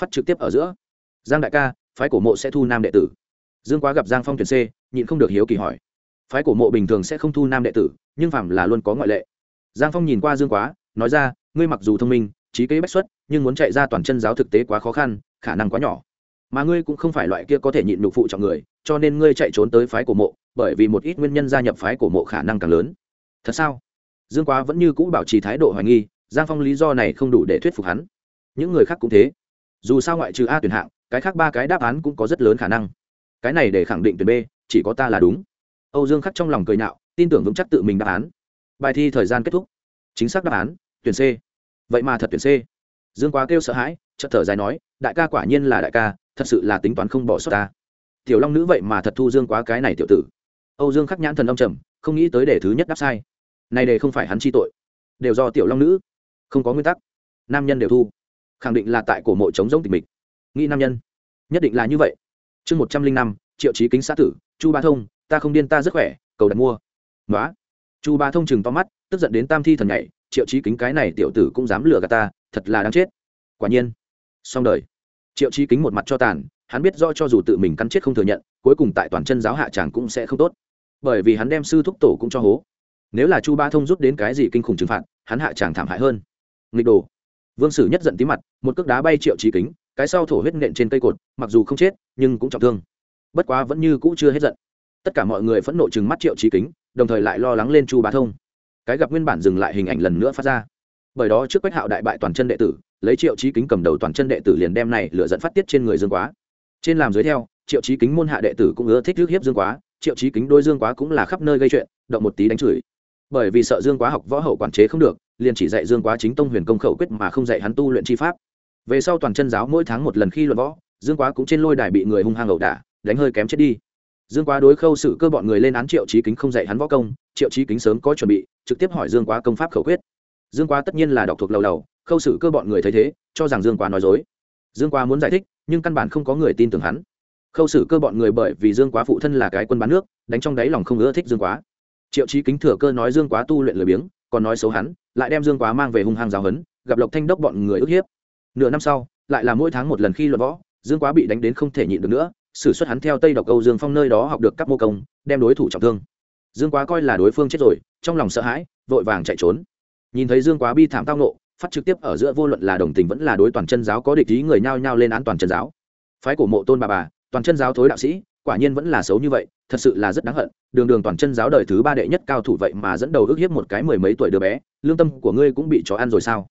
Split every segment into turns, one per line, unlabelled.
phát trực tiếp ở giữa. Giang đại ca, phái cổ mộ sẽ thu nam đệ tử. Dương quá gặp giang phong tuyển c nhịn không được hiếu kỳ hỏi. Phái cổ mộ bình thường sẽ không thu nam đệ tử, nhưng phạm là luôn có ngoại lệ. Giang phong nhìn qua dương quá, nói ra, ngươi mặc dù thông minh, trí kế bách xuất, nhưng muốn chạy ra toàn chân giáo thực tế quá khó khăn, khả năng quá nhỏ. Mà ngươi cũng không phải loại kia có thể nhịn nhục phụ trọng người, cho nên ngươi chạy trốn tới phái cổ mộ, bởi vì một ít nguyên nhân gia nhập phái cổ mộ khả năng càng lớn. Thật sao? Dương quá vẫn như cũ bảo trì thái độ hoài nghi, giang phong lý do này không đủ để thuyết phục hắn. Những người khác cũng thế dù sao ngoại trừ a tuyển hạng, cái khác ba cái đáp án cũng có rất lớn khả năng. Cái này để khẳng định tuyển b, chỉ có ta là đúng. Âu dương khắc trong lòng cười nhạo, tin tưởng vững chắc tự mình đáp án. Bài thi thời gian kết thúc. Chính xác đáp án, tuyển c. Vậy mà thật tuyển c. Dương quá kêu sợ hãi, chợt thở dài nói, đại ca quả nhiên là đại ca, thật sự là tính toán không bỏ sót ta. Tiểu long nữ vậy mà thật thu dương quá cái này tiểu tử. Âu dương khắc nhãn thần âm trầm, không nghĩ tới đề thứ nhất đáp sai. Này đề không phải hắn chi tội. Đều do tiểu long nữ. Không có nguyên tắc. Nam nhân đều thu khẳng định là tại cổ mộ chống giống tịch mịch. Nghĩ nam nhân, nhất định là như vậy. Chương một trăm linh năm, triệu chí kính xã tử, chu ba thông, ta không điên, ta rất khỏe, cầu đặt mua. Nói chu ba thông chừng to mắt, tức giận đến tam thi thần nhảy, triệu chí kính cái này tiểu tử cũng dám lừa gạt ta, thật là đáng chết. Quả nhiên. Xong đời. Triệu chí kính một mặt cho tàn, hắn biết do cho dù tự mình căn chết không thừa nhận, cuối cùng tại toàn chân giáo hạ tràng cũng sẽ không tốt. Bởi vì hắn đem sư thúc tổ cũng cho hố. Nếu là chu ba thông rút đến cái gì kinh khủng trừng phạt, hắn hạ tràng thảm hại hơn. Nghịch đồ vương sử nhất giận tí mặt, một cước đá bay triệu trí kính, cái sau thổ huyết nện trên cây cột, mặc dù không chết, nhưng cũng trọng thương. Bất quá vẫn như cũ chưa hết giận. Tất cả mọi người phẫn nộ chừng mắt triệu trí kính, đồng thời lại lo lắng lên chu bá thông. Cái gặp nguyên bản dừng lại hình ảnh lần nữa phát ra. Bởi đó trước quách hạo đại bại toàn chân đệ tử, lấy triệu trí kính cầm đầu toàn chân đệ tử liền đem này lựa dẫn phát tiết trên người dương quá. Trên làm dưới theo, triệu trí kính môn hạ đệ tử cũng ưa thích rước hiếp dương quá, triệu trí kính đôi dương quá cũng là khắp nơi gây chuyện, động một tí đánh chửi. Bởi vì sợ dương quá học võ hậu quản chế không được liền chỉ dạy dương quá chính tông huyền công khẩu quyết mà không dạy hắn tu luyện chi pháp. Về sau toàn chân giáo mỗi tháng một lần khi luận võ, dương quá cũng trên lôi đài bị người hung hăng ẩu đả, đánh hơi kém chết đi. Dương quá đối khâu sự cơ bọn người lên án triệu trí kính không dạy hắn võ công, triệu trí kính sớm có chuẩn bị, trực tiếp hỏi dương quá công pháp khẩu quyết. Dương quá tất nhiên là đọc thuộc lầu đầu khâu sự cơ bọn người thấy thế, cho rằng dương quá nói dối. Dương quá muốn giải thích, nhưng căn bản không có người tin tưởng hắn. Khâu xử cơ bọn người bởi vì dương quá phụ thân là cái quân bán nước, đánh trong đáy lòng không ưa thích dương quá. Triệu trí kính thừa cơ nói dương quá tu luyện lười biếng, còn nói xấu hắn lại đem dương quá mang về hung hăng giáo hấn gặp lộc thanh đốc bọn người ức hiếp. Nửa năm sau, lại là mỗi tháng một lần khi luận võ, dương quá bị đánh đến không thể nhịn được nữa, xử suất hắn theo tây độc âu dương phong nơi đó học được các mô công, đem đối thủ trọng thương. Dương quá coi là đối phương chết rồi, trong lòng sợ hãi, vội vàng chạy trốn. Nhìn thấy dương quá bi thảm tao nộ phát trực tiếp ở giữa vô luận là đồng tình vẫn là đối toàn chân giáo có địch ý người nhao nhao lên án toàn chân giáo. Phái của mộ tôn bà bà, toàn chân giáo thối đạo sĩ quả nhiên vẫn là xấu như vậy, thật sự là rất đáng hận. Đường đường toàn chân giáo đời thứ ba đệ nhất cao thủ vậy mà dẫn đầu ước hiếp một cái mười mấy tuổi đứa bé, lương tâm của ngươi cũng bị chó ăn rồi sao?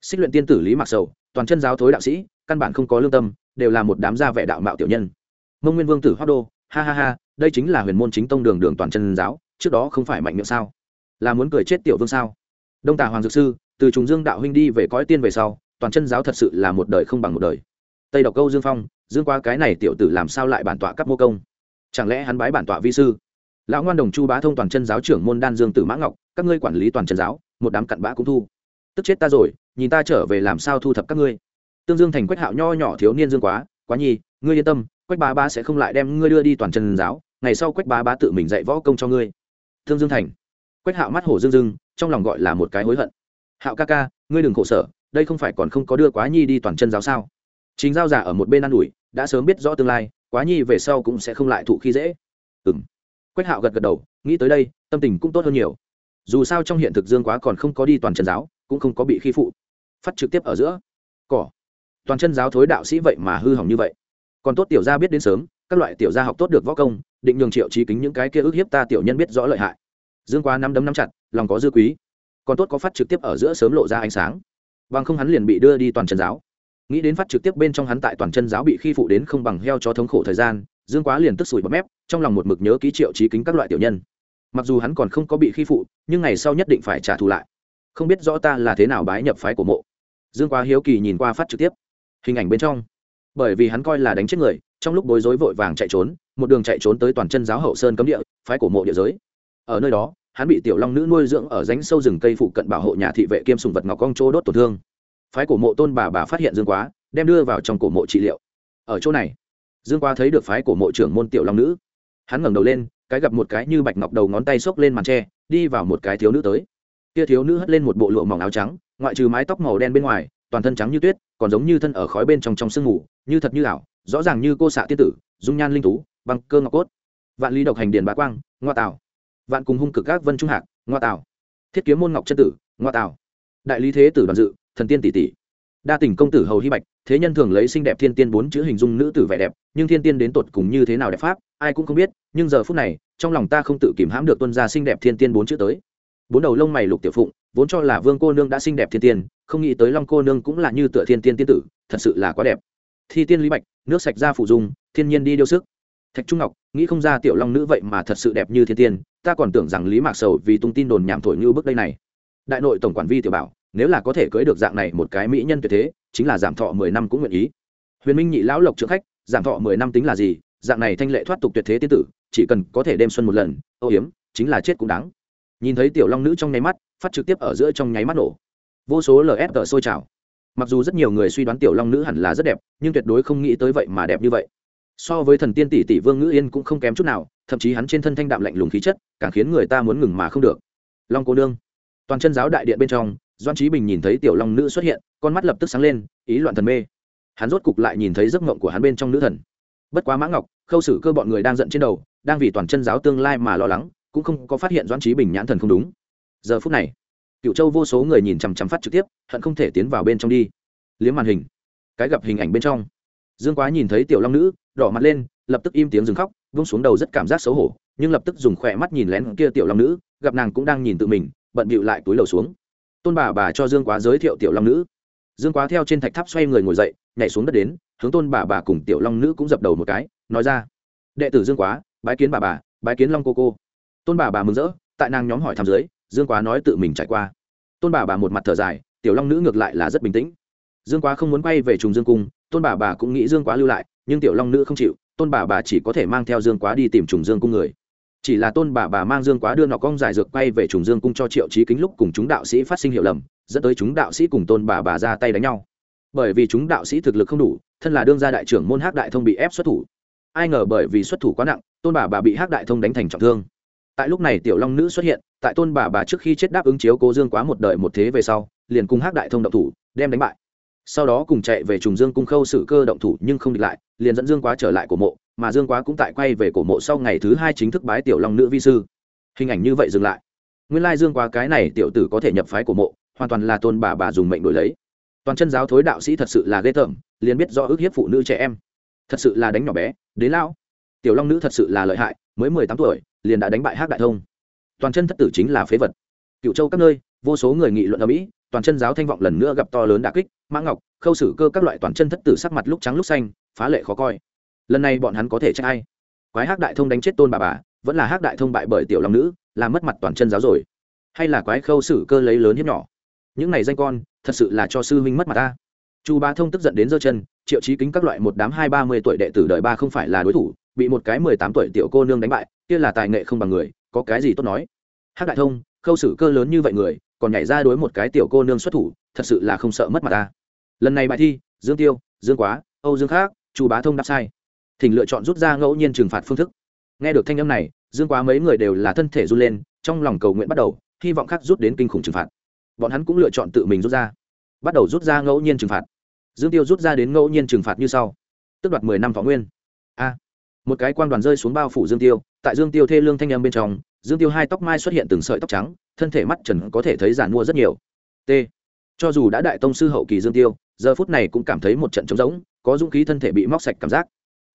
Xích luyện tiên tử lý mặc sầu, toàn chân giáo thối đạo sĩ, căn bản không có lương tâm, đều là một đám gia vẻ đạo mạo tiểu nhân. Mông nguyên vương tử hoa đô, ha ha ha, đây chính là huyền môn chính tông đường đường toàn chân giáo, trước đó không phải mạnh miệng sao? Là muốn cười chết tiểu vương sao? Đông tà hoàng dược sư, từ trùng dương đạo huynh đi về cõi tiên về sau, toàn chân giáo thật sự là một đời không bằng một đời tây độc câu dương phong dương qua cái này tiểu tử làm sao lại bản tọa cấp mô công? Chẳng lẽ hắn bái bản tọa vi sư? Lão ngoan đồng chu bá thông toàn chân giáo trưởng môn đan dương tử mã ngọc, các ngươi quản lý toàn chân giáo, một đám cặn bã cũng thu. Tức chết ta rồi, nhìn ta trở về làm sao thu thập các ngươi? Tương dương thành quách hạo nho nhỏ thiếu niên dương quá quá nhi, ngươi yên tâm, quách bá bá sẽ không lại đem ngươi đưa đi toàn chân giáo, ngày sau quách bá bá tự mình dạy võ công cho ngươi. Tương dương thành, quách hạo mắt hổ dương dưng trong lòng gọi là một cái hối hận. Hạo ca ca, ngươi đừng khổ sở, đây không phải còn không có đưa quá nhi đi toàn chân giáo sao? Chính giao giả ở một bên ă n ủi, đã sớm biết rõ tương lai, quá nhi về sau cũng sẽ không lại thụ khi dễ. Ừ m quách hạo gật gật đầu, nghĩ tới đây, tâm tình cũng tốt hơn nhiều. Dù sao trong hiện thực dương quá còn không có đi toàn chân giáo, cũng không có bị khi phụ. Phát trực tiếp ở giữa. Cỏ. Toàn chân giáo thối đạo sĩ vậy mà hư hỏng như vậy. Còn tốt tiểu gia biết đến sớm, các loại tiểu gia học tốt được võ công, định nhường triệu trí kính những cái kia ức hiếp ta tiểu nhân biết rõ lợi hại. Dương quá nắm đấm nắm chặt, lòng có dư quý. Còn tốt có phát trực tiếp ở giữa sớm lộ ra ánh sáng. Bằng không hắn liền bị đưa đi toàn chân giáo nghĩ đến phát trực tiếp bên trong hắn tại toàn chân giáo bị khi phụ đến không bằng heo cho thống khổ thời gian, dương quá liền tức sủi bọt mép, trong lòng một mực nhớ ký triệu trí kính các loại tiểu nhân. Mặc dù hắn còn không có bị khi phụ, nhưng ngày sau nhất định phải trả thù lại. Không biết rõ ta là thế nào bái nhập phái của mộ. Dương quá hiếu kỳ nhìn qua phát trực tiếp. Hình ảnh bên trong. Bởi vì hắn coi là đánh chết người, trong lúc bối rối vội vàng chạy trốn, một đường chạy trốn tới toàn chân giáo hậu sơn cấm địa, phái của mộ địa giới. Ở nơi đó, hắn bị tiểu long nữ nuôi dưỡng ở ránh sâu rừng cây phụ cận bảo hộ nhà thị vệ kiêm sùng vật ngọc con chỗ đốt tổn thương phái cổ mộ tôn bà bà phát hiện dương quá, đem đưa vào trong cổ mộ trị liệu. Ở chỗ này, dương quá thấy được phái cổ mộ trưởng môn tiểu long nữ. Hắn ngẩng đầu lên, cái gặp một cái như bạch ngọc đầu ngón tay xốc lên màn tre, đi vào một cái thiếu nữ tới. Kia thiếu nữ hất lên một bộ lụa mỏng áo trắng, ngoại trừ mái tóc màu đen bên ngoài, toàn thân trắng như tuyết, còn giống như thân ở khói bên trong trong sương mù, như thật như ảo, rõ ràng như cô xạ tiên tử, dung nhan linh tú bằng cơ ngọc cốt. Vạn lý độc hành điền bá quang, ngoa tảo. Vạn cùng hung cực các vân trung hạc, ngoa tảo. Thiết kiếm môn ngọc chân tử, ngoa tảo. Đại lý thế tử đoàn dự thần tiên tỷ tỷ. Đa tình công tử hầu hy bạch, thế nhân thường lấy xinh đẹp thiên tiên bốn chữ hình dung nữ tử vẻ đẹp, nhưng thiên tiên đến tột cùng như thế nào đẹp pháp, ai cũng không biết, nhưng giờ phút này, trong lòng ta không tự kìm hãm được tuân ra xinh đẹp thiên tiên bốn chữ tới. Bốn đầu lông mày lục tiểu phụng, vốn cho là vương cô nương đã xinh đẹp thiên tiên, không nghĩ tới long cô nương cũng là như tựa thiên tiên tiên tử, thật sự là quá đẹp. Thi tiên lý bạch, nước sạch ra phụ dung, thiên nhiên đi điêu sức. Thạch trung ngọc, nghĩ không ra tiểu long nữ vậy mà thật sự đẹp như thiên tiên, ta còn tưởng rằng lý mạc sầu vì tung tin đồn nhảm thổi như bước đây này. Đại nội tổng quản vi tiểu bảo nếu là có thể cưới được dạng này một cái mỹ nhân tuyệt thế, chính là giảm thọ mười năm cũng nguyện ý. Huyền minh nhị lão lộc trưởng khách, giảm thọ mười năm tính là gì? Dạng này thanh lệ thoát tục tuyệt thế tiên tử, chỉ cần có thể đem xuân một lần âu hiếm chính là chết cũng đáng. Nhìn thấy tiểu long nữ trong nháy mắt, phát trực tiếp ở giữa trong nháy mắt nổ. Vô số lf sôi trào. Mặc dù rất nhiều người suy đoán tiểu long nữ hẳn là rất đẹp, nhưng tuyệt đối không nghĩ tới vậy mà đẹp như vậy. So với thần tiên tỷ tỷ vương ngữ yên cũng không kém chút nào, thậm chí hắn trên thân thanh đạm lạnh lùng khí chất, càng khiến người ta muốn ngừng mà không được. Long cô nương, toàn chân giáo đại điện bên trong doan trí bình nhìn thấy tiểu long nữ xuất hiện, con mắt lập tức sáng lên, ý loạn thần mê. Hắn rốt cục lại nhìn thấy giấc mộng của hắn bên trong nữ thần. Bất quá mã ngọc, khâu xử cơ bọn người đang giận trên đầu, đang vì toàn chân giáo tương lai mà lo lắng, cũng không có phát hiện doan trí bình nhãn thần không đúng. Giờ phút này cựu châu vô số người nhìn chằm chằm phát trực tiếp, hận không thể tiến vào bên trong đi. Liếm màn hình. Cái gặp hình ảnh bên trong. Dương quá nhìn thấy tiểu long nữ, đỏ mặt lên, lập tức im tiếng dừng khóc, vung xuống đầu rất cảm giác xấu hổ, nhưng lập tức dùng khỏe mắt nhìn lén kia tiểu long nữ, gặp nàng cũng đang nhìn tự mình, bận bịu lại túi lầu xuống tôn bà bà cho dương quá giới thiệu tiểu long nữ. Dương quá theo trên thạch tháp xoay người ngồi dậy, nhảy xuống đất đến, hướng tôn bà bà cùng tiểu long nữ cũng dập đầu một cái, nói ra, đệ tử dương quá, bái kiến bà bà, bái kiến long cô cô. Tôn bà bà mừng rỡ, tại nàng nhóm hỏi thăm dưới, dương quá nói tự mình trải qua. Tôn bà bà một mặt thở dài, tiểu long nữ ngược lại là rất bình tĩnh. Dương quá không muốn quay về trùng dương cung, tôn bà bà cũng nghĩ dương quá lưu lại, nhưng tiểu long nữ không chịu, tôn bà bà chỉ có thể mang theo dương quá đi tìm trùng dương cung người chỉ là tôn bà bà mang dương quá đưa nọ cong giải dược quay về trùng dương cung cho triệu trí kính lúc cùng chúng đạo sĩ phát sinh hiệu lầm, dẫn tới chúng đạo sĩ cùng tôn bà bà ra tay đánh nhau. Bởi vì chúng đạo sĩ thực lực không đủ, thân là đương gia đại trưởng môn hắc đại thông bị ép xuất thủ. Ai ngờ bởi vì xuất thủ quá nặng, tôn bà bà bị hắc đại thông đánh thành trọng thương. Tại lúc này tiểu long nữ xuất hiện, tại tôn bà bà trước khi chết đáp ứng chiếu cố dương quá một đời một thế về sau, liền cùng hắc đại thông động thủ, đem đánh bại. Sau đó cùng chạy về trùng dương cung khâu xử cơ động thủ nhưng không địch lại, liền dẫn dương quá trở lại của mộ mà dương quá cũng tại quay về cổ mộ sau ngày thứ hai chính thức bái tiểu long nữ vi sư. Hình ảnh như vậy dừng lại. Nguyên lai dương quá cái này tiểu tử có thể nhập phái cổ mộ, hoàn toàn là tôn bà bà dùng mệnh đổi lấy. Toàn chân giáo thối đạo sĩ thật sự là ghê tởm, liền biết do ước hiếp phụ nữ trẻ em. Thật sự là đánh nhỏ bé, đến lao tiểu long nữ thật sự là lợi hại, mới mười tám tuổi, liền đã đánh bại hát đại thông. Toàn chân thất tử chính là phế vật. Cựu châu các nơi, vô số người nghị luận ở mỹ, toàn chân giáo thanh vọng lần nữa gặp to lớn đà kích, mã ngọc, khâu xử cơ các loại toàn chân thất tử sắc mặt lúc trắng lúc xanh, phá lệ khó coi lần này bọn hắn có thể trách ai? Quái hắc đại thông đánh chết tôn bà bà, vẫn là hắc đại thông bại bởi tiểu long nữ làm mất mặt toàn chân giáo rồi. Hay là quái khâu xử cơ lấy lớn hiếp nhỏ? Những này danh con, thật sự là cho sư huynh mất mặt ta. Chu bá thông tức giận đến giơ chân, triệu chí kính các loại một đám hai ba mươi tuổi đệ tử đời ba không phải là đối thủ, bị một cái mười tám tuổi tiểu cô nương đánh bại, kia là tài nghệ không bằng người, có cái gì tốt nói? Hắc đại thông, khâu xử cơ lớn như vậy người, còn nhảy ra đối một cái tiểu cô nương xuất thủ, thật sự là không sợ mất mặt ta. Lần này bài thi, dương tiêu, dương quá, âu dương khác, chu bá thông đáp sai thỉnh lựa chọn rút ra ngẫu nhiên trừng phạt phương thức. Nghe được thanh âm này, dương quá mấy người đều là thân thể run lên, trong lòng cầu nguyện bắt đầu, hy vọng khác rút đến kinh khủng trừng phạt. Bọn hắn cũng lựa chọn tự mình rút ra. Bắt đầu rút ra ngẫu nhiên trừng phạt. Dương tiêu rút ra đến ngẫu nhiên trừng phạt như sau. Tức đoạt mười năm võ nguyên. A. Một cái quan đoàn rơi xuống bao phủ dương tiêu, tại dương tiêu thê lương thanh âm bên trong, dương tiêu hai tóc mai xuất hiện từng sợi tóc trắng, thân thể mắt trần có thể thấy giản mua rất nhiều. T. Cho dù đã đại tông sư hậu kỳ dương tiêu, giờ phút này cũng cảm thấy một trận trống rỗng, có dũng khí thân thể bị móc sạch cảm giác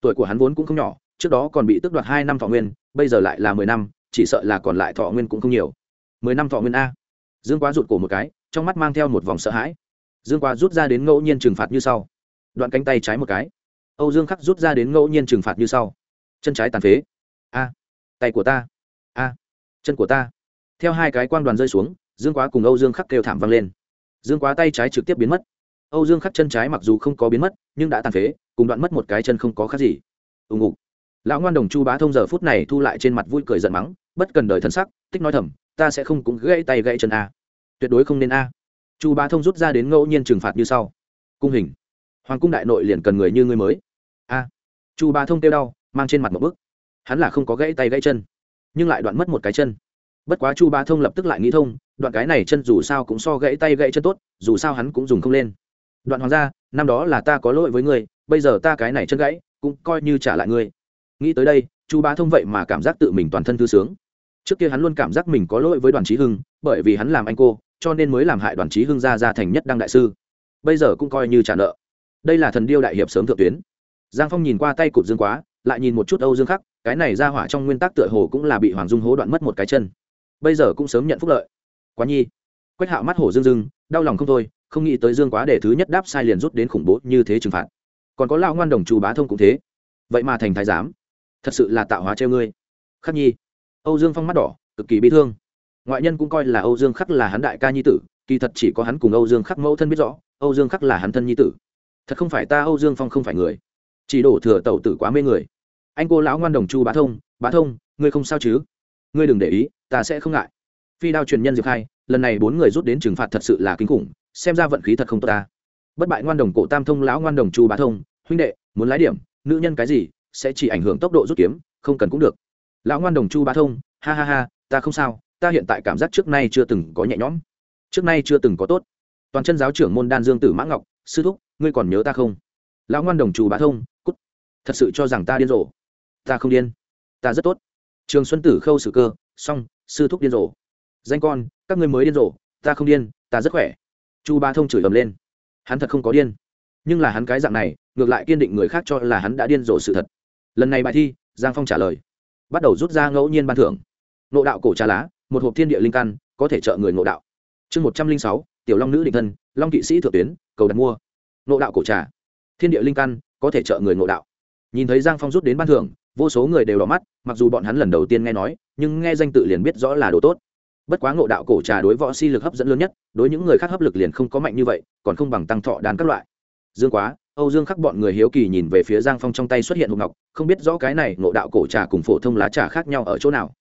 tuổi của hắn vốn cũng không nhỏ, trước đó còn bị tước đoạt hai năm thọ nguyên, bây giờ lại là mười năm, chỉ sợ là còn lại thọ nguyên cũng không nhiều. Mười năm thọ nguyên a. Dương quá rụt cổ một cái, trong mắt mang theo một vòng sợ hãi. Dương quá rút ra đến ngẫu nhiên trừng phạt như sau. Đoạn cánh tay trái một cái. Âu dương khắc rút ra đến ngẫu nhiên trừng phạt như sau. Chân trái tàn phế. A. Tay của ta. A. Chân của ta. Theo hai cái quang đoàn rơi xuống, dương quá cùng âu dương khắc kêu thảm vang lên. Dương quá tay trái trực tiếp biến mất. Âu dương khắc chân trái mặc dù không có biến mất, nhưng đã tàn phế cùng đoạn mất một cái chân không có khác gì. Ùng ục lão ngoan đồng chu bá thông giờ phút này thu lại trên mặt vui cười giận mắng, bất cần đời thân sắc, tích nói thầm, ta sẽ không cũng gãy tay gãy chân a. Tuyệt đối không nên a. Chu bá thông rút ra đến ngẫu nhiên trừng phạt như sau. Cung hình. Hoàng cung đại nội liền cần người như ngươi mới. A. Chu bá thông kêu đau, mang trên mặt một bức. Hắn là không có gãy tay gãy chân, nhưng lại đoạn mất một cái chân. Bất quá chu bá thông lập tức lại nghĩ thông, đoạn cái này chân dù sao cũng so gãy tay gãy chân tốt, dù sao hắn cũng dùng không lên. Đoạn hoàng gia, năm đó là ta có lỗi với người bây giờ ta cái này chân gãy, cũng coi như trả lại ngươi. Nghĩ tới đây, chu bá thông vậy mà cảm giác tự mình toàn thân thư sướng. Trước kia hắn luôn cảm giác mình có lỗi với đoàn trí hưng, bởi vì hắn làm anh cô, cho nên mới làm hại đoàn trí hưng ra ra thành nhất đăng đại sư. Bây giờ cũng coi như trả nợ. Đây là thần điêu đại hiệp sớm thượng tuyến. Giang phong nhìn qua tay cụt dương quá, lại nhìn một chút âu dương khắc, cái này ra hỏa trong nguyên tắc tựa hồ cũng là bị hoàng dung hố đoạn mất một cái chân. Bây giờ cũng sớm nhận phúc lợi. Quá nhi. Quách hạo mắt hổ dương dưng đau lòng không thôi, không nghĩ tới dương quá để thứ nhất đáp sai liền rút đến khủng bố như thế trừng phạt còn có lao ngoan đồng chu bá thông cũng thế. Vậy mà thành thái giám. Thật sự là tạo hóa treo ngươi. Khắc nhi. Âu dương phong mắt đỏ, cực kỳ bi thương. Ngoại nhân cũng coi là âu dương khắc là hắn đại ca nhi tử, kỳ thật chỉ có hắn cùng âu dương khắc mẫu thân biết rõ, âu dương khắc là hắn thân nhi tử. Thật không phải ta âu dương phong không phải người. Chỉ đổ thừa tẩu tử quá mê người. Anh cô lão ngoan đồng chu bá thông bá thông, ngươi không sao chứ? Ngươi đừng để ý, ta sẽ không ngại. Phi đao truyền nhân diệp khai, lần này bốn người rút đến trừng phạt thật sự là kinh khủng, xem ra vận khí thật không tốt ta bất bại ngoan đồng cổ tam thông, lão ngoan đồng chu bá thông, huynh đệ, muốn lái điểm, nữ nhân cái gì, sẽ chỉ ảnh hưởng tốc độ rút kiếm, không cần cũng được. Lão ngoan đồng chu bá thông, ha ha ha, ta không sao, ta hiện tại cảm giác trước nay chưa từng có nhẹ nhõm. Trước nay chưa từng có tốt. Toàn chân giáo trưởng môn đan dương tử mã ngọc, sư thúc, ngươi còn nhớ ta không? Lão ngoan đồng chu bá thông, cút. Thật sự cho rằng ta điên rồ. Ta không điên. Ta rất tốt. Trường xuân tử khâu sử cơ, xong, sư thúc điên rồ. Danh con, các ngươi mới điên rồ, ta không điên, ta rất khỏe. Chu ba thông chửi ầm lên hắn thật không có điên. Nhưng là hắn cái dạng này, ngược lại kiên định người khác cho là hắn đã điên rồ sự thật. Lần này bài thi, giang phong trả lời. Bắt đầu rút ra ngẫu nhiên ban thưởng. Nộ đạo cổ trà lá, một hộp thiên địa linh căn, có thể trợ người nộ đạo. Chương một trăm linh sáu, tiểu long nữ định thân, long kỵ sĩ thượng tuyến, cầu đặt mua. Nộ đạo cổ trà. Thiên địa linh căn, có thể trợ người nộ đạo. Nhìn thấy giang phong rút đến ban thưởng, vô số người đều đỏ mắt, mặc dù bọn hắn lần đầu tiên nghe nói, nhưng nghe danh tự liền biết rõ là đồ tốt bất quá ngộ đạo cổ trà đối võ si lực hấp dẫn lớn nhất, đối những người khác hấp lực liền không có mạnh như vậy, còn không bằng tăng thọ đàn các loại. Dương quá, âu dương khắc bọn người hiếu kỳ nhìn về phía giang phong trong tay xuất hiện hộp ngọc, không biết rõ cái này ngộ đạo cổ trà cùng phổ thông lá trà khác nhau ở chỗ nào.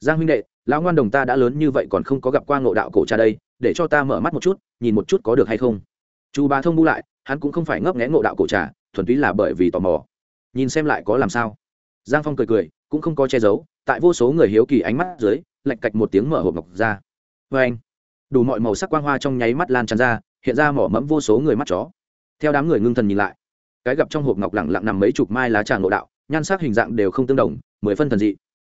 Giang huynh đệ, lão ngoan đồng ta đã lớn như vậy còn không có gặp qua ngộ đạo cổ trà đây, để cho ta mở mắt một chút, nhìn một chút có được hay không. Chú bà thông bu lại, hắn cũng không phải ngấp nghẽ ngộ đạo cổ trà, thuần túy là bởi vì tò mò. Nhìn xem lại có làm sao. Giang phong cười cười, cũng không có che giấu, tại vô số người hiếu kỳ ánh mắt dưới lạch cạch một tiếng mở hộp ngọc ra. Vê anh, đủ mọi màu sắc quang hoa trong nháy mắt lan tràn ra, hiện ra mỏ mẫm vô số người mắt chó. Theo đám người ngưng thần nhìn lại, cái gặp trong hộp ngọc lẳng lặng nằm mấy chục mai lá trà ngộ đạo, nhan sắc hình dạng đều không tương đồng, mười phân thần dị.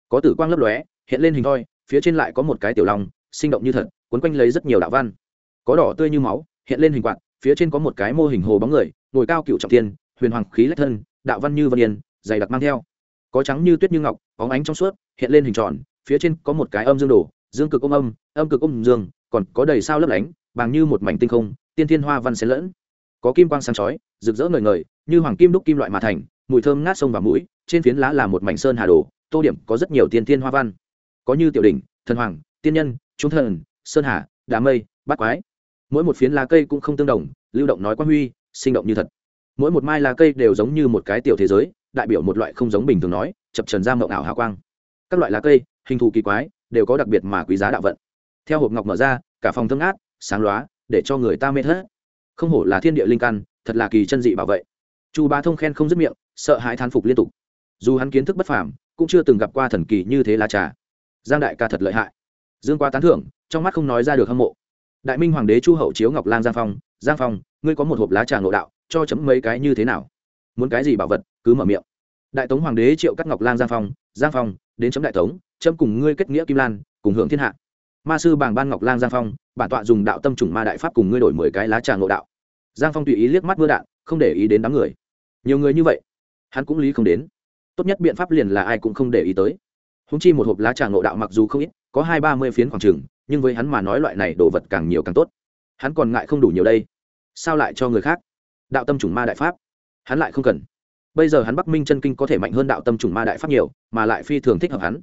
Có tử quang lấp lóe, hiện lên hình thoi, phía trên lại có một cái tiểu long, sinh động như thật quấn quanh lấy rất nhiều đạo văn. Có đỏ tươi như máu, hiện lên hình quạt, phía trên có một cái mô hình hồ bóng người, ngồi cao cựu trọng tiên, huyền hoàng khí lách thân, đạo văn như vân yên, dày đặc mang theo. Có trắng như tuyết như ngọc, bóng ánh trong suốt, hiện lên hình tròn phía trên có một cái âm dương đồ, dương cực ôm âm âm cực ôm dương, còn có đầy sao lấp lánh, bằng như một mảnh tinh không, tiên thiên hoa văn xen lẫn. Có kim quang sáng chói, rực rỡ ngời ngời, như hoàng kim đúc kim loại mà thành, mùi thơm ngát sông và mũi, trên phiến lá là một mảnh sơn hà đồ, tô điểm có rất nhiều tiên thiên hoa văn. Có như tiểu đỉnh, thần hoàng, tiên nhân trung thần, sơn hà đá mây, bát quái. Mỗi một phiến lá cây cũng không tương đồng, lưu động nói quan huy, sinh động như thật. Mỗi một mai lá cây đều giống như một cái tiểu thế giới, đại biểu một loại không giống bình thường nói, chập trần ra mộng ảo hào quang. Các loại lá cây hình thù kỳ quái, đều có đặc biệt mà quý giá đạo vận. Theo hộp ngọc mở ra, cả phòng thương át sáng loá để cho người ta mê thất không hổ là thiên địa linh căn, thật là kỳ chân dị bảo vệ chu Ba thông khen không dứt miệng, sợ hãi thán phục liên tục. Dù hắn kiến thức bất phàm, cũng chưa từng gặp qua thần kỳ như thế lá trà. Giang đại ca thật lợi hại. Dương quá tán thưởng, trong mắt không nói ra được hâm mộ. Đại minh hoàng đế chu hậu chiếu ngọc lang giang phong giang phong, ngươi có một hộp lá trà ngộ đạo, cho chấm mấy cái như thế nào? Muốn cái gì bảo vật, cứ mở miệng. Đại tống hoàng đế triệu cắt ngọc lang giang phong giang phong, đến chấm đại tống chấm cùng ngươi kết nghĩa kim lan, cùng hưởng thiên hạ. Ma sư bàng ban ngọc lang giang phong, bản tọa dùng đạo tâm trùng ma đại pháp cùng ngươi đổi mười cái lá trà ngộ đạo. Giang phong tùy ý liếc mắt mưa đạn, không để ý đến đám người. Nhiều người như vậy, hắn cũng lý không đến. Tốt nhất biện pháp liền là ai cũng không để ý tới. Húng chi một hộp lá trà ngộ đạo mặc dù không ít, có hai ba mươi phiến khoảng trừng nhưng với hắn mà nói loại này đồ vật càng nhiều càng tốt. Hắn còn ngại không đủ nhiều đây. Sao lại cho người khác? Đạo tâm chủng ma đại pháp, hắn lại không cần bây giờ hắn bắc minh chân kinh có thể mạnh hơn đạo tâm trùng ma đại pháp nhiều, mà lại phi thường thích hợp hắn.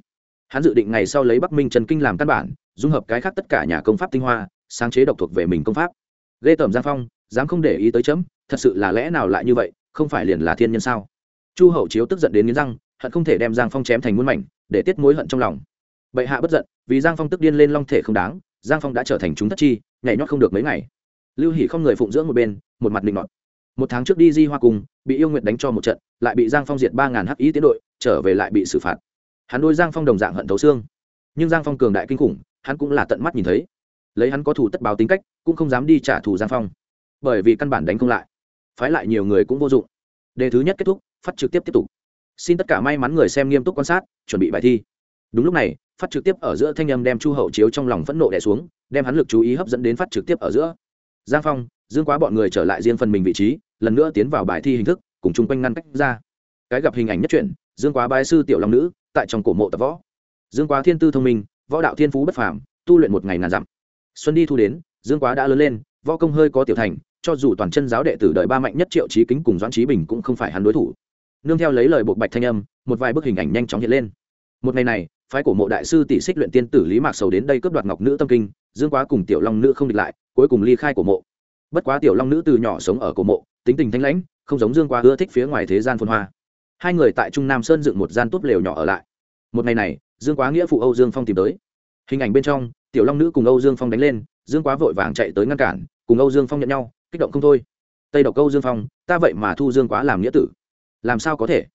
Hắn dự định ngày sau lấy bắc minh chân kinh làm căn bản, dung hợp cái khác tất cả nhà công pháp tinh hoa, sáng chế độc thuộc về mình công pháp. Ghê tởm giang phong, dám không để ý tới chấm, thật sự là lẽ nào lại như vậy, không phải liền là thiên nhân sao? Chu hậu chiếu tức giận đến nghiến răng, hận không thể đem giang phong chém thành muôn mảnh, để tiết mối hận trong lòng. Bệ hạ bất giận, vì giang phong tức điên lên long thể không đáng, giang phong đã trở thành chúng thất chi, nhảy nhót không được mấy ngày. Lưu hỷ không người phụng dưỡng một bên, một mặt định ngọt một tháng trước đi di hoa cùng, bị yêu nguyện đánh cho một trận, lại bị giang phong diệt ba ngàn hắc ý tiến đội, trở về lại bị xử phạt. Hắn đôi giang phong đồng dạng hận thấu xương. Nhưng giang phong cường đại kinh khủng, hắn cũng là tận mắt nhìn thấy. Lấy hắn có thủ tất báo tính cách, cũng không dám đi trả thù giang phong. Bởi vì căn bản đánh không lại. Phái lại nhiều người cũng vô dụng. Đề thứ nhất kết thúc, phát trực tiếp tiếp tục. Xin tất cả may mắn người xem nghiêm túc quan sát, chuẩn bị bài thi. Đúng lúc này, phát trực tiếp ở giữa thanh âm đem chu hậu chiếu trong lòng phẫn nộ đẻ xuống, đem hắn lực chú ý hấp dẫn đến phát trực tiếp ở giữa. Giang phong, dương quá bọn người trở lại riêng phần mình vị trí lần nữa tiến vào bài thi hình thức, cùng chung quanh ngăn cách ra. Cái gặp hình ảnh nhất truyện, dương quá bái sư tiểu long nữ, tại trong cổ mộ tập võ. Dương quá thiên tư thông minh, võ đạo thiên phú bất phàm, tu luyện một ngày ngàn dặm. Xuân đi thu đến, dương quá đã lớn lên, võ công hơi có tiểu thành, cho dù toàn chân giáo đệ tử đợi ba mạnh nhất triệu trí kính cùng doãn trí bình cũng không phải hắn đối thủ. Nương theo lấy lời bộ bạch thanh âm, một vài bức hình ảnh nhanh chóng hiện lên. Một ngày này, phái cổ mộ đại sư tỷ xích luyện tiên tử lý mạc sầu đến đây cướp đoạt ngọc nữ tâm kinh, dương quá cùng tiểu long nữ không địch lại, cuối cùng ly khai cổ mộ. Bất quá tiểu long nữ từ nhỏ sống ở cổ mộ tính tình thanh lãnh, không giống dương quá ưa thích phía ngoài thế gian phồn hoa. Hai người tại trung nam sơn dựng một gian tốt lều nhỏ ở lại. Một ngày này, dương quá nghĩa phụ âu dương phong tìm tới. Hình ảnh bên trong, tiểu long nữ cùng âu dương phong đánh lên, dương quá vội vàng chạy tới ngăn cản, cùng âu dương phong nhận nhau, kích động không thôi. Tây độc âu dương phong, ta vậy mà thu dương quá làm nghĩa tử. Làm sao có thể?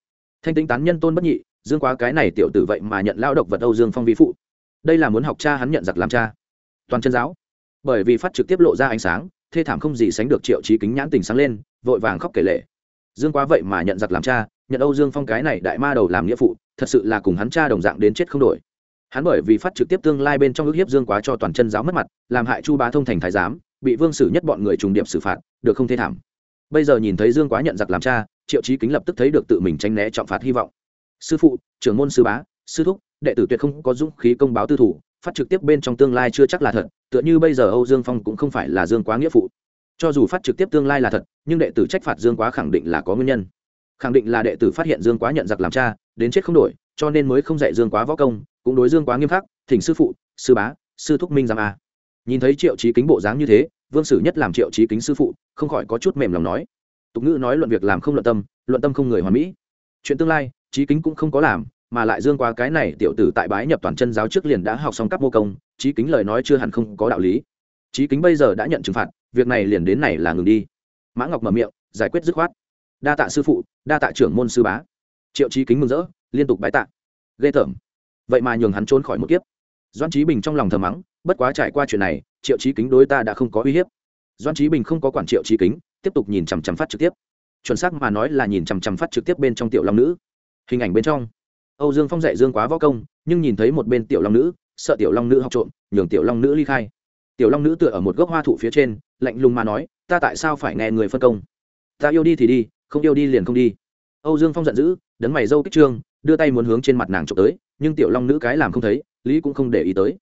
Thanh tính tán nhân tôn bất nhị, dương quá cái này tiểu tử vậy mà nhận lao độc vật âu dương phong vi phụ. Đây là muốn học cha hắn nhận giặc làm cha. Toàn chân giáo. Bởi vì phát trực tiếp lộ ra ánh sáng, thê thảm không gì sánh được triệu trí kính nhãn tình sáng lên vội vàng khóc kể lệ dương quá vậy mà nhận giặc làm cha, nhận âu dương phong cái này đại ma đầu làm nghĩa phụ, thật sự là cùng hắn cha đồng dạng đến chết không đổi. Hắn bởi vì phát trực tiếp tương lai bên trong ước hiếp dương quá cho toàn chân giáo mất mặt, làm hại chu bá thông thành thái giám, bị vương xử nhất bọn người trùng điệp xử phạt, được không thê thảm. Bây giờ nhìn thấy dương quá nhận giặc làm cha, triệu trí kính lập tức thấy được tự mình tranh né trọng phạt hy vọng. Sư phụ, trưởng môn sư bá, sư thúc, đệ tử tuyệt không có dũng khí công báo tư thủ, phát trực tiếp bên trong tương lai chưa chắc là thật, tựa như bây giờ âu dương phong cũng không phải là dương quá nghĩa phụ cho dù phát trực tiếp tương lai là thật, nhưng đệ tử trách phạt dương quá khẳng định là có nguyên nhân. Khẳng định là đệ tử phát hiện dương quá nhận giặc làm cha, đến chết không đổi, cho nên mới không dạy dương quá võ công, cũng đối dương quá nghiêm khắc, thỉnh sư phụ, sư bá, sư thúc minh giam a. Nhìn thấy triệu trí kính bộ dáng như thế, vương sử nhất làm triệu trí kính sư phụ, không khỏi có chút mềm lòng nói. Tục ngữ nói luận việc làm không luận tâm luận tâm không người hoàn mỹ. Chuyện tương lai trí kính cũng không có làm, mà lại dương quá cái này tiểu tử tại bái nhập toàn chân giáo trước liền đã học xong các mô công trí kính lời nói chưa hẳn không có đạo lý. Trí kính bây giờ đã nhận trừng phạt việc này liền đến này là ngừng đi. Mã ngọc mở miệng, giải quyết dứt khoát. Đa tạ sư phụ, đa tạ trưởng môn sư bá. Triệu trí kính mừng rỡ, liên tục bái tạ. Ghê tởm. Vậy mà nhường hắn trốn khỏi một kiếp. Doan trí bình trong lòng thờ mắng, bất quá trải qua chuyện này, triệu trí kính đối ta đã không có uy hiếp. Doan trí bình không có quản triệu trí kính, tiếp tục nhìn chằm chằm phát trực tiếp. Chuẩn xác mà nói là nhìn chằm chằm phát trực tiếp bên trong tiểu long nữ. Hình ảnh bên trong. Âu dương phong dạy dương quá võ công, nhưng nhìn thấy một bên tiểu long nữ, sợ tiểu long nữ học trộm, nhường tiểu long nữ ly khai tiểu long nữ tựa ở một gốc hoa thụ phía trên, lạnh lùng mà nói, ta tại sao phải nghe người phân công? Ta yêu đi thì đi, không yêu đi liền không đi. Âu dương phong giận dữ đấn mày dâu kích trương, đưa tay muốn hướng trên mặt nàng trộm tới, nhưng tiểu long nữ cái làm không thấy, lý cũng không để ý tới.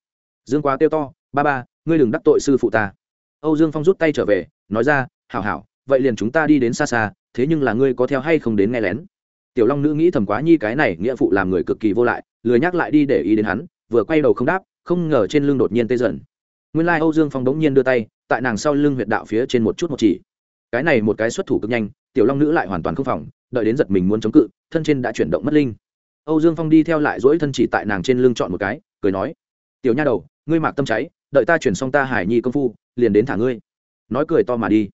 Dương quá kêu to, ba ba, ngươi đừng đắc tội sư phụ ta. Âu dương phong rút tay trở về, nói ra, hảo hảo, vậy liền chúng ta đi đến xa xa, thế nhưng là ngươi có theo hay không đến nghe lén? Tiểu long nữ nghĩ thầm quá nhi cái này, nghĩa phụ làm người cực kỳ vô lại, lười nhắc lại đi để ý đến hắn, vừa quay đầu không đáp, không ngờ trên lưng đột nhiên tê dần nguyên lai âu dương phong bỗng nhiên đưa tay, tại nàng sau lưng huyệt đạo phía trên một chút một chỉ. Cái này một cái xuất thủ cực nhanh, tiểu long nữ lại hoàn toàn không phòng, đợi đến giật mình muốn chống cự, thân trên đã chuyển động mất linh. Âu dương phong đi theo lại dỗi thân chỉ tại nàng trên lưng chọn một cái, cười nói, tiểu nha đầu, ngươi mạc tâm cháy, đợi ta chuyển xong ta hải nhi công phu, liền đến thả ngươi. Nói cười to mà đi.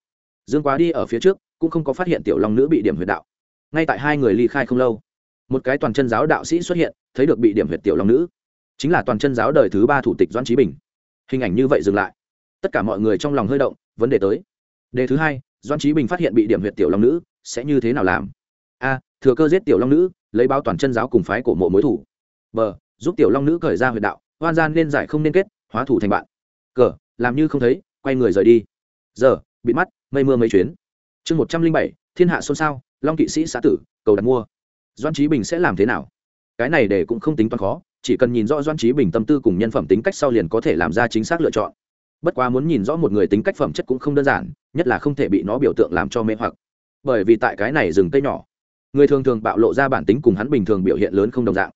Dương quá đi ở phía trước, cũng không có phát hiện tiểu long nữ bị điểm huyệt đạo. Ngay tại hai người ly khai không lâu, một cái toàn chân giáo đạo sĩ xuất hiện, thấy được bị điểm huyệt tiểu long nữ. Chính là toàn chân giáo đời thứ ba thủ tịch doãn trí bình hình ảnh như vậy dừng lại. Tất cả mọi người trong lòng hơi động, vấn đề tới. Đề thứ hai, doãn trí bình phát hiện bị điểm huyệt tiểu long nữ, sẽ như thế nào làm? A, thừa cơ giết tiểu long nữ, lấy báo toàn chân giáo cùng phái cổ mộ mối thủ. B, giúp tiểu long nữ khởi ra huyện đạo hoan gian nên giải không nên kết, hóa thủ thành bạn. Cờ làm như không thấy, quay người rời đi. Giờ bị mắt, mây mưa mấy chuyến. Chương một trăm linh bảy, thiên hạ xôn xao, long kỵ sĩ xã tử, cầu đặt mua. Doan trí bình sẽ làm thế nào? Cái này để cũng không tính toán khó chỉ cần nhìn rõ doan trí bình tâm tư cùng nhân phẩm tính cách sau liền có thể làm ra chính xác lựa chọn. Bất quá muốn nhìn rõ một người tính cách phẩm chất cũng không đơn giản, nhất là không thể bị nó biểu tượng làm cho mê hoặc. Bởi vì tại cái này rừng cây nhỏ, người thường thường bạo lộ ra bản tính cùng hắn bình thường biểu hiện lớn không đồng dạng.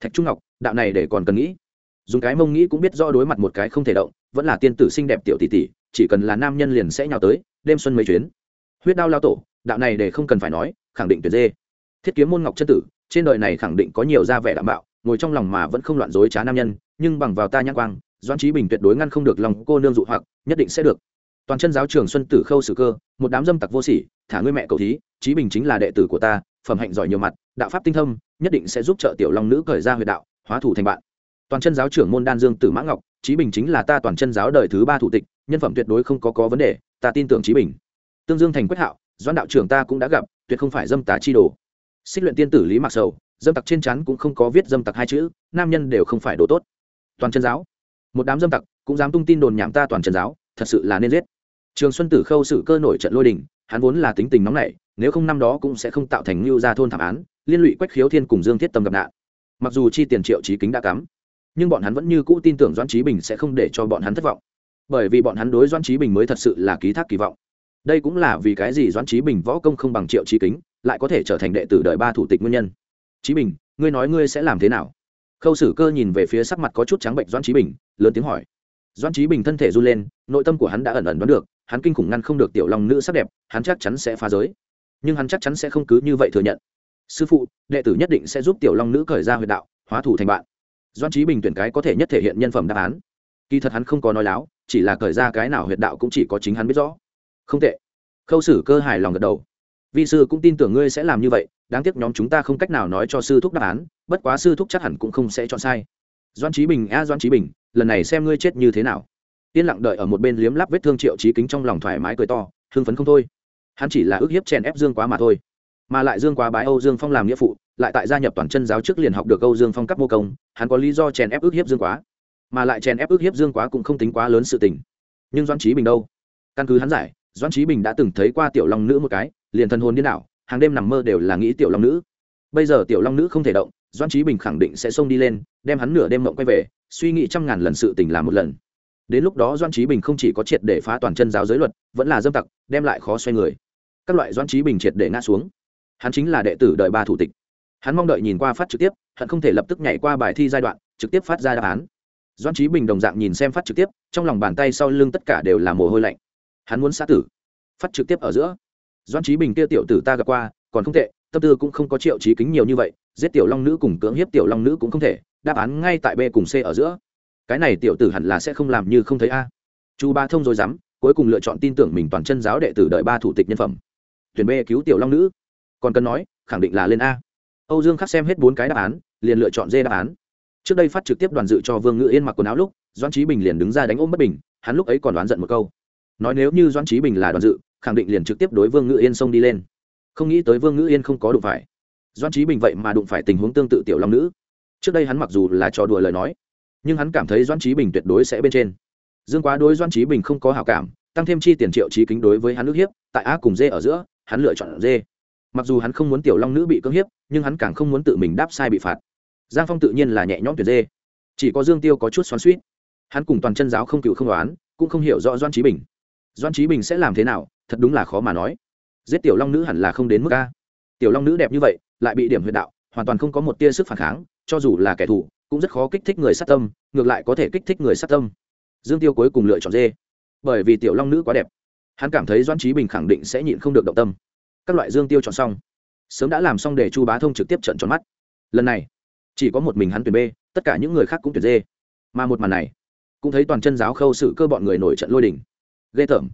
Thạch trung ngọc, đạo này để còn cần nghĩ. Dùng cái mông nghĩ cũng biết rõ đối mặt một cái không thể động, vẫn là tiên tử xinh đẹp tiểu tỷ tỷ, chỉ cần là nam nhân liền sẽ nhào tới, đêm xuân mấy chuyến. Huyết đao lao tổ, đạo này để không cần phải nói, khẳng định tuyệt dê. Thiết kiếm môn ngọc chân tử, trên đời này khẳng định có nhiều gia vẻ đảm bảo ngồi trong lòng mà vẫn không loạn dối trá nam nhân, nhưng bằng vào ta nhãn quang, doãn trí bình tuyệt đối ngăn không được lòng cô nương dụ hoặc, nhất định sẽ được. Toàn chân giáo trường xuân tử khâu sử cơ, một đám dâm tặc vô sỉ, thả ngươi mẹ cầu thí trí bình chính là đệ tử của ta, phẩm hạnh giỏi nhiều mặt, đạo pháp tinh thâm, nhất định sẽ giúp trợ tiểu long nữ cởi ra huyệt đạo, hóa thủ thành bạn. Toàn chân giáo trưởng môn đan dương tử mã ngọc trí bình chính là ta toàn chân giáo đời thứ ba thủ tịch, nhân phẩm tuyệt đối không có có vấn đề, ta tin tưởng trí bình. Tương dương thành Quyết hạo, doãn đạo trưởng ta cũng đã gặp, tuyệt không phải dâm tà chi đồ. Xích luyện tiên tử lý mặc sầu dâm tặc trên chắn cũng không có viết dâm tặc hai chữ, nam nhân đều không phải đồ tốt. Toàn chân giáo. Một đám dâm tặc cũng dám tung tin đồn nhảm ta toàn chân giáo, thật sự là nên giết. Trường xuân tử khâu sự cơ nổi trận lôi đình, hắn vốn là tính tình nóng nảy, nếu không năm đó cũng sẽ không tạo thành lưu gia thôn thảm án, liên lụy quách khiếu thiên cùng dương thiết tâm gặp nạn. Mặc dù chi tiền triệu trí kính đã cắm, nhưng bọn hắn vẫn như cũ tin tưởng doãn trí bình sẽ không để cho bọn hắn thất vọng. Bởi vì bọn hắn đối doãn trí bình mới thật sự là ký thác kỳ vọng. Đây cũng là vì cái gì doãn trí bình võ công không bằng triệu trí kính, lại có thể trở thành đệ tử đời ba thủ tịch nguyên nhân trí bình, ngươi nói ngươi sẽ làm thế nào? Khâu sử cơ nhìn về phía sắc mặt có chút trắng bệnh doãn Chí bình, lớn tiếng hỏi. Doãn Chí bình thân thể run lên, nội tâm của hắn đã ẩn ẩn đoán được, hắn kinh khủng ngăn không được tiểu long nữ sắc đẹp, hắn chắc chắn sẽ phá giới. Nhưng hắn chắc chắn sẽ không cứ như vậy thừa nhận. Sư phụ, đệ tử nhất định sẽ giúp tiểu long nữ khởi ra huyệt đạo, hóa thủ thành bạn. Doan trí bình tuyển cái có thể nhất thể hiện nhân phẩm đáp án. Kỳ thật hắn không có nói láo, chỉ là khởi ra cái nào huyệt đạo cũng chỉ có chính hắn biết rõ. Không tệ. Khâu sử cơ hài lòng gật đầu vi sư cũng tin tưởng ngươi sẽ làm như vậy đáng tiếc nhóm chúng ta không cách nào nói cho sư thúc đáp án bất quá sư thúc chắc hẳn cũng không sẽ chọn sai. Doan trí bình a à, doan trí bình lần này xem ngươi chết như thế nào. Yên lặng đợi ở một bên liếm lắp vết thương triệu trí kính trong lòng thoải mái cười to hưng phấn không thôi. Hắn chỉ là ước hiếp chèn ép dương quá mà thôi. Mà lại dương quá bái âu dương phong làm nghĩa phụ lại tại gia nhập toàn chân giáo trước liền học được âu dương phong cấp mô công hắn có lý do chèn ép ước hiếp dương quá. Mà lại chèn ép ước hiếp dương quá cũng không tính quá lớn sự tình. Nhưng doãn trí bình đâu? Căn cứ hắn giải doãn trí bình đã từng thấy qua tiểu long nữ một cái liền thần hồn điên đảo, hàng đêm nằm mơ đều là nghĩ tiểu long nữ. Bây giờ tiểu long nữ không thể động, doãn trí bình khẳng định sẽ xông đi lên, đem hắn nửa đêm mộng quay về, suy nghĩ trăm ngàn lần sự tình làm một lần. Đến lúc đó doan trí bình không chỉ có triệt để phá toàn chân giáo giới luật, vẫn là dâm tặc, đem lại khó xoay người. Các loại doan trí bình triệt để ngã xuống. Hắn chính là đệ tử đợi ba thủ tịch. Hắn mong đợi nhìn qua phát trực tiếp hắn không thể lập tức nhảy qua bài thi giai đoạn, trực tiếp phát ra đáp án. Doan trí bình đồng dạng nhìn xem phát trực tiếp, trong lòng bàn tay sau lưng tất cả đều là mồ hôi lạnh. Hắn muốn xã tử. Phát trực tiếp ở giữa doan trí bình kia tiểu tử ta gặp qua, còn không tệ, tâm tư cũng không có triệu trí kính nhiều như vậy, giết tiểu long nữ cùng cưỡng hiếp tiểu long nữ cũng không thể, đáp án ngay tại b cùng c ở giữa. Cái này tiểu tử hẳn là sẽ không làm như không thấy a. Chu ba thông rồi dám, cuối cùng lựa chọn tin tưởng mình toàn chân giáo đệ tử đợi ba thủ tịch nhân phẩm. Tuyển b cứu tiểu long nữ. Còn cần nói, khẳng định là lên a. Âu dương khắc xem hết bốn cái đáp án, liền lựa chọn d đáp án. Trước đây phát trực tiếp đoàn dự cho vương ngự yên mặc quần áo lúc doan trí bình liền đứng ra đánh ôm bất bình, hắn lúc ấy còn đoán giận một câu nói nếu như Doãn trí bình là đoàn dự khẳng định liền trực tiếp đối vương ngự yên xông đi lên. Không nghĩ tới vương ngự yên không có đụng phải. Doãn trí bình vậy mà đụng phải tình huống tương tự tiểu long nữ. Trước đây hắn mặc dù là trò đùa lời nói nhưng hắn cảm thấy Doãn trí bình tuyệt đối sẽ bên trên. Dương quá đối Doãn trí bình không có hảo cảm tăng thêm chi tiền triệu trí kính đối với hắn ước hiếp tại a cùng d ở giữa hắn lựa chọn d mặc dù hắn không muốn tiểu long nữ bị cưỡng hiếp nhưng hắn càng không muốn tự mình đáp sai bị phạt. Giang phong tự nhiên là nhẹ nhõm tuyệt dê, chỉ có dương tiêu có chút xoắn suýt hắn cùng toàn chân giáo không cựu không đoán cũng không hiểu rõ doan trí bình doan trí bình sẽ làm thế nào, thật đúng là khó mà nói. Giết tiểu long nữ hẳn là không đến mức a. Tiểu long nữ đẹp như vậy, lại bị điểm huyệt đạo, hoàn toàn không có một tia sức phản kháng, cho dù là kẻ thù, cũng rất khó kích thích người sát tâm, ngược lại có thể kích thích người sát tâm. Dương tiêu cuối cùng lựa chọn dê. Bởi vì tiểu long nữ quá đẹp, hắn cảm thấy doan trí bình khẳng định sẽ nhịn không được động tâm. Các loại dương tiêu chọn xong, sớm đã làm xong để chu bá thông trực tiếp trận tròn mắt. Lần này, chỉ có một mình hắn tuyển b, tất cả những người khác cũng tuyển d. Mà một màn này, cũng thấy toàn chân giáo khâu sự cơ bọn người nổi trận lôi đình ghê tởm.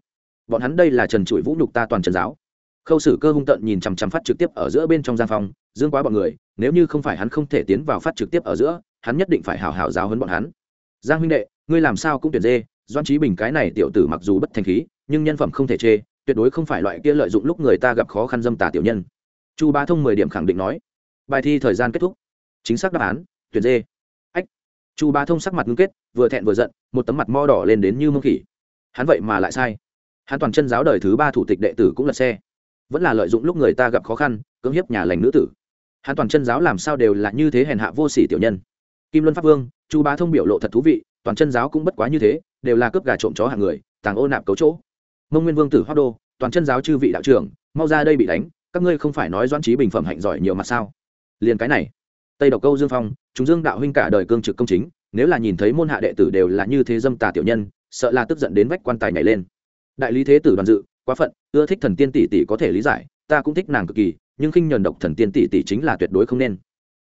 Bọn hắn đây là trần trụi vũ nhục ta toàn trần giáo. Khâu sử cơ hung tận nhìn chằm chằm phát trực tiếp ở giữa bên trong gian phòng dương quá bọn người, nếu như không phải hắn không thể tiến vào phát trực tiếp ở giữa, hắn nhất định phải hào hào giáo hấn bọn hắn. Giang huynh đệ, ngươi làm sao cũng tuyển dê doan trí bình cái này tiểu tử mặc dù bất thành khí, nhưng nhân phẩm không thể chê, tuyệt đối không phải loại kia lợi dụng lúc người ta gặp khó khăn dâm tà tiểu nhân. Chu bá thông mười điểm khẳng định nói. Bài thi thời gian kết thúc. Chính xác đáp án, tuyển dê. Ách. Chu bá thông sắc mặt ngưng kết, vừa thẹn vừa giận, một tấm mặt mo đỏ lên đến như mông khỉ hắn vậy mà lại sai. Hắn toàn chân giáo đời thứ ba thủ tịch đệ tử cũng là xe. Vẫn là lợi dụng lúc người ta gặp khó khăn, cưỡng hiếp nhà lành nữ tử. Hắn toàn chân giáo làm sao đều là như thế hèn hạ vô sỉ tiểu nhân. Kim luân pháp vương, chu bá thông biểu lộ thật thú vị, toàn chân giáo cũng bất quá như thế, đều là cướp gà trộm chó hàng người, tàng ô nạp cấu chỗ. Mông nguyên vương tử hoa đô, toàn chân giáo chư vị đạo trưởng, mau ra đây bị đánh, các ngươi không phải nói doãn trí bình phẩm hạnh giỏi nhiều mặt sao? Liền cái này. Tây độc câu dương phong chúng dương đạo huynh cả đời cương trực công chính, nếu là nhìn thấy môn hạ đệ tử đều là như thế dâm tà tiểu nhân sợ là tức giận đến vách quan tài nhảy lên. Đại lý thế tử đoàn dự, quá phận, ưa thích thần tiên tỷ tỷ có thể lý giải, ta cũng thích nàng cực kỳ, nhưng khinh nhẫn độc thần tiên tỷ tỷ chính là tuyệt đối không nên.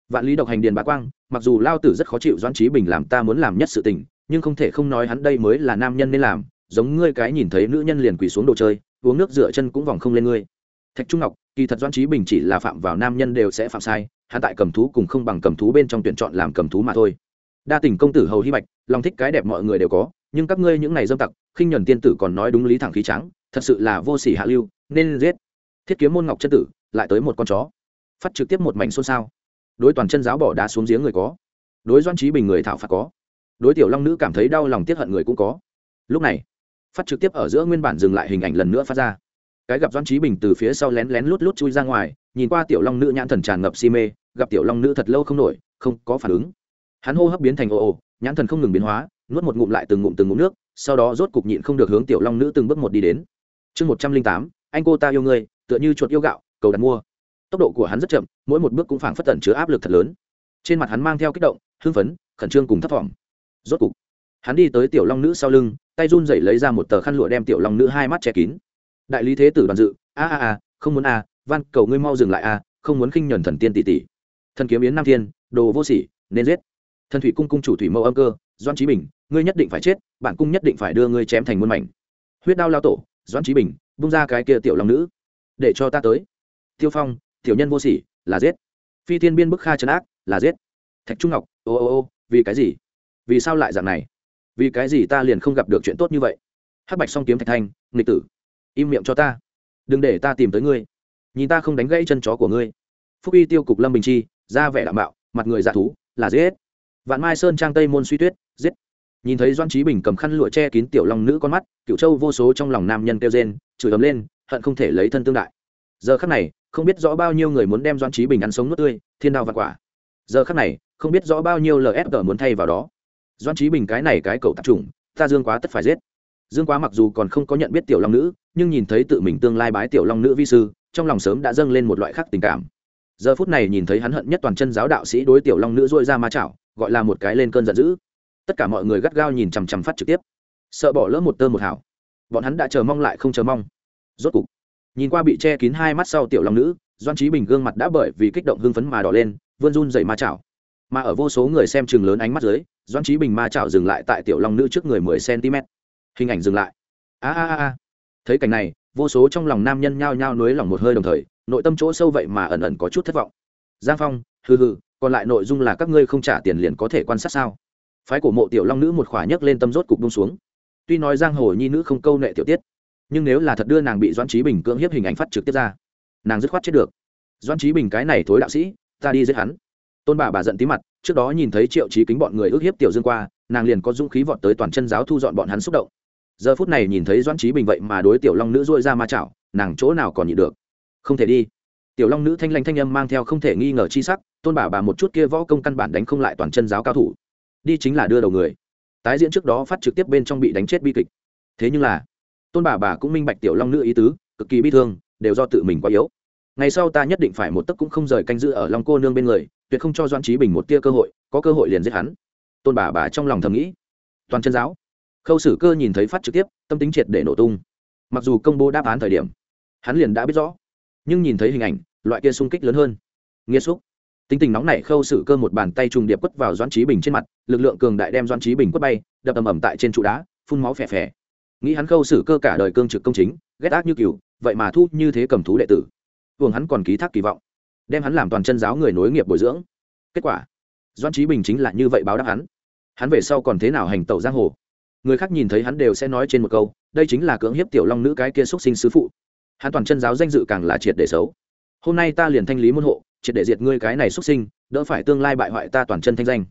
Vạn lý độc hành điền bá quang, mặc dù lao tử rất khó chịu doãn trí bình làm ta muốn làm nhất sự tình, nhưng không thể không nói hắn đây mới là nam nhân nên làm, giống ngươi cái nhìn thấy nữ nhân liền quỳ xuống đồ chơi, uống nước rửa chân cũng vòng không lên ngươi. Thạch trung ngọc, kỳ thật doãn trí bình chỉ là phạm vào nam nhân đều sẽ phạm sai, hắn tại cầm thú cùng không bằng cầm thú bên trong tuyển chọn làm cầm thú mà thôi. Đa tình công tử hầu hy bạch, lòng thích cái đẹp mọi người đều có nhưng các ngươi những này dâm tặc, khinh nhuần tiên tử còn nói đúng lý thẳng khí trắng, thật sự là vô sỉ hạ lưu, nên giết. Thiết kiếm môn ngọc chân tử, lại tới một con chó. Phát trực tiếp một mảnh xôn xao. Đối toàn chân giáo bỏ đá xuống giếng người có. Đối doan trí bình người thảo phạt có. Đối tiểu long nữ cảm thấy đau lòng tiết hận người cũng có. Lúc này, phát trực tiếp ở giữa nguyên bản dừng lại hình ảnh lần nữa phát ra. Cái gặp doan trí bình từ phía sau lén lén lút lút chui ra ngoài, nhìn qua tiểu long nữ nhãn thần tràn ngập si mê, gặp tiểu long nữ thật lâu không nổi, không có phản ứng. Hắn hô hấp biến thành ồ ồ, nhãn thần không ngừng biến hóa nuốt một ngụm lại từng ngụm từng ngụm nước sau đó rốt cục nhịn không được hướng tiểu long nữ từng bước một đi đến. Chương một trăm linh tám anh cô ta yêu ngươi tựa như chuột yêu gạo cầu đặt mua. Tốc độ của hắn rất chậm mỗi một bước cũng phảng phất tẩn chứa áp lực thật lớn. Trên mặt hắn mang theo kích động hưng phấn khẩn trương cùng thấp thỏm. Rốt cục hắn đi tới tiểu long nữ sau lưng tay run dậy lấy ra một tờ khăn lụa đem tiểu long nữ hai mắt che kín. Đại lý thế tử đoàn dự a a a không muốn a à, van cầu ngươi mau dừng lại a không muốn khinh nhuần thần tiên tỷ tỷ. Thần kiếm yến nam thiên đồ vô sỉ nên giết. Thần thủy cung cung chủ thủy mẫu âm cơ doan trí bình ngươi nhất định phải chết, bản cung nhất định phải đưa ngươi chém thành muôn mảnh. Huyết đao lao tổ, doãn trí bình bung ra cái kia tiểu long nữ. Để cho ta tới. Tiêu phong, tiểu nhân vô sỉ, là giết. Phi thiên biên bức kha trấn ác, là giết. Thạch trung ngọc, ô ô ô, vì cái gì? Vì sao lại dạng này? Vì cái gì ta liền không gặp được chuyện tốt như vậy? Hắc bạch song kiếm thạch thanh, nghịch tử. Im miệng cho ta. Đừng để ta tìm tới ngươi. Nhìn ta không đánh gãy chân chó của ngươi. Phúc y tiêu cục lâm bình chi, ra vẻ đảm bảo, mặt người dạ thú, là giết. Vạn mai sơn trang tây môn suy tuyết, giết nhìn thấy doan trí bình cầm khăn lụa che kín tiểu long nữ con mắt, cựu châu vô số trong lòng nam nhân kêu rên, chửi ấm lên, hận không thể lấy thân tương đại. Giờ khắc này, không biết rõ bao nhiêu người muốn đem doan trí bình ăn sống nước tươi, thiên đao và quả. Giờ khắc này, không biết rõ bao nhiêu lfg muốn thay vào đó. Doan trí bình cái này cái cậu tạp chủng, ta dương quá tất phải giết. Dương quá mặc dù còn không có nhận biết tiểu long nữ, nhưng nhìn thấy tự mình tương lai bái tiểu long nữ vi sư, trong lòng sớm đã dâng lên một loại khác tình cảm. Giờ phút này nhìn thấy hắn hận nhất toàn chân giáo đạo sĩ đối tiểu long nữ dội ra ma chảo, gọi là một cái lên cơn giận dữ tất cả mọi người gắt gao nhìn chằm chằm phát trực tiếp. Sợ bỏ lỡ một tơ một hảo bọn hắn đã chờ mong lại không chờ mong. Rốt cục, nhìn qua bị che kín hai mắt sau tiểu long nữ, doan trí bình gương mặt đã bởi vì kích động hưng phấn mà đỏ lên, vươn run dậy ma chảo. Mà ở vô số người xem chừng lớn ánh mắt dưới, doan trí bình ma chảo dừng lại tại tiểu long nữ trước người mười cm hình ảnh dừng lại. A a a. Thấy cảnh này, vô số trong lòng nam nhân nhao nhao nuối lòng một hơi đồng thời, nội tâm chỗ sâu vậy mà ẩn ẩn có chút thất vọng. Giang phong, hừ hừ, còn lại nội dung là các ngươi không trả tiền liền có thể quan sát sao? Phái của mộ tiểu long nữ một khỏa nhấc lên tâm rốt cục bông xuống. Tuy nói giang hồ nhi nữ không câu nệ tiểu tiết, nhưng nếu là thật đưa nàng bị doãn trí bình cưỡng hiếp hình ảnh phát trực tiếp ra, nàng dứt khoát chết được. Doãn trí bình cái này thối đạo sĩ, ta đi giết hắn. Tôn bà bà giận tí mặt, trước đó nhìn thấy triệu trí kính bọn người ước hiếp tiểu dương qua, nàng liền có dũng khí vọt tới toàn chân giáo thu dọn bọn hắn xúc động. Giờ phút này nhìn thấy doãn trí bình vậy mà đối tiểu long nữ dội ra ma chảo, nàng chỗ nào còn nhịn được? Không thể đi. Tiểu long nữ thanh lanh thanh âm mang theo không thể nghi ngờ chi sắc, tôn bà bà một chút kia võ công căn bản đánh không lại toàn chân giáo cao thủ đi chính là đưa đầu người. Tái diễn trước đó phát trực tiếp bên trong bị đánh chết bi kịch. Thế nhưng là, tôn bà bà cũng minh bạch tiểu long nữ ý tứ, cực kỳ bi thương, đều do tự mình quá yếu. Ngày sau ta nhất định phải một tấc cũng không rời canh giữ ở long cô nương bên người, tuyệt không cho doan trí bình một tia cơ hội, có cơ hội liền giết hắn. Tôn bà bà trong lòng thầm nghĩ. Toàn chân giáo, khâu sử cơ nhìn thấy phát trực tiếp, tâm tính triệt để nổ tung. Mặc dù công bố đáp án thời điểm, hắn liền đã biết rõ, nhưng nhìn thấy hình ảnh, loại kia sung kích lớn hơn. Nghiêm xúc tính tình nóng nảy khâu sử cơ một bàn tay trùng điệp quất vào doan trí bình trên mặt, lực lượng cường đại đem doan trí bình quất bay, đập ầm ầm tại trên trụ đá, phun máu phè phè. Nghĩ hắn khâu sử cơ cả đời cương trực công chính, ghét ác như cừu, vậy mà thu như thế cầm thú đệ tử. Vương hắn còn ký thác kỳ vọng, đem hắn làm toàn chân giáo người nối nghiệp bồi dưỡng. Kết quả doan trí bình chính là như vậy báo đáp hắn. Hắn về sau còn thế nào hành tẩu giang hồ? Người khác nhìn thấy hắn đều sẽ nói trên một câu, đây chính là cưỡng hiếp tiểu long nữ cái kia xúc sinh sứ phụ. Hắn toàn chân giáo danh dự càng là triệt để xấu. Hôm nay ta liền thanh lý môn hộ triệt để diệt ngươi cái này xuất sinh, đỡ phải tương lai bại hoại ta toàn chân thanh danh.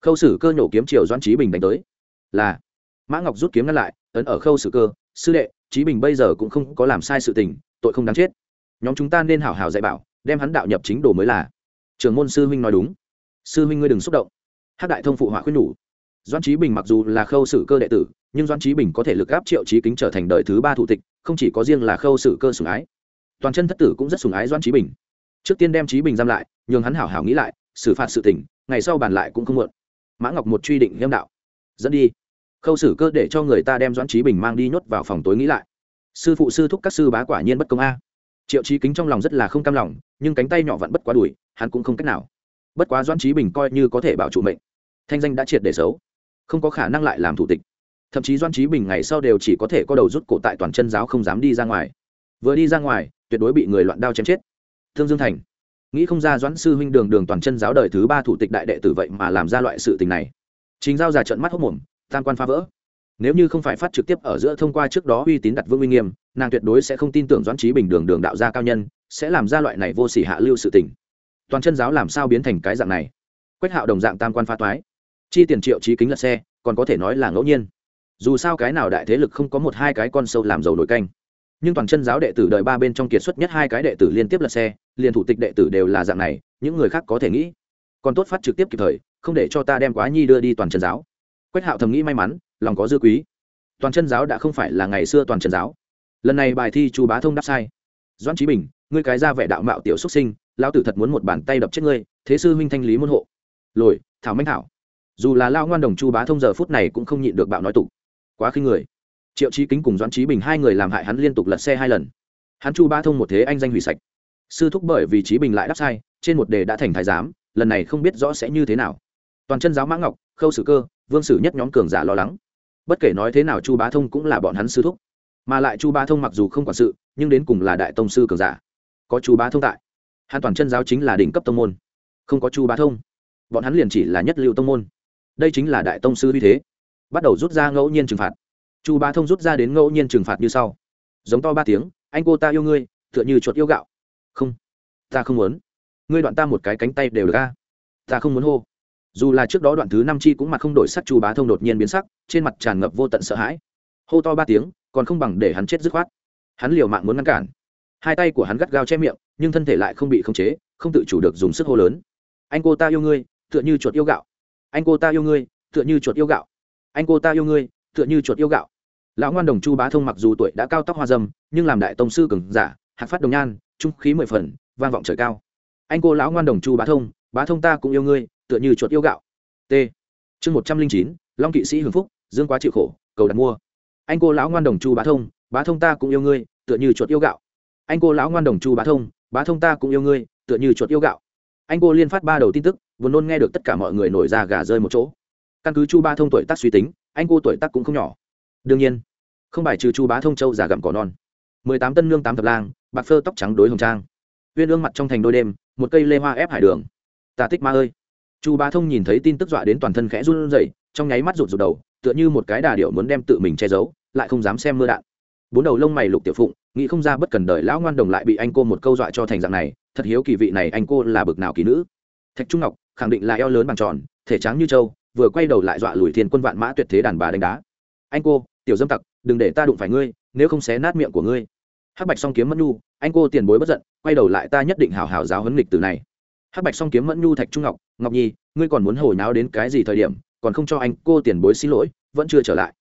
Khâu sử cơ nhổ kiếm triều doãn trí bình đánh tới. Là, mã ngọc rút kiếm ngăn lại, ấn ở khâu sử cơ, sư đệ trí bình bây giờ cũng không có làm sai sự tình, tội không đáng chết. Nhóm chúng ta nên hảo hảo dạy bảo, đem hắn đạo nhập chính đồ mới là. Trường môn sư huynh nói đúng. Sư huynh ngươi đừng xúc động. Hát đại thông phụ họa khuyên nhủ. Doãn trí bình mặc dù là khâu sử cơ đệ tử, nhưng doãn trí bình có thể lực áp triệu trí kính trở thành đời thứ ba thủ tịch, không chỉ có riêng là khâu sử cơ sủng ái. Toàn chân thất tử cũng rất sủng ái doãn trí bình trước tiên đem trí bình giam lại, nhường hắn hảo hảo nghĩ lại, xử phạt sự tỉnh ngày sau bàn lại cũng không muộn. Mã ngọc một truy định nghiêm đạo. Dẫn đi. Khâu xử cơ để cho người ta đem doãn trí bình mang đi nhốt vào phòng tối nghĩ lại. Sư phụ, sư thúc các sư bá quả nhiên bất công a. Triệu trí kính trong lòng rất là không cam lòng, nhưng cánh tay nhỏ vẫn bất quá đùi hắn cũng không cách nào. Bất quá doãn trí bình coi như có thể bảo chủ mệnh. Thanh danh đã triệt để xấu. Không có khả năng lại làm thủ tịch. Thậm chí doãn trí bình ngày sau đều chỉ có thể có đầu rút cổ tại toàn chân giáo không dám đi ra ngoài. Vừa đi ra ngoài, tuyệt đối bị người loạn đao chém chết thương dương thành. Nghĩ không ra doãn sư huynh đường đường toàn chân giáo đời thứ ba thủ tịch đại đệ tử vậy mà làm ra loại sự tình này. Chính giao già trận mắt hốc mồm, tam quan phá vỡ. Nếu như không phải phát trực tiếp ở giữa thông qua trước đó uy tín đặt vương uy nghiêm, nàng tuyệt đối sẽ không tin tưởng doãn trí bình đường đường đạo gia cao nhân, sẽ làm ra loại này vô sỉ hạ lưu sự tình. Toàn chân giáo làm sao biến thành cái dạng này? Quách hạo đồng dạng tam quan pha toái. Chi tiền triệu trí kính lật xe, còn có thể nói là ngẫu nhiên. Dù sao cái nào đại thế lực không có một hai cái con sâu làm dầu nổi canh nhưng toàn chân giáo đệ tử đợi ba bên trong kiệt xuất nhất hai cái đệ tử liên tiếp lật xe, liền thủ tịch đệ tử đều là dạng này, những người khác có thể nghĩ. Còn tốt phát trực tiếp kịp thời, không để cho ta đem quá nhi đưa đi toàn chân giáo. Quách hạo thầm nghĩ may mắn, lòng có dư quý. Toàn chân giáo đã không phải là ngày xưa toàn chân giáo. Lần này bài thi chu bá thông đáp sai. Doãn trí bình, ngươi cái ra vẻ đạo mạo tiểu xuất sinh, lão tử thật muốn một bàn tay đập chết ngươi, thế sư huynh thanh lý môn hộ. Lồi, thảo minh thảo. Dù là lao ngoan đồng chu bá thông giờ phút này cũng không nhịn được bạo nói tục. Quá khinh người triệu trí kính cùng doãn trí bình hai người làm hại hắn liên tục lật xe hai lần hắn chu bá thông một thế anh danh hủy sạch sư thúc bởi vì trí bình lại đáp sai trên một đề đã thành thái giám lần này không biết rõ sẽ như thế nào toàn chân giáo mã ngọc khâu sử cơ vương sử nhất nhóm cường giả lo lắng bất kể nói thế nào chu bá thông cũng là bọn hắn sư thúc mà lại chu bá thông mặc dù không quản sự nhưng đến cùng là đại tông sư cường giả có chu bá thông tại hắn toàn chân giáo chính là đỉnh cấp tông môn không có chu bá thông bọn hắn liền chỉ là nhất liệu tông môn đây chính là đại tông sư uy thế bắt đầu rút ra ngẫu nhiên trừng phạt chu bá thông rút ra đến ngẫu nhiên trừng phạt như sau. Giống to ba tiếng, anh cô ta yêu ngươi, tựa như chuột yêu gạo. Không, ta không muốn. Ngươi đoạn ta một cái cánh tay đều được ca ta không muốn hô. Dù là trước đó đoạn thứ năm chi cũng mặt không đổi sắc, chu bá thông đột nhiên biến sắc, trên mặt tràn ngập vô tận sợ hãi. Hô to ba tiếng, còn không bằng để hắn chết dứt khoát. Hắn liều mạng muốn ngăn cản. Hai tay của hắn gắt gao che miệng, nhưng thân thể lại không bị khống chế, không tự chủ được dùng sức hô lớn. Anh cô ta yêu ngươi, tựa như chuột yêu gạo. Anh cô ta yêu ngươi, tựa như chuột yêu gạo. Anh cô ta yêu ngươi tựa như chuột yêu gạo. Lão ngoan đồng chu bá thông mặc dù tuổi đã cao tóc hoa dâm, nhưng làm đại tông sư cường giả hạc phát đồng nhan, trung khí mười phần, vang vọng trời cao. Anh cô lão ngoan đồng chu bá thông bá thông ta cũng yêu ngươi, tựa như chuột yêu gạo. T. Chương một trăm linh chín, long kỵ sĩ hưng phúc, dương quá chịu khổ, cầu đặt mua. Anh cô lão ngoan đồng chu bá thông bá thông ta cũng yêu ngươi, tựa như chuột yêu gạo. Anh cô lão ngoan đồng chu bá thông bá thông ta cũng yêu ngươi, tựa như chuột yêu gạo. Anh cô liên phát ba đầu tin tức vừa nôn nghe được tất cả mọi người nổi ra gà rơi một chỗ. Căn cứ chu ba thông tuổi tác suy tính anh cô tuổi tác cũng không nhỏ. Đương nhiên, không bài trừ chu bá thông châu già gặm cỏ non. Mười tám tân lương tám thập lang, bạc phơ tóc trắng đối hồng trang. Uyên ương mặt trong thành đôi đêm, một cây lê hoa ép hải đường. Ta tích ma ơi. Chu bá thông nhìn thấy tin tức dọa đến toàn thân khẽ run rẩy, trong nháy mắt rụt rụt đầu, tựa như một cái đà điệu muốn đem tự mình che giấu, lại không dám xem mưa đạn. Bốn đầu lông mày lục tiểu phụng, nghĩ không ra bất cần đời lão ngoan đồng lại bị anh cô một câu dọa cho thành dạng này, thật hiếu kỳ vị này anh cô là bực nào kỳ nữ. Thạch trung ngọc, khẳng định là eo lớn bằng tròn, thể trắng như trâu vừa quay đầu lại dọa lùi thiên quân vạn mã tuyệt thế đàn bà đánh đá. Anh cô, tiểu dâm tặc, đừng để ta đụng phải ngươi, nếu không xé nát miệng của ngươi. Hắc bạch song kiếm mẫn nhu, anh cô tiền bối bất giận, quay đầu lại ta nhất định hào hào giáo huấn nghịch từ này. Hắc bạch song kiếm mẫn nhu, thạch trung ngọc ngọc nhi, ngươi còn muốn hồi náo đến cái gì thời điểm, còn không cho anh cô tiền bối xin lỗi, vẫn chưa trở lại.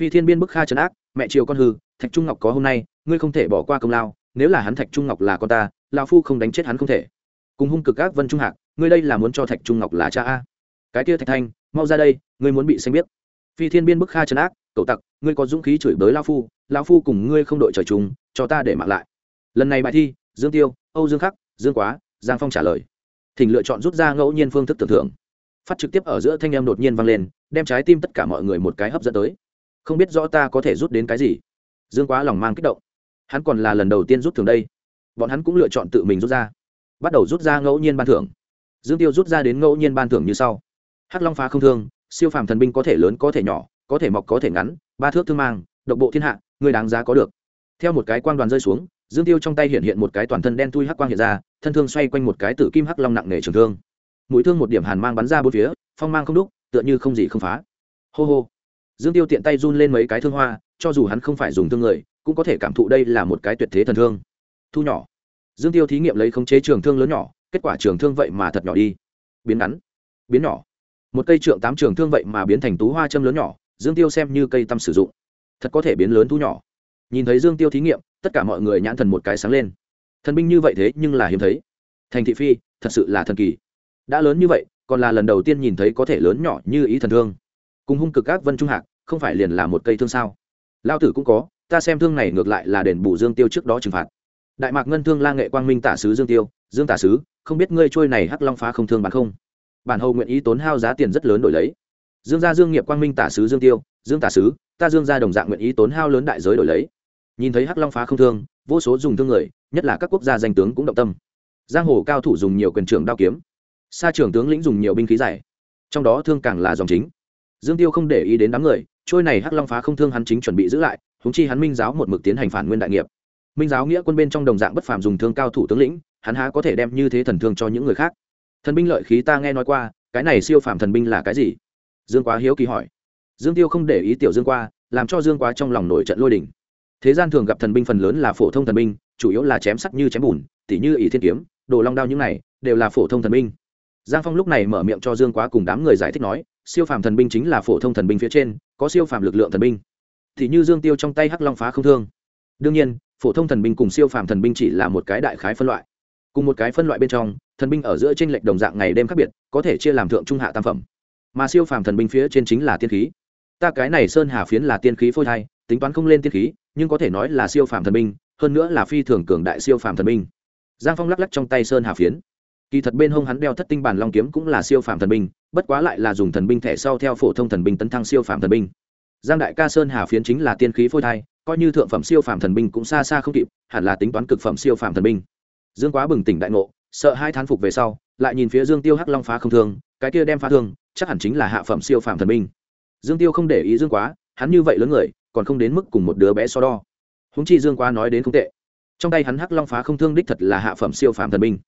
Phi thiên biên bức kha trấn ác, mẹ triều con hư, thạch trung ngọc có hôm nay, ngươi không thể bỏ qua công lao, nếu là hắn thạch trung ngọc là con ta lao phu không đánh chết hắn không thể. Cùng hung cực ác vân trung hạc, ngươi đây là muốn cho thạch trung ngọc là cha a. Cái kia thạch thanh mau ra đây, ngươi muốn bị xanh biết. Phi thiên biên bức kha trấn ác, cậu tặc, ngươi có dũng khí chửi bới lao phu lao phu cùng ngươi không đội trời chung, cho ta để mặc lại. Lần này bài thi, dương tiêu, âu dương khắc, dương quá, giang phong trả lời. Thỉnh lựa chọn rút ra ngẫu nhiên phương thức tưởng thưởng phát trực tiếp ở giữa thanh em đột nhiên vang lên, đem trái tim tất cả mọi người một cái hấp dẫn tới. Không biết rõ ta có thể rút đến cái gì. Dương quá lòng mang kích động. Hắn còn là lần đầu tiên rút thường đây. Bọn hắn cũng lựa chọn tự mình rút ra. Bắt đầu rút ra ngẫu nhiên ban thưởng. Dương tiêu rút ra đến ngẫu nhiên ban thưởng như sau hắc long phá không thương, siêu phàm thần binh có thể lớn có thể nhỏ, có thể mọc có thể ngắn, ba thước thương mang, độc bộ thiên hạ, người đáng giá có được. Theo một cái quang đoàn rơi xuống, dương tiêu trong tay hiện hiện một cái toàn thân đen thui hắc quang hiện ra, thân thương xoay quanh một cái tử kim hắc long nặng nề trường thương. Mũi thương một điểm hàn mang bắn ra bốn phía, phong mang không đúc, tựa như không gì không phá. Hô hô. Dương tiêu tiện tay run lên mấy cái thương hoa, cho dù hắn không phải dùng thương người, cũng có thể cảm thụ đây là một cái tuyệt thế thần thương. Thu nhỏ. Dương tiêu thí nghiệm lấy khống chế trường thương lớn nhỏ, kết quả trường thương vậy mà thật nhỏ đi. Biến ngắn. Biến nhỏ một cây trượng tám trường thương vậy mà biến thành tú hoa châm lớn nhỏ, dương tiêu xem như cây tăm sử dụng. Thật có thể biến lớn thu nhỏ. Nhìn thấy dương tiêu thí nghiệm, tất cả mọi người nhãn thần một cái sáng lên. Thần binh như vậy thế nhưng là hiếm thấy. Thành thị phi, thật sự là thần kỳ. Đã lớn như vậy, còn là lần đầu tiên nhìn thấy có thể lớn nhỏ như ý thần thương. Cùng hung cực các vân trung hạc, không phải liền là một cây thương sao? Lao tử cũng có, ta xem thương này ngược lại là đền bù dương tiêu trước đó trừng phạt. Đại mạc ngân thương la nghệ quang minh tả sứ dương tiêu, dương tả sứ, không biết ngươi trôi này hắc long phá không thương bắn không? Bản hầu nguyện ý tốn hao giá tiền rất lớn đổi lấy. Dương gia dương nghiệp quang minh tả sứ dương tiêu, dương tả sứ, ta dương gia đồng dạng nguyện ý tốn hao lớn đại giới đổi lấy. Nhìn thấy hắc long phá không thương, vô số dùng thương người, nhất là các quốc gia danh tướng cũng động tâm. Giang hồ cao thủ dùng nhiều quyền trưởng đao kiếm. Sa trưởng tướng lĩnh dùng nhiều binh khí giải. Trong đó thương càng là dòng chính. Dương tiêu không để ý đến đám người, trôi này hắc long phá không thương hắn chính chuẩn bị giữ lại húng chi hắn minh giáo một mực tiến hành phản nguyên đại nghiệp. Minh giáo nghĩa quân bên trong đồng dạng bất phàm dùng thương cao thủ tướng lĩnh, hắn há có thể đem như thế thần thương cho những người khác thần binh lợi khí ta nghe nói qua, cái này siêu phàm thần binh là cái gì? Dương quá hiếu kỳ hỏi. Dương tiêu không để ý tiểu dương qua làm cho dương quá trong lòng nổi trận lôi đình. Thế gian thường gặp thần binh phần lớn là phổ thông thần binh, chủ yếu là chém sắc như chém bùn, tỉ như ỷ thiên kiếm, đồ long đao những này, đều là phổ thông thần binh. Giang phong lúc này mở miệng cho dương quá cùng đám người giải thích nói, siêu phàm thần binh chính là phổ thông thần binh phía trên, có siêu phàm lực lượng thần binh. Thì như dương tiêu trong tay hắc long phá không thương. Đương nhiên, phổ thông thần binh cùng siêu phàm thần binh chỉ là một cái đại khái phân loại cùng một cái phân loại bên trong, thần binh ở giữa t r ê n lệch đồng dạng ngày đêm khác biệt, có thể chia làm thượng trung hạ tam phẩm. Mà siêu phàm thần binh phía trên chính là tiên khí. Ta cái này sơn hà phiến là tiên khí phôi thai, tính toán không lên tiên khí, nhưng có thể nói là siêu phàm thần binh, hơn nữa là phi thường cường đại siêu phàm thần binh. Giang phong lắc lắc trong tay sơn hà phiến. Kỳ thật bên hông hắn đeo thất tinh bản long kiếm cũng là siêu phàm thần binh, bất quá lại là dùng thần binh thẻ sau theo phổ thông thần binh tấn thăng siêu phàm thần binh. Giang đại ca sơn hà phiến chính là tiên khí phôi thai, coi như thượng phẩm siêu phàm thần binh cũng xa xa không kịp, hẳn là tính toán cực phẩm siêu phàm thần binh dương quá bừng tỉnh đại ngộ, sợ hai thán phục về sau, lại nhìn phía dương tiêu hắc long phá không thương, cái kia đem phá thương, chắc hẳn chính là hạ phẩm siêu phàm thần binh dương tiêu không để ý dương quá, hắn như vậy lớn người, còn không đến mức cùng một đứa bé so đo. Húng chi dương quá nói đến không tệ. Trong tay hắn hắc long phá không thương đích thật là hạ phẩm siêu phàm thần binh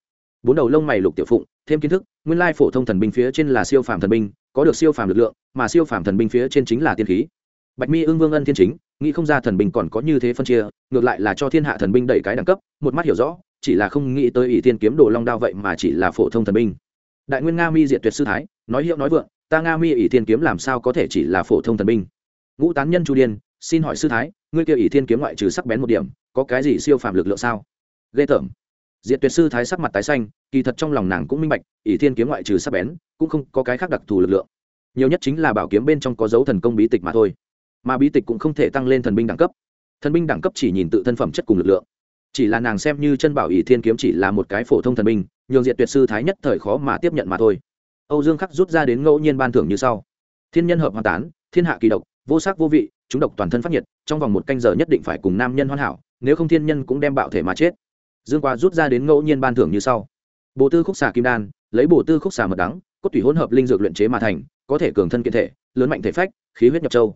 bốn đầu lông mày lục tiểu phụng, thêm kiến thức, nguyên lai phổ thông thần binh phía trên là siêu phàm thần binh, có được siêu phàm lực lượng, mà siêu phàm thần binh phía trên chính là tiên khí. Bạch mi ưng vương ân thiên chính, nghĩ không ra thần binh còn có như thế phân chia, ngược lại là cho thiên hạ thần binh đẩy cái đẳng cấp, một mắt hiểu rõ chỉ là không nghĩ tới ỷ tiên kiếm đồ long đao vậy mà chỉ là phổ thông thần binh. Đại nguyên nga mi diệt tuyệt sư thái, nói hiệu nói vượng, ta nga mi ỷ tiên kiếm làm sao có thể chỉ là phổ thông thần binh? Ngũ tán nhân chu điên, xin hỏi sư thái, ngươi kia ỷ tiên kiếm ngoại trừ sắc bén một điểm, có cái gì siêu phàm lực lượng sao? Ghê tởm. Diệt tuyệt sư thái sắc mặt tái xanh, kỳ thật trong lòng nàng cũng minh bạch, ỷ thiên kiếm ngoại trừ sắc bén, cũng không có cái khác đặc thù lực lượng. Nhiều nhất chính là bảo kiếm bên trong có dấu thần công bí tịch mà thôi. Mà bí tịch cũng không thể tăng lên thần binh đẳng cấp. Thần binh đẳng cấp chỉ nhìn tự thân phẩm chất cùng lực lượng chỉ là nàng xem như chân bảo ỷ thiên kiếm chỉ là một cái phổ thông thần binh, nhường diệt tuyệt sư thái nhất thời khó mà tiếp nhận mà thôi. Âu dương khắc rút ra đến ngẫu nhiên ban thưởng như sau. Thiên nhân hợp hoàn tán, thiên hạ kỳ độc, vô sắc vô vị, chúng độc toàn thân phát nhiệt, trong vòng một canh giờ nhất định phải cùng nam nhân hoàn hảo, nếu không thiên nhân cũng đem bạo thể mà chết. Dương qua rút ra đến ngẫu nhiên ban thưởng như sau. Bộ tư khúc xà kim đan, lấy bộ tư khúc xà mật đắng, cốt thủy hỗn hợp linh dược luyện chế mà thành, có thể cường thân kiện thể, lớn mạnh thể phách, khí huyết nhập châu.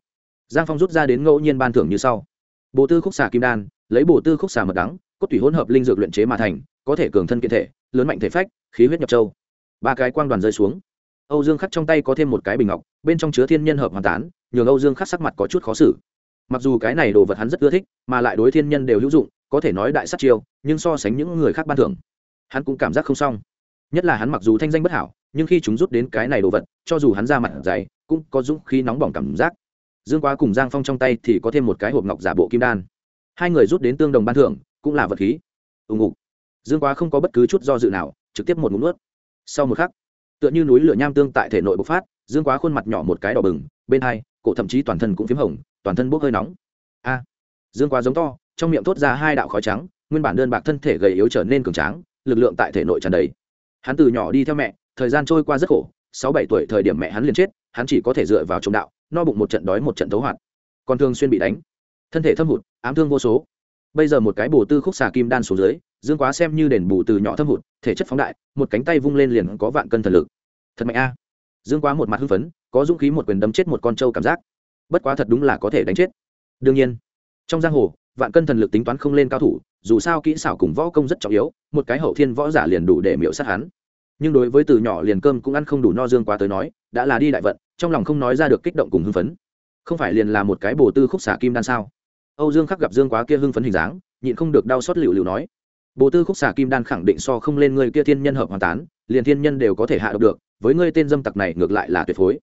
Giang phong rút ra đến ngẫu nhiên ban thưởng như sau. Bộ tư khúc xà kim đan, lấy bộ tư khúc xà mật đắng cốt thủy hỗn hợp linh dược luyện chế mà thành, có thể cường thân kiện thể, lớn mạnh thể phách, khí huyết nhập châu. Ba cái quang đoàn rơi xuống. Âu dương khắc trong tay có thêm một cái bình ngọc, bên trong chứa thiên nhân hợp hoàn tán, nhường âu dương khắc sắc mặt có chút khó xử. Mặc dù cái này đồ vật hắn rất ưa thích, mà lại đối thiên nhân đều hữu dụng, có thể nói đại sát chiêu, nhưng so sánh những người khác ban thưởng, hắn cũng cảm giác không xong. Nhất là hắn mặc dù thanh danh bất hảo, nhưng khi chúng rút đến cái này đồ vật, cho dù hắn ra mặt dày, cũng có dũng khí nóng bỏng cảm giác. Dương quá cùng giang phong trong tay thì có thêm một cái hộp ngọc giả bộ kim đan. Hai người rút đến tương đồng ban thưởng cũng là vật khí. Ùng ục dương quá không có bất cứ chút do dự nào, trực tiếp một ngụm nuốt. Sau một khắc, tựa như núi lửa nham tương tại thể nội bộc phát, dương quá khuôn mặt nhỏ một cái đỏ bừng, bên hai, cổ thậm chí toàn thân cũng p h í m hồng, toàn thân bốc hơi nóng. A! Dương quá giống to, trong miệng thốt ra hai đạo khói trắng, nguyên bản đơn bạc thân thể gầy yếu trở nên cường tráng, lực lượng tại thể nội tràn đầy. Hắn từ nhỏ đi theo mẹ, thời gian trôi qua rất khổ, sáu bảy tuổi thời điểm mẹ hắn liền chết, hắn chỉ có thể dựa vào trồng đạo, no bụng một trận đói một trận thấu hoạt. Còn thường xuyên bị đánh. Thân thể thâm hụt, ám thương vô số bây giờ một cái bổ tư khúc xà kim đan xuống dưới, dương quá xem như đền bù từ nhỏ thâm hụt, thể chất phóng đại, một cánh tay vung lên liền có vạn cân thần lực. Thật mạnh a. Dương quá một mặt hưng phấn, có dũng khí một quyền đấm chết một con trâu cảm giác. Bất quá thật đúng là có thể đánh chết. Đương nhiên, trong giang hồ, vạn cân thần lực tính toán không lên cao thủ, dù sao kỹ xảo cùng võ công rất trọng yếu, một cái hậu thiên võ giả liền đủ để miễu sát hắn. Nhưng đối với từ nhỏ liền cơm cũng ăn không đủ no dương quá tới nói, đã là đi đại vận, trong lòng không nói ra được kích động cùng hưng phấn. Không phải liền là một cái bồ tư khúc xả kim đan sao? Âu dương khắc gặp dương quá kia hưng phấn hình dáng, nhịn không được đau xót lựu lựu nói, bồ tư khúc xà kim đan khẳng định so không lên người kia thiên nhân hợp hoàn tán, liền thiên nhân đều có thể hạ độc được, với ngươi tên dâm tặc này ngược lại là tuyệt phối.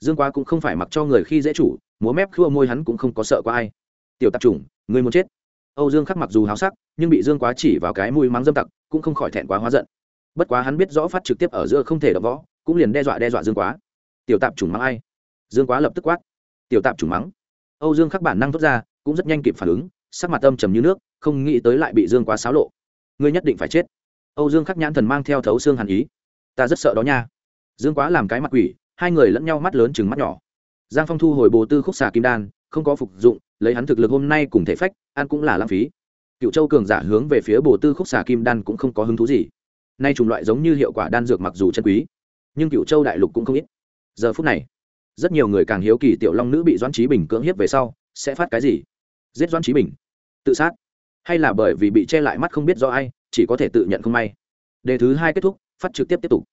Dương quá cũng không phải mặc cho người khi dễ chủ, múa mép khua môi hắn cũng không có sợ có ai. Tiểu tạp chủng người muốn chết? Âu dương khắc mặc dù háo sắc, nhưng bị dương quá chỉ vào cái mũi mắng dâm tặc, cũng không khỏi thẹn quá hóa giận. Bất quá hắn biết rõ phát trực tiếp ở giữa không thể đập võ, cũng liền đe dọa đe dọa dương quá. Tiểu tạp chủng mắng ai? Dương quá lập tức quát. Tiểu tạp chủng mắng. Âu dương khắc bản năng thốt ra cũng rất nhanh kịp phản ứng, sắc mặt âm trầm như nước, không nghĩ tới lại bị dương quá xáo lộ. Ngươi nhất định phải chết. Âu dương khắc nhãn thần mang theo thấu xương hàn ý. Ta rất sợ đó nha. Dương quá làm cái mặt quỷ, hai người lẫn nhau mắt lớn chừng mắt nhỏ. Giang phong thu hồi bồ tư khúc xà kim đan, không có phục dụng, lấy hắn thực lực hôm nay cùng thể phách, ăn cũng là lãng phí. Cựu châu cường giả hướng về phía bồ tư khúc xà kim đan cũng không có hứng thú gì. Nay chủng loại giống như hiệu quả đan dược mặc dù chân quý, nhưng cựu châu đại lục cũng không ít. Giờ phút này, rất nhiều người càng hiếu kỳ tiểu long nữ bị doãn trí bình cưỡng hiếp về sau sẽ phát cái gì? Giết doan trí bình. Tự sát. Hay là bởi vì bị che lại mắt không biết do ai, chỉ có thể tự nhận không may. Đề thứ hai kết thúc, phát trực tiếp tiếp tục.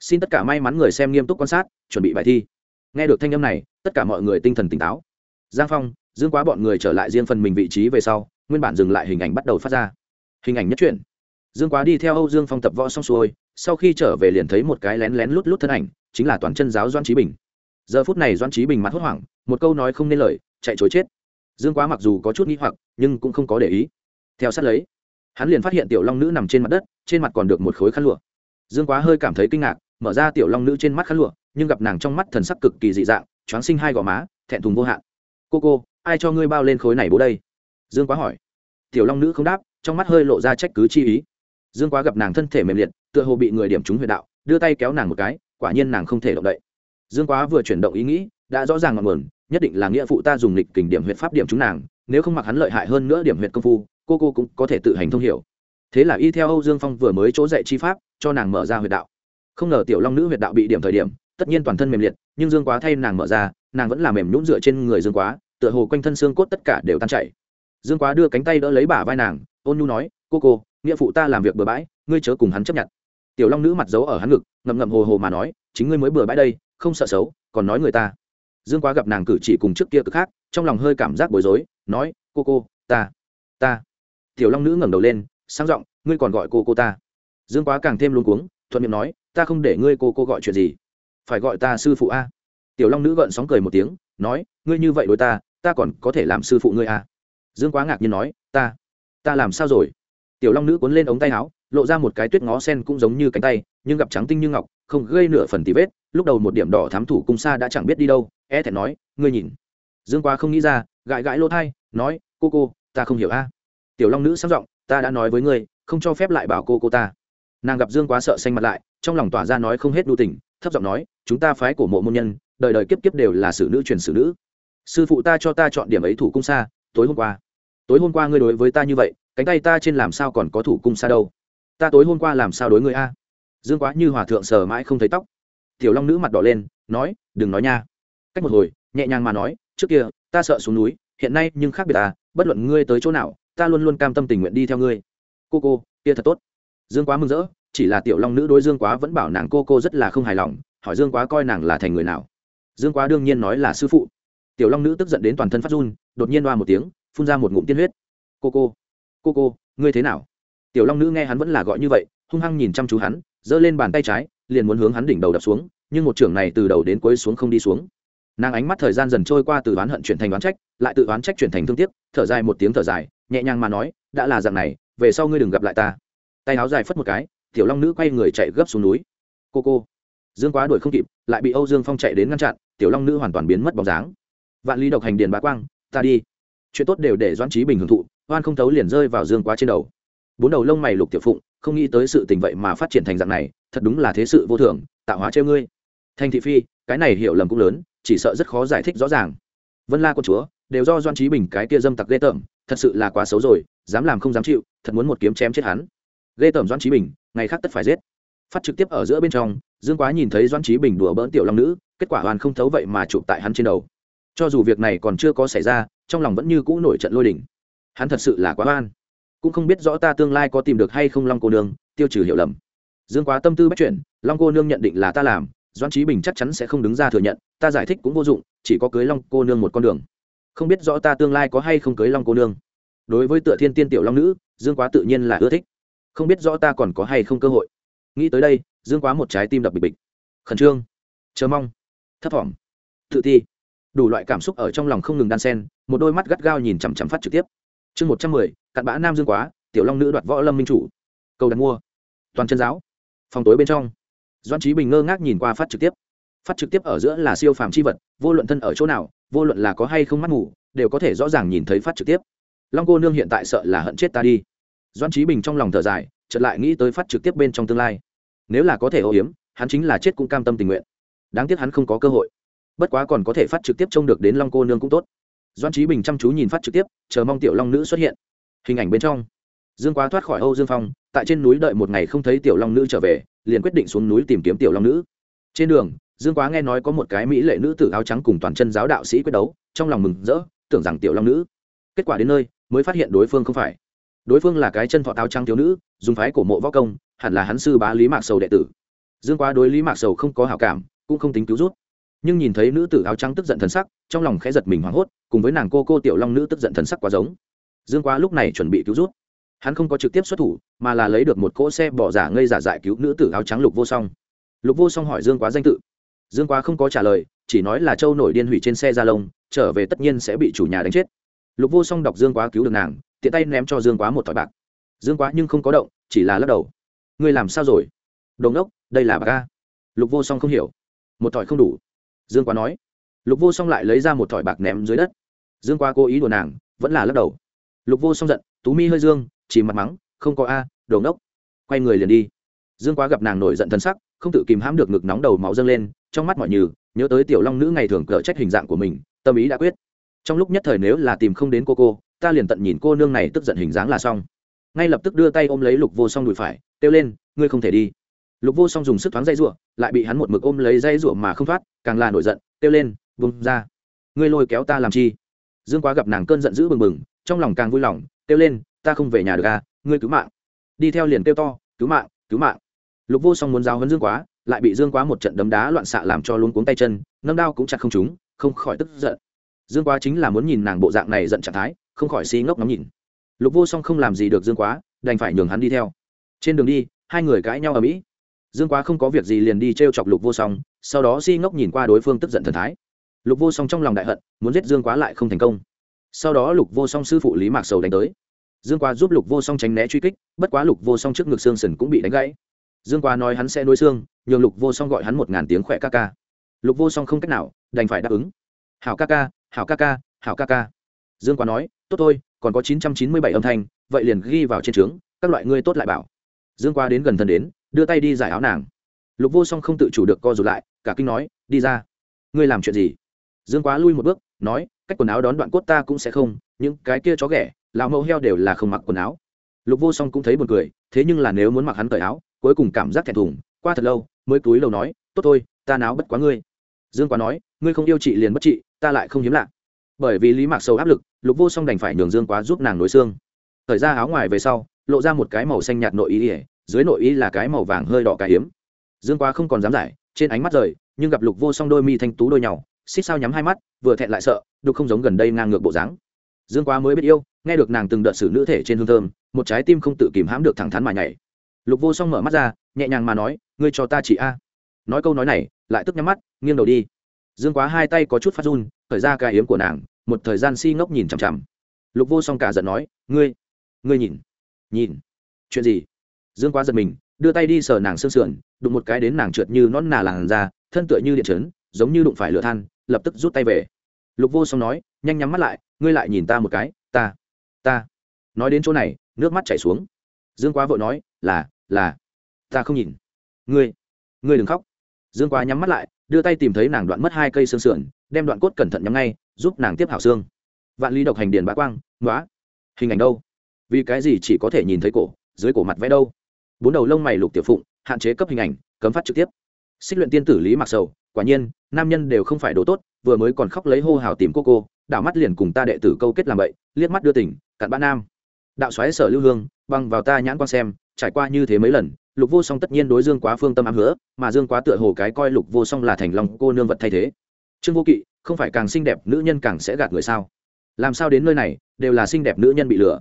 Xin tất cả may mắn người xem nghiêm túc quan sát, chuẩn bị bài thi. Nghe được thanh âm này, tất cả mọi người tinh thần tỉnh táo. Giang phong, dương quá bọn người trở lại riêng phần mình vị trí về sau, nguyên bản dừng lại hình ảnh bắt đầu phát ra. Hình ảnh nhất truyện dương quá đi theo âu dương phong tập võ xong xuôi, sau khi trở về liền thấy một cái lén lén lút lút thân ảnh, chính là toàn chân giáo doan trí bình. Giờ phút này doan trí bình mặt hốt hoảng, một câu nói không nên lời, chạy chối chết dương quá mặc dù có chút nghi hoặc, nhưng cũng không có để ý. Theo sát lấy, hắn liền phát hiện tiểu long nữ nằm trên mặt đất, trên mặt còn được một khối khăn lụa. Dương quá hơi cảm thấy kinh ngạc, mở ra tiểu long nữ trên mắt khăn lụa, nhưng gặp nàng trong mắt thần sắc cực kỳ dị dạng, choáng sinh hai gò má, thẹn thùng vô hạn. Cô cô, ai cho ngươi bao lên khối này bố đây? Dương quá hỏi. Tiểu long nữ không đáp, trong mắt hơi lộ ra trách cứ chi ý. Dương quá gặp nàng thân thể mềm liệt, tựa hồ bị người điểm trúng huyệt đạo, đưa tay kéo nàng một cái, quả nhiên nàng không thể động đậy. Dương quá vừa chuyển động ý nghĩ, đã rõ ràng ngọn nguồn nhất định là nghĩa phụ ta dùng lịch kình điểm huyệt pháp điểm chúng nàng, nếu không mặc hắn lợi hại hơn nữa điểm huyệt công phu, cô cô cũng có thể tự hành thông hiểu. Thế là y theo âu dương phong vừa mới chỗ dạy chi pháp, cho nàng mở ra huyệt đạo. Không ngờ tiểu long nữ huyệt đạo bị điểm thời điểm, tất nhiên toàn thân mềm liệt, nhưng dương quá thay nàng mở ra, nàng vẫn là mềm nhũn dựa trên người dương quá, tựa hồ quanh thân xương cốt tất cả đều tan chảy. Dương quá đưa cánh tay đỡ lấy bả vai nàng, ôn nhu nói, cô cô, nghĩa phụ ta làm việc bừa bãi, ngươi chớ cùng hắn chấp nhận. Tiểu long nữ mặt giấu ở hắn ngực, ngậm ngậm hồ hồ mà nói, chính ngươi mới bừa bãi đây, không sợ xấu, còn nói người ta dương quá gặp nàng cử chỉ cùng trước kia cực khác, trong lòng hơi cảm giác bối rối, nói, cô cô, ta ta. Tiểu long nữ ngẩng đầu lên, sang giọng, ngươi còn gọi cô cô ta? Dương quá càng thêm luống cuống, thuận miệng nói, ta không để ngươi cô cô gọi chuyện gì. Phải gọi ta sư phụ a. Tiểu long nữ gợn sóng cười một tiếng, nói, ngươi như vậy đối ta ta còn có thể làm sư phụ ngươi a? Dương quá ngạc nhiên nói, ta ta làm sao rồi? Tiểu long nữ cuốn lên ống tay áo, lộ ra một cái tuyết ngó sen cũng giống như cánh tay, nhưng gặp trắng tinh như ngọc, không gây nửa phần tí vết, lúc đầu một điểm đỏ thám thủ cung xa đã chẳng biết đi đâu e thẹn nói, ngươi nhìn. Dương quá không nghĩ ra, gãi gãi lỗ thai, nói, cô cô, ta không hiểu a. Tiểu long nữ sang giọng, ta đã nói với ngươi, không cho phép lại bảo cô cô ta. Nàng gặp dương quá sợ xanh mặt lại, trong lòng tỏa ra nói không hết đu tình, thấp giọng nói, chúng ta phái của mộ môn nhân, đời đời kiếp kiếp đều là sử nữ truyền sử nữ. Sư phụ ta cho ta chọn điểm ấy thủ cung xa, tối hôm qua. Tối hôm qua ngươi đối với ta như vậy, cánh tay ta trên làm sao còn có thủ cung xa đâu? Ta tối hôm qua làm sao đối ngươi a? Dương quá như hòa thượng sờ mãi không thấy tóc. Tiểu long nữ mặt đỏ lên, nói, đừng nói nha cách một hồi, nhẹ nhàng mà nói, trước kia, ta sợ xuống núi, hiện nay nhưng khác biệt ta, bất luận ngươi tới chỗ nào, ta luôn luôn cam tâm tình nguyện đi theo ngươi. Cô cô, kia thật tốt. Dương quá mừng rỡ, chỉ là tiểu long nữ đối dương quá vẫn bảo nàng cô cô rất là không hài lòng, hỏi dương quá coi nàng là thành người nào. Dương quá đương nhiên nói là sư phụ. Tiểu long nữ tức giận đến toàn thân phát run, đột nhiên đoa một tiếng, phun ra một ngụm tiên huyết. Cô cô cô cô, ngươi thế nào? Tiểu long nữ nghe hắn vẫn là gọi như vậy, hung hăng nhìn chăm chú hắn, giơ lên bàn tay trái, liền muốn hướng hắn đỉnh đầu đập xuống, nhưng một trưởng này từ đầu đến cuối xuống không đi xuống nàng ánh mắt thời gian dần trôi qua từ oán hận chuyển thành oán trách, lại tự oán trách chuyển thành thương tiếc, thở dài một tiếng thở dài, nhẹ nhàng mà nói, đã là dạng này, về sau ngươi đừng gặp lại ta. Tay áo dài phất một cái, tiểu long nữ quay người chạy gấp xuống núi. Cô cô. Dương quá đuổi không kịp, lại bị âu dương phong chạy đến ngăn chặn, tiểu long nữ hoàn toàn biến mất bóng dáng. Vạn ly độc hành điền bá quang, ta đi. Chuyện tốt đều để doãn trí bình hưởng thụ, oan không thấu liền rơi vào dương quá trên đầu. Bốn đầu lông mày lục tiểu phụng, không nghĩ tới sự tình vậy mà phát triển thành dạng này, thật đúng là thế sự vô thường, tạo hóa treo ngươi. Thanh thị phi, cái này hiểu lầm cũng lớn chỉ sợ rất khó giải thích rõ ràng. Vân la quân chúa, đều do doan trí bình cái kia dâm tặc ghê tởm, thật sự là quá xấu rồi, dám làm không dám chịu, thật muốn một kiếm chém chết hắn. Ghê tởm doan trí bình, ngày khác tất phải giết. Phát trực tiếp ở giữa bên trong, dương quá nhìn thấy doan trí bình đùa bỡn tiểu long nữ, kết quả hoàn không thấu vậy mà chụp tại hắn trên đầu. Cho dù việc này còn chưa có xảy ra, trong lòng vẫn như cũ nổi trận lôi đỉnh hắn thật sự là quá oan. Cũng không biết rõ ta tương lai có tìm được hay không long cô nương, tiêu trừ hiểu lầm. Dương quá tâm tư bắt chuyển, long cô nương nhận định là ta làm doan trí bình chắc chắn sẽ không đứng ra thừa nhận, ta giải thích cũng vô dụng, chỉ có cưới long cô nương một con đường. Không biết rõ ta tương lai có hay không cưới long cô nương. Đối với tựa thiên tiên tiểu long nữ, dương quá tự nhiên là ưa thích. Không biết rõ ta còn có hay không cơ hội. Nghĩ tới đây, dương quá một trái tim đập bịch bịch. Khẩn trương, chờ mong, thấp thỏm, tự ti. Đủ loại cảm xúc ở trong lòng không ngừng đan sen một đôi mắt gắt gao nhìn chằm chằm phát trực tiếp. Chương một trăm mười, cặn bã nam dương quá, tiểu long nữ đoạt võ lâm minh chủ. Cầu đặt mua. Toàn chân giáo. Phòng tối bên trong doan trí bình ngơ ngác nhìn qua phát trực tiếp. Phát trực tiếp ở giữa là siêu phàm c h i vật, vô luận thân ở chỗ nào, vô luận là có hay không mắt ngủ đều có thể rõ ràng nhìn thấy phát trực tiếp. Long cô nương hiện tại sợ là hận chết ta đi. Doan trí bình trong lòng thở dài, chợt lại nghĩ tới phát trực tiếp bên trong tương lai. Nếu là có thể ô hiếm hắn chính là chết cũng cam tâm tình nguyện. Đáng tiếc hắn không có cơ hội. Bất quá còn có thể phát trực tiếp trông được đến long cô nương cũng tốt. Doan trí bình chăm chú nhìn phát trực tiếp, chờ mong tiểu long nữ xuất hiện. Hình ảnh bên trong. Dương quá thoát khỏi âu dương phong, tại trên núi đợi một ngày không thấy tiểu long nữ trở về liền quyết định xuống núi tìm kiếm tiểu long nữ. Trên đường, dương quá nghe nói có một cái mỹ lệ nữ tử áo trắng cùng toàn chân giáo đạo sĩ quyết đấu, trong lòng mừng rỡ, tưởng rằng tiểu long nữ. Kết quả đến nơi, mới phát hiện đối phương không phải. Đối phương là cái chân thọ áo trắng thiếu nữ, dùng phái cổ mộ võ công, hẳn là hắn sư bá lý mạc sầu đệ tử. Dương quá đối lý mạc sầu không có hảo cảm, cũng không tính cứu rút nhưng nhìn thấy nữ tử áo trắng tức giận thần sắc, trong lòng khẽ giật mình hoảng hốt, cùng với nàng cô cô tiểu long nữ tức giận thần sắc quá giống. Dương quá lúc này chuẩn bị cứu rút hắn không có trực tiếp xuất thủ, mà là lấy được một cỗ xe bỏ giả ngây giả dại cứu nữ tử áo trắng lục vô song. Lục vô song hỏi dương quá danh tự. Dương quá không có trả lời, chỉ nói là châu nổi điên hủy trên xe gia lông, trở về tất nhiên sẽ bị chủ nhà đánh chết. Lục vô song đọc dương quá cứu được nàng, tiện tay ném cho dương quá một thỏi bạc. Dương quá nhưng không có động, chỉ là lắc đầu. Ngươi làm sao rồi? Đồ ngốc, đây là bạc ca lục vô song không hiểu. Một thỏi không đủ. Dương quá nói. Lục vô song lại lấy ra một thỏi bạc ném dưới đất. Dương quá cố ý đùa nàng, vẫn là lắc đầu. Lục vô song giận, tú mi hơi dương chỉ mặt mắng, không có a, đồ ngốc. Quay người liền đi. Dương quá gặp nàng nổi giận thân sắc, không tự kìm hãm được ngực nóng đầu máu dâng lên, trong mắt mọi nhừ, nhớ tới tiểu long nữ ngày thường cỡ trách hình dạng của mình, tâm ý đã quyết. Trong lúc nhất thời nếu là tìm không đến cô cô, ta liền tận nhìn cô nương này tức giận hình dáng là xong. Ngay lập tức đưa tay ôm lấy lục vô song đùi phải, kêu lên, ngươi không thể đi. Lục vô song dùng sức thoáng dây rụa lại bị hắn một mực ôm lấy dây rụa mà không thoát, càng là nổi giận, kêu lên vùng ra. Ngươi lôi kéo ta làm chi? Dương quá gặp nàng cơn giận dữ bừng bừng, trong lòng càng vui lòng, kêu lên ta không về nhà được à ngươi cứu mạng. Đi theo liền kêu to, cứu mạng cứu mạng. Lục vô song muốn giao hấn dương quá, lại bị dương quá một trận đấm đá loạn xạ làm cho luôn cuống tay chân, nâng đao cũng chặt không chúng không khỏi tức giận. Dương quá chính là muốn nhìn nàng bộ dạng này giận trạng thái, không khỏi xi ngốc ngắm nhìn. Lục vô song không làm gì được dương quá, đành phải nhường hắn đi theo. Trên đường đi, hai người cãi nhau ở mỹ. Dương quá không có việc gì liền đi t r e o chọc lục vô song, sau đó si ngốc nhìn qua đối phương tức giận thần thái. Lục vô song trong lòng đại hận, muốn giết dương quá lại không thành công. Sau đó lục vô song sư phụ lý mạc sầu đánh tới dương quá giúp lục vô song tránh né truy kích, bất quá lục vô song trước ngực xương sần cũng bị đánh gãy. Dương quá nói hắn sẽ nối xương, nhường lục vô song gọi hắn một ngàn tiếng khỏe ca ca. Lục vô song không cách nào, đành phải đáp ứng. Hảo ca ca, hảo ca ca, hảo ca ca. Dương quá nói, tốt thôi, còn có chín trăm chín mươi bảy âm thanh, vậy liền ghi vào trên trướng, các loại ngươi tốt lại bảo. Dương quá đến gần thân đến, đưa tay đi giải áo nàng. Lục vô song không tự chủ được co rụt lại, cả kinh nói, đi ra. Ngươi làm chuyện gì? Dương quá lui một bước, nói, cách quần áo đón đoạn cốt ta cũng sẽ không, những cái kia chó ghẻ lão mẫu heo đều là không mặc quần áo. Lục vô song cũng thấy buồn cười, thế nhưng là nếu muốn mặc hắn cởi áo, cuối cùng cảm giác thẹn thùng, qua thật lâu, mới túi lâu nói, tốt thôi, ta náo bất quá ngươi. Dương quá nói, ngươi không yêu chị liền bất chị, ta lại không hiếm lạ. Bởi vì lý mạc sâu áp lực, lục vô song đành phải nhường dương quá giúp nàng nối xương. Thời ra áo ngoài về sau, lộ ra một cái màu xanh nhạt nội ý ỉa dưới nội ý là cái màu vàng hơi đỏ cái hiếm dương quá không còn dám giải, trên ánh mắt rời, nhưng gặp lục vô song đôi mi thanh tú đôi nhau, xích sao nhắm hai mắt, vừa thẹn lại sợ, đục không giống gần đây ngang ngược bộ dáng dương quá mới biết yêu, nghe được nàng từng đợt xử nữ thể trên hương thơm, một trái tim không tự kìm hãm được thẳng thắn mà nhảy. Lục vô song mở mắt ra, nhẹ nhàng mà nói, ngươi cho ta chỉ a. Nói câu nói này, lại tức nhắm mắt, nghiêng đầu đi. Dương quá hai tay có chút phát run, khởi ra cài yếm của nàng, một thời gian si ngốc nhìn chằm chằm. Lục vô song cả giận nói, ngươi ngươi nhìn nhìn, chuyện gì? Dương quá giật mình, đưa tay đi sờ nàng sương sườn, đụng một cái đến nàng trượt như nón nà làn ra thân tựa như điện trấn giống như đụng phải lửa than, lập tức rút tay về lục vô song nói nhanh nhắm mắt lại ngươi lại nhìn ta một cái ta ta. Nói đến chỗ này nước mắt chảy xuống. Dương quá vội nói là là ta không nhìn. Ngươi ngươi đừng khóc. Dương quá nhắm mắt lại đưa tay tìm thấy nàng đoạn mất hai cây xương sườn đem đoạn cốt cẩn thận nhắm ngay giúp nàng tiếp hảo xương. Vạn ly độc hành điền bá quang ngõa, hình ảnh đâu? Vì cái gì chỉ có thể nhìn thấy cổ dưới cổ mặt vẽ đâu? Bốn đầu lông mày lục tiểu phụng hạn chế cấp hình ảnh cấm phát trực tiếp. Xích luyện tiên tử lý mặc sầu quả nhiên nam nhân đều không phải đồ tốt vừa mới còn khóc lấy hô hào tìm cô cô, đảo mắt liền cùng ta đệ tử câu kết làm vậy liếc mắt đưa tỉnh cặn bã nam. Đạo xoáy sở lưu hương, băng vào ta nhãn quan xem, trải qua như thế mấy lần, lục vô song tất nhiên đối dương quá phương tâm ám hứa, mà dương quá tựa hồ cái coi lục vô song là thành lòng cô nương vật thay thế. Trương vô kỵ, không phải càng xinh đẹp nữ nhân càng sẽ gạt người sao? Làm sao đến nơi này, đều là xinh đẹp nữ nhân bị lừa.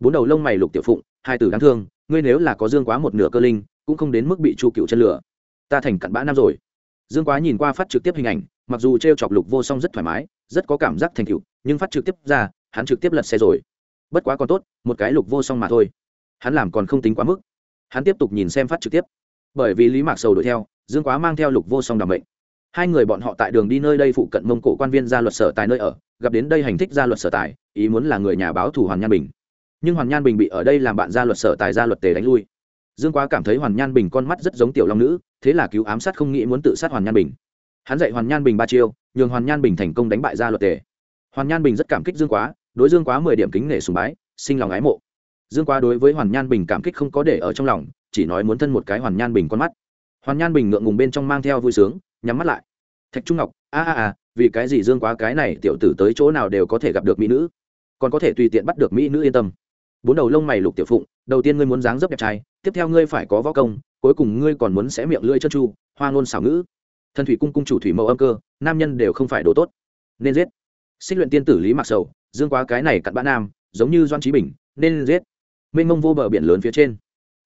Bốn đầu lông mày lục tiểu phụng, hai tử đáng thương, ngươi nếu là có dương quá một nửa cơ linh, cũng không đến mức bị chu cựu chân lửa ta thành cặn bã nam rồi dương quá nhìn qua phát trực tiếp hình ảnh, mặc dù t r e o chọc lục vô song rất thoải mái, rất có cảm giác thành cựu nhưng phát trực tiếp ra, hắn trực tiếp lật xe rồi. Bất quá còn tốt, một cái lục vô song mà thôi. Hắn làm còn không tính quá mức. Hắn tiếp tục nhìn xem phát trực tiếp. Bởi vì lý mạc sầu đuổi theo, dương quá mang theo lục vô song đảm mệnh. Hai người bọn họ tại đường đi nơi đây phụ cận mông cổ quan viên gia luật sở tài nơi ở, gặp đến đây hành thích gia luật sở tài, ý muốn là người nhà báo thủ hoàn nhan bình. Nhưng hoàn nhan bình bị ở đây làm bạn gia luật sở tài gia luật tề đánh lui. Dương quá cảm thấy hoàn nhan bình con mắt rất giống tiểu long nữ thế là cứu ám sát không nghĩ muốn tự sát hoàn nhan bình. Hắn dạy hoàn nhan bình ba chiêu, nhường hoàn nhan bình thành công đánh bại gia luật tề. Hoàn nhan bình rất cảm kích dương quá, đối dương quá mười điểm kính nể sùng bái, sinh lòng ái mộ. Dương quá đối với hoàn nhan bình cảm kích không có để ở trong lòng, chỉ nói muốn thân một cái hoàn nhan bình con mắt. Hoàn nhan bình ngượng ngùng bên trong mang theo vui sướng, nhắm mắt lại. Thạch trung ngọc, a a a, vì cái gì dương quá cái này tiểu tử tới chỗ nào đều có thể gặp được mỹ nữ? Còn có thể tùy tiện bắt được mỹ nữ yên tâm. Bốn đầu lông mày lục tiểu phụng, đầu tiên ngươi muốn dáng dấp đẹp trai, tiếp theo ngươi phải có võ công cuối cùng ngươi còn muốn sẽ miệng lưỡi chân chu, hoa ngôn xảo ngữ. Thần thủy cung cung chủ thủy mẫu âm cơ, nam nhân đều không phải đồ tốt. Nên giết. Xích luyện tiên tử lý mặc sầu, dương quá cái này cặn bã nam, giống như doan trí bình, nên giết. Mênh mông vô bờ biển lớn phía trên.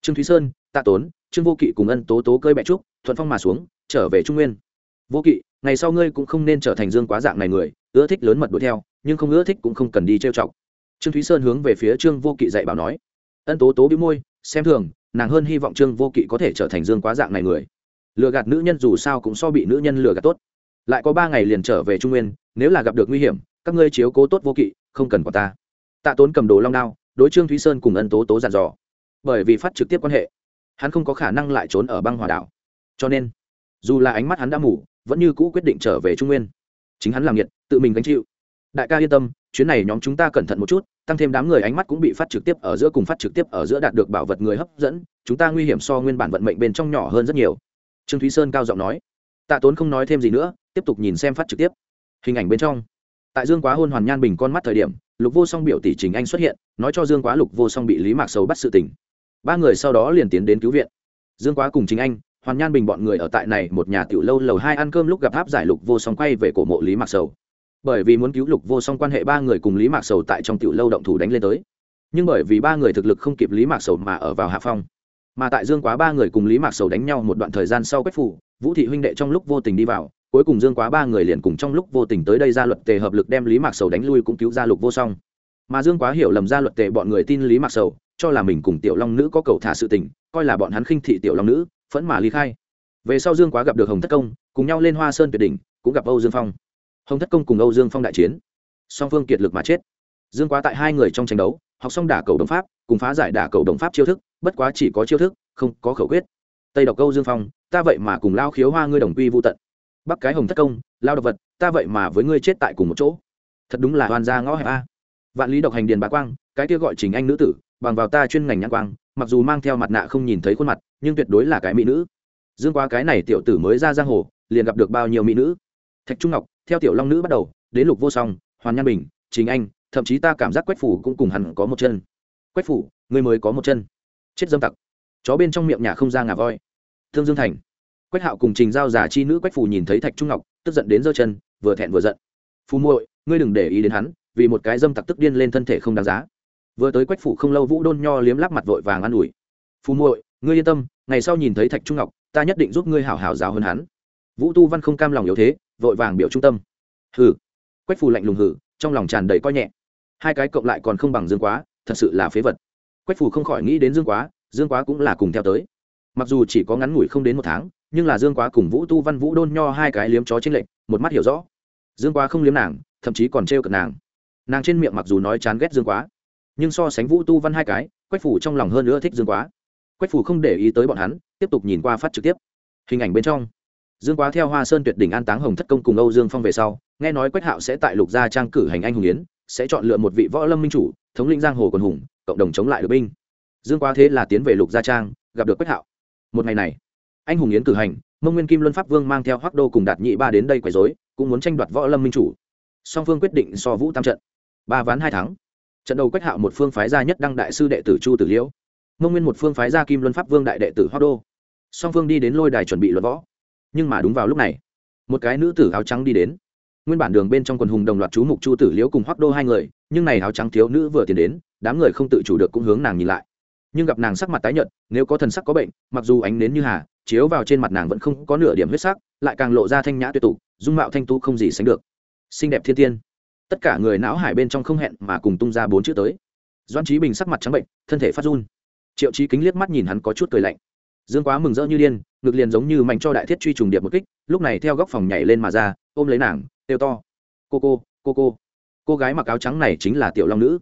Trương thúy sơn, tạ tốn, trương vô kỵ cùng ân tố tố cơi bẹ trúc, thuận phong mà xuống, trở về trung nguyên. Vô kỵ, ngày sau ngươi cũng không nên trở thành dương quá dạng này người, ưa thích lớn mật đuổi theo, nhưng không ưa thích cũng không cần đi trêu chọc. Trương thúy sơn hướng về phía trương vô kỵ dạy bảo nói. Ân tố tố bĩu môi, xem thường nàng hơn hy vọng trương vô kỵ có thể trở thành dương quá dạng này người. Lừa gạt nữ nhân dù sao cũng so bị nữ nhân lừa gạt tốt. Lại có ba ngày liền trở về trung nguyên, nếu là gặp được nguy hiểm, các ngươi chiếu cố tốt vô kỵ, không cần có ta. Tạ tốn cầm đồ long đao, đối trương thúy sơn cùng ân tố tố dàn dò. Bởi vì phát trực tiếp quan hệ, hắn không có khả năng lại trốn ở băng hòa đảo. Cho nên, dù là ánh mắt hắn đã mủ vẫn như cũ quyết định trở về trung nguyên. Chính hắn làm nhiệt tự mình gánh chịu đại ca yên tâm, chuyến này nhóm chúng ta cẩn thận một chút, tăng thêm đám người ánh mắt cũng bị phát trực tiếp ở giữa cùng phát trực tiếp ở giữa đạt được bảo vật người hấp dẫn, chúng ta nguy hiểm so nguyên bản vận mệnh bên trong nhỏ hơn rất nhiều. Trương thúy sơn cao giọng nói. Tạ tốn không nói thêm gì nữa, tiếp tục nhìn xem phát trực tiếp. Hình ảnh bên trong. Tại dương quá hôn hoàn nhan bình con mắt thời điểm, lục vô song biểu tỷ chính anh xuất hiện, nói cho dương quá lục vô song bị lý mạc sầu bắt sự tình. Ba người sau đó liền tiến đến cứu viện. Dương quá cùng chính anh, hoàn nhan bình bọn người ở tại này một nhà tiểu lâu lầu hai ăn cơm lúc gặp tháp giải lục vô song quay về cổ mộ lý mạc sầu bởi vì muốn cứu lục vô song quan hệ ba người cùng lý mạc sầu tại trong tiểu lâu động thủ đánh lên tới. Nhưng bởi vì ba người thực lực không kịp lý mạc sầu mà ở vào hạ phong. Mà tại dương quá ba người cùng lý mạc sầu đánh nhau một đoạn thời gian sau quách phủ, vũ thị huynh đệ trong lúc vô tình đi vào, cuối cùng dương quá ba người liền cùng trong lúc vô tình tới đây ra luật tề hợp lực đem lý mạc sầu đánh lui cũng cứu ra lục vô song. Mà dương quá hiểu lầm ra luật tề bọn người tin lý mạc sầu, cho là mình cùng tiểu long nữ có cầu thả sự tình, coi là bọn hắn khinh thị tiểu long nữ, phẫn mà ly khai. Về sau dương quá gặp được hồng thất công, cùng nhau lên hoa sơn tuyệt đỉnh, cũng gặp âu dương phong hồng thất công cùng âu dương phong đại chiến song phương kiệt lực mà chết dương quá tại hai người trong tranh đấu học xong đả cầu đồng pháp cùng phá giải đả cầu đồng pháp chiêu thức bất quá chỉ có chiêu thức không có khẩu quyết tây độc câu dương phong ta vậy mà cùng lao khiếu hoa ngươi đồng quy vô tận bắc cái hồng thất công lao độc vật ta vậy mà với ngươi chết tại cùng một chỗ thật đúng là hoàn gia ngõ hẹp a. Vạn lý độc hành điền bá quang, cái kia gọi chính anh nữ tử, bằng vào ta chuyên ngành nhãn quang, mặc dù mang theo mặt nạ không nhìn thấy khuôn mặt, nhưng tuyệt đối là cái mỹ nữ. Dương Quá cái này tiểu tử mới ra giang hồ, liền gặp được bao nhiêu mỹ nữ thạch trung ngọc, theo tiểu long nữ bắt đầu, đến lục vô song, hoàn nhan bình chính anh, thậm chí ta cảm giác quách phủ cũng cùng hẳn có một chân. Quách phủ, người mới có một chân. Chết dâm tặc. Chó bên trong miệng nhà không ra ngà voi. Thương dương thành. Quách hạo cùng trình giao giả chi nữ quách phủ nhìn thấy thạch trung ngọc, tức giận đến giơ chân, vừa thẹn vừa giận. Phù muội, ngươi đừng để ý đến hắn, vì một cái dâm tặc tức điên lên thân thể không đáng giá. Vừa tới quách phủ không lâu, vũ đôn nho liếm lắp mặt vội vàng an ủi. Phù muội, ngươi yên tâm, ngày sau nhìn thấy thạch trung ngọc, ta nhất định giúp ngươi hảo hảo giáo hơn hắn. Vũ tu văn không cam lòng yếu thế vội vàng biểu trung tâm. Hừ. Quách phù lạnh lùng hừ, trong lòng tràn đầy coi nhẹ. Hai cái cộng lại còn không bằng dương quá, thật sự là phế vật. Quách phù không khỏi nghĩ đến dương quá dương quá cũng là cùng theo tới. Mặc dù chỉ có ngắn ngủi không đến một tháng, nhưng là dương quá cùng vũ tu văn vũ đôn nho hai cái liếm chó trên lệnh một mắt hiểu rõ. Dương quá không liếm nàng, thậm chí còn trêu cợt nàng. Nàng trên miệng mặc dù nói chán ghét dương quá, nhưng so sánh vũ tu văn hai cái, quách phủ trong lòng hơn nữa thích dương quá. Quách phủ không để ý tới bọn hắn, tiếp tục nhìn qua phát trực tiếp. Hình ảnh bên trong dương quá theo hoa sơn tuyệt đỉnh an táng hồng thất công cùng âu dương phong về sau, nghe nói quách hạo sẽ tại lục gia trang cử hành anh hùng yến, sẽ chọn lựa một vị võ lâm minh chủ, thống lĩnh giang hồ quần hùng, cộng đồng chống lại được binh. Dương quá thế là tiến về lục gia trang, gặp được quách hạo. Một ngày này, anh hùng yến cử hành, mông nguyên kim luân pháp vương mang theo hoác đô cùng đạt nhị ba đến đây quấy dối cũng muốn tranh đoạt võ lâm minh chủ. Song phương quyết định so vũ tam trận. Ba ván hai thắng. Trận đầu quách hạo một phương phái gia nhất đăng đại sư đệ tử chu tử liễu. Mông nguyên một phương phái gia kim luân pháp vương đại đệ tử hoác đô. Song phương đi đến lôi đài chuẩn bị luận võ nhưng mà đúng vào lúc này, một cái nữ tử áo trắng đi đến. Nguyên bản đường bên trong quần hùng đồng loạt chú mục chu tử liễu cùng hoác đô hai người, nhưng này áo trắng thiếu nữ vừa tiến đến, đám người không tự chủ được cũng hướng nàng nhìn lại. Nhưng gặp nàng sắc mặt tái nhợt, nếu có thần sắc có bệnh, mặc dù ánh nến như hà, chiếu vào trên mặt nàng vẫn không có nửa điểm huyết sắc, lại càng lộ ra thanh nhã tuyệt tục, dung mạo thanh tu không gì sánh được. Xinh đẹp thiên tiên. Tất cả người não hải bên trong không hẹn mà cùng tung ra bốn chữ tới. Doan trí bình sắc mặt trắng bệnh, thân thể phát run. Triệu trí kính liếc mắt nhìn hắn có chút cười lạnh dương quá mừng rỡ như điên ngực liền giống như mạnh cho đại thiết truy trùng điệp một kích lúc này theo góc phòng nhảy lên mà ra ôm lấy nàng têu to. Cô cô cô cô. Cô gái mặc áo trắng này chính là tiểu long nữ.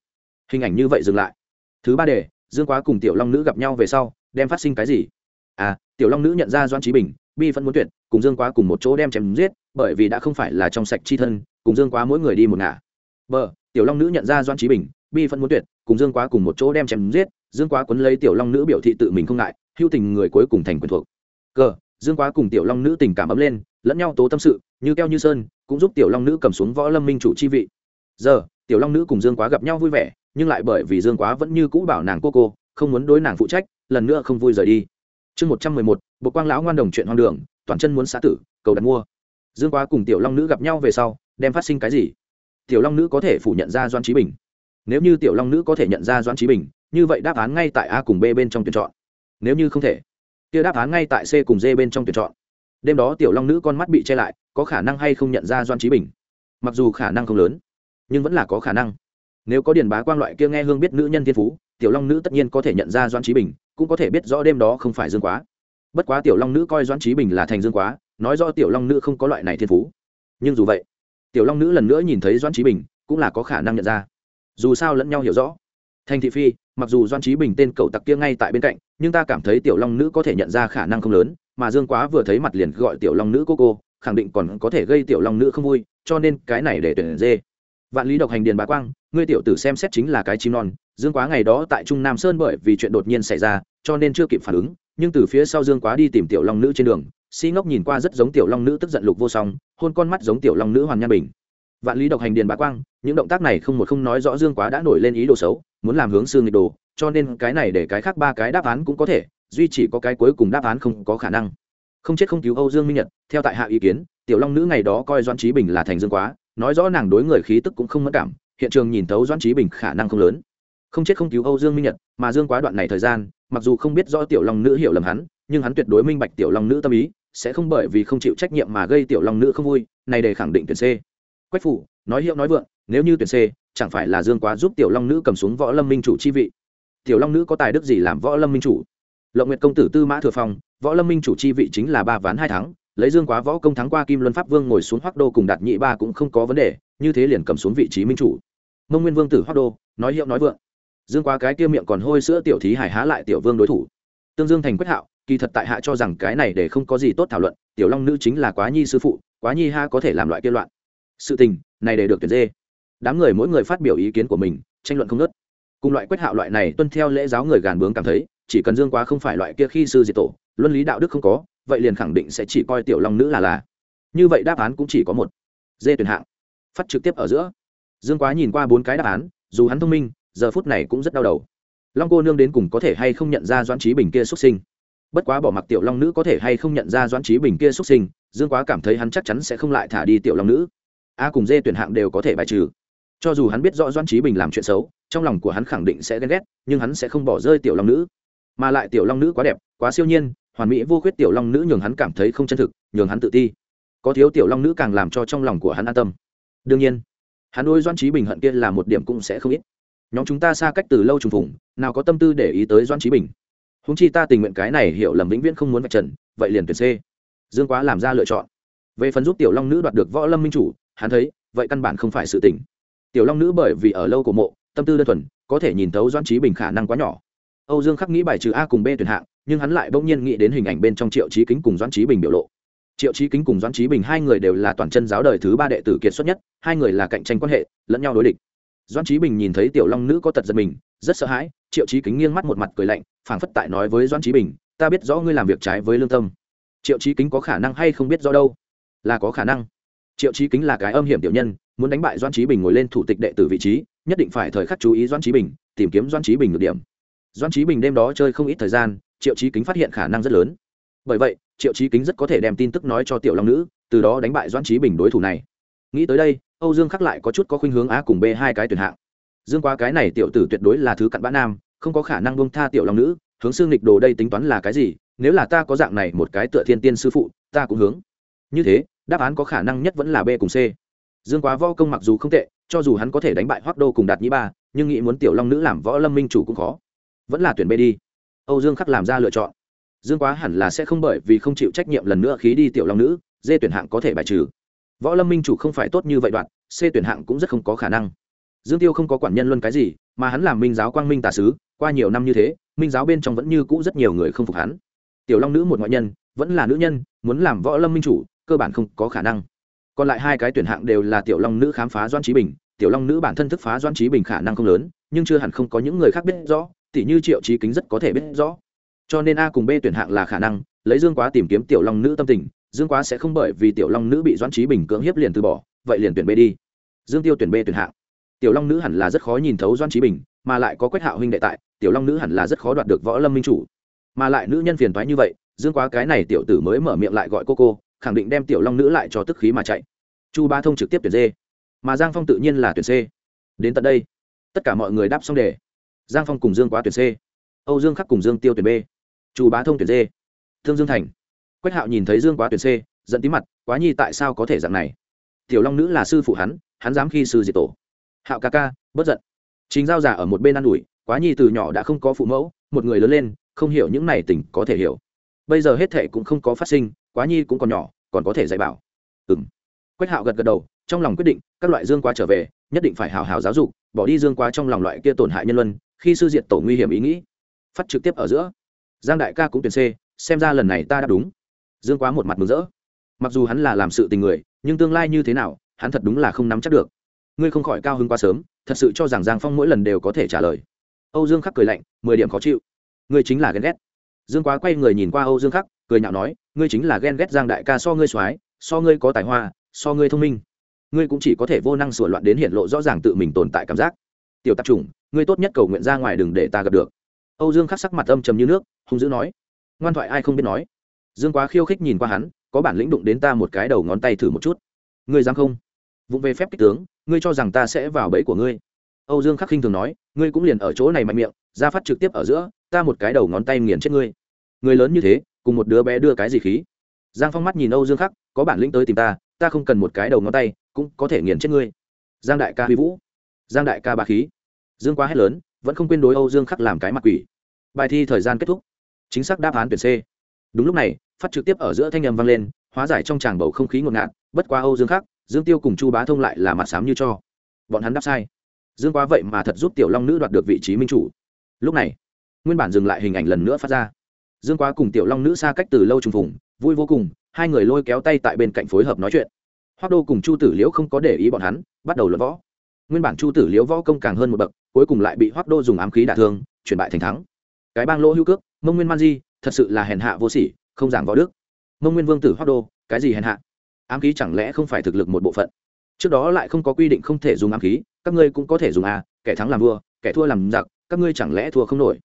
Hình ảnh như vậy dừng lại. Thứ ba đề dương quá cùng tiểu long nữ gặp nhau về sau đem phát sinh cái gì? À tiểu long nữ nhận ra doan trí bình bi vẫn muốn tuyệt cùng dương quá cùng một chỗ đem chém giết bởi vì đã không phải là trong sạch chi thân cùng dương quá mỗi người đi một ngả. Bờ, tiểu long nữ nhận ra doan trí bình bi vẫn muốn tuyệt cùng dương quá cùng một chỗ đem chém giết dương quá quấn lấy tiểu long nữ biểu thị tự mình không ngại hưu tình người cuối cùng thành quyền thuộc. Cờ, dương quá cùng tiểu long nữ tình cảm ấm lên, lẫn nhau tố tâm sự, như keo như sơn, cũng giúp tiểu long nữ cầm xuống võ lâm minh chủ chi vị. Giờ, tiểu long nữ cùng dương quá gặp nhau vui vẻ, nhưng lại bởi vì dương quá vẫn như cũ bảo nàng cô cô, không muốn đối nàng phụ trách, lần nữa không vui rời đi. Chương một trăm mười một bộ quang lão ngoan đồng chuyện hoang đường, toàn chân muốn xã tử, cầu đặt mua. Dương quá cùng tiểu long nữ gặp nhau về sau, đem phát sinh cái gì? Tiểu long nữ có thể phủ nhận ra doan trí bình. Nếu như tiểu long nữ có thể nhận ra doan trí bình như vậy đáp án ngay tại a cùng b bên trong tuyển chọn. Nếu như không thể, kia đáp án ngay tại c cùng d bên trong tuyển chọn. Đêm đó tiểu long nữ con mắt bị che lại, có khả năng hay không nhận ra doan trí bình? Mặc dù khả năng không lớn, nhưng vẫn là có khả năng. Nếu có điền bá quang loại kia nghe hương biết nữ nhân thiên phú, tiểu long nữ tất nhiên có thể nhận ra doan trí bình, cũng có thể biết rõ đêm đó không phải dương quá. Bất quá tiểu long nữ coi doan trí bình là thành dương quá, nói do tiểu long nữ không có loại này thiên phú. Nhưng dù vậy, tiểu long nữ lần nữa nhìn thấy doan trí bình, cũng là có khả năng nhận ra. Dù sao lẫn nhau hiểu rõ. Thành thị phi mặc dù doan trí bình tên cậu tặc kia ngay tại bên cạnh nhưng ta cảm thấy tiểu long nữ có thể nhận ra khả năng không lớn mà dương quá vừa thấy mặt liền gọi tiểu long nữ cô cô khẳng định còn có thể gây tiểu long nữ không vui cho nên cái này để tuyển dê vạn lý độc hành điền bá quang ngươi tiểu tử xem xét chính là cái chim non dương quá ngày đó tại trung nam sơn bởi vì chuyện đột nhiên xảy ra cho nên chưa kịp phản ứng nhưng từ phía sau dương quá đi tìm tiểu long nữ trên đường si ngốc nhìn qua rất giống tiểu long nữ tức giận lục vô song hôn con mắt giống tiểu long nữ hoàn nhan bình vạn lý độc hành điền bá quang những động tác này không một không nói rõ dương quá đã nổi lên ý đồ xấu muốn làm hướng xương nghịch đồ, cho nên cái này để cái khác ba cái đáp án cũng có thể, duy chỉ có cái cuối cùng đáp án không có khả năng. Không chết không cứu âu dương minh nhật, theo tại hạ ý kiến, tiểu long nữ ngày đó coi doan trí bình là thành dương quá, nói rõ nàng đối người khí tức cũng không mất cảm, hiện trường nhìn thấu doan trí bình khả năng không lớn. Không chết không cứu âu dương minh nhật, mà dương quá đoạn này thời gian, mặc dù không biết rõ tiểu long nữ hiểu lầm hắn, nhưng hắn tuyệt đối minh bạch tiểu long nữ tâm ý, sẽ không bởi vì không chịu trách nhiệm mà gây tiểu long nữ không vui, này để khẳng định tuyển c. Quách phủ, nói hiệu nói vượng, nếu như tuyển c chẳng phải là dương quá giúp tiểu long nữ cầm xuống võ lâm minh chủ chi vị? Tiểu long nữ có tài đức gì làm võ lâm minh chủ? Lộng nguyệt công tử tư mã thừa phong, võ lâm minh chủ chi vị chính là ba ván hai tháng lấy dương quá võ công thắng qua kim luân pháp vương ngồi xuống hoác đô cùng đạt nhị ba cũng không có vấn đề, như thế liền cầm xuống vị trí minh chủ. Mông nguyên vương tử hoác đô, nói hiệu nói vượng. Dương quá cái kia miệng còn hôi sữa tiểu thí hải há lại tiểu vương đối thủ. Tương dương thành quyết hạo, kỳ thật tại hạ cho rằng cái này để không có gì tốt thảo luận, tiểu long nữ chính là quá nhi sư phụ, quá nhi ha có thể làm loại kia loạn. Sự tình, này để được tuyển dê đám người mỗi người phát biểu ý kiến của mình, tranh luận không nớt cùng loại quét hạo loại này tuân theo lễ giáo người gàn bướng cảm thấy, chỉ cần dương quá không phải loại kia khi sư diệt tổ, luân lý đạo đức không có, vậy liền khẳng định sẽ chỉ coi tiểu long nữ là là. Như vậy đáp án cũng chỉ có một. Dê tuyển hạng. Phát trực tiếp ở giữa. Dương quá nhìn qua bốn cái đáp án, dù hắn thông minh, giờ phút này cũng rất đau đầu. Long cô nương đến cùng có thể hay không nhận ra doãn trí bình kia xuất sinh? Bất quá bỏ mặc tiểu long nữ có thể hay không nhận ra doãn trí bình kia xuất sinh, dương quá cảm thấy hắn chắc chắn sẽ không lại thả đi tiểu long nữ. A cùng dê tuyển hạng đều có thể bài trừ cho dù hắn biết rõ Doan trí bình làm chuyện xấu, trong lòng của hắn khẳng định sẽ ghen ghét, nhưng hắn sẽ không bỏ rơi tiểu long nữ. Mà lại tiểu long nữ quá đẹp, quá siêu nhiên, hoàn mỹ vô khuyết tiểu long nữ nhường hắn cảm thấy không chân thực, nhường hắn tự ti. Có thiếu tiểu long nữ càng làm cho trong lòng của hắn an tâm. Đương nhiên, hắn đôi doan trí bình hận kia là một điểm cũng sẽ không ít. Nhóm chúng ta xa cách từ lâu trùng phùng, nào có tâm tư để ý tới doan trí bình. Húng chi ta tình nguyện cái này hiểu lầm vĩnh viễn không muốn vạch trần, vậy liền tuyển c. Dương quá làm ra lựa chọn. Về phần giúp tiểu long nữ đoạt được võ lâm minh chủ, hắn thấy, vậy căn bản không phải sự tỉnh tiểu long nữ bởi vì ở lâu của mộ, tâm tư đơn thuần, có thể nhìn thấu doan trí bình khả năng quá nhỏ. Âu dương khắc nghĩ bài trừ a cùng b tuyển hạng, nhưng hắn lại bỗng nhiên nghĩ đến hình ảnh bên trong triệu trí kính cùng doan trí bình biểu lộ. Triệu trí kính cùng doan trí bình hai người đều là toàn chân giáo đời thứ ba đệ tử kiệt xuất nhất, hai người là cạnh tranh quan hệ, lẫn nhau đối địch. Doan trí bình nhìn thấy tiểu long nữ có tật giật mình, rất sợ hãi, triệu trí kính nghiêng mắt một mặt cười lạnh, phảng phất tại nói với doan trí bình, ta biết rõ ngươi làm việc trái với lương tâm. Triệu trí kính có khả năng hay không biết do đâu? Là có khả năng. Triệu trí kính là cái âm hiểm tiểu nhân muốn đánh bại doan trí bình ngồi lên thủ tịch đệ tử vị trí, nhất định phải thời khắc chú ý doan trí bình, tìm kiếm doan trí bình được điểm. Doan trí bình đêm đó chơi không ít thời gian, triệu trí kính phát hiện khả năng rất lớn. Bởi vậy, triệu trí kính rất có thể đem tin tức nói cho tiểu long nữ, từ đó đánh bại doan trí bình đối thủ này. Nghĩ tới đây, âu dương khắc lại có chút có khuynh hướng a cùng b hai cái tuyển hạng. Dương qua cái này tiểu tử tuyệt đối là thứ cặn bã nam, không có khả năng bông tha tiểu long nữ, hướng xương lịch đồ đây tính toán là cái gì, nếu là ta có dạng này một cái tựa thiên tiên sư phụ, ta cũng hướng. Như thế, đáp án có khả năng nhất vẫn là b cùng c dương quá võ công mặc dù không tệ, cho dù hắn có thể đánh bại hoác đô cùng đạt nhĩ ba, nhưng nghĩ muốn tiểu long nữ làm võ lâm minh chủ cũng khó. Vẫn là tuyển b đi. Âu dương khắc làm ra lựa chọn. Dương quá hẳn là sẽ không bởi vì không chịu trách nhiệm lần nữa khí đi tiểu long nữ, dê tuyển hạng có thể bài trừ. Võ lâm minh chủ không phải tốt như vậy đoạn, c tuyển hạng cũng rất không có khả năng. Dương tiêu không có quản nhân luân cái gì, mà hắn làm minh giáo quang minh tà sứ, qua nhiều năm như thế, minh giáo bên trong vẫn như cũ rất nhiều người không phục hắn. Tiểu long nữ một ngoại nhân, vẫn là nữ nhân, muốn làm võ lâm minh chủ, cơ bản không có khả năng còn lại hai cái tuyển hạng đều là tiểu long nữ khám phá doan trí bình, tiểu long nữ bản thân thức phá doan trí bình khả năng không lớn, nhưng chưa hẳn không có những người khác biết rõ, tỉ như triệu trí kính rất có thể biết rõ. Cho nên a cùng b tuyển hạng là khả năng, lấy dương quá tìm kiếm tiểu long nữ tâm tình, dương quá sẽ không bởi vì tiểu long nữ bị doan trí bình cưỡng hiếp liền từ bỏ, vậy liền tuyển b đi. Dương tiêu tuyển b tuyển hạng. Tiểu long nữ hẳn là rất khó nhìn thấu doan trí bình, mà lại có quách hạo huynh đệ tại, tiểu long nữ hẳn là rất khó đoạt được võ lâm minh chủ. Mà lại nữ nhân phiền toái như vậy, dương quá cái này tiểu tử mới mở miệng lại gọi cô cô khẳng định đem tiểu long nữ lại cho tức khí mà chạy. Chu ba thông trực tiếp tuyển d mà giang phong tự nhiên là tuyển c. Đến tận đây, tất cả mọi người đáp xong đề. Giang phong cùng dương quá tuyển c. Âu dương khắc cùng dương tiêu tuyển b. Chu bá thông tuyển d. Thương dương thành. Quách hạo nhìn thấy dương quá tuyển c, giận tí mặt, quá nhi tại sao có thể dạng này? Tiểu long nữ là sư phụ hắn hắn dám khi sư diệt tổ. Hạo ca ca bất giận. Chính giao giả ở một bên ă n ủi, quá nhi từ nhỏ đã không có phụ mẫu, một người lớn lên, không hiểu những này tình có thể hiểu. Bây giờ hết thệ cũng không có phát sinh quá nhi cũng còn nhỏ, còn có thể dạy bảo. Ừng quách hạo gật gật đầu, trong lòng quyết định, các loại dương quá trở về, nhất định phải hào hào giáo dục, bỏ đi dương quá trong lòng loại kia tổn hại nhân luân, khi sư diện tổ nguy hiểm ý nghĩ. Phát trực tiếp ở giữa. Giang đại ca cũng tuyển c, xem ra lần này ta đã đúng. Dương quá một mặt mừng rỡ. Mặc dù hắn là làm sự tình người, nhưng tương lai như thế nào, hắn thật đúng là không nắm chắc được. Ngươi không khỏi cao hứng quá sớm, thật sự cho rằng giang phong mỗi lần đều có thể trả lời. Âu dương khắc cười lạnh, mười điểm khó chịu. Ngươi chính là ghen ghét. Dương quá quay người nhìn qua âu dương khắc cười nhạo nói, ngươi chính là ghen ghét giang đại ca so ngươi soái, so ngươi có tài hoa, so ngươi thông minh. Ngươi cũng chỉ có thể vô năng sửa loạn đến hiện lộ rõ ràng tự mình tồn tại cảm giác. Tiểu tạp chủng, ngươi tốt nhất cầu nguyện ra ngoài đừng để ta gặp được. Âu dương khắc sắc mặt âm trầm như nước, hung dữ nói. Ngoan thoại ai không biết nói. Dương quá khiêu khích nhìn qua hắn, có bản lĩnh đụng đến ta một cái đầu ngón tay thử một chút. Ngươi dám không? Vụng về phép kích tướng, ngươi cho rằng ta sẽ vào bẫy của ngươi? Âu dương khắc khinh thường nói, ngươi cũng liền ở chỗ này mạnh miệng, ra phát trực tiếp ở giữa, ta một cái đầu ngón tay nghiền chết ngươi. Người lớn như thế cùng một đứa bé đưa cái gì khí. Giang phong mắt nhìn âu dương khắc, có bản lĩnh tới tìm ta ta không cần một cái đầu ngón tay, cũng có thể nghiền chết ngươi. Giang đại ca huy vũ. Giang đại ca bà khí. Dương quá hét lớn, vẫn không quên đối âu dương khắc làm cái mặt quỷ. Bài thi thời gian kết thúc. Chính xác đáp án tuyển c. Đúng lúc này, phát trực tiếp ở giữa thanh nhầm vang lên, hóa giải trong tràng bầu không khí ngột ngạt, bất quá âu dương khắc, dương tiêu cùng chu bá thông lại là mặt sám như cho. Bọn hắn đáp sai. Dương quá vậy mà thật giúp tiểu long nữ đoạt được vị trí minh chủ. Lúc này, nguyên bản dừng lại hình ảnh lần nữa phát ra dương quá cùng tiểu long nữ xa cách từ lâu trùng phùng, vui vô cùng, hai người lôi kéo tay tại bên cạnh phối hợp nói chuyện. Hoác đô cùng chu tử liễu không có để ý bọn hắn, bắt đầu luận võ. Nguyên bản chu tử liễu võ công càng hơn một bậc, cuối cùng lại bị hoác đô dùng ám khí đả thương, chuyển bại thành thắng. Cái bang lỗ hữu cước, mông nguyên man di, thật sự là hèn hạ vô sỉ, không giảng võ đức. Mông nguyên vương tử hoác đô, cái gì hèn hạ? Ám khí chẳng lẽ không phải thực lực một bộ phận? Trước đó lại không có quy định không thể dùng ám khí, các ngươi cũng có thể dùng à kẻ thắng làm vua, kẻ thua làm giặc, các ngươi chẳng lẽ thua không nổi?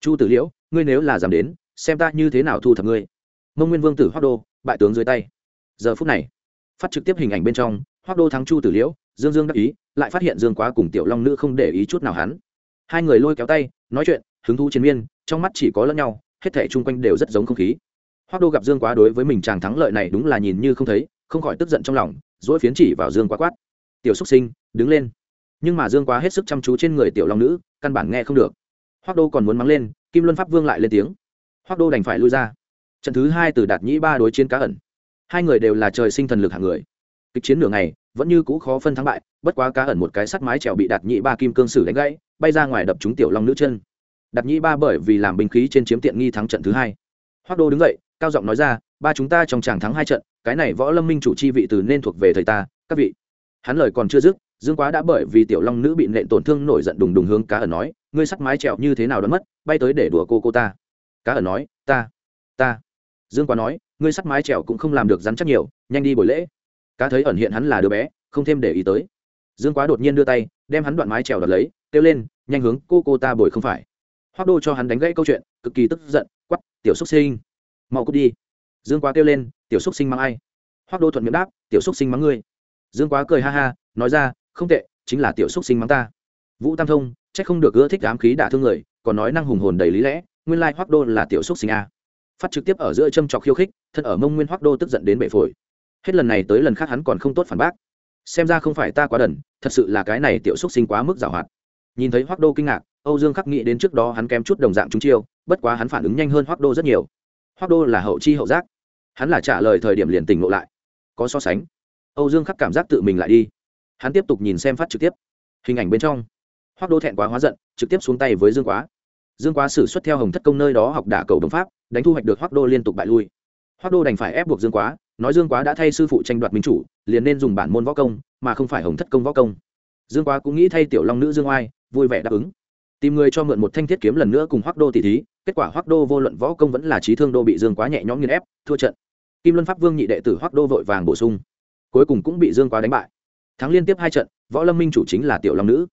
Chu tử liễu, ngươi nếu là dám đến xem ta như thế nào thu thập ngươi. Mông nguyên vương tử hoác đô, bại tướng dưới tay. Giờ phút này, phát trực tiếp hình ảnh bên trong hoác đô thắng chu tử liễu, dương dương đắc ý, lại phát hiện dương quá cùng tiểu long nữ không để ý chút nào hắn. Hai người lôi kéo tay, nói chuyện, hứng thú chiến miên, trong mắt chỉ có lẫn nhau, hết thể chung quanh đều rất giống không khí. Hoác đô gặp dương quá đối với mình chàng thắng lợi này đúng là nhìn như không thấy, không khỏi tức giận trong lòng dỗi phiến chỉ vào dương quá quát. Tiểu xúc sinh, đứng lên. Nhưng mà dương quá hết sức chăm chú trên người tiểu long nữ, căn bản nghe không được. Hoác đô còn muốn mắng lên, kim luân pháp vương lại lên tiếng hoác đô đành phải lui ra. Trận thứ hai từ đạt nhĩ ba đối chiến cá ẩn. Hai người đều là trời sinh thần lực hạng người. Kịch chiến nửa ngày, vẫn như cũ khó phân thắng bại, bất quá cá ẩn một cái sắt mái trèo bị đạt nhĩ ba kim cương sử đánh gãy, bay ra ngoài đập trúng tiểu long nữ chân. Đạt nhĩ ba bởi vì làm binh khí trên chiếm tiện nghi thắng trận thứ hai. Hoác đô đứng dậy, cao giọng nói ra, ba chúng ta trong tràng thắng hai trận, cái này võ lâm minh chủ chi vị từ nên thuộc về thầy ta, các vị. Hắn lời còn chưa dứt, dương quá đã bởi vì tiểu long nữ bị nện tổn thương nổi giận đùng đùng hướng cá ẩn nói, ngươi sắt mái trèo như thế nào đón mất, bay tới để đùa cô cô ta cá ẩn nói, ta ta. Dương quá nói, ngươi sắt mái trèo cũng không làm được rắn chắc nhiều, nhanh đi buổi lễ. Cá thấy ẩn hiện hắn là đứa bé, không thêm để ý tới. Dương quá đột nhiên đưa tay, đem hắn đoạn mái trèo đặt lấy, kêu lên, nhanh hướng cô cô ta bồi không phải. Hoác đô cho hắn đánh gãy câu chuyện, cực kỳ tức giận quắp tiểu xúc sinh, mau cút đi. Dương quá kêu lên, tiểu xúc sinh mắng ai? Hoác đô thuận miệng đáp, tiểu xúc sinh mắng ngươi. Dương quá cười ha ha, nói ra, không tệ, chính là tiểu xúc sinh mắng ta. Vũ tam thông c h ắ c không được gỡ thích ám khí đả thương người, còn nói năng hùng hồn đầy lý lẽ nguyên lai hoác đô là tiểu xúc sinh a. Phát trực tiếp ở giữa châm trọc khiêu khích, thân ở mông nguyên hoác đô tức giận đến bệ phổi. Hết lần này tới lần khác hắn còn không tốt phản bác. Xem ra không phải ta quá đần, thật sự là cái này tiểu xúc sinh quá mức giảo hoạt. Nhìn thấy hoác đô kinh ngạc, âu dương khắc nghĩ đến trước đó hắn kém chút đồng dạng chúng chiêu, bất quá hắn phản ứng nhanh hơn hoác đô rất nhiều. Hoác đô là hậu chi hậu giác. Hắn là trả lời thời điểm liền tỉnh ngộ lại. Có so sánh. Âu dương khắc cảm giác tự mình lại đi. Hắn tiếp tục nhìn xem phát trực tiếp. Hình ảnh bên trong. Hoác đô thẹn quá hóa giận, trực tiếp xuống tay với dương quá dương quá xử xuất theo hồng thất công nơi đó học đả cầu đồng pháp, đánh thu hoạch được hoác đô liên tục bại lui. Hoác đô đành phải ép buộc dương quá, nói dương quá đã thay sư phụ tranh đoạt minh chủ, liền nên dùng bản môn võ công, mà không phải hồng thất công võ công. Dương quá cũng nghĩ thay tiểu long nữ dương oai, vui vẻ đáp ứng. Tìm người cho mượn một thanh thiết kiếm lần nữa cùng hoác đô tỷ thí, kết quả hoác đô vô luận võ công vẫn là trí thương đô bị dương quá nhẹ nhõm nghiên ép, thua trận. Kim luân pháp vương nhị đệ tử hoác đô vội vàng bổ sung. Cuối cùng cũng bị dương quá đánh bại. Thắng liên tiếp hai trận, võ lâm minh chủ chính là tiểu long nữ.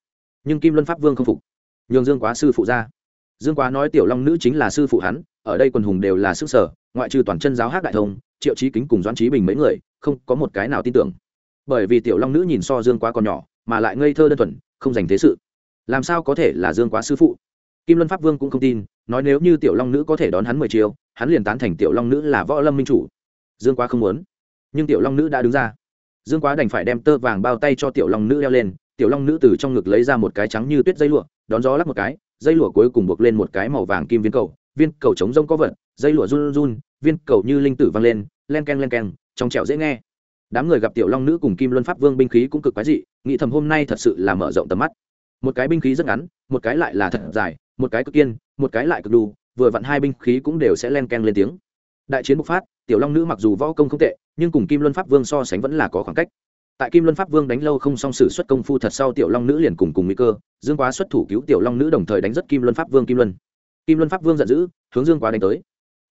Nhưng kim luân pháp vương không phục. Nhường dương quá sư phụ ra dương quá nói tiểu long nữ chính là sư phụ hắn, ở đây quần hùng đều là sức sở, ngoại trừ toàn chân giáo hát đại thông, triệu trí kính cùng doãn trí bình mấy người, không có một cái nào tin tưởng. Bởi vì tiểu long nữ nhìn so dương quá còn nhỏ, mà lại ngây thơ đơn thuần, không dành thế sự. Làm sao có thể là dương quá sư phụ? Kim luân pháp vương cũng không tin, nói nếu như tiểu long nữ có thể đón hắn mười chiều hắn liền tán thành tiểu long nữ là võ lâm minh chủ. Dương quá không muốn. Nhưng tiểu long nữ đã đứng ra. Dương quá đành phải đem tơ vàng bao tay cho tiểu long nữ leo lên, tiểu long nữ từ trong ngực lấy ra một cái trắng như tuyết dây lụa, đón gió lắp một cái dây lụa cuối cùng buộc lên một cái màu vàng kim viên cầu viên cầu chống rông có vật, dây lụa run run, viên cầu như linh tử văng lên, len k e n len k e n trong trẻo dễ nghe. Đám người gặp tiểu long nữ cùng kim luân pháp vương binh khí cũng cực quái dị, nghĩ thầm hôm nay thật sự là mở rộng tầm mắt. Một cái binh khí rất ngắn, một cái lại là thật dài, một cái cực kiên, một cái lại cực đu vừa vặn hai binh khí cũng đều sẽ len ken lên tiếng. Đại chiến bộc phát, tiểu long nữ mặc dù võ công không tệ, nhưng cùng kim luân pháp vương so sánh vẫn là có khoảng cách tại kim luân pháp vương đánh lâu không song sử xuất công phu thật sau tiểu long nữ liền cùng cùng nguy cơ, dương quá xuất thủ cứu tiểu long nữ đồng thời đánh rất kim luân pháp vương kim luân. Kim luân pháp vương giận dữ, hướng dương quá đánh tới.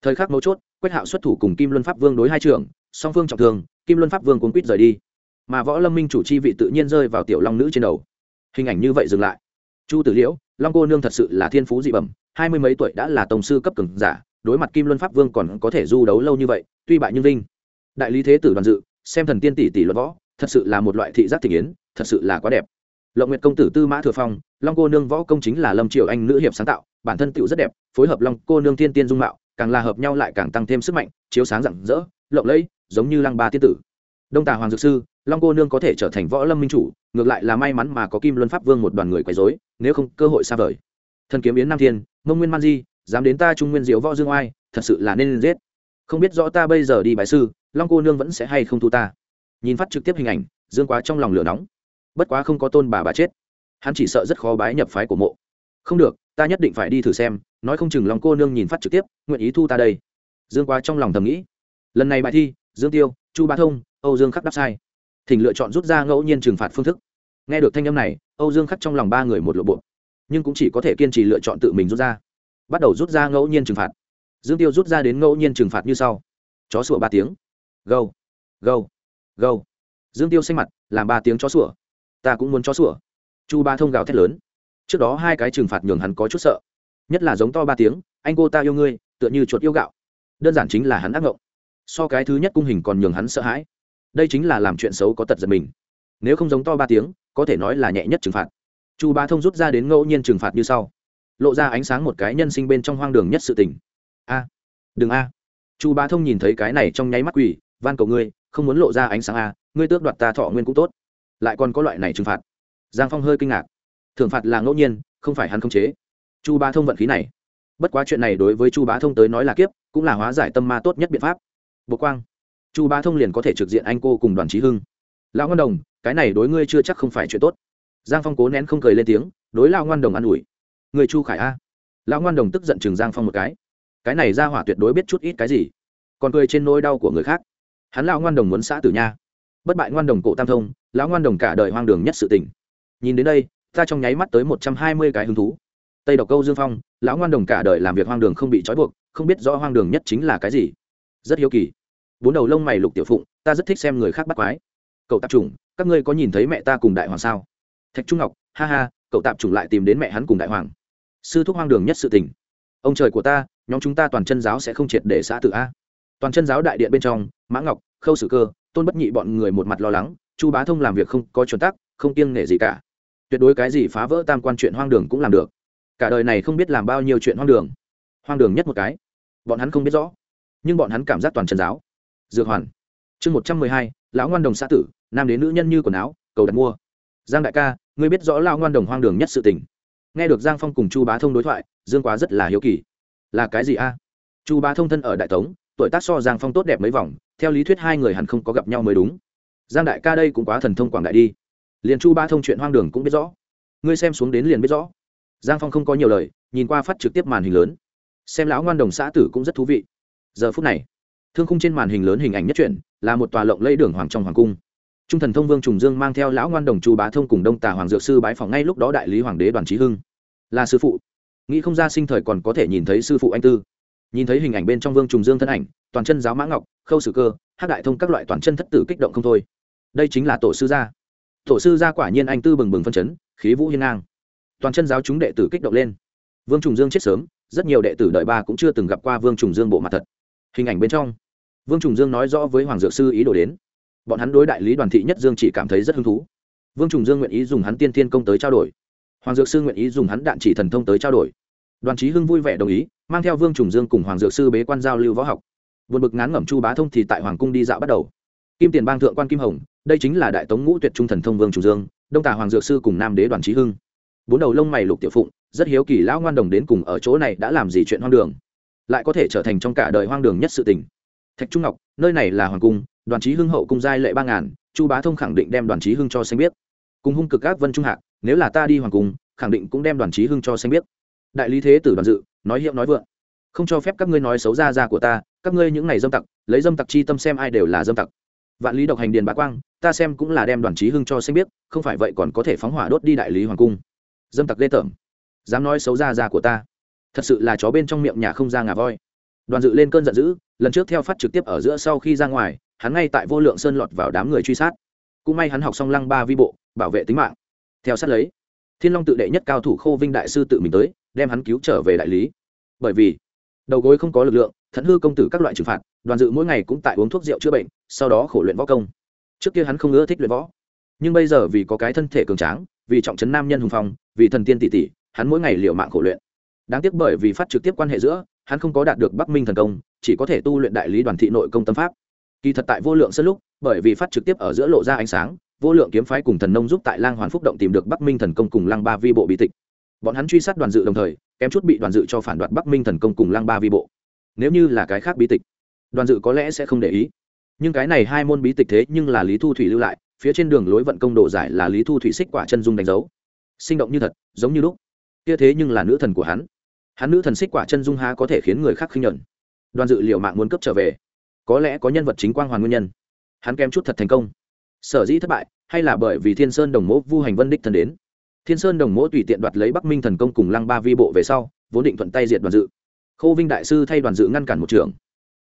Thời khắc mấu chốt, quách hạo xuất thủ cùng kim luân pháp vương đối hai trường, song phương trọng thương, kim luân pháp vương cuốn quýt rời đi. Mà võ lâm minh chủ chi vị tự nhiên rơi vào tiểu long nữ trên đầu. Hình ảnh như vậy dừng lại. Chu tử liễu, long cô nương thật sự là thiên phú dị bẩm, hai mươi mấy tuổi đã là tổng sư cấp cường giả, đối mặt kim luân pháp vương còn có thể du đấu lâu như vậy, tuy bại nhưng vinh. Đại lý thế tử đoàn dự, xem thần tiên tỷ tỷ luật võ thật sự là một loại thị giác thị kiến thật sự là quá đẹp. Lộng nguyệt công tử tư mã thừa phong, long cô nương võ công chính là lâm triều anh nữ hiệp sáng tạo, bản thân tựu rất đẹp, phối hợp long cô nương tiên tiên dung mạo, càng là hợp nhau lại càng tăng thêm sức mạnh, chiếu sáng rạng rỡ, lộng lẫy, giống như lăng ba tiên tử. Đông tà hoàng dược sư, long cô nương có thể trở thành võ lâm minh chủ, ngược lại là may mắn mà có kim luân pháp vương một đoàn người quấy dối nếu không cơ hội xa vời. Thần kiếm yến nam thiên, mông nguyên man di, dám đến ta trung nguyên diệu võ dương oai, thật sự là nên giết. Không biết rõ ta bây giờ đi bài sư, long cô nương vẫn sẽ hay không thu ta nhìn phát trực tiếp hình ảnh, dương quá trong lòng lửa nóng. Bất quá không có tôn bà bà chết. Hắn chỉ sợ rất khó bái nhập phái của mộ. Không được, ta nhất định phải đi thử xem, nói không chừng lòng cô nương nhìn phát trực tiếp, nguyện ý thu ta đây. Dương quá trong lòng thầm nghĩ. Lần này bài thi, dương tiêu, chu bá thông, âu dương khắc đáp sai. Thỉnh lựa chọn rút ra ngẫu nhiên trừng phạt phương thức. Nghe được thanh âm này, âu dương khắc trong lòng ba người một lộ bộ. Nhưng cũng chỉ có thể kiên trì lựa chọn tự mình rút ra. Bắt đầu rút ra ngẫu nhiên trừng phạt. Dương tiêu rút ra đến ngẫu nhiên trừng phạt như sau. Chó sủa ba tiếng. Gâu. Gâu gâu. Dương tiêu xanh mặt làm ba tiếng chó sủa. Ta cũng muốn chó sủa. Chu ba thông gào thét lớn. Trước đó hai cái trừng phạt nhường hắn có chút sợ. Nhất là giống to ba tiếng anh cô ta yêu ngươi tựa như chuột yêu gạo. Đơn giản chính là hắn ác ngộng. So cái thứ nhất cung hình còn nhường hắn sợ hãi. Đây chính là làm chuyện xấu có tật giật mình. Nếu không giống to ba tiếng có thể nói là nhẹ nhất trừng phạt. Chu ba thông rút ra đến ngẫu nhiên trừng phạt như sau. Lộ ra ánh sáng một cái nhân sinh bên trong hoang đường nhất sự tình. A đừng a. Chu ba thông nhìn thấy cái này trong nháy mắt quỷ, van cầu ngươi không muốn lộ ra ánh sáng a, ngươi tước đoạt ta thọ nguyên cũng tốt. Lại còn có loại này trừng phạt. Giang phong hơi kinh ngạc. Thưởng phạt là ngẫu nhiên, không phải hắn không chế. Chu bá thông vận khí này. Bất quá chuyện này đối với chu bá thông tới nói là kiếp, cũng là hóa giải tâm ma tốt nhất biện pháp. Bộ quang. Chu bá thông liền có thể trực diện anh cô cùng đoàn trí hưng. Lão ngoan đồng, cái này đối ngươi chưa chắc không phải chuyện tốt. Giang phong cố nén không cười lên tiếng, đối lao ngoan đồng an ủi. Người chu khải a. Lão ngoan đồng tức giận chừng giang phong một cái. Cái này ra hỏa tuyệt đối biết chút ít cái gì. Còn cười trên nỗi đau của người khác hắn lão ngoan đồng muốn xã tử nha. Bất bại ngoan đồng cổ tam thông, lão ngoan đồng cả đời hoang đường nhất sự tình. Nhìn đến đây, ta trong nháy mắt tới một trăm hai mươi cái hứng thú. Tây độc câu dương phong, lão ngoan đồng cả đời làm việc hoang đường không bị trói buộc, không biết rõ hoang đường nhất chính là cái gì. Rất hiếu kỳ. Bốn đầu lông mày lục tiểu phụng, ta rất thích xem người khác bắt quái. Cậu tạp chủng, các ngươi có nhìn thấy mẹ ta cùng đại hoàng sao? Thạch trung ngọc, ha ha, cậu tạp chủng lại tìm đến mẹ hắn cùng đại hoàng. Sư thúc hoang đường nhất sự tình. Ông trời của ta, nhóm chúng ta toàn chân giáo sẽ không triệt để xã tự a toàn chân giáo đại điện bên trong, mã ngọc, khâu sử cơ, tôn bất nhị bọn người một mặt lo lắng, chu bá thông làm việc không có chuẩn tắc, không kiêng nể gì cả. Tuyệt đối cái gì phá vỡ tam quan chuyện hoang đường cũng làm được. Cả đời này không biết làm bao nhiêu chuyện hoang đường. Hoang đường nhất một cái. Bọn hắn không biết rõ, nhưng bọn hắn cảm giác toàn trần giáo. Dược hoàn. Chương một trăm mười hai, lão ngoan đồng xã tử, nam đến nữ nhân như quần áo, cầu đặt mua. Giang đại ca, ngươi biết rõ lao ngoan đồng hoang đường nhất sự tình. Nghe được giang phong cùng chu bá thông đối thoại, dương quá rất là hiếu kỳ. Là cái gì a? Chu bá thông thân ở đại tống tuổi tác so giang phong tốt đẹp mấy vòng, theo lý thuyết hai người hẳn không có gặp nhau mới đúng. Giang đại ca đây cũng quá thần thông quảng đại đi. Liền chu ba thông chuyện hoang đường cũng biết rõ. Ngươi xem xuống đến liền biết rõ. Giang phong không có nhiều lời, nhìn qua phát trực tiếp màn hình lớn. Xem lão ngoan đồng xã tử cũng rất thú vị. Giờ phút này, thương khung trên màn hình lớn hình ảnh nhất truyện là một tòa lộng lẫy đường hoàng trong hoàng cung. Trung thần thông vương trùng dương mang theo lão ngoan đồng chu bá thông cùng đông tà hoàng dược sư bái phòng ngay lúc đó đại lý hoàng đế đoàn trí hưng. Là sư phụ. Nghĩ không ra sinh thời còn có thể nhìn thấy sư phụ anh tư nhìn thấy hình ảnh bên trong vương trùng dương thân ảnh, toàn chân giáo mã ngọc, khâu sử cơ hát đại thông các loại toàn chân thất tử kích động không thôi. Đây chính là tổ sư gia. Tổ sư gia quả nhiên anh tư bừng bừng phân chấn, khí vũ hiên ngang. Toàn chân giáo chúng đệ tử kích động lên. Vương trùng dương chết sớm, rất nhiều đệ tử đợi ba cũng chưa từng gặp qua vương trùng dương bộ mặt thật. Hình ảnh bên trong, vương trùng dương nói rõ với hoàng dược sư ý đồ đến. Bọn hắn đối đại lý đoàn thị nhất dương chỉ cảm thấy rất hứng thú. Vương trùng dương nguyện ý dùng hắn tiên thiên công tới trao đổi. Hoàng dược sư nguyện ý dùng hắn đạn chỉ thần thông tới trao đổi đoàn trí hưng vui vẻ đồng ý, mang theo vương trùng dương cùng hoàng dược sư bế quan giao lưu võ học. Vượt bực ngán ngẩm chu bá thông thì tại hoàng cung đi dạo bắt đầu. Kim tiền bang thượng quan kim hồng, đây chính là đại tống ngũ tuyệt trung thần thông vương trùng dương, đông tà hoàng dược sư cùng nam đế đoàn trí hưng. Bốn đầu lông mày lục tiểu phụng, rất hiếu kỳ lão ngoan đồng đến cùng ở chỗ này đã làm gì chuyện hoang đường. Lại có thể trở thành trong cả đời hoang đường nhất sự tình. Thạch trung ngọc, nơi này là hoàng cung, đoàn trí hưng hậu cung giai lệ ba ngàn, chu bá thông khẳng định đem đoàn trí hưng cho xanh biết cùng hung cực các vân trung hạc, nếu là ta đi hoàng cung, khẳng định cũng đem đoàn trí hưng cho xanh biết đại lý thế tử đoàn dự, nói hiệu nói vượng. Không cho phép các ngươi nói xấu ra ra của ta, các ngươi những này dâm tặc, lấy dâm tặc chi tâm xem ai đều là dâm tặc. Vạn lý độc hành điền bá quang, ta xem cũng là đem đoàn trí hưng cho xanh biết không phải vậy còn có thể phóng hỏa đốt đi đại lý hoàng cung. Dâm tặc ghê tởm. Dám nói xấu ra ra của ta. Thật sự là chó bên trong miệng nhà không ra ngà voi. Đoàn dự lên cơn giận dữ, lần trước theo phát trực tiếp ở giữa sau khi ra ngoài, hắn ngay tại vô lượng sơn lọt vào đám người truy sát. Cũng may hắn học xong lăng ba vi bộ, bảo vệ tính mạng. Theo sát lấy, thiên long tự đệ nhất cao thủ khô vinh đại sư tự mình tới đem hắn cứu trở về đại lý. Bởi vì, đầu gối không có lực lượng, thận hư công tử các loại trừng phạt, đoàn dự mỗi ngày cũng tại uống thuốc rượu chữa bệnh, sau đó khổ luyện võ công. Trước kia hắn không ưa thích luyện võ. Nhưng bây giờ vì có cái thân thể cường tráng, vì trọng trấn nam nhân hùng phong, vì thần tiên tỷ tỷ, hắn mỗi ngày liệu mạng khổ luyện. Đáng tiếc bởi vì phát trực tiếp quan hệ giữa, hắn không có đạt được bắc minh thần công, chỉ có thể tu luyện đại lý đoàn thị nội công tâm pháp. Kỳ thật tại vô lượng sân lúc, bởi vì phát trực tiếp ở giữa lộ ra ánh sáng, vô lượng kiếm phái cùng thần nông giúp tại lang hoàn phúc động tìm được bắc minh thần công cùng lang ba vi bộ bí tịch bọn hắn truy sát đoàn dự đồng thời, kém chút bị đoàn dự cho phản đoạt bắc minh thần công cùng lang ba vi bộ. Nếu như là cái khác bí tịch, đoàn dự có lẽ sẽ không để ý. Nhưng cái này hai môn bí tịch thế nhưng là lý thu thủy lưu lại, phía trên đường lối vận công độ giải là lý thu thủy xích quả chân dung đánh dấu. Sinh động như thật, giống như lúc. Kia thế nhưng là nữ thần của hắn. Hắn nữ thần xích quả chân dung há có thể khiến người khác khinh nhuận đoàn dự liệu mạng muốn cấp trở về. Có lẽ có nhân vật chính quang hoàn nguyên nhân. Hắn kém chút thật thành công. Sở dĩ thất bại, hay là bởi vì thiên sơn đồng mỗ vu hành vân đích thần đến thiên sơn đồng mỗ tùy tiện đoạt lấy bắc minh thần công cùng lăng ba vi bộ về sau, vốn định thuận tay diệt đoàn dự. Khâu vinh đại sư thay đoàn dự ngăn cản một trường,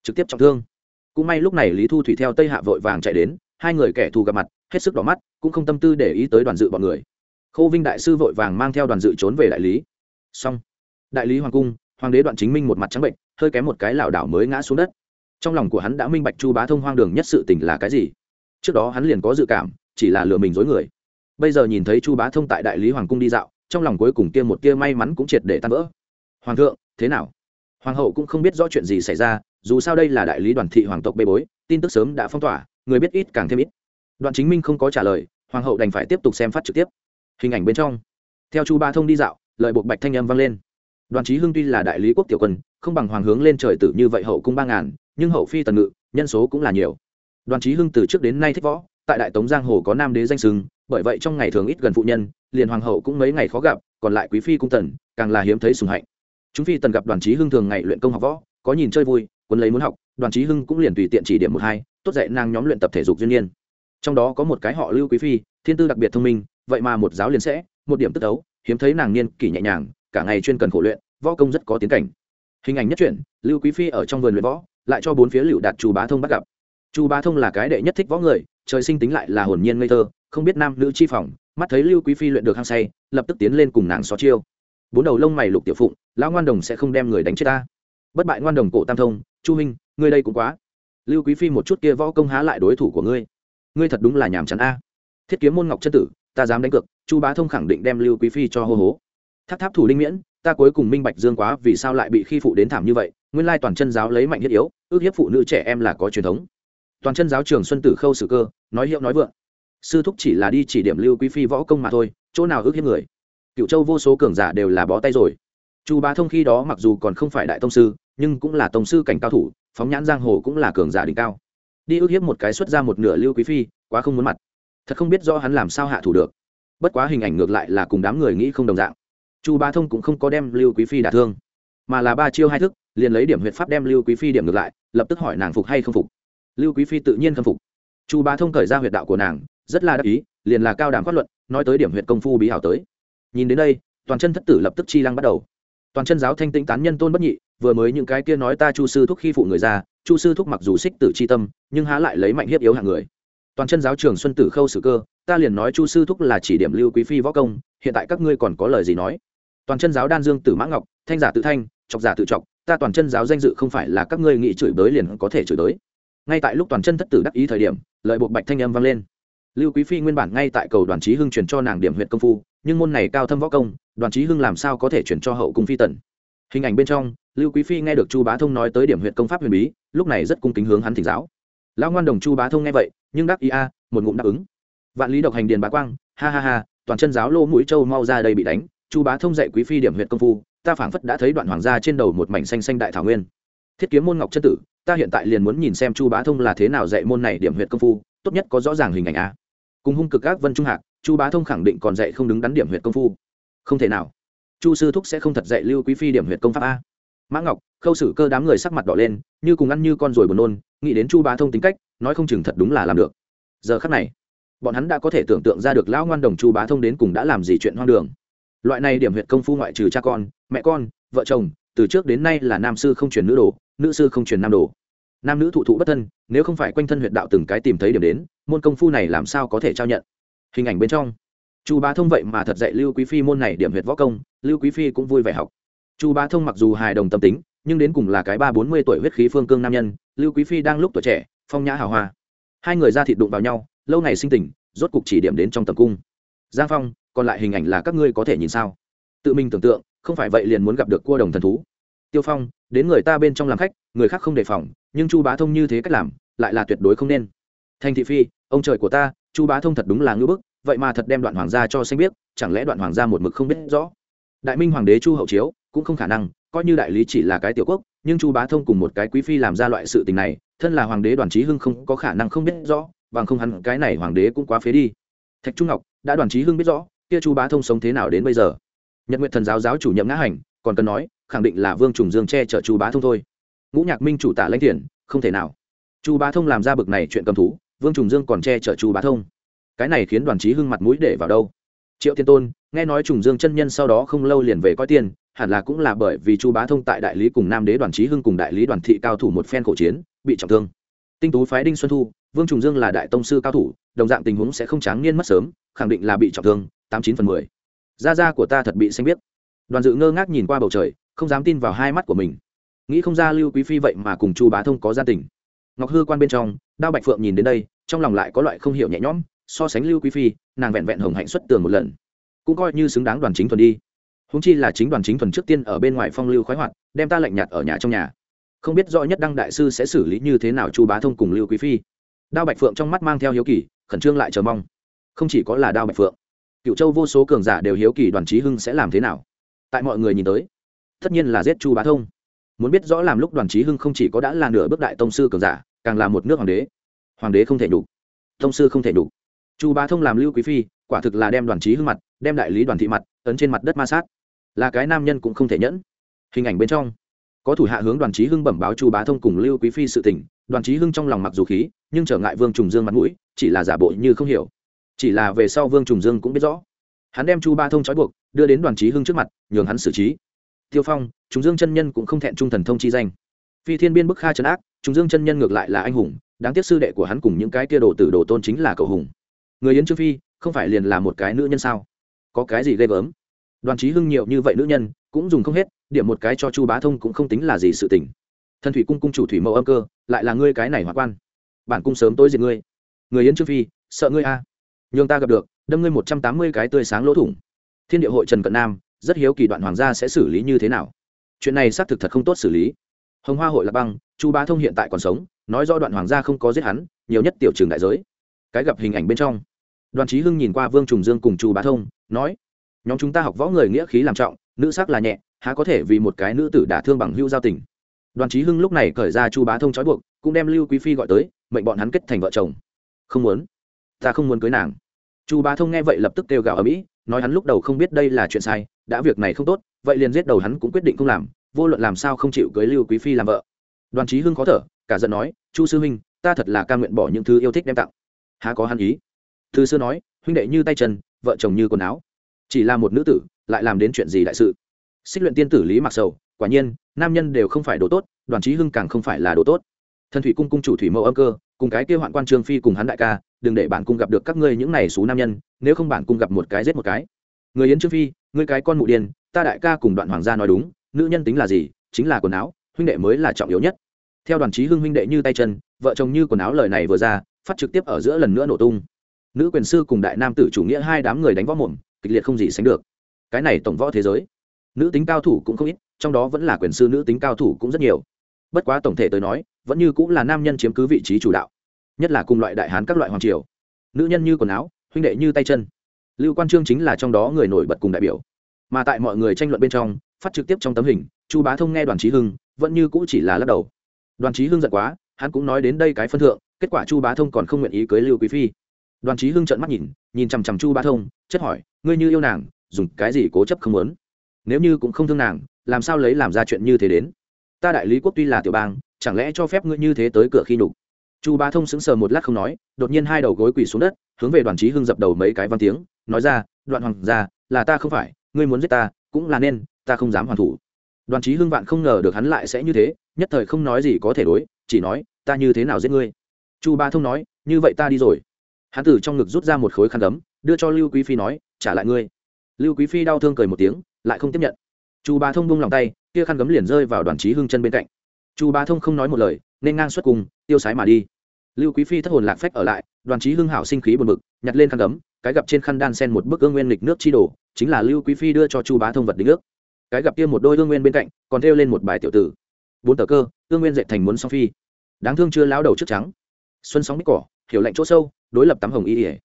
trực tiếp trọng thương. Cũng may lúc này lý thu thủy theo tây hạ vội vàng chạy đến, hai người kẻ thù gặp mặt, hết sức đỏ mắt, cũng không tâm tư để ý tới đoàn dự bọn người. Khâu vinh đại sư vội vàng mang theo đoàn dự trốn về đại lý. Xong, đại lý hoàng cung, hoàng đế đoạn chính minh một mặt trắng bệnh, hơi kém một cái lảo đảo mới ngã xuống đất. Trong lòng của hắn đã minh bạch chu bá thông hoang đường nhất sự tình là cái gì. Trước đó hắn liền có dự cảm, chỉ là lừa mình dối người bây giờ nhìn thấy chu bá thông tại đại lý hoàng cung đi dạo, trong lòng cuối cùng kia một kia may mắn cũng triệt để tan vỡ. Hoàng thượng, thế nào? Hoàng hậu cũng không biết rõ chuyện gì xảy ra, dù sao đây là đại lý đoàn thị hoàng tộc bê bối, tin tức sớm đã phong tỏa, người biết ít càng thêm ít. Đoàn chính minh không có trả lời, hoàng hậu đành phải tiếp tục xem phát trực tiếp. Hình ảnh bên trong, theo chu ba thông đi dạo lợi buộc bạch thanh âm vang lên. Đoàn trí hưng tuy là đại lý quốc tiểu quân, không bằng hoàng hướng lên trời tử như vậy hậu cung ba ngàn, nhưng hậu phi tần ngự, nhân số cũng là nhiều. Đoàn trí hưng từ trước đến nay thích võ tại đại tống giang hồ có nam đế danh sưng bởi vậy trong ngày thường ít gần phụ nhân, liền hoàng hậu cũng mấy ngày khó gặp, còn lại quý phi cung tần, càng là hiếm thấy sùng hạnh. Chúng phi tần gặp đoàn trí hưng thường ngày luyện công học võ, có nhìn chơi vui quân lấy muốn học, đoàn trí hưng cũng liền tùy tiện chỉ điểm một hai, tốt dạy nàng nhóm luyện tập thể dục duyên nhiên trong đó có một cái họ lưu quý phi, thiên tư đặc biệt thông minh, vậy mà một giáo liền sẽ, một điểm tức đấu, hiếm thấy nàng niên kỷ nhẹ nhàng, cả ngày chuyên cần khổ luyện, võ công rất có tiến cảnh. Hình ảnh nhất truyện, lưu quý phi ở trong vườn luyện võ, lại cho bốn phía lựu đạt chu bá thông bắt gặp chu bá thông là cái đệ nhất thích võ người, trời sinh tính lại là hồn nhiên ngây thơ, không biết nam nữ chi phòng, mắt thấy lưu quý phi luyện được hăng say, lập tức tiến lên cùng nàng xó chiêu. Bốn đầu lông mày lục tiểu phụng, lão ngoan đồng sẽ không đem người đánh chết ta. Bất bại ngoan đồng cổ tam thông, chu huynh, ngươi đây cũng quá. Lưu quý phi một chút kia võ công há lại đối thủ của ngươi. Ngươi thật đúng là nhàm chán a. Thiết kiếm môn ngọc chân tử, ta dám đánh cược, chu bá thông khẳng định đem lưu quý phi cho hô hố. Tháp tháp thủ linh miễn, ta cuối cùng minh bạch dương quá vì sao lại bị khi phụ đến thảm như vậy, nguyên lai toàn chân giáo lấy mạnh thiết yếu, ước hiếp phụ nữ trẻ em là có truyền thống toàn chân giáo trường xuân tử khâu sử cơ, nói hiệu nói vượng. Sư thúc chỉ là đi chỉ điểm lưu quý phi võ công mà thôi, chỗ nào ước hiếp người. Cựu châu vô số cường giả đều là bó tay rồi. Chu bá thông khi đó mặc dù còn không phải đại tông sư, nhưng cũng là tông sư cảnh cao thủ, phóng nhãn giang hồ cũng là cường giả đỉnh cao. Đi ước hiếp một cái xuất ra một nửa lưu quý phi, quá không muốn mặt. Thật không biết do hắn làm sao hạ thủ được. Bất quá hình ảnh ngược lại là cùng đám người nghĩ không đồng dạng. Chu bá thông cũng không có đem lưu quý phi đả thương, mà là ba chiêu hai thức, liền lấy điểm huyệt pháp đem lưu quý phi điểm ngược lại, lập tức hỏi nàng phục hay không phục lưu quý phi tự nhiên khâm phục. Chu bá thông khởi ra huyệt đạo của nàng, rất là đắc ý, liền là cao đàm phát luận, nói tới điểm huyệt công phu bí hảo tới. Nhìn đến đây, toàn chân thất tử lập tức chi lăng bắt đầu. Toàn chân giáo thanh tĩnh tán nhân tôn bất nhị, vừa mới những cái kia nói ta chu sư thúc khi phụ người ra, chu sư thúc mặc dù xích tử c h i tâm, nhưng há lại lấy mạnh hiếp yếu hạng người. Toàn chân giáo trường xuân tử khâu sử cơ, ta liền nói chu sư thúc là chỉ điểm lưu quý phi võ công, hiện tại các ngươi còn có lời gì nói? Toàn chân giáo đan dương tử mã ngọc, thanh giả tự thanh, chọc giả tự chọc, ta toàn chân giáo danh dự không phải là các ngươi nghĩ chửi bới liền có thể chửi bới ngay tại lúc toàn chân thất tử đắc ý thời điểm lợi bộ bạch thanh âm vang lên. Lưu quý phi nguyên bản ngay tại cầu đoàn trí hưng truyền cho nàng điểm huyện công phu, nhưng môn này cao thâm võ công, đoàn trí hưng làm sao có thể chuyển cho hậu cung phi tần? Hình ảnh bên trong, lưu quý phi nghe được chu bá thông nói tới điểm huyện công pháp huyền bí, lúc này rất cung kính hướng hắn thỉnh giáo. Lão ngoan đồng chu bá thông nghe vậy, nhưng đắc ý a, một ngụm đáp ứng. Vạn lý độc hành điền bá quang, ha ha ha, toàn chân giáo lô mũi châu mau ra đây bị đánh. Chu bá thông dạy quý phi điểm huyện công phu, ta phảng phất đã thấy đoạn hoàng gia trên đầu một mảnh xanh xanh đại thảo nguyên thiết kiếm môn ngọc chân tử, ta hiện tại liền muốn nhìn xem chu bá thông là thế nào dạy môn này điểm huyệt công phu, tốt nhất có rõ ràng hình ảnh a. Cùng hung cực các vân trung hạc, chu bá thông khẳng định còn dạy không đứng đắn điểm huyệt công phu. Không thể nào. Chu sư thúc sẽ không thật dạy lưu quý phi điểm huyệt công pháp a. Mã ngọc, khâu xử cơ đám người sắc mặt đỏ lên, như cùng ăn như con ruồi buồn nôn, nghĩ đến chu bá thông tính cách, nói không chừng thật đúng là làm được. Giờ khắc này, bọn hắn đã có thể tưởng tượng ra được lão ngoan đồng chu bá thông đến cùng đã làm gì chuyện hoang đường. Loại này điểm huyệt công phu ngoại trừ cha con, mẹ con, vợ chồng từ trước đến nay là nam sư không truyền nữ đồ, nữ sư không truyền nam đồ. Nam nữ thụ thụ bất thân, nếu không phải quanh thân huyện đạo từng cái tìm thấy điểm đến, môn công phu này làm sao có thể trao nhận? Hình ảnh bên trong, chu bá thông vậy mà thật dạy lưu quý phi môn này điểm huyệt võ công, lưu quý phi cũng vui vẻ học. Chu bá thông mặc dù hài đồng tâm tính, nhưng đến cùng là cái ba bốn mươi tuổi huyết khí phương cương nam nhân, lưu quý phi đang lúc tuổi trẻ, phong nhã hào hoa. Hai người ra thịt đụng vào nhau, lâu ngày sinh tình, rốt cục chỉ điểm đến trong tầm cung. Giang phong, còn lại hình ảnh là các ngươi có thể nhìn sao? Tự mình tưởng tượng không phải vậy liền muốn gặp được cua đồng thần thú. Tiêu phong, đến người ta bên trong làm khách, người khác không đề phòng, nhưng chu bá thông như thế cách làm, lại là tuyệt đối không nên. Thành thị phi, ông trời của ta, chu bá thông thật đúng là ngưỡng bức, vậy mà thật đem đoạn hoàng gia cho xanh biết chẳng lẽ đoạn hoàng gia một mực không biết rõ? Đại minh hoàng đế chu hậu chiếu, cũng không khả năng, coi như đại lý chỉ là cái tiểu quốc, nhưng chu bá thông cùng một cái quý phi làm ra loại sự tình này, thân là hoàng đế đoàn trí hưng không có khả năng không biết rõ, bằng không hắn cái này hoàng đế cũng quá phế đi. Thạch trung ngọc, đã đoàn trí hưng biết rõ, kia chu bá thông sống thế nào đến bây giờ? Nhật nguyện thần giáo giáo chủ nhậm ngã hành còn cần nói, khẳng định là vương trùng dương che chở chu bá thông thôi. Ngũ nhạc minh chủ tả lãnh thiền không thể nào. Chu bá thông làm ra bực này chuyện cầm thú, vương trùng dương còn che chở chu bá thông. Cái này khiến đoàn trí hưng mặt mũi để vào đâu? Triệu thiên tôn, nghe nói trùng dương chân nhân sau đó không lâu liền về coi tiền, hẳn là cũng là bởi vì chu bá thông tại đại lý cùng nam đế đoàn trí hưng cùng đại lý đoàn thị cao thủ một phen khổ chiến, bị trọng thương. Tinh tú phái đinh xuân thu, vương trùng dương là đại tông sư cao thủ, đồng dạng tình huống sẽ không tráng niên mất sớm, khẳng định là bị trọng thương, tám chín phần mười da da của ta thật bị xanh biết đoàn dự ngơ ngác nhìn qua bầu trời, không dám tin vào hai mắt của mình. Nghĩ không ra lưu quý phi vậy mà cùng chu bá thông có gia tình. Ngọc hư quan bên trong, đao bạch phượng nhìn đến đây, trong lòng lại có loại không hiểu nhẹ nhõm, so sánh lưu quý phi, nàng vẹn vẹn hồng hạnh xuất tường một lần. Cũng coi như xứng đáng đoàn chính thuần đi. Húng chi là chính đoàn chính thuần trước tiên ở bên ngoài phong lưu khoái hoạt, đem ta lạnh nhạt ở nhà trong nhà. Không biết rõ nhất đăng đại sư sẽ xử lý như thế nào chu bá thông cùng lưu quý phi. Đao bạch phượng trong mắt mang theo hiếu kỳ, khẩn trương lại chờ mong. Không chỉ có là đao bạch phượng cựu châu vô số cường giả đều hiếu kỳ đoàn trí hưng sẽ làm thế nào. Tại mọi người nhìn tới, tất nhiên là giết chu bá thông. Muốn biết rõ làm lúc đoàn trí hưng không chỉ có đã là nửa bước đại tông sư cường giả, càng là một nước hoàng đế. Hoàng đế không thể đủ tông sư không thể đủ chu bá thông làm lưu quý phi, quả thực là đem đoàn trí hưng mặt, đem đại lý đoàn thị mặt, ấn trên mặt đất ma sát. Là cái nam nhân cũng không thể nhẫn. Hình ảnh bên trong, có thủ hạ hướng đoàn trí hưng bẩm báo chu bá thông cùng lưu quý phi sự tình. Đoàn trí hưng trong lòng mặc dù khí, nhưng trở ngại vương trùng dương mặt mũi, chỉ là giả bộ như không hiểu chỉ là về sau vương trùng dương cũng biết rõ. Hắn đem chu ba thông trói buộc, đưa đến đoàn trí hưng trước mặt, nhường hắn xử trí. Tiêu phong, Trùng dương chân nhân cũng không thẹn trung thần thông chi danh. Phi thiên biên bức kha trấn ác, Trùng dương chân nhân ngược lại là anh hùng, đáng tiếc sư đệ của hắn cùng những cái kia đồ tử đồ tôn chính là cầu hùng. Người yến trương phi, không phải liền là một cái nữ nhân sao? Có cái gì ghê gớm? Đoàn trí hưng nhiều như vậy nữ nhân, cũng dùng không hết, điểm một cái cho chu bá thông cũng không tính là gì sự tình. Thần thủy cung cung chủ thủy mẫu âm cơ, lại là ngươi cái này hoạn quan. Bản cung sớm tối diệt ngươi. Người yến trương phi, sợ ngươi a. à nhường ta gặp được, đâm ngươi một trăm tám mươi cái tươi sáng lỗ thủng. Thiên địa hội trần cận nam, rất hiếu kỳ đoạn hoàng gia sẽ xử lý như thế nào. Chuyện này xác thực thật không tốt xử lý. Hồng hoa hội lạc băng, chu bá thông hiện tại còn sống, nói do đoạn hoàng gia không có giết hắn, nhiều nhất tiểu trường đại giới. Cái gặp hình ảnh bên trong. Đoàn trí hưng nhìn qua vương trùng dương cùng chu bá thông, nói, nhóm chúng ta học võ người nghĩa khí làm trọng, nữ sắc là nhẹ, há có thể vì một cái nữ tử đả thương bằng hưu giao tình? Đoàn trí hưng lúc này cởi ra chu bá thông trói buộc, cũng đem lưu quý phi gọi tới, mệnh bọn hắn kết thành vợ chồng. Không muốn, ta không muốn cưới nàng chu bá thông nghe vậy lập tức kêu gào ở mỹ nói hắn lúc đầu không biết đây là chuyện sai, đã việc này không tốt, vậy liền giết đầu hắn cũng quyết định không làm, vô luận làm sao không chịu cưới lưu quý phi làm vợ. Đoàn trí hưng khó thở, cả giận nói, chu sư huynh, ta thật là ca nguyện bỏ những thứ yêu thích đem tặng. Há có hắn ý? Thư xưa nói, huynh đệ như tay chân, vợ chồng như quần áo. Chỉ là một nữ tử, lại làm đến chuyện gì đại sự? Xích luyện tiên tử lý mặc sầu, quả nhiên, nam nhân đều không phải đồ tốt, đoàn trí hưng càng không phải là đồ tốt. Thần thủy cung cung chủ thủy mẫu âm cơ, cùng cái kêu hoạn quan trương phi cùng hắn đại ca đừng để bản cung gặp được các ngươi những này xú nam nhân, nếu không bản cung gặp một cái giết một cái. Người yến trương phi, ngươi cái con mụ điên, ta đại ca cùng đoạn hoàng gia nói đúng, nữ nhân tính là gì, chính là quần áo, huynh đệ mới là trọng yếu nhất. Theo đoàn trí hưng huynh đệ như tay chân, vợ chồng như quần áo lời này vừa ra, phát trực tiếp ở giữa lần nữa nổ tung. Nữ quyền sư cùng đại nam tử chủ nghĩa hai đám người đánh võ mồm, kịch liệt không gì sánh được. Cái này tổng võ thế giới, nữ tính cao thủ cũng không ít, trong đó vẫn là quyền sư nữ tính cao thủ cũng rất nhiều. Bất quá tổng thể tới nói, vẫn như cũng là nam nhân chiếm cứ vị trí chủ đạo nhất là cùng loại đại hán các loại hoàng triều. Nữ nhân như quần áo, huynh đệ như tay chân. Lưu quan trương chính là trong đó người nổi bật cùng đại biểu. Mà tại mọi người tranh luận bên trong, phát trực tiếp trong tấm hình, chu bá thông nghe đoàn trí hưng, vẫn như cũ chỉ là lắc đầu. Đoàn trí hưng giận quá, hắn cũng nói đến đây cái phân thượng, kết quả chu bá thông còn không nguyện ý cưới lưu quý phi. Đoàn trí hưng trợn mắt nhìn nhìn chằm chằm chu bá thông, chất hỏi, ngươi như yêu nàng, dùng cái gì cố chấp không muốn? Nếu như cũng không thương nàng, làm sao lấy làm ra chuyện như thế đến? Ta đại lý quốc tuy là tiểu bang, chẳng lẽ cho phép ngươi như thế tới cửa khi nhục? Chu bá thông sững sờ một lát không nói, đột nhiên hai đầu gối quỳ xuống đất, hướng về đoàn trí hưng dập đầu mấy cái văn tiếng, nói ra, đoạn hoàng gia, là ta không phải, ngươi muốn giết ta, cũng là nên, ta không dám hoàn thủ. Đoàn trí hưng vạn không ngờ được hắn lại sẽ như thế, nhất thời không nói gì có thể đối, chỉ nói, ta như thế nào giết ngươi? Chu bá thông nói, như vậy ta đi rồi. Hắn từ trong ngực rút ra một khối khăn gấm, đưa cho lưu quý phi nói, trả lại ngươi. Lưu quý phi đau thương cười một tiếng, lại không tiếp nhận. Chu bá thông bung lòng tay, kia khăn gấm liền rơi vào đoàn trí hưng chân bên cạnh. Chu bá thông không nói một lời nên ngang xuất cùng, tiêu sái mà đi. Lưu quý phi thất hồn lạc phách ở lại, đoàn trí hưng hảo sinh khí buồn bực, nhặt lên khăn gấm, cái gặp trên khăn đan sen một bức ương nguyên lịch nước chi đổ chính là lưu quý phi đưa cho chu bá thông vật đính ước. Cái gặp kia một đôi ương nguyên bên cạnh, còn thêu lên một bài tiểu tử. Bốn tờ cơ, ương nguyên dệt thành muốn song phi. Đáng thương chưa lão đầu trước trắng. Xuân sóng bích cỏ, hiểu lạnh chỗ sâu, đối lập tắm hồng y ỉa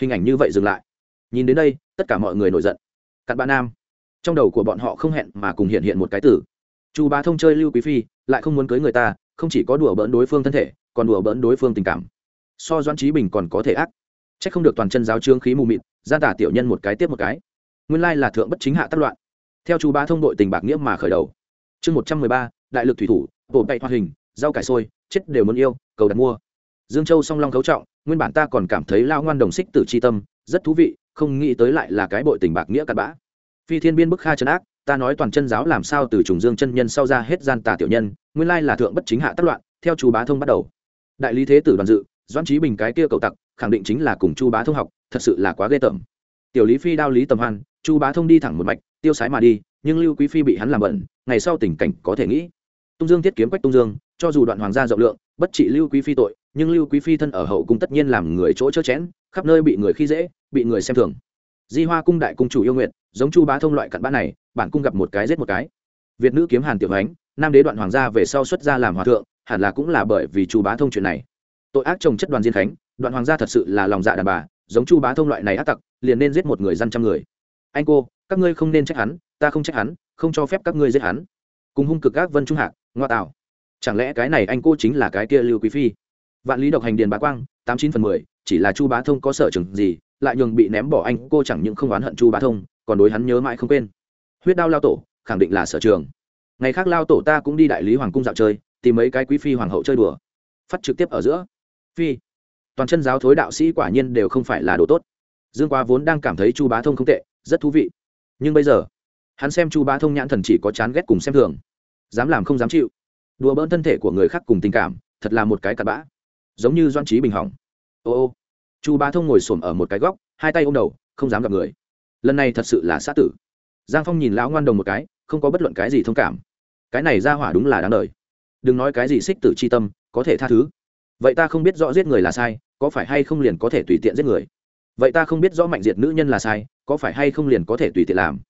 hình ảnh như vậy dừng lại. Nhìn đến đây, tất cả mọi người nổi giận. Cặn bạn nam. Trong đầu của bọn họ không hẹn mà cùng hiện hiện một cái tử. Chu bá thông chơi lưu quý phi, lại không muốn cưới người ta không chỉ có đùa bỡn đối phương thân thể, còn đùa bỡn đối phương tình cảm. So Doan trí bình còn có thể ác. C h ắ c không được toàn chân giáo trương khí mù mịt gian tả tiểu nhân một cái tiếp một cái. Nguyên lai là thượng bất chính hạ tác loạn. Theo chú bá thông đội tình bạc nghĩa mà khởi đầu. Chương một trăm mười ba, đại lực thủy thủ bộ bậy hoạt hình, rau cải sôi chết đều muốn yêu, cầu đặt mua. Dương châu song long cấu trọng, nguyên bản ta còn cảm thấy lao ngoan đồng xích tử c h i tâm, rất thú vị, không nghĩ tới lại là cái bội tình bạc nghĩa cặn bã. Phi thiên biên bức kha trấn ác ta nói toàn chân giáo làm sao từ trùng dương chân nhân sau ra hết gian tà tiểu nhân, nguyên lai là thượng bất chính hạ tác loạn, theo chu bá thông bắt đầu. Đại lý thế tử đoàn dự, doãn trí bình cái kia cầu tặc, khẳng định chính là cùng chu bá thông học, thật sự là quá ghê tởm. Tiểu lý phi đao lý tầm hoan, chu bá thông đi thẳng một mạch, tiêu sái mà đi, nhưng lưu quý phi bị hắn làm bẩn, ngày sau tình cảnh có thể nghĩ. Tung dương thiết kiếm quách tung dương, cho dù đoạn hoàng gia rộng lượng, bất trị lưu quý phi tội, nhưng lưu quý phi thân ở hậu cung tất nhiên làm người chỗ chớ chẽn khắp nơi bị người khi dễ, bị người xem thường. Di hoa cung đại cung chủ yêu nguyện giống chu bá thông loại cặn bã này bản cung gặp một cái giết một cái. Việt nữ kiếm hàn tiểu ánh, nam đế đoạn hoàng gia về sau xuất gia làm hòa thượng, hẳn là cũng là bởi vì chu bá thông chuyện này. Tội ác chồng chất đoàn diên khánh, đoạn hoàng gia thật sự là lòng dạ đàn bà, giống chu bá thông loại này ác tặc, liền nên giết một người dân trăm người. Anh cô, các ngươi không nên trách hắn, ta không trách hắn, không cho phép các ngươi giết hắn. Cùng hung cực các vân trung hạc, ngoa tạo. Chẳng lẽ cái này anh cô chính là cái kia lưu quý phi? Vạn lý độc hành điền bá quang, tám chín phần mười, chỉ là chu bá thông có sở trường gì, lại nhường bị ném bỏ anh cô chẳng những không oán hận chu bá thông, còn đối hắn nhớ mãi không quên huyết đao lao tổ, khẳng định là sở trường. Ngày khác lao tổ ta cũng đi đại lý hoàng cung dạo chơi, tìm mấy cái quý phi hoàng hậu chơi đùa. Phát trực tiếp ở giữa. Phi. Toàn chân giáo thối đạo sĩ quả nhiên đều không phải là đồ tốt. Dương quá vốn đang cảm thấy chu bá thông không tệ, rất thú vị. Nhưng bây giờ, hắn xem chu bá thông nhãn thần chỉ có chán ghét cùng xem thường. Dám làm không dám chịu. Đùa bỡn thân thể của người khác cùng tình cảm, thật là một cái cặp bã. Giống như doan trí bình hỏng. Ô ô. Chu bá thông ngồi s ổ m ở một cái góc, hai tay ô m đầu, không dám gặp người. Lần này thật sự là xã tử giang phong nhìn lão ngoan đồng một cái, không có bất luận cái gì thông cảm. Cái này ra hỏa đúng là đáng đời. Đừng nói cái gì xích tử c h i tâm, có thể tha thứ. Vậy ta không biết rõ giết người là sai, có phải hay không liền có thể tùy tiện giết người? Vậy ta không biết rõ mạnh diệt nữ nhân là sai, có phải hay không liền có thể tùy tiện làm?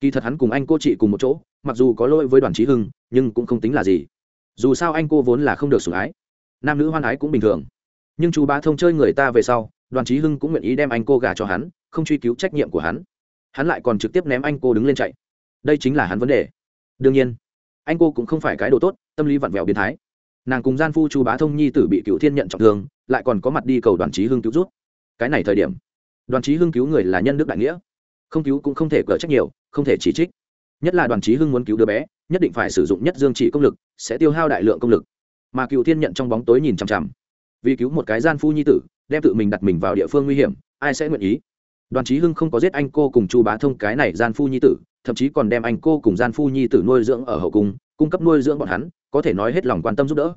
Kỳ thật hắn cùng anh cô chị cùng một chỗ, mặc dù có lỗi với đoàn trí hưng, nhưng cũng không tính là gì. Dù sao anh cô vốn là không được sủng ái. Nam nữ hoan ái cũng bình thường. Nhưng chú bá thông chơi người ta về sau, đoàn trí hưng cũng nguyện ý đem anh cô gà cho hắn, không truy cứu trách nhiệm của hắn hắn lại còn trực tiếp ném anh cô đứng lên chạy. Đây chính là hắn vấn đề. Đương nhiên, anh cô cũng không phải cái đồ tốt, tâm lý vặn vẹo biến thái. Nàng cùng gian phu chu bá thông nhi tử bị cựu thiên nhận trọng thương, lại còn có mặt đi cầu đoàn trí hưng cứu rút cái này thời điểm, đoàn trí hưng cứu người là nhân đức đại nghĩa. Không cứu cũng không thể cờ trách nhiều, không thể chỉ trích. Nhất là đoàn trí hưng muốn cứu đứa bé, nhất định phải sử dụng nhất dương trị công lực, sẽ tiêu hao đại lượng công lực. Mà cựu thiên nhận trong bóng tối nhìn chằm chằm. Vì cứu một cái gian phu nhi tử, đem tự mình đặt mình vào địa phương nguy hiểm, ai sẽ nguyện ý? Đoàn trí hưng không có giết anh cô cùng chu bá thông cái này gian phu nhi tử, thậm chí còn đem anh cô cùng gian phu nhi tử nuôi dưỡng ở hậu cung cung cấp nuôi dưỡng bọn hắn, có thể nói hết lòng quan tâm giúp đỡ.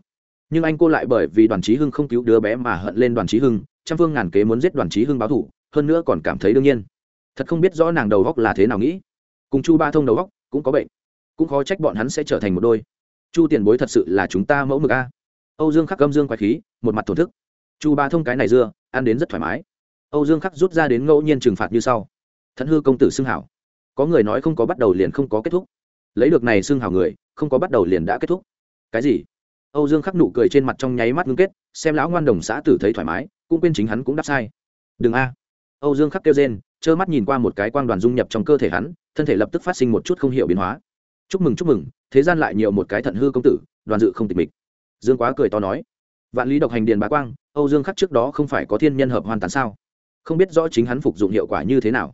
Nhưng anh cô lại bởi vì đoàn trí hưng không cứu đứa bé mà hận lên đoàn trí hưng, trăm phương ngàn kế muốn giết đoàn trí hưng báo thủ hơn nữa còn cảm thấy đương nhiên. Thật không biết rõ nàng đầu góc là thế nào nghĩ. Cùng chu ba thông đầu góc cũng có bệnh, cũng khó trách bọn hắn sẽ trở thành một đôi. Chu tiền bối thật sự là chúng ta mẫu mực a. Âu dương khắc gâm dương quái khí, một mặt thổn thức. Chu ba thông cái này dưa, ăn đến rất thoải mái âu dương khắc rút ra đến ngẫu nhiên trừng phạt như sau. Thận hư công tử xưng hảo. Có người nói không có bắt đầu liền không có kết thúc. Lấy được này xưng hảo người, không có bắt đầu liền đã kết thúc. Cái gì? Âu dương khắc nụ cười trên mặt trong nháy mắt ngưng kết, xem lão ngoan đồng xã tử thấy thoải mái, cũng quên chính hắn cũng đáp sai. Đừng a. Âu dương khắc kêu rên, trơ mắt nhìn qua một cái quang đoàn dung nhập trong cơ thể hắn, thân thể lập tức phát sinh một chút không hiểu biến hóa. Chúc mừng chúc mừng, thế gian lại nhiều một cái thận hư công tử, đoàn dự không tịch mịch. Dương quá cười to nói. Vạn lý độc hành điền bá quang, âu dương khắc trước đó không phải có thiên nhân hợp hoàn tán sao? Không biết rõ chính hắn phục dụng hiệu quả như thế nào.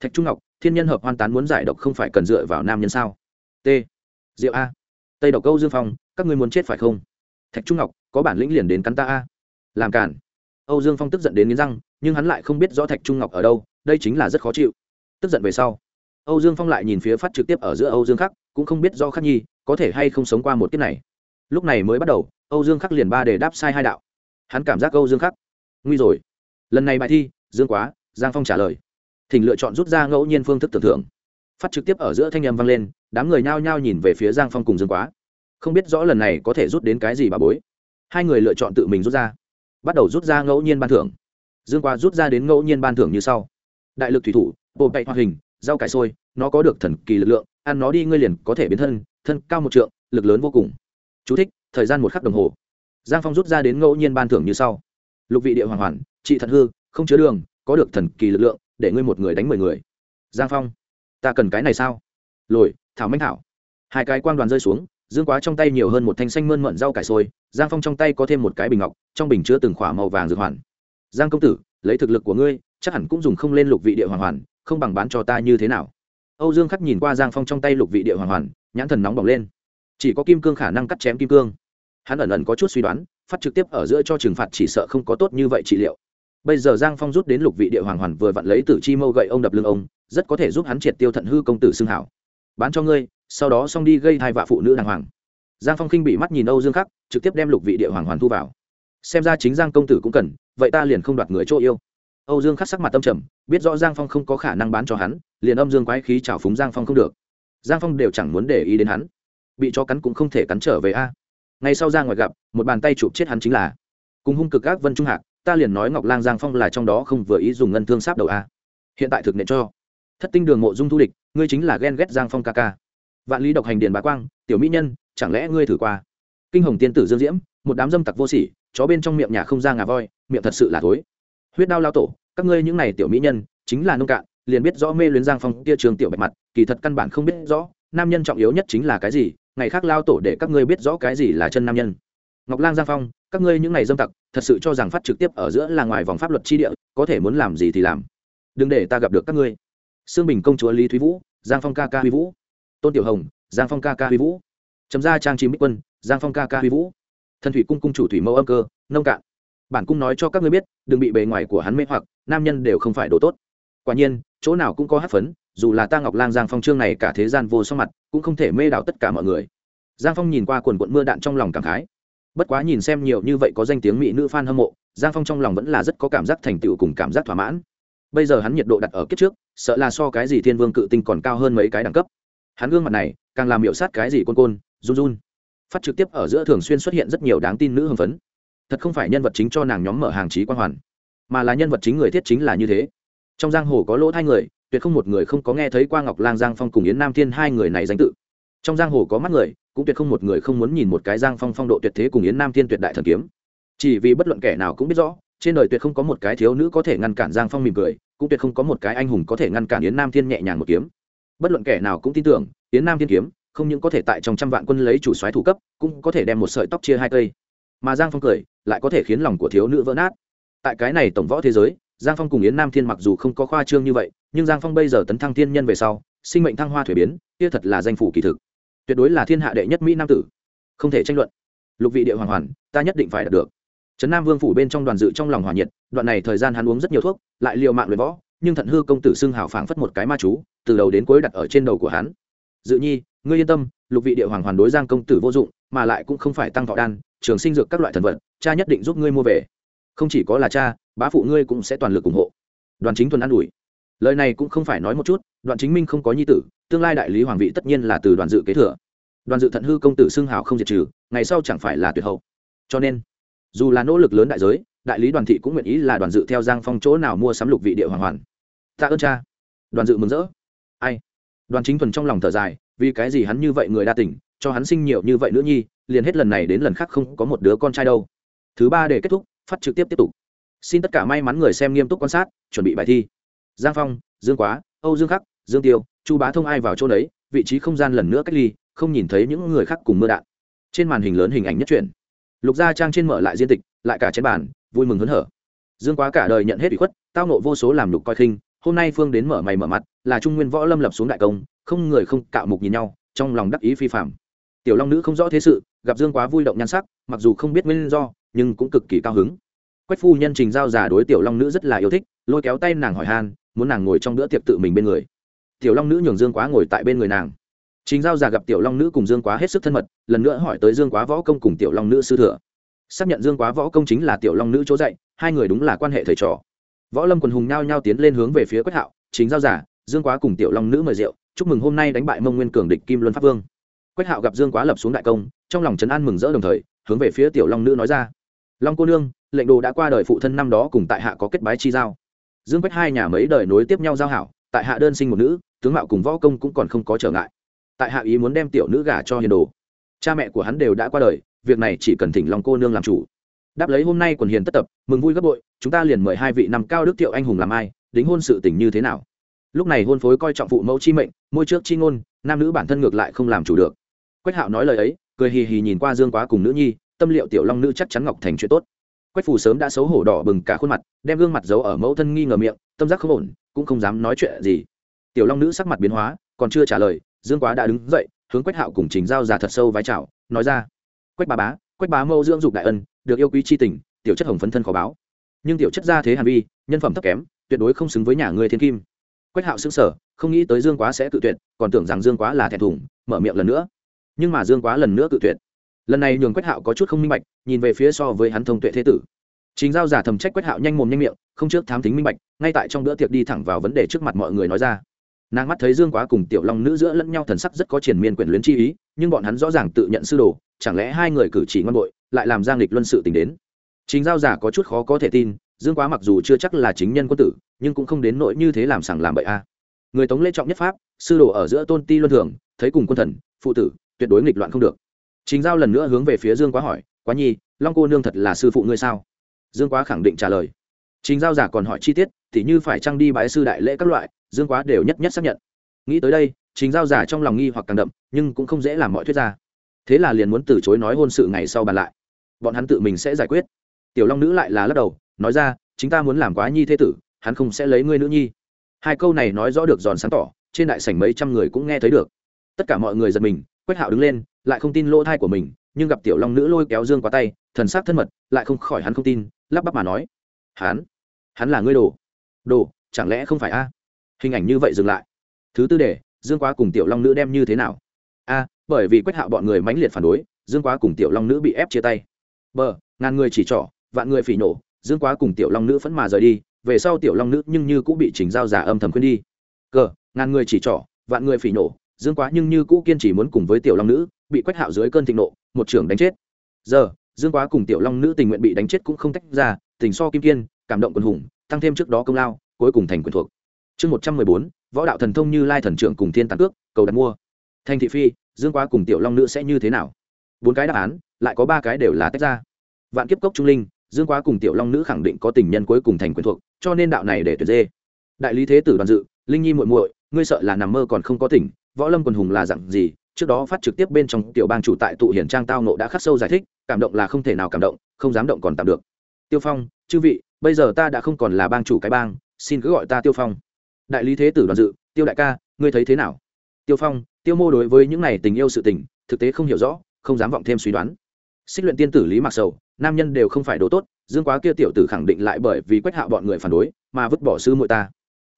Thạch trung ngọc, thiên nhân hợp hoàn tán muốn giải độc không phải cần dựa vào nam nhân sao? T. Diệu a. Tây độc câu dương phong, các ngươi muốn chết phải không? Thạch trung ngọc, có bản lĩnh liền đến cắn ta a. Làm cản. Âu dương phong tức giận đến nghiến răng, nhưng hắn lại không biết rõ thạch trung ngọc ở đâu, đây chính là rất khó chịu. Tức giận về sau, âu dương phong lại nhìn phía phát trực tiếp ở giữa âu dương khắc, cũng không biết do khắc nhi, có thể hay không sống qua một kiếp này. Lúc này mới bắt đầu, âu dương khắc liền ba để đáp sai hai đạo. Hắn cảm giác âu dương khắc nguy rồi. Lần này bài thi dương quá giang phong trả lời. Thỉnh lựa chọn rút ra ngẫu nhiên phương thức tưởng thưởng phát trực tiếp ở giữa thanh â m vang lên đám người nhao nhao nhìn về phía giang phong cùng dương quá. Không biết rõ lần này có thể rút đến cái gì bà bối. Hai người lựa chọn tự mình rút ra. Bắt đầu rút ra ngẫu nhiên ban thưởng. Dương quá rút ra đến ngẫu nhiên ban thưởng như sau. Đại lực thủy thủ bộ bậy hoạt hình rau cải sôi nó có được thần kỳ lực lượng ăn nó đi ngươi liền có thể biến thân thân cao một trượng lực lớn vô cùng. Chú thích, thời gian một khắc đồng hồ. Giang phong rút ra đến ngẫu nhiên ban thưởng như sau. Lục vị địa hoàng hoàn trị thận hư không chứa đường, có được thần kỳ lực lượng, để ngươi một người đánh mười người. Giang phong, ta cần cái này sao? Lồi, thảo minh thảo. Hai cái quang đoàn rơi xuống, dương quá trong tay nhiều hơn một thanh xanh mơn mận rau cải sôi giang phong trong tay có thêm một cái bình ngọc, trong bình chứa từng khỏa màu vàng dược hoàn. Giang công tử, lấy thực lực của ngươi, chắc hẳn cũng dùng không lên lục vị địa hoàng hoàn, không bằng bán cho ta như thế nào? Âu dương khắc nhìn qua giang phong trong tay lục vị địa hoàng hoàn, nhãn thần nóng bỏng lên. Chỉ có kim cương khả năng cắt chém kim cương. Hắn ẩn ẩn có chút suy đoán, phát trực tiếp ở giữa cho trừng phạt chỉ sợ không có tốt như vậy trị liệu bây giờ giang phong rút đến lục vị địa hoàng hoàn vừa vặn lấy tử chi mâu gậy ông đập lưng ông, rất có thể giúp hắn triệt tiêu thận hư công tử xưng hảo. Bán cho ngươi, sau đó xong đi gây thai vạ phụ nữ đàng hoàng. Giang phong khinh bị mắt nhìn âu dương khắc, trực tiếp đem lục vị địa hoàng hoàn thu vào. Xem ra chính giang công tử cũng cần, vậy ta liền không đoạt người chỗ yêu. Âu dương khắc sắc mặt tâm trầm, biết rõ giang phong không có khả năng bán cho hắn, liền âm dương quái khí trào phúng giang phong không được. Giang phong đều chẳng muốn để ý đến hắn. Bị cho cắn cũng không thể cắn trở về a. Ngay sau ra ngoài gặp, một bàn tay chụp chết hắn chính là. Cùng hung cực các vân trung hạc ta liền nói ngọc lang giang phong là trong đó không vừa ý dùng ngân thương sáp đầu a. Hiện tại thực nện cho. Thất tinh đường mộ dung thu địch, ngươi chính là ghen ghét giang phong ca ca. Vạn lý độc hành điền bá quang, tiểu mỹ nhân, chẳng lẽ ngươi thử qua? Kinh hồng tiên tử dương diễm, một đám dâm tặc vô sỉ, chó bên trong miệng nhà không ra ngà voi, miệng thật sự là thối. Huyết đao lao tổ, các ngươi những này tiểu mỹ nhân, chính là nông cạn, liền biết rõ mê luyến giang phong kia trường tiểu bạch mặt, kỳ thật căn bản không biết rõ, nam nhân trọng yếu nhất chính là cái gì, ngày khác lao tổ để các ngươi biết rõ cái gì là chân nam nhân ngọc lang giang phong, các ngươi những ngày dâm tặc, thật sự cho rằng phát trực tiếp ở giữa là ngoài vòng pháp luật tri địa, có thể muốn làm gì thì làm. Đừng để ta gặp được các ngươi. Sương bình công chúa lý thúy vũ, giang phong ca ca huy vũ. Tôn tiểu hồng, giang phong ca ca huy vũ. Chấm ra trang trí mỹ quân, giang phong ca ca huy vũ. Thần thủy cung cung chủ thủy mẫu âm cơ, nông cạn. Bản cung nói cho các ngươi biết, đừng bị bề ngoài của hắn mê hoặc, nam nhân đều không phải đồ tốt. Quả nhiên, chỗ nào cũng có hát phấn, dù là ta ngọc lang giang phong trương này cả thế gian vô so mặt, cũng không thể mê đảo tất cả mọi người. Giang phong nhìn qua quần quận mưa đạn trong lòng cảm khái bất quá nhìn xem nhiều như vậy có danh tiếng mỹ nữ f a n hâm mộ, giang phong trong lòng vẫn là rất có cảm giác thành tựu cùng cảm giác thỏa mãn. Bây giờ hắn nhiệt độ đặt ở kiếp trước, sợ là so cái gì thiên vương cự tinh còn cao hơn mấy cái đẳng cấp. Hắn gương mặt này, càng làm hiệu sát cái gì côn côn, run run. Phát trực tiếp ở giữa thường xuyên xuất hiện rất nhiều đáng tin nữ hưng phấn. Thật không phải nhân vật chính cho nàng nhóm mở hàng trí quan hoàn, mà là nhân vật chính người thiết chính là như thế. Trong giang hồ có lỗ hai người, tuyệt không một người không có nghe thấy qua ngọc lang, giang phong cùng yến nam thiên hai người này danh tự. Trong giang hồ có mắt người cũng tuyệt không một người không muốn nhìn một cái giang phong phong độ tuyệt thế cùng yến nam thiên tuyệt đại thần kiếm. Chỉ vì bất luận kẻ nào cũng biết rõ, trên đời tuyệt không có một cái thiếu nữ có thể ngăn cản giang phong mỉm cười, cũng tuyệt không có một cái anh hùng có thể ngăn cản yến nam thiên nhẹ nhàng một kiếm. Bất luận kẻ nào cũng tin tưởng, yến nam thiên kiếm, không những có thể tại trong trăm vạn quân lấy chủ soái thủ cấp, cũng có thể đem một sợi tóc chia hai cây. Mà giang phong cười, lại có thể khiến lòng của thiếu nữ vỡ nát. Tại cái này tổng võ thế giới, giang phong cùng yến nam thiên mặc dù không có khoa trương như vậy, nhưng giang phong bây giờ tấn thăng thiên nhân về sau, sinh mệnh thăng hoa thuế biến, kia thật là danh phủ kỳ thực tuyệt đối là thiên hạ đệ nhất mỹ nam tử. Không thể tranh luận. Lục vị địa hoàng hoàn, ta nhất định phải đạt được. Trấn nam vương phủ bên trong đoàn dự trong lòng hòa nhiệt, đoạn này thời gian hắn uống rất nhiều thuốc, lại l i ề u mạng luyện võ, nhưng thận hư công tử xưng hào phảng phất một cái ma chú, từ đầu đến cuối đặt ở trên đầu của hắn. Dự nhi, ngươi yên tâm, lục vị địa hoàng hoàn đối giang công tử vô dụng, mà lại cũng không phải tăng thọ đan, trường sinh dược các loại thần vật, cha nhất định giúp ngươi mua về. Không chỉ có là cha, bá phụ ngươi cũng sẽ toàn lực ủng hộ. Đoàn chính thuần an ủi lời này cũng không phải nói một chút đoàn chính minh không có nhi tử, tương lai đại lý hoàng vị tất nhiên là từ đoàn dự kế thừa. Đoàn dự thận hư công tử xưng hào không diệt trừ, ngày sau chẳng phải là tuyệt hậu. Cho nên, dù là nỗ lực lớn đại giới, đại lý đoàn thị cũng nguyện ý là đoàn dự theo giang phong chỗ nào mua sắm lục vị địa hoàng hoàn. Tạ ơn cha. Đoàn dự mừng rỡ. Ai? Đoàn chính thuần trong lòng thở dài, vì cái gì hắn như vậy người đa tỉnh cho hắn sinh nhiều như vậy nữa nhi, liền hết lần này đến lần khác không có một đứa con trai đâu. Thứ ba để kết thúc, phát trực tiếp tiếp tục. Xin tất cả may mắn người xem nghiêm túc quan sát, chuẩn bị bài thi giang phong, dương quá, âu dương khắc, dương tiêu, chu bá thông ai vào chỗ đấy vị trí không gian lần nữa cách ly, không nhìn thấy những người khác cùng mưa đạn. Trên màn hình lớn hình ảnh nhất truyện. Lục gia trang trên mở lại diên tịch, lại cả trên bàn, vui mừng hớn hở. Dương quá cả đời nhận hết ủy khuất, tao nộ vô số làm lục coi khinh, hôm nay phương đến mở mày mở mặt, là trung nguyên võ lâm lập xuống đại công, không người không cạo mục nhìn nhau, trong lòng đắc ý phi phạm tiểu long nữ không rõ thế sự, gặp dương quá vui động nhan sắc, mặc dù không biết nguyên do, nhưng cũng cực kỳ cao hứng. Quách phu nhân trình giao giả đối tiểu long nữ rất là yêu thích, lôi kéo tay nàng hỏi han muốn nàng ngồi trong bữa tiệc tự mình bên người. Tiểu long nữ nhường dương quá ngồi tại bên người nàng. Trình giao già gặp tiểu long nữ cùng dương quá hết sức thân mật, lần nữa hỏi tới dương quá võ công cùng tiểu long nữ sư thừa. Xác nhận dương quá võ công chính là tiểu long nữ chỗ dạy, hai người đúng là quan hệ thầy trò. Võ lâm quần hùng nhao nhao tiến lên hướng về phía quách hạo chính giao giả dương quá cùng tiểu long nữ mời rượu, chúc mừng hôm nay đánh bại mông nguyên cường địch kim luân pháp vương. Quách hạo gặp dương quá lập xuống đại công, trong lòng trấn an mừng rỡ đồng thời, hướng về phía tiểu long nữ nói ra, long cô nương, lệnh đồ đã qua đời phụ thân năm đó cùng tại hạ có kết bái chi giao dương quách hai nhà mấy đời nối tiếp nhau giao hảo, tại hạ đơn sinh một nữ, tướng mạo cùng võ công cũng còn không có trở ngại. Tại hạ ý muốn đem tiểu nữ gả cho hiền đồ. Cha mẹ của hắn đều đã qua đời, việc này chỉ cần thỉnh long cô nương làm chủ. Đáp lấy hôm nay quần hiền tất tập, mừng vui gấp bội, chúng ta liền mời hai vị nằm cao đức thiệu anh hùng làm ai, đính hôn sự tình như thế nào. Lúc này hôn phối coi trọng phụ mẫu chi mệnh, môi trước chi ngôn, nam nữ bản thân ngược lại không làm chủ được. Quách hạo nói lời ấy, cười hì hì nhìn qua dương quá cùng nữ nhi, tâm liệu tiểu long nữ chắc chắn ngọc thành chuyện tốt quách phù sớm đã xấu hổ đỏ bừng cả khuôn mặt, đem gương mặt giấu ở mẫu thân nghi ngờ miệng, tâm giác không ổn, cũng không dám nói chuyện gì. Tiểu long nữ sắc mặt biến hóa, còn chưa trả lời, dương quá đã đứng dậy, hướng quách hạo cùng trình giao già thật sâu vái chào, nói ra, quách bà bá, quách bá mâu dưỡng dục đại ân, được yêu quý c h i tình, tiểu chất hồng phấn thân khó báo. Nhưng tiểu chất ra thế hàn vi, nhân phẩm thấp kém, tuyệt đối không xứng với nhà ngươi thiên kim. Quách hạo xứng sở không nghĩ tới dương quá sẽ tự tuyệt, còn tưởng rằng dương quá là thẹn thùng, mở miệng lần nữa. Nhưng mà dương quá lần nữa tự tuyệt lần này nhường quách hạo có chút không minh bạch, nhìn về phía so với hắn thông tuệ thế tử. Chính giao giả thầm trách quách hạo nhanh mồm nhanh miệng, không trước thám tính minh bạch, ngay tại trong bữa tiệc đi thẳng vào vấn đề trước mặt mọi người nói ra. Nàng mắt thấy dương quá cùng tiểu long nữ giữa lẫn nhau thần sắc rất có triển miên quyền luyến chi ý, nhưng bọn hắn rõ ràng tự nhận sư đồ, chẳng lẽ hai người cử chỉ ngon bội, lại làm giang lịch luân sự tình đến. Chính giao giả có chút khó có thể tin, dương quá mặc dù chưa chắc là chính nhân quân tử, nhưng cũng không đến nỗi như thế làm sảng làm bậy a. Người tống lễ trọng nhất pháp, sư đồ ở giữa tôn ti luân thường, thấy cùng quân thần, phụ tử, tuyệt đối nghịch loạn không được chính giao lần nữa hướng về phía dương quá hỏi, quá nhi, long cô nương thật là sư phụ ngươi sao? Dương quá khẳng định trả lời. Chính giao giả còn hỏi chi tiết thì như phải trăng đi bái sư đại lễ các loại, dương quá đều nhất nhất xác nhận. Nghĩ tới đây chính giao giả trong lòng nghi hoặc càng đậm, nhưng cũng không dễ làm mọi thuyết ra. Thế là liền muốn từ chối nói hôn sự ngày sau bàn lại. Bọn hắn tự mình sẽ giải quyết. Tiểu long nữ lại là lắc đầu, nói ra, chính ta muốn làm quá nhi thế tử, hắn không sẽ lấy ngươi nữ nhi. Hai câu này nói rõ được giòn sáng tỏ, trên đại sảnh mấy trăm người cũng nghe thấy được. Tất cả mọi người giật mình, quách hạo đứng lên lại không tin lỗ thai của mình, nhưng gặp tiểu long nữ lôi kéo dương qua tay, thần sắc thân mật, lại không khỏi hắn không tin, lắp bắp mà nói, hắn hắn là ngươi đồ. Đồ, chẳng lẽ không phải a? Hình ảnh như vậy dừng lại. Thứ tư để dương quá cùng tiểu long nữ đem như thế nào? A, bởi vì quách hạo bọn người mãnh liệt phản đối, dương quá cùng tiểu long nữ bị ép chia tay. B, ngàn người chỉ trỏ, vạn người phỉ nổ, dương quá cùng tiểu long nữ phẫn mà rời đi, về sau tiểu long nữ nhưng như cũng bị chỉnh giao giả âm thầm khuyên đi. Cờ ngàn người chỉ trỏ, vạn người phỉ nổ, dương quá nhưng như cũ kiên chỉ muốn cùng với tiểu long nữ bị quách hạo dưới cơn thịnh nộ, một trưởng đánh chết. Giờ, dương quá cùng tiểu long nữ tình nguyện bị đánh chết cũng không tách ra, tình so kim kiên, cảm động quân hùng, tăng thêm trước đó công lao, cuối cùng thành quyền thuộc. Chương một trăm mười bốn, võ đạo thần thông như lai thần trưởng cùng thiên tàn cước, cầu đặt mua. Thành thị phi, dương quá cùng tiểu long nữ sẽ như thế nào? Bốn cái đáp án, lại có ba cái đều là tách ra. Vạn kiếp cốc trung linh, dương quá cùng tiểu long nữ khẳng định có tình nhân cuối cùng thành quyền thuộc, cho nên đạo này để tuyệt dê. Đại lý thế tử đoàn dự, linh nhi muội muội, ngươi sợ là nằm mơ còn không có tỉnh, võ lâm quần hùng là dặn gì trước đó phát trực tiếp bên trong tiểu bang chủ tại tụ hiển trang tao nộ đã khắc sâu giải thích, cảm động là không thể nào cảm động, không dám động còn tạm được. Tiêu phong, chư vị, bây giờ ta đã không còn là bang chủ cái bang, xin cứ gọi ta tiêu phong. Đại lý thế tử đoàn dự, tiêu đại ca, ngươi thấy thế nào? Tiêu phong, tiêu mô đối với những này tình yêu sự tình, thực tế không hiểu rõ, không dám vọng thêm suy đoán. Xích luyện tiên tử lý mặc sầu, nam nhân đều không phải đồ tốt, dương quá kia tiểu tử khẳng định lại bởi vì quách hạ bọn người phản đối, mà vứt bỏ sư muội ta.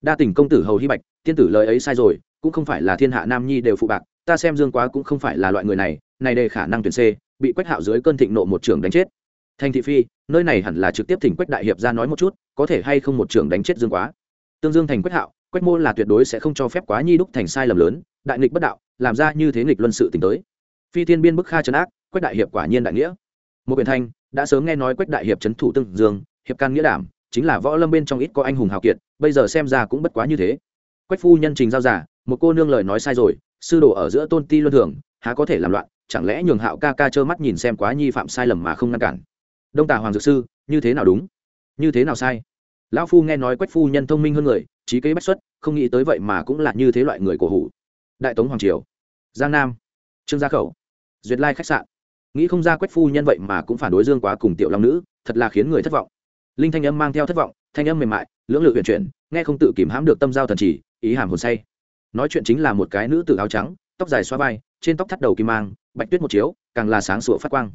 Đa tình công tử hầu hy bạch, tiên tử lời ấy sai rồi, cũng không phải là thiên hạ nam nhi đều phụ bạc ta xem dương quá cũng không phải là loại người này này đề khả năng tuyển c, bị quách hạo dưới cơn thịnh nộ một trưởng đánh chết. Thành thị phi, nơi này hẳn là trực tiếp thỉnh quách đại hiệp ra nói một chút, có thể hay không một trưởng đánh chết dương quá. Tương dương thành quách hạo, quách mô là tuyệt đối sẽ không cho phép quá nhi đúc thành sai lầm lớn, đại nghịch bất đạo, làm ra như thế nghịch luân sự t tới. Phi thiên biên bức kha trấn ác, quách đại hiệp quả nhiên đại nghĩa. Một biển thanh, đã sớm nghe nói quách đại hiệp trấn thủ tương dương, hiệp can nghĩa đảm, chính là võ lâm bên trong ít có anh hùng hào kiệt, bây giờ xem ra cũng bất quá như thế. Quách phu nhân trình giao giả, một cô nương lời nói sai rồi sư đồ ở giữa tôn ti luân thường, há có thể làm loạn, chẳng lẽ nhường hạo ca ca trơ mắt nhìn xem quá nhi phạm sai lầm mà không ngăn cản? Đông tà hoàng dược sư, như thế nào đúng? Như thế nào sai? Lão phu nghe nói quách phu nhân thông minh hơn người, trí kế bách xuất, không nghĩ tới vậy mà cũng là như thế loại người cổ hủ. Đại tống hoàng triều, giang nam, trương gia khẩu, duyệt lai khách sạn. Nghĩ không ra quách phu nhân vậy mà cũng phản đối dương quá cùng tiểu long nữ, thật là khiến người thất vọng. Linh thanh âm mang theo thất vọng, thanh âm mềm mại, lưỡng lự huyền chuyển, nghe không tự kìm hãm được tâm giao thần chỉ, ý hàm hồn say nói chuyện chính là một cái nữ tử áo trắng, tóc dài xoa vai, trên tóc thắt đầu kim mang, bạch tuyết một chiếu, càng là sáng sủa phát quang.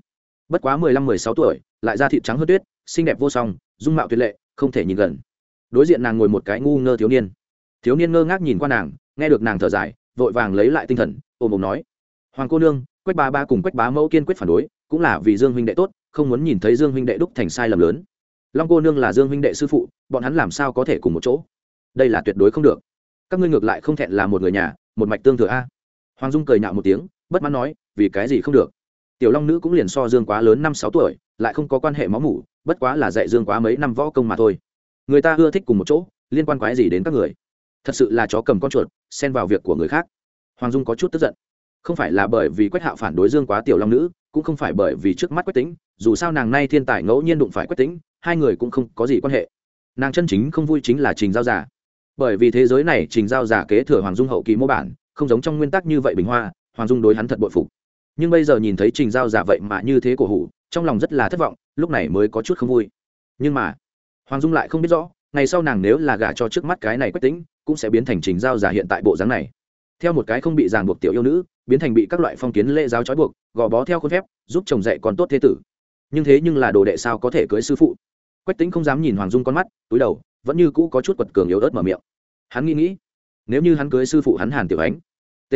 Bất quá mười lăm, mười sáu tuổi, lại da thịt trắng hơn tuyết, xinh đẹp vô song, dung mạo tuyệt lệ, không thể nhìn gần. Đối diện nàng ngồi một cái ngu ngơ thiếu niên. Thiếu niên ngơ ngác nhìn qua nàng, nghe được nàng thở dài, vội vàng lấy lại tinh thần ôm ôm nói. Hoàng cô nương, quách ba ba cùng quách bá mẫu kiên quyết phản đối, cũng là vì dương huynh đệ tốt, không muốn nhìn thấy dương huynh đệ đúc thành sai lầm lớn. Long cô nương là dương huynh đệ sư phụ, bọn hắn làm sao có thể cùng một chỗ? Đây là tuyệt đối không được các ngươi ngược lại không thẹn là một người nhà, một mạch tương thừa a. Hoàng dung cười nhạo một tiếng, bất mãn nói, vì cái gì không được? Tiểu long nữ cũng liền so dương quá lớn năm sáu tuổi, lại không có quan hệ máu mủ, bất quá là dạy dương quá mấy năm võ công mà thôi. Người ta ưa thích cùng một chỗ, liên quan quái gì đến các người? Thật sự là chó cầm con chuột, xen vào việc của người khác. Hoàng dung có chút tức giận. Không phải là bởi vì quách hạo phản đối dương quá tiểu long nữ, cũng không phải bởi vì trước mắt quách tính dù sao nàng nay thiên tài ngẫu nhiên đụng phải quách tính hai người cũng không có gì quan hệ. Nàng chân chính không vui chính là trình giao giả bởi vì thế giới này trình giao giả kế thừa hoàng dung hậu kỳ mô bản, không giống trong nguyên tắc như vậy bình hoa, hoàng dung đối hắn thật bội phục. Nhưng bây giờ nhìn thấy trình giao giả vậy mà như thế cổ hủ, trong lòng rất là thất vọng, lúc này mới có chút không vui. Nhưng mà, hoàng dung lại không biết rõ, ngày sau nàng nếu là gả cho trước mắt cái này quách tính cũng sẽ biến thành trình giao giả hiện tại bộ dáng này. Theo một cái không bị ràng buộc tiểu yêu nữ, biến thành bị các loại phong kiến lễ giáo trói buộc, gò bó theo khuôn phép, giúp chồng dạy còn tốt thế tử. Nhưng thế nhưng là đồ đệ sao có thể cưới sư phụ? Quách tính không dám nhìn hoàng dung con mắt, túi đầu vẫn như cũ có chút quật cường yếu ớt mở miệng. Hắn nghĩ nghĩ, nếu như hắn cưới sư phụ hắn hàn tiểu ánh, t,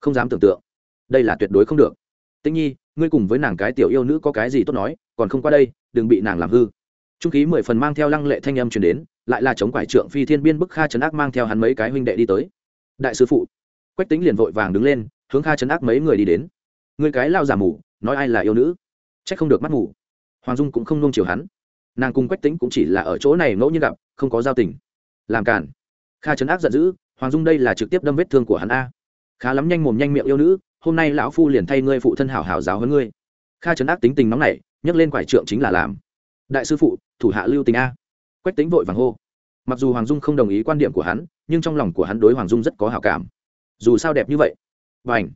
không dám tưởng tượng, đây là tuyệt đối không được. Tĩnh nhi, ngươi cùng với nàng cái tiểu yêu nữ có cái gì tốt nói, còn không qua đây, đừng bị nàng làm hư. Trung ký mười phần mang theo lăng lệ thanh âm truyền đến, lại là chống quải trượng phi thiên biên bức kha trấn ác mang theo hắn mấy cái huynh đệ đi tới. Đại sư phụ, quách tính liền vội vàng đứng lên, hướng kha trấn ác mấy người đi đến. Người cái lao giả mù, nói ai là yêu nữ? C h ắ c không được mắt mù. Hoàng dung cũng không nung chiều hắn nàng cùng quách tính cũng chỉ là ở chỗ này ngẫu nhiên gặp, không có giao tình. Làm cản kha trấn ác giận dữ, hoàng dung đây là trực tiếp đâm vết thương của hắn a. Khá lắm nhanh mồm nhanh miệng yêu nữ, hôm nay lão phu liền thay ngươi phụ thân hảo hảo giáo hơn ngươi. Kha trấn ác tính tình nóng này nhấc lên quải trượng chính là làm. Đại sư phụ, thủ hạ lưu tình a. Quách tính vội vàng hô. Mặc dù hoàng dung không đồng ý quan điểm của hắn, nhưng trong lòng của hắn đối hoàng dung rất có hảo cảm. Dù sao đẹp như vậy. Và ảnh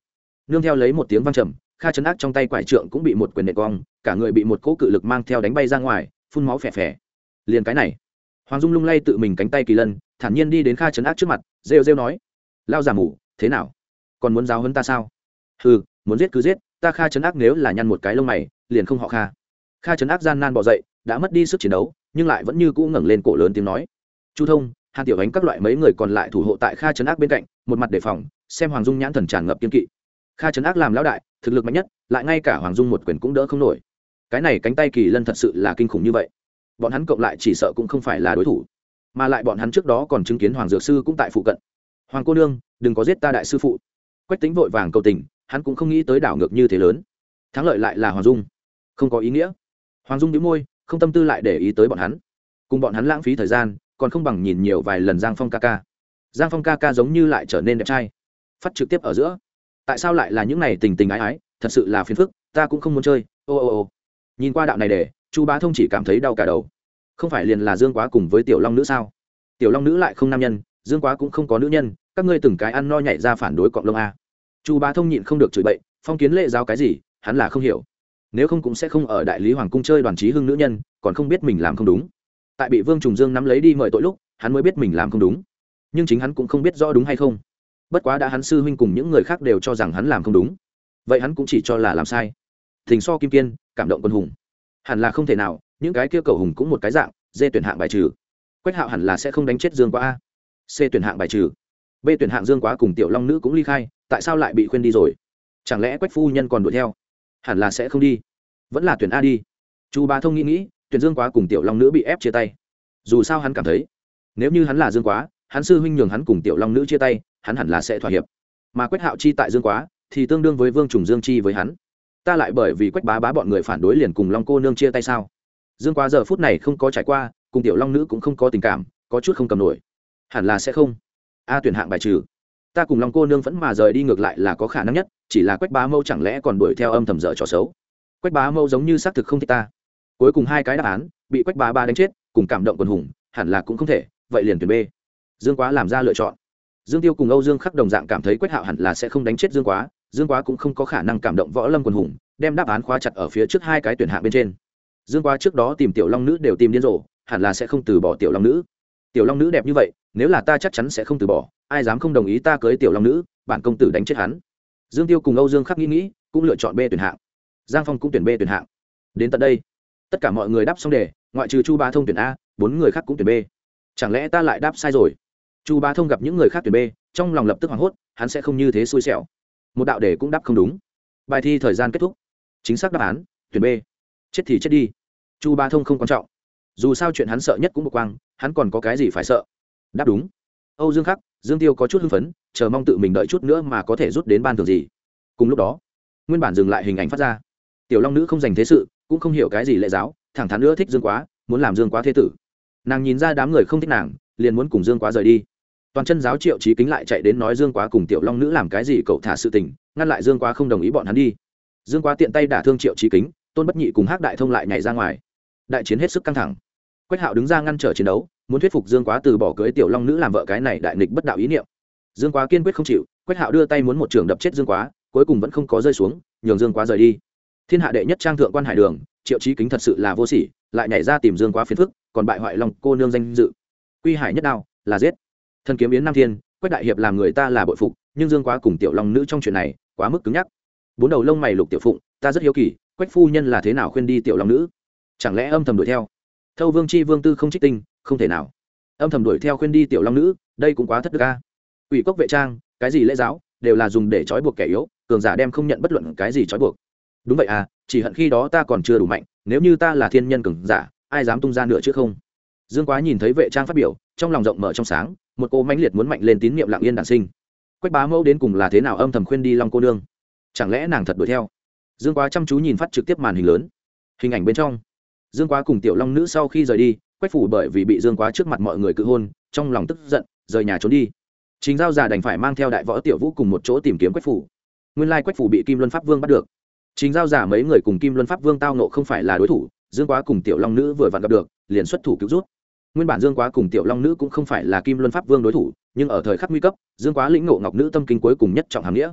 nương theo lấy một tiếng văng trầm, kha chấn ác trong tay quải trượng cũng bị một quyền nệ cong, cả người bị một cỗ cự lực mang theo đánh bay ra ngoài phun máu phè phè. Liền cái này. Hoàng dung lung lay tự mình cánh tay kỳ lân, thản nhiên đi đến kha chấn ác trước mặt, rêu rêu nói lao giả mù, thế nào? Còn muốn giáo huấn ta sao? Ừ muốn giết cứ giết, ta kha chấn ác nếu là nhăn một cái lông mày, liền không họ kha. Kha chấn ác gian nan bỏ dậy, đã mất đi sức chiến đấu, nhưng lại vẫn như cũ ngẩng lên cổ lớn tiếng nói, chu thông, hàn tiểu ánh các loại mấy người còn lại thủ hộ tại kha chấn ác bên cạnh, một mặt đề phòng, xem hoàng dung nhãn thần tràn ngập kiên kỵ. Kha chấn ác làm lão đại, thực lực mạnh nhất, lại ngay cả hoàng dung một quyền cũng đỡ không nổi cái này cánh tay kỳ lân thật sự là kinh khủng như vậy. Bọn hắn cộng lại chỉ sợ cũng không phải là đối thủ, mà lại bọn hắn trước đó còn chứng kiến hoàng dược sư cũng tại phụ cận. Hoàng cô nương, đừng có giết ta đại sư phụ. Quách tính vội vàng cầu tình, hắn cũng không nghĩ tới đảo ngược như thế lớn. Thắng lợi lại là hoàng dung. Không có ý nghĩa. Hoàng dung đĩu môi, không tâm tư lại để ý tới bọn hắn. Cùng bọn hắn lãng phí thời gian, còn không bằng nhìn nhiều vài lần giang phong ca ca. Giang phong ca ca giống như lại trở nên đẹp trai. Phát trực tiếp ở giữa. Tại sao lại là những này tình tình ái ái, thật sự là phiền phức, ta cũng không muốn chơi. Ô ô ô nhìn qua đạo này để, chu bá thông chỉ cảm thấy đau cả đầu. Không phải liền là dương quá cùng với tiểu long nữ sao? Tiểu long nữ lại không nam nhân, dương quá cũng không có nữ nhân, các ngươi từng cái ăn no nhảy ra phản đối cọng lông a. Chu bá thông nhịn không được chửi bậy, phong kiến lệ giáo cái gì, hắn là không hiểu. Nếu không cũng sẽ không ở đại lý hoàng cung chơi đoàn trí hưng nữ nhân, còn không biết mình làm không đúng. Tại bị vương trùng dương nắm lấy đi mời tội lúc, hắn mới biết mình làm không đúng. Nhưng chính hắn cũng không biết rõ đúng hay không. Bất quá đã hắn sư huynh cùng những người khác đều cho rằng hắn làm không đúng. Vậy hắn cũng chỉ cho là làm sai. Thình so kim kiên cảm động quân hùng. Hẳn là không thể nào, những cái kia cầu hùng cũng một cái dạng, dê tuyển hạng bài trừ. Quách hạo hẳn là sẽ không đánh chết dương quá a. C tuyển hạng bài trừ. B tuyển hạng dương quá cùng tiểu long nữ cũng ly khai, tại sao lại bị khuyên đi rồi? Chẳng lẽ quách phu nhân còn đuổi theo? Hẳn là sẽ không đi. Vẫn là tuyển a đi. Chu ba thông nghĩ nghĩ, tuyển dương quá cùng tiểu long nữ bị ép chia tay. Dù sao hắn cảm thấy, nếu như hắn là dương quá, hắn sư huynh nhường hắn cùng tiểu long nữ chia tay, hắn hẳn là sẽ thỏa hiệp. Mà quách hạo chi tại dương quá, thì tương đương với vương trùng dương chi với hắn ta lại bởi vì quách bá bá bọn người phản đối liền cùng long cô nương chia tay sao? Dương quá giờ phút này không có trải qua, cùng tiểu long nữ cũng không có tình cảm, có chút không cầm nổi. Hẳn là sẽ không. A tuyển hạng bài trừ. Ta cùng long cô nương vẫn mà rời đi ngược lại là có khả năng nhất, chỉ là quách bá mâu chẳng lẽ còn đuổi theo âm thầm dở trò xấu? Quách bá mâu giống như xác thực không thích ta. Cuối cùng hai cái đáp án, bị quách bá ba đánh chết, cùng cảm động quần hùng, hẳn là cũng không thể, vậy liền tuyển b. Dương quá làm ra lựa chọn. Dương tiêu cùng âu dương khắc đồng dạng cảm thấy quách hạo hẳn là sẽ không đánh chết dương quá dương quá cũng không có khả năng cảm động võ lâm quần hùng, đem đáp án khóa chặt ở phía trước hai cái tuyển hạng bên trên. Dương quá trước đó tìm tiểu long nữ đều tìm điên rồ, hẳn là sẽ không từ bỏ tiểu long nữ. Tiểu long nữ đẹp như vậy, nếu là ta chắc chắn sẽ không từ bỏ, ai dám không đồng ý ta cưới tiểu long nữ, bản công tử đánh chết hắn. Dương tiêu cùng âu dương khắc nghĩ nghĩ, cũng lựa chọn b tuyển hạng. Giang phong cũng tuyển b tuyển hạng. Đến tận đây, tất cả mọi người đáp xong đề, ngoại trừ chu ba thông tuyển a, bốn người khác cũng tuyển b. Chẳng lẽ ta lại đáp sai rồi? Chu ba thông gặp những người khác tuyển b, trong lòng lập tức hoảng hốt, hắn sẽ không như thế xui xẻo một đạo đề cũng đáp không đúng. Bài thi thời gian kết thúc. Chính xác đáp án, tuyển b. Chết thì chết đi. Chu ba thông không quan trọng. Dù sao chuyện hắn sợ nhất cũng một quang, hắn còn có cái gì phải sợ? Đáp đúng. Âu dương khắc, dương tiêu có chút hưng phấn, chờ mong tự mình đợi chút nữa mà có thể rút đến ban thường gì. Cùng lúc đó, nguyên bản dừng lại hình ảnh phát ra. Tiểu long nữ không dành thế sự, cũng không hiểu cái gì lệ giáo, thẳng thắn nữa thích dương quá, muốn làm dương quá thế tử. Nàng nhìn ra đám người không thích nàng, liền muốn cùng dương quá rời đi toàn chân giáo triệu trí kính lại chạy đến nói dương quá cùng tiểu long nữ làm cái gì cậu thả sự tình, ngăn lại dương quá không đồng ý bọn hắn đi. Dương quá tiện tay đả thương triệu trí kính, tôn bất nhị cùng hắc đại thông lại nhảy ra ngoài. Đại chiến hết sức căng thẳng. Quách hạo đứng ra ngăn trở chiến đấu, muốn thuyết phục dương quá từ bỏ cưới tiểu long nữ làm vợ cái này đại nghịch bất đạo ý niệm. Dương quá kiên quyết không chịu, quách hạo đưa tay muốn một trường đập chết dương quá, cuối cùng vẫn không có rơi xuống, nhường dương quá rời đi. Thiên hạ đệ nhất trang thượng quan hải đường, triệu trí kính thật sự là vô sỉ, lại nhảy ra tìm dương quá phiền phức, còn bại hoại long cô nương danh dự. Quy hải nhất đao là giết thần kiếm yến nam thiên, quách đại hiệp làm người ta là bội phục, nhưng dương quá cùng tiểu long nữ trong chuyện này quá mức cứng nhắc. Bốn đầu lông mày lục tiểu phụng, ta rất hiếu kỳ, quách phu nhân là thế nào khuyên đi tiểu long nữ? Chẳng lẽ âm thầm đuổi theo? Thâu vương c h i vương tư không trích tinh, không thể nào. Âm thầm đuổi theo khuyên đi tiểu long nữ, đây cũng quá thất đức ca ủy cốc vệ trang, cái gì lễ giáo, đều là dùng để trói buộc kẻ yếu, cường giả đem không nhận bất luận cái gì trói buộc. Đúng vậy à chỉ hận khi đó ta còn chưa đủ mạnh, nếu như ta là thiên nhân cường giả, ai dám tung ra nữa chứ không? Dương quá nhìn thấy vệ trang phát biểu, trong lòng rộng mở trong sáng, một cô mãnh liệt muốn mạnh lên tín nhiệm lặng yên đản sinh. Quách bá mẫu đến cùng là thế nào âm thầm khuyên đi long cô nương? Chẳng lẽ nàng thật đuổi theo? Dương quá chăm chú nhìn phát trực tiếp màn hình lớn. Hình ảnh bên trong. Dương quá cùng tiểu long nữ sau khi rời đi, quách phủ bởi vì bị dương quá trước mặt mọi người cự hôn, trong lòng tức giận, rời nhà trốn đi. Chính giao già đành phải mang theo đại võ tiểu vũ cùng một chỗ tìm kiếm quách phủ. Nguyên lai quách phủ bị kim luân pháp vương bắt được. Chính giao giả mấy người cùng kim luân pháp vương tao nộ không phải là đối thủ, dương quá cùng tiểu long nữ vừa vặn gặp được, liền xuất thủ cứu rút nguyên bản dương quá cùng tiểu long nữ cũng không phải là kim luân pháp vương đối thủ, nhưng ở thời khắc nguy cấp, dương quá lĩnh ngộ ngọc nữ tâm kinh cuối cùng nhất trọng hàm nghĩa.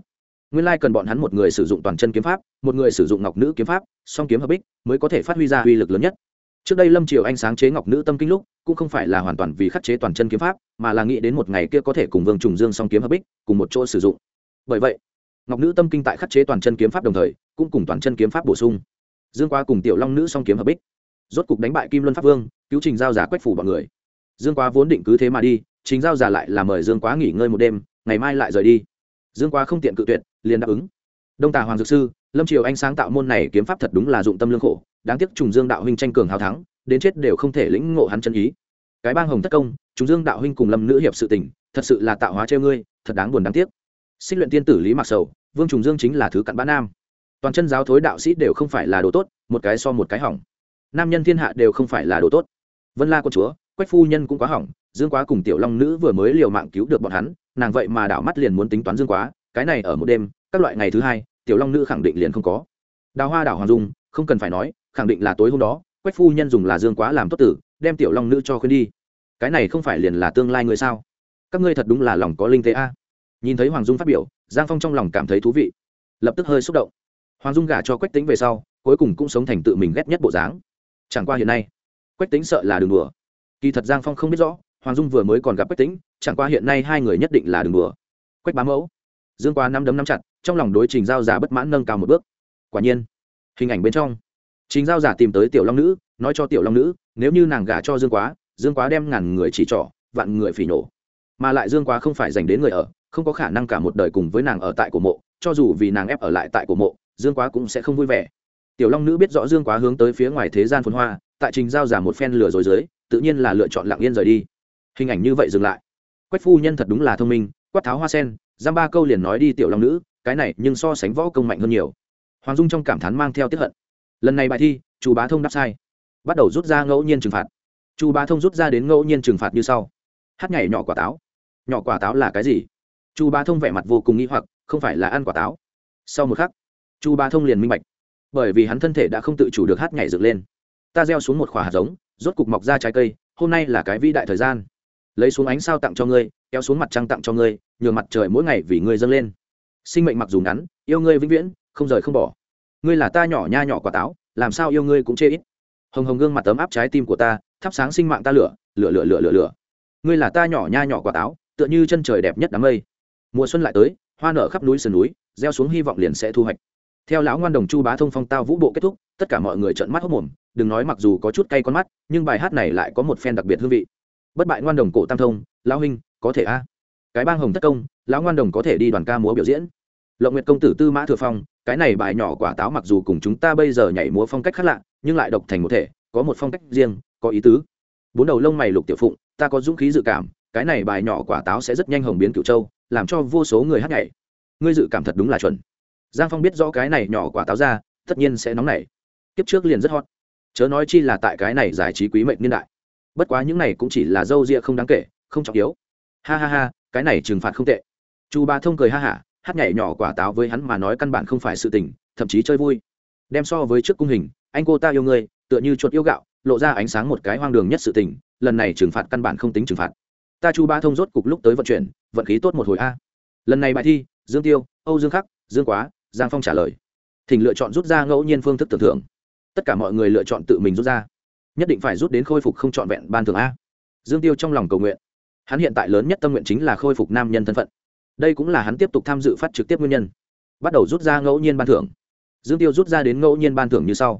Nguyên lai cần bọn hắn một người sử dụng toàn chân kiếm pháp, một người sử dụng ngọc nữ kiếm pháp, song kiếm hợp bích, mới có thể phát huy ra uy lực lớn nhất. Trước đây lâm triều anh sáng chế ngọc nữ tâm kinh lúc, cũng không phải là hoàn toàn vì khắc chế toàn chân kiếm pháp, mà là nghĩ đến một ngày kia có thể cùng vương trùng dương song kiếm hợp bích, cùng một chỗ sử dụng. Bởi vậy, ngọc nữ tâm kinh tại khắc chế toàn chân kiếm pháp đồng thời, cũng cùng toàn chân kiếm pháp bổ sung. Dương quá cùng tiểu long nữ song kiếm hợp bích. Rốt cục đánh bại kim luân pháp vương cứu trình giao giả quách phủ bọn người. Dương quá vốn định cứ thế mà đi, trình giao giả lại là mời dương quá nghỉ ngơi một đêm, ngày mai lại rời đi. Dương quá không tiện cự tuyệt, liền đáp ứng. Đông tà hoàng dược sư, lâm triều anh sáng tạo môn này kiếm pháp thật đúng là dụng tâm lương khổ, đáng tiếc trùng dương đạo huynh tranh cường hào thắng, đến chết đều không thể lĩnh ngộ hắn chân ý. Cái bang hồng tất công, trùng dương đạo huynh cùng lâm nữ hiệp sự tình, thật sự là tạo hóa treo ngươi, thật đáng buồn đáng tiếc. Xích luyện tiên tử lý mặc sầu, vương trùng dương chính là thứ cặn bã nam. Toàn chân giáo thối đạo sĩ đều không phải là đồ tốt, một cái so một cái hỏng. Nam nhân thiên hạ đều không phải là đồ tốt vân la con chúa, quách phu nhân cũng quá hỏng, dương quá cùng tiểu long nữ vừa mới liều mạng cứu được bọn hắn, nàng vậy mà đảo mắt liền muốn tính toán dương quá, cái này ở một đêm, các loại ngày thứ hai, tiểu long nữ khẳng định liền không có. Đào hoa đảo hoàng dung, không cần phải nói, khẳng định là tối hôm đó, quách phu nhân dùng là dương quá làm tốt tử, đem tiểu long nữ cho khuyên đi. Cái này không phải liền là tương lai người sao? Các ngươi thật đúng là lòng có linh tế a. Nhìn thấy hoàng dung phát biểu, giang phong trong lòng cảm thấy thú vị. Lập tức hơi xúc động. Hoàng dung gả cho quách tính về sau, cuối cùng cũng sống thành tự mình ghét nhất bộ dáng. Chẳng qua hiện nay quách tính sợ là đường đùa. Kỳ thật giang phong không biết rõ, hoàng dung vừa mới còn gặp quách tính chẳng qua hiện nay hai người nhất định là đường đùa. Quách bá mẫu. Dương quá năm đấm năm chặt, trong lòng đối trình giao giả bất mãn nâng cao một bước. Quả nhiên, hình ảnh bên trong, trình giao giả tìm tới tiểu long nữ, nói cho tiểu long nữ, nếu như nàng gả cho dương quá dương quá đem ngàn người chỉ trỏ, vạn người phỉ nổ. Mà lại dương quá không phải dành đến người ở, không có khả năng cả một đời cùng với nàng ở tại cổ mộ, cho dù vì nàng ép ở lại tại cổ mộ, dương quá cũng sẽ không vui vẻ. Tiểu long nữ biết rõ dương quá hướng tới phía ngoài thế gian phồn hoa tại trình giao giả một phen lửa rồi dưới, tự nhiên là lựa chọn lặng yên rời đi. Hình ảnh như vậy dừng lại. Quách phu nhân thật đúng là thông minh, quát tháo hoa sen, giam ba câu liền nói đi tiểu long nữ, cái này nhưng so sánh võ công mạnh hơn nhiều. Hoàng dung trong cảm thán mang theo tiếp hận. Lần này bài thi, chu bá thông đáp sai. Bắt đầu rút ra ngẫu nhiên trừng phạt. Chu bá thông rút ra đến ngẫu nhiên trừng phạt như sau. Hát nhảy nhỏ quả táo. Nhỏ quả táo là cái gì? Chu bá thông vẻ mặt vô cùng nghĩ hoặc, không phải là ăn quả táo. Sau một khắc, chu bá thông liền minh bạch. Bởi vì hắn thân thể đã không tự chủ được hát nhảy dựng lên ta gieo xuống một khỏa hạt giống, rốt cục mọc ra trái cây, hôm nay là cái vĩ đại thời gian. Lấy xuống ánh sao tặng cho ngươi, kéo xuống mặt trăng tặng cho ngươi, nhường mặt trời mỗi ngày vì ngươi dâng lên. Sinh mệnh mặc dù ngắn, yêu ngươi vĩnh viễn, không rời không bỏ. Ngươi là ta nhỏ nha nhỏ quả táo, làm sao yêu ngươi cũng chê ít. Hồng hồng gương mặt tấm áp trái tim của ta, thắp sáng sinh mạng ta lửa lửa lửa lửa lửa lửa. Ngươi là ta nhỏ nha nhỏ quả táo, tựa như chân trời đẹp nhất đám mây. Mùa xuân lại tới, hoa nở khắp núi sườn núi, gieo xuống hy vọng liền sẽ thu hoạch theo lão ngoan đồng chu bá thông phong tao vũ bộ kết thúc, tất cả mọi người trợn mắt hốc mồm, đừng nói mặc dù có chút cay con mắt, nhưng bài hát này lại có một phen đặc biệt hương vị. Bất bại ngoan đồng cổ tam thông, lão huynh, có thể a? Cái bang hồng tất công, lão ngoan đồng có thể đi đoàn ca múa biểu diễn. Lộng nguyệt công tử tư mã thừa phong, cái này bài nhỏ quả táo mặc dù cùng chúng ta bây giờ nhảy múa phong cách khác lạ, nhưng lại độc thành một thể, có một phong cách riêng, có ý tứ. Bốn đầu lông mày lục tiểu phụng, ta có dũng khí dự cảm, cái này bài nhỏ quả táo sẽ rất nhanh hồng biến cửu châu, làm cho vô số người hát nhảy. Ngươi dự cảm thật đúng là chuẩn giang phong biết rõ cái này nhỏ quả táo ra, tất nhiên sẽ nóng nảy. Kiếp trước liền rất hot. Chớ nói chi là tại cái này giải trí quý mệnh niên đại. Bất quá những này cũng chỉ là dâu ria không đáng kể, không trọng yếu. Ha ha ha, cái này trừng phạt không tệ. Chu ba thông cười ha hả, hát nhảy nhỏ quả táo với hắn mà nói căn bản không phải sự tình, thậm chí chơi vui. Đem so với trước cung hình, anh cô ta yêu ngươi, tựa như chuột yêu gạo, lộ ra ánh sáng một cái hoang đường nhất sự tình, lần này trừng phạt căn bản không tính trừng phạt. Ta chu ba thông rốt cục lúc tới vận chuyển, vận khí tốt một hồi a. Lần này bài thi, dương tiêu, âu dương khắc, dương quá giang phong trả lời. Thỉnh lựa chọn rút ra ngẫu nhiên phương thức tưởng thưởng tất cả mọi người lựa chọn tự mình rút ra. Nhất định phải rút đến khôi phục không trọn vẹn ban thường a. Dương tiêu trong lòng cầu nguyện. Hắn hiện tại lớn nhất tâm nguyện chính là khôi phục nam nhân thân phận. Đây cũng là hắn tiếp tục tham dự phát trực tiếp nguyên nhân. Bắt đầu rút ra ngẫu nhiên ban thưởng. Dương tiêu rút ra đến ngẫu nhiên ban thưởng như sau.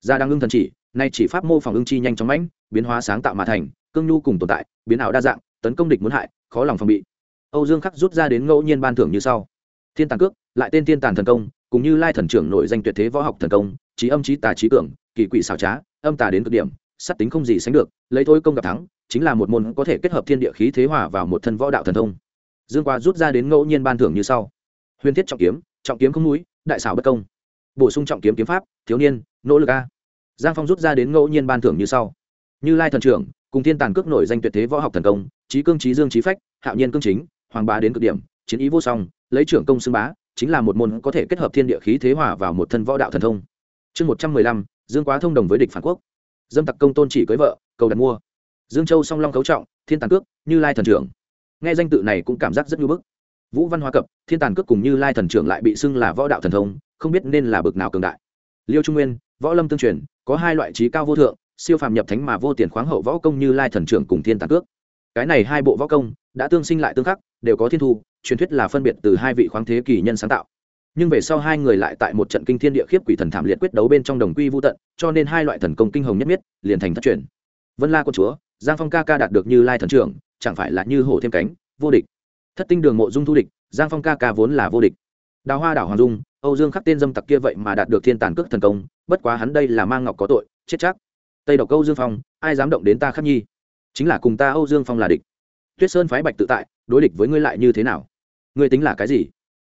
Gia đang ưng thần chỉ, nay chỉ pháp mô phỏng ưng chi nhanh chóng mãnh, biến hóa sáng tạo mà thành, cương nhu cùng tồn tại, biến ảo đa dạng, tấn công địch muốn hại, khó lòng phòng bị. Âu dương khắc rút ra đến ngẫu nhiên ban thưởng như sau. Thiên Tàng cước lại tên thiên tàn thần công, cùng như lai thần trưởng nội danh tuyệt thế võ học thần công, trí âm trí tà trí cường kỳ quỷ xảo trá, âm tà đến cực điểm sắt tính không gì sánh được, lấy thôi công gặp thắng, chính là một môn có thể kết hợp thiên địa khí thế hòa vào một thân võ đạo thần thông. Dương qua rút ra đến ngẫu nhiên ban thưởng như sau. Huyền thiết trọng kiếm trọng kiếm không núi, đại xảo bất công. Bổ sung trọng kiếm kiếm pháp, thiếu niên, nỗ lực a. Giang phong rút ra đến ngẫu nhiên ban thưởng như sau. Như lai thần trưởng, cùng thiên tàn cước nổi danh tuyệt thế võ học thần công, trí cương trí dương trí phách, hạo nhiên cương chính, hoàng bá đến cực điểm, chiến ý vô song, lấy trưởng công xưng bá chính là một môn có thể kết hợp thiên địa khí thế hòa vào một thân võ đạo thần thông. Chương một trăm mười lăm, dương quá thông đồng với địch phản quốc. Dâm tặc công tôn chỉ cưới vợ, cầu đặt mua. Dương châu song long cấu trọng, thiên tàn cước, như lai thần trưởng. Nghe danh tự này cũng cảm giác rất nhu bức. Vũ văn Hoa cập, thiên tàn cước cùng như lai thần trưởng lại bị xưng là võ đạo thần thông, không biết nên là bực nào cường đại. Liêu trung nguyên, võ lâm tương truyền, có hai loại trí cao vô thượng, siêu phàm nhập thánh mà vô tiền khoáng hậu võ công như lai thần trưởng cùng thiên tàn cước cái này hai bộ võ công, đã tương sinh lại tương khắc, đều có thiên thu, truyền thuyết là phân biệt từ hai vị khoáng thế kỷ nhân sáng tạo. Nhưng về sau hai người lại tại một trận kinh thiên địa khiếp quỷ thần thảm liệt quyết đấu bên trong đồng quy vô tận, cho nên hai loại thần công kinh hồng nhất miết, liền thành thất truyền. Vân la quân chúa, giang phong ca ca đạt được như lai thần trưởng, chẳng phải là như hổ thêm cánh, vô địch. Thất tinh đường mộ dung thu địch, giang phong ca ca vốn là vô địch. Đào hoa đảo hoàng dung, âu dương khắc tên dâm tặc kia vậy mà đạt được thiên tàn cước thần công, bất quá hắn đây là mang ngọc có tội, chết chắc. Tây độc câu dương phong, ai dám động đến ta khắc nhi? Chính là cùng ta âu dương phong là địch. Tuyết sơn phái bạch tự tại, đối địch với ngươi lại như thế nào? Ngươi tính là cái gì?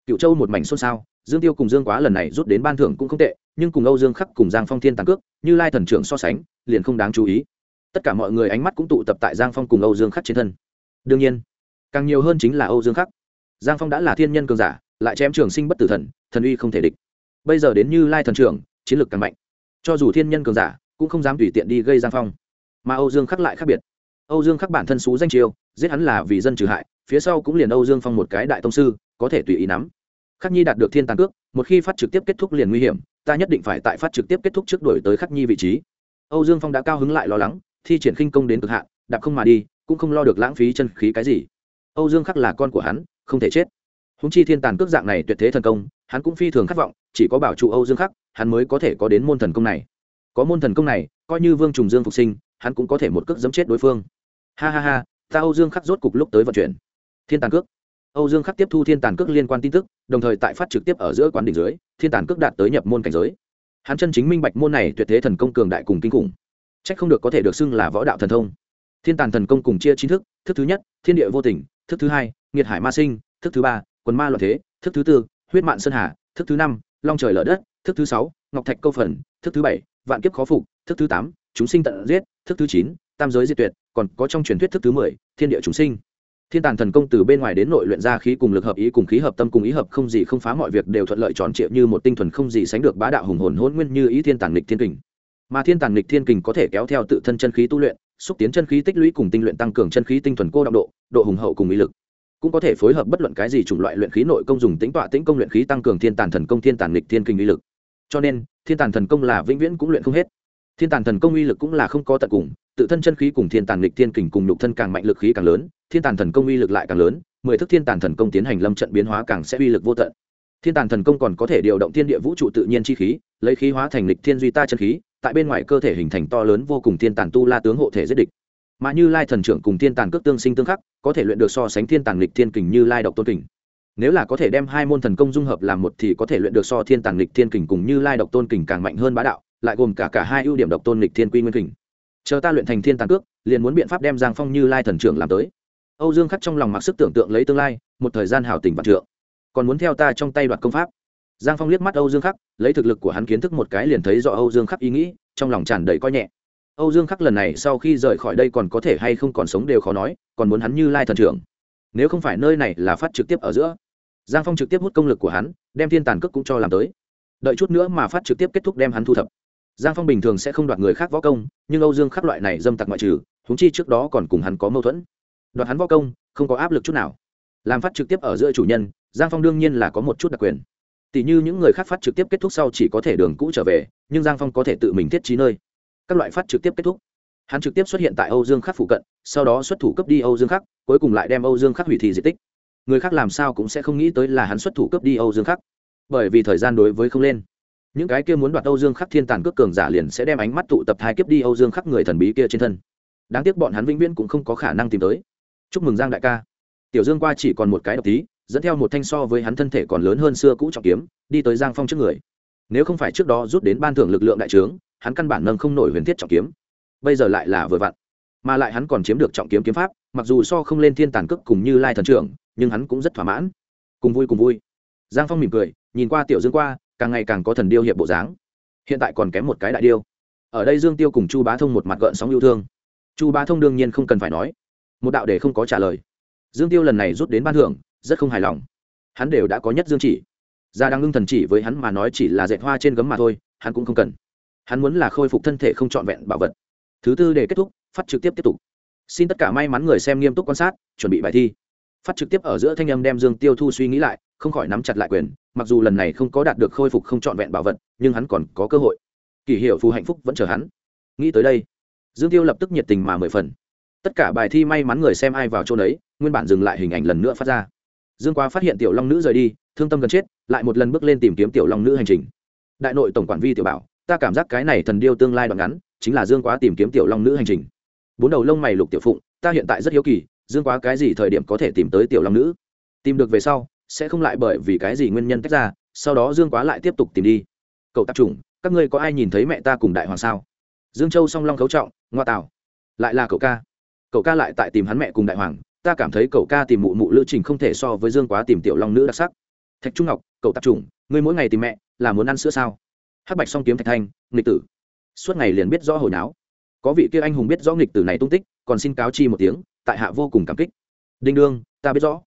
Cựu châu một mảnh xôn xao, dương tiêu cùng dương quá lần này rút đến ban thưởng cũng không tệ, nhưng cùng âu dương khắc cùng giang phong thiên tàn cước, như lai thần trưởng so sánh, liền không đáng chú ý. Tất cả mọi người ánh mắt cũng tụ tập tại giang phong cùng âu dương khắc trên thân. Đương nhiên, càng nhiều hơn chính là âu dương khắc. Giang phong đã là thiên nhân cường giả, lại chém trường sinh bất tử thần thần uy không thể địch. Bây giờ đến như lai thần trưởng, chiến lược càng mạnh. Cho dù thiên nhân cường giả, cũng không dám tùy tiện đi gây giang phong. Mà âu dương khắc lại khác biệt âu dương khắc bản thân xú danh chiêu, giết hắn là vì dân trừ hại, phía sau cũng liền âu dương phong một cái đại tông sư, có thể tùy ý nắm. Khắc nhi đạt được thiên tàn cước, một khi phát trực tiếp kết thúc liền nguy hiểm, ta nhất định phải tại phát trực tiếp kết thúc trước đuổi tới khắc nhi vị trí. Âu dương phong đã cao hứng lại lo lắng, thi triển khinh công đến cực hạn, đạp không mà đi, cũng không lo được lãng phí chân khí cái gì. Âu dương khắc là con của hắn, không thể chết. Húng chi thiên tàn cước dạng này tuyệt thế thần công, hắn cũng phi thường khát vọng, chỉ có bảo trụ âu dương khắc, hắn mới có thể có đến môn thần công này. Có môn thần công này, coi như vương trùng dương phục sinh, hắn cũng có thể một cước giẫm chết đối phương ha ha ha, ta âu dương khắc rốt cục lúc tới vận chuyển. Thiên tàn cước. Âu dương khắc tiếp thu thiên tàn cước liên quan tin tức, đồng thời tại phát trực tiếp ở giữa quán đỉnh dưới, thiên tàn cước đạt tới nhập môn cảnh giới. Hắn chân chính minh bạch môn này tuyệt thế thần công cường đại cùng kinh khủng. C h ắ c không được có thể được xưng là võ đạo thần thông. Thiên tàn thần công cùng chia chính thức thức thứ nhất, thiên địa vô tình, thức thứ hai, nghiệt hải ma sinh, thức thứ ba, quần ma loạn thế, thức thứ tư, huyết mạn sơn hà, thức thứ năm, long trời lở đất, thức thứ sáu, ngọc thạch câu phần, thức thứ bảy, vạn kiếp khó phục, thức thứ tám, chúng sinh tận giết, thức thứ chín tam giới diệt tuyệt, còn có trong truyền thuyết thức thứ mười, thiên địa chúng sinh. Thiên tàn thần công từ bên ngoài đến nội luyện ra khí cùng lực hợp ý cùng khí hợp tâm cùng ý hợp không gì không phá mọi việc đều thuận lợi tròn trịa như một tinh thuần không gì sánh được bá đạo hùng hồn hôn nguyên như ý thiên tàn lịch thiên kình. Mà thiên tàn lịch thiên kình có thể kéo theo tự thân chân khí tu luyện, xúc tiến chân khí tích lũy cùng tinh luyện tăng cường chân khí tinh thuần cô động độ độ hùng hậu cùng ý lực. Cũng có thể phối hợp bất luận cái gì chủng loại luyện khí nội công dùng tính tọa tĩnh công luyện khí tăng cường thiên tàn thần công thiên tàn lịch thiên kình ý lực. Cho nên, thiên tàn thần công là vĩnh viễn cũng luyện không hết thiên tàn thần công uy lực cũng là không có tận cùng, tự thân chân khí cùng thiên tàn lịch thiên kình cùng nhục thân càng mạnh lực khí càng lớn, thiên tàn thần công uy lực lại càng lớn, mười thức thiên tàn thần công tiến hành lâm trận biến hóa càng sẽ uy lực vô tận. Thiên tàn thần công còn có thể điều động thiên địa vũ trụ tự nhiên chi khí, lấy khí hóa thành lịch thiên duy ta chân khí, tại bên ngoài cơ thể hình thành to lớn vô cùng thiên tàn tu la tướng hộ thể giết địch. Mà như lai thần trưởng cùng thiên tàn cước tương sinh tương khắc, có thể luyện được so sánh thiên tàn lịch thiên kình như lai độc tôn kình. Nếu là có thể đem hai môn thần công dung hợp làm một thì có thể luyện được so thiên tàn lịch thiên kình cùng như lai độc tôn kình càng mạnh hơn bá đạo lại gồm cả cả hai ưu điểm độc tôn lịch thiên quy nguyên kình. Chờ ta luyện thành thiên tàn cước, liền muốn biện pháp đem giang phong như lai thần trưởng làm tới. Âu dương khắc trong lòng mặc sức tưởng tượng lấy tương lai, một thời gian hảo tình vạn trượng. Còn muốn theo ta trong tay đoạt công pháp. Giang phong liếc mắt âu dương khắc, lấy thực lực của hắn kiến thức một cái liền thấy rõ âu dương khắc ý nghĩ, trong lòng tràn đầy coi nhẹ. Âu dương khắc lần này sau khi rời khỏi đây còn có thể hay không còn sống đều khó nói, còn muốn hắn như lai thần trưởng. Nếu không phải nơi này là phát trực tiếp ở giữa. Giang phong trực tiếp hút công lực của hắn, đem thiên tàn cước cũng cho làm tới. Đợi chút nữa mà phát trực tiếp kết thúc đem hắn thu thập giang phong bình thường sẽ không đoạt người khác võ công, nhưng âu dương khắc loại này dâm tặc ngoại trừ thúng chi trước đó còn cùng hắn có mâu thuẫn. Đoạt hắn võ công, không có áp lực chút nào. Làm phát trực tiếp ở giữa chủ nhân, giang phong đương nhiên là có một chút đặc quyền. Tỷ như những người khác phát trực tiếp kết thúc sau chỉ có thể đường cũ trở về, nhưng giang phong có thể tự mình thiết trí nơi. Các loại phát trực tiếp kết thúc. Hắn trực tiếp xuất hiện tại âu dương khắc phụ cận, sau đó xuất thủ cấp đi âu dương khắc, cuối cùng lại đem âu dương khắc hủy thị di tích. Người khác làm sao cũng sẽ không nghĩ tới là hắn xuất thủ cấp đi âu dương khắc. Bởi vì thời gian đối với không lên những cái kia muốn đoạt âu dương khắc thiên tàn cước cường giả liền sẽ đem ánh mắt tụ tập hai kiếp đi âu dương khắc người thần bí kia trên thân. Đáng tiếc bọn hắn vĩnh viễn cũng không có khả năng tìm tới. Chúc mừng giang đại ca. Tiểu dương qua chỉ còn một cái độc tí, dẫn theo một thanh so với hắn thân thể còn lớn hơn xưa cũ trọng kiếm, đi tới giang phong trước người. Nếu không phải trước đó rút đến ban thưởng lực lượng đại trướng, hắn căn bản nâng không nổi huyền thiết trọng kiếm. Bây giờ lại là vừa vặn. Mà lại hắn còn chiếm được trọng kiếm kiếm pháp, mặc dù so không lên thiên tàn cước cùng như lai thần trưởng, nhưng hắn cũng rất thỏa mãn. Cùng vui cùng vui. Giang phong mỉm cười, nhìn qua tiểu dương qua càng ngày càng có thần điêu hiệp bộ dáng. Hiện tại còn kém một cái đại điêu. Ở đây dương tiêu cùng chu bá thông một mặt gợn sóng yêu thương. Chu bá thông đương nhiên không cần phải nói. Một đạo để không có trả lời. Dương tiêu lần này rút đến ban thưởng, rất không hài lòng. Hắn đều đã có nhất dương chỉ. Gia đang ngưng thần chỉ với hắn mà nói chỉ là dệt hoa trên gấm mà thôi, hắn cũng không cần. Hắn muốn là khôi phục thân thể không trọn vẹn bảo vật. Thứ tư để kết thúc, phát trực tiếp tiếp tục. Xin tất cả may mắn người xem nghiêm túc quan sát, chuẩn bị bài thi. Phát trực tiếp ở giữa thanh âm đem dương tiêu thu suy nghĩ lại không khỏi nắm chặt lại quyền, mặc dù lần này không có đạt được khôi phục không trọn vẹn bảo vật, nhưng hắn còn có cơ hội. Kỷ hiệu phù hạnh phúc vẫn chờ hắn. Nghĩ tới đây, dương tiêu lập tức nhiệt tình mà mười phần. Tất cả bài thi may mắn người xem ai vào chỗ đấy nguyên bản dừng lại hình ảnh lần nữa phát ra. Dương quá phát hiện tiểu long nữ rời đi, thương tâm gần chết, lại một lần bước lên tìm kiếm tiểu long nữ hành trình. Đại nội tổng quản vi tiểu bảo, ta cảm giác cái này thần điêu tương lai đoạn ngắn, chính là dương quá tìm kiếm tiểu long nữ hành trình. Bốn đầu lông mày lục tiểu phụng, ta hiện tại rất hiếu kỳ, dương quá cái gì thời điểm có thể tìm tới tiểu long nữ? Tìm được về sau sẽ không lại bởi vì cái gì nguyên nhân tách ra, sau đó dương quá lại tiếp tục tìm đi. Cậu tạp chủng các ngươi có ai nhìn thấy mẹ ta cùng đại hoàng sao? Dương châu song long khấu trọng, ngoa tào lại là cậu ca. Cậu ca lại tại tìm hắn mẹ cùng đại hoàng, ta cảm thấy cậu ca tìm mụ mụ lữ trình không thể so với dương quá tìm tiểu long nữ đặc sắc. Thạch trung ngọc, cậu tạp chủng ngươi mỗi ngày tìm mẹ, là muốn ăn sữa sao? Hắc bạch song kiếm thạch thanh, nghịch tử. Suốt ngày liền biết rõ hồi náo. Có vị kia anh hùng biết rõ nghịch tử này tung tích, còn xin cáo chi một tiếng, tại hạ vô cùng cảm kích. Đinh đương, ta biết rõ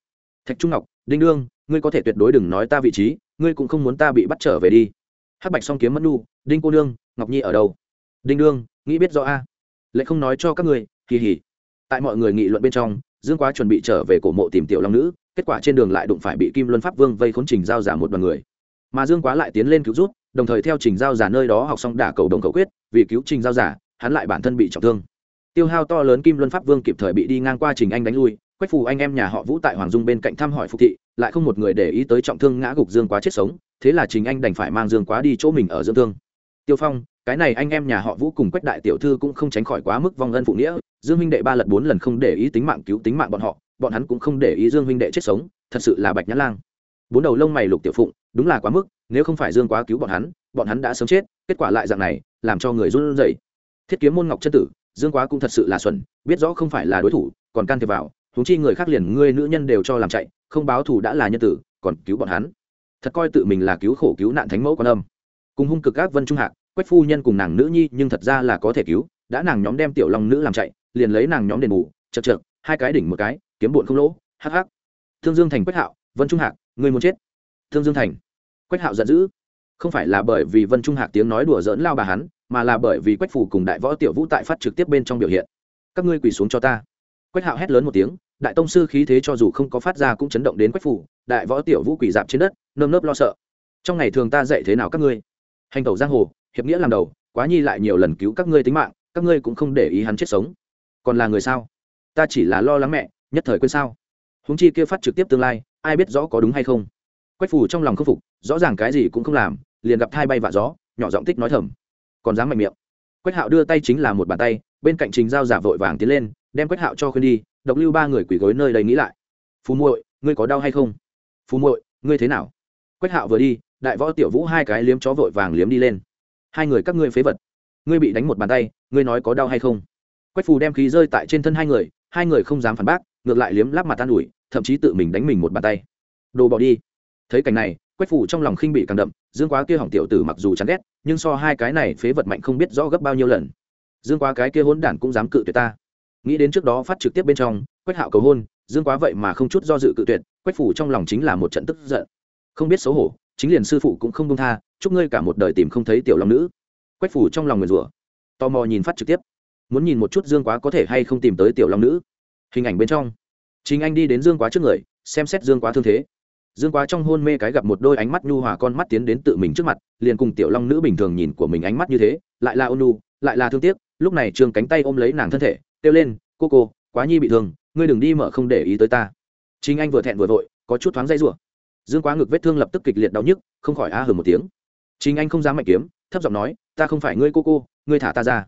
thạch trung ngọc, đinh đương, ngươi có thể tuyệt đối đừng nói ta vị trí, ngươi cũng không muốn ta bị bắt trở về đi. Hắc bạch song kiếm mất nu đinh cô nương, ngọc nhi ở đâu? Đinh đương, nghĩ biết rõ a? Lệ không nói cho các ngươi, kỳ hỉ. Tại mọi người nghị luận bên trong, dương quá chuẩn bị trở về cổ mộ tìm tiểu long nữ, kết quả trên đường lại đụng phải bị kim luân pháp vương vây khốn trình giao giả một đoàn người. Mà dương quá lại tiến lên cứu rút đồng thời theo trình giao giả nơi đó học xong đả cầu đồng cầu quyết, vì cứu trình giao giả, hắn lại bản thân bị trọng thương. Tiêu hao to lớn kim luân pháp vương kịp thời bị đi ngang qua trình anh đánh lui quách phù anh em nhà họ vũ tại hoàng dung bên cạnh thăm hỏi phục thị, lại không một người để ý tới trọng thương ngã gục dương quá chết sống, thế là chính anh đành phải mang dương quá đi chỗ mình ở dưỡng thương. Tiêu phong, cái này anh em nhà họ vũ cùng quách đại tiểu thư cũng không tránh khỏi quá mức vong ân phụ nghĩa, dương huynh đệ ba lần bốn lần không để ý tính mạng cứu tính mạng bọn họ, bọn hắn cũng không để ý dương huynh đệ chết sống, thật sự là bạch nhã lang. Bốn đầu lông mày lục tiểu phụng, đúng là quá mức, nếu không phải dương quá cứu bọn hắn bọn hắn đã sớm chết, kết quả lại dạng này, làm cho người run rẩy. Thiết kiếm môn ngọc chân tử, dương quá cũng thật sự là xuẩn, biết rõ không phải là đối thủ, còn can thiệp vào thúng chi người khác liền ngươi nữ nhân đều cho làm chạy, không báo thù đã là nhân tử, còn cứu bọn hắn. Thật coi tự mình là cứu khổ cứu nạn thánh mẫu quan âm. Cùng hung cực các vân trung hạc, quách phu nhân cùng nàng nữ nhi nhưng thật ra là có thể cứu, đã nàng nhóm đem tiểu long nữ làm chạy, liền lấy nàng nhóm đền bù, chật chật hai cái đỉnh một cái, kiếm bụn không lỗ, hắc hắc. Thương dương thành quách hạo, vân trung hạc người muốn chết. Thương dương thành. Quách hạo giận dữ. Không phải là bởi vì vân trung hạc tiếng nói đùa dỡn lao bà hắn, mà là bởi vì quách phủ cùng đại võ tiểu vũ tại phát trực tiếp bên trong biểu hiện. Các ngươi quỳ xuống cho ta quách hạo hét lớn một tiếng, đại tông sư khí thế cho dù không có phát ra cũng chấn động đến quách phủ, đại võ tiểu vũ quỳ dạp trên đất, nơm nớp lo sợ. Trong ngày thường ta dạy thế nào các ngươi? Hành tẩu giang hồ, hiệp nghĩa làm đầu, quá nhi lại nhiều lần cứu các ngươi tính mạng, các ngươi cũng không để ý hắn chết sống. Còn là người sao? Ta chỉ là lo lắng mẹ, nhất thời quên sao? Húng chi kia phát trực tiếp tương lai, ai biết rõ có đúng hay không? Quách phủ trong lòng không phục, rõ ràng cái gì cũng không làm, liền gặp thai bay vạ gió, nhỏ giọng tích nói thầm. Còn dám mạnh miệng. Quách hạo đưa tay chính là một bàn tay, bên cạnh trình giao giả vội vàng tiến lên đem quách hạo cho khuyên đi, độc lưu ba người quỷ gối nơi đây nghĩ lại. Phú muội, ngươi có đau hay không? Phú muội, ngươi thế nào? Quách hạo vừa đi, đại võ tiểu vũ hai cái liếm chó vội vàng liếm đi lên. Hai người các ngươi phế vật. Ngươi bị đánh một bàn tay, ngươi nói có đau hay không? Quách phù đem khí rơi tại trên thân hai người hai người không dám phản bác, ngược lại liếm láp mặt tan ủi, thậm chí tự mình đánh mình một bàn tay. Đồ bỏ đi. Thấy cảnh này, quách phù trong lòng khinh bị càng đậm, dương quá kia hỏng tiểu tử mặc dù chán ghét, nhưng so hai cái này phế vật mạnh không biết rõ gấp bao nhiêu lần. Dương quá cái kia hỗn đản cũng dám cự tuyệt ta nghĩ đến trước đó phát trực tiếp bên trong, quách hạo cầu hôn, dương quá vậy mà không chút do dự cự tuyệt, quách phủ trong lòng chính là một trận tức giận. Không biết xấu hổ, chính liền sư phụ cũng không công tha, chúc ngươi cả một đời tìm không thấy tiểu long nữ. Quách phủ trong lòng người rủa, tò mò nhìn phát trực tiếp. Muốn nhìn một chút dương quá có thể hay không tìm tới tiểu long nữ. Hình ảnh bên trong. Chính anh đi đến dương quá trước người, xem xét dương quá thương thế. Dương quá trong hôn mê cái gặp một đôi ánh mắt nhu hòa con mắt tiến đến tự mình trước mặt, liền cùng tiểu long nữ bình thường nhìn của mình ánh mắt như thế, lại là ôn nu lại là thương tiếc, lúc này trương cánh tay ôm lấy nàng thân thể kêu lên, cô cô, quá nhi bị thương, ngươi đừng đi mở không để ý tới ta. Chính anh vừa thẹn vừa vội, có chút thoáng dây rủa. Dương quá ngực vết thương lập tức kịch liệt đau nhức, không khỏi a hừ một tiếng. Chính anh không dám mạnh kiếm, thấp giọng nói, ta không phải ngươi cô cô, ngươi thả ta ra.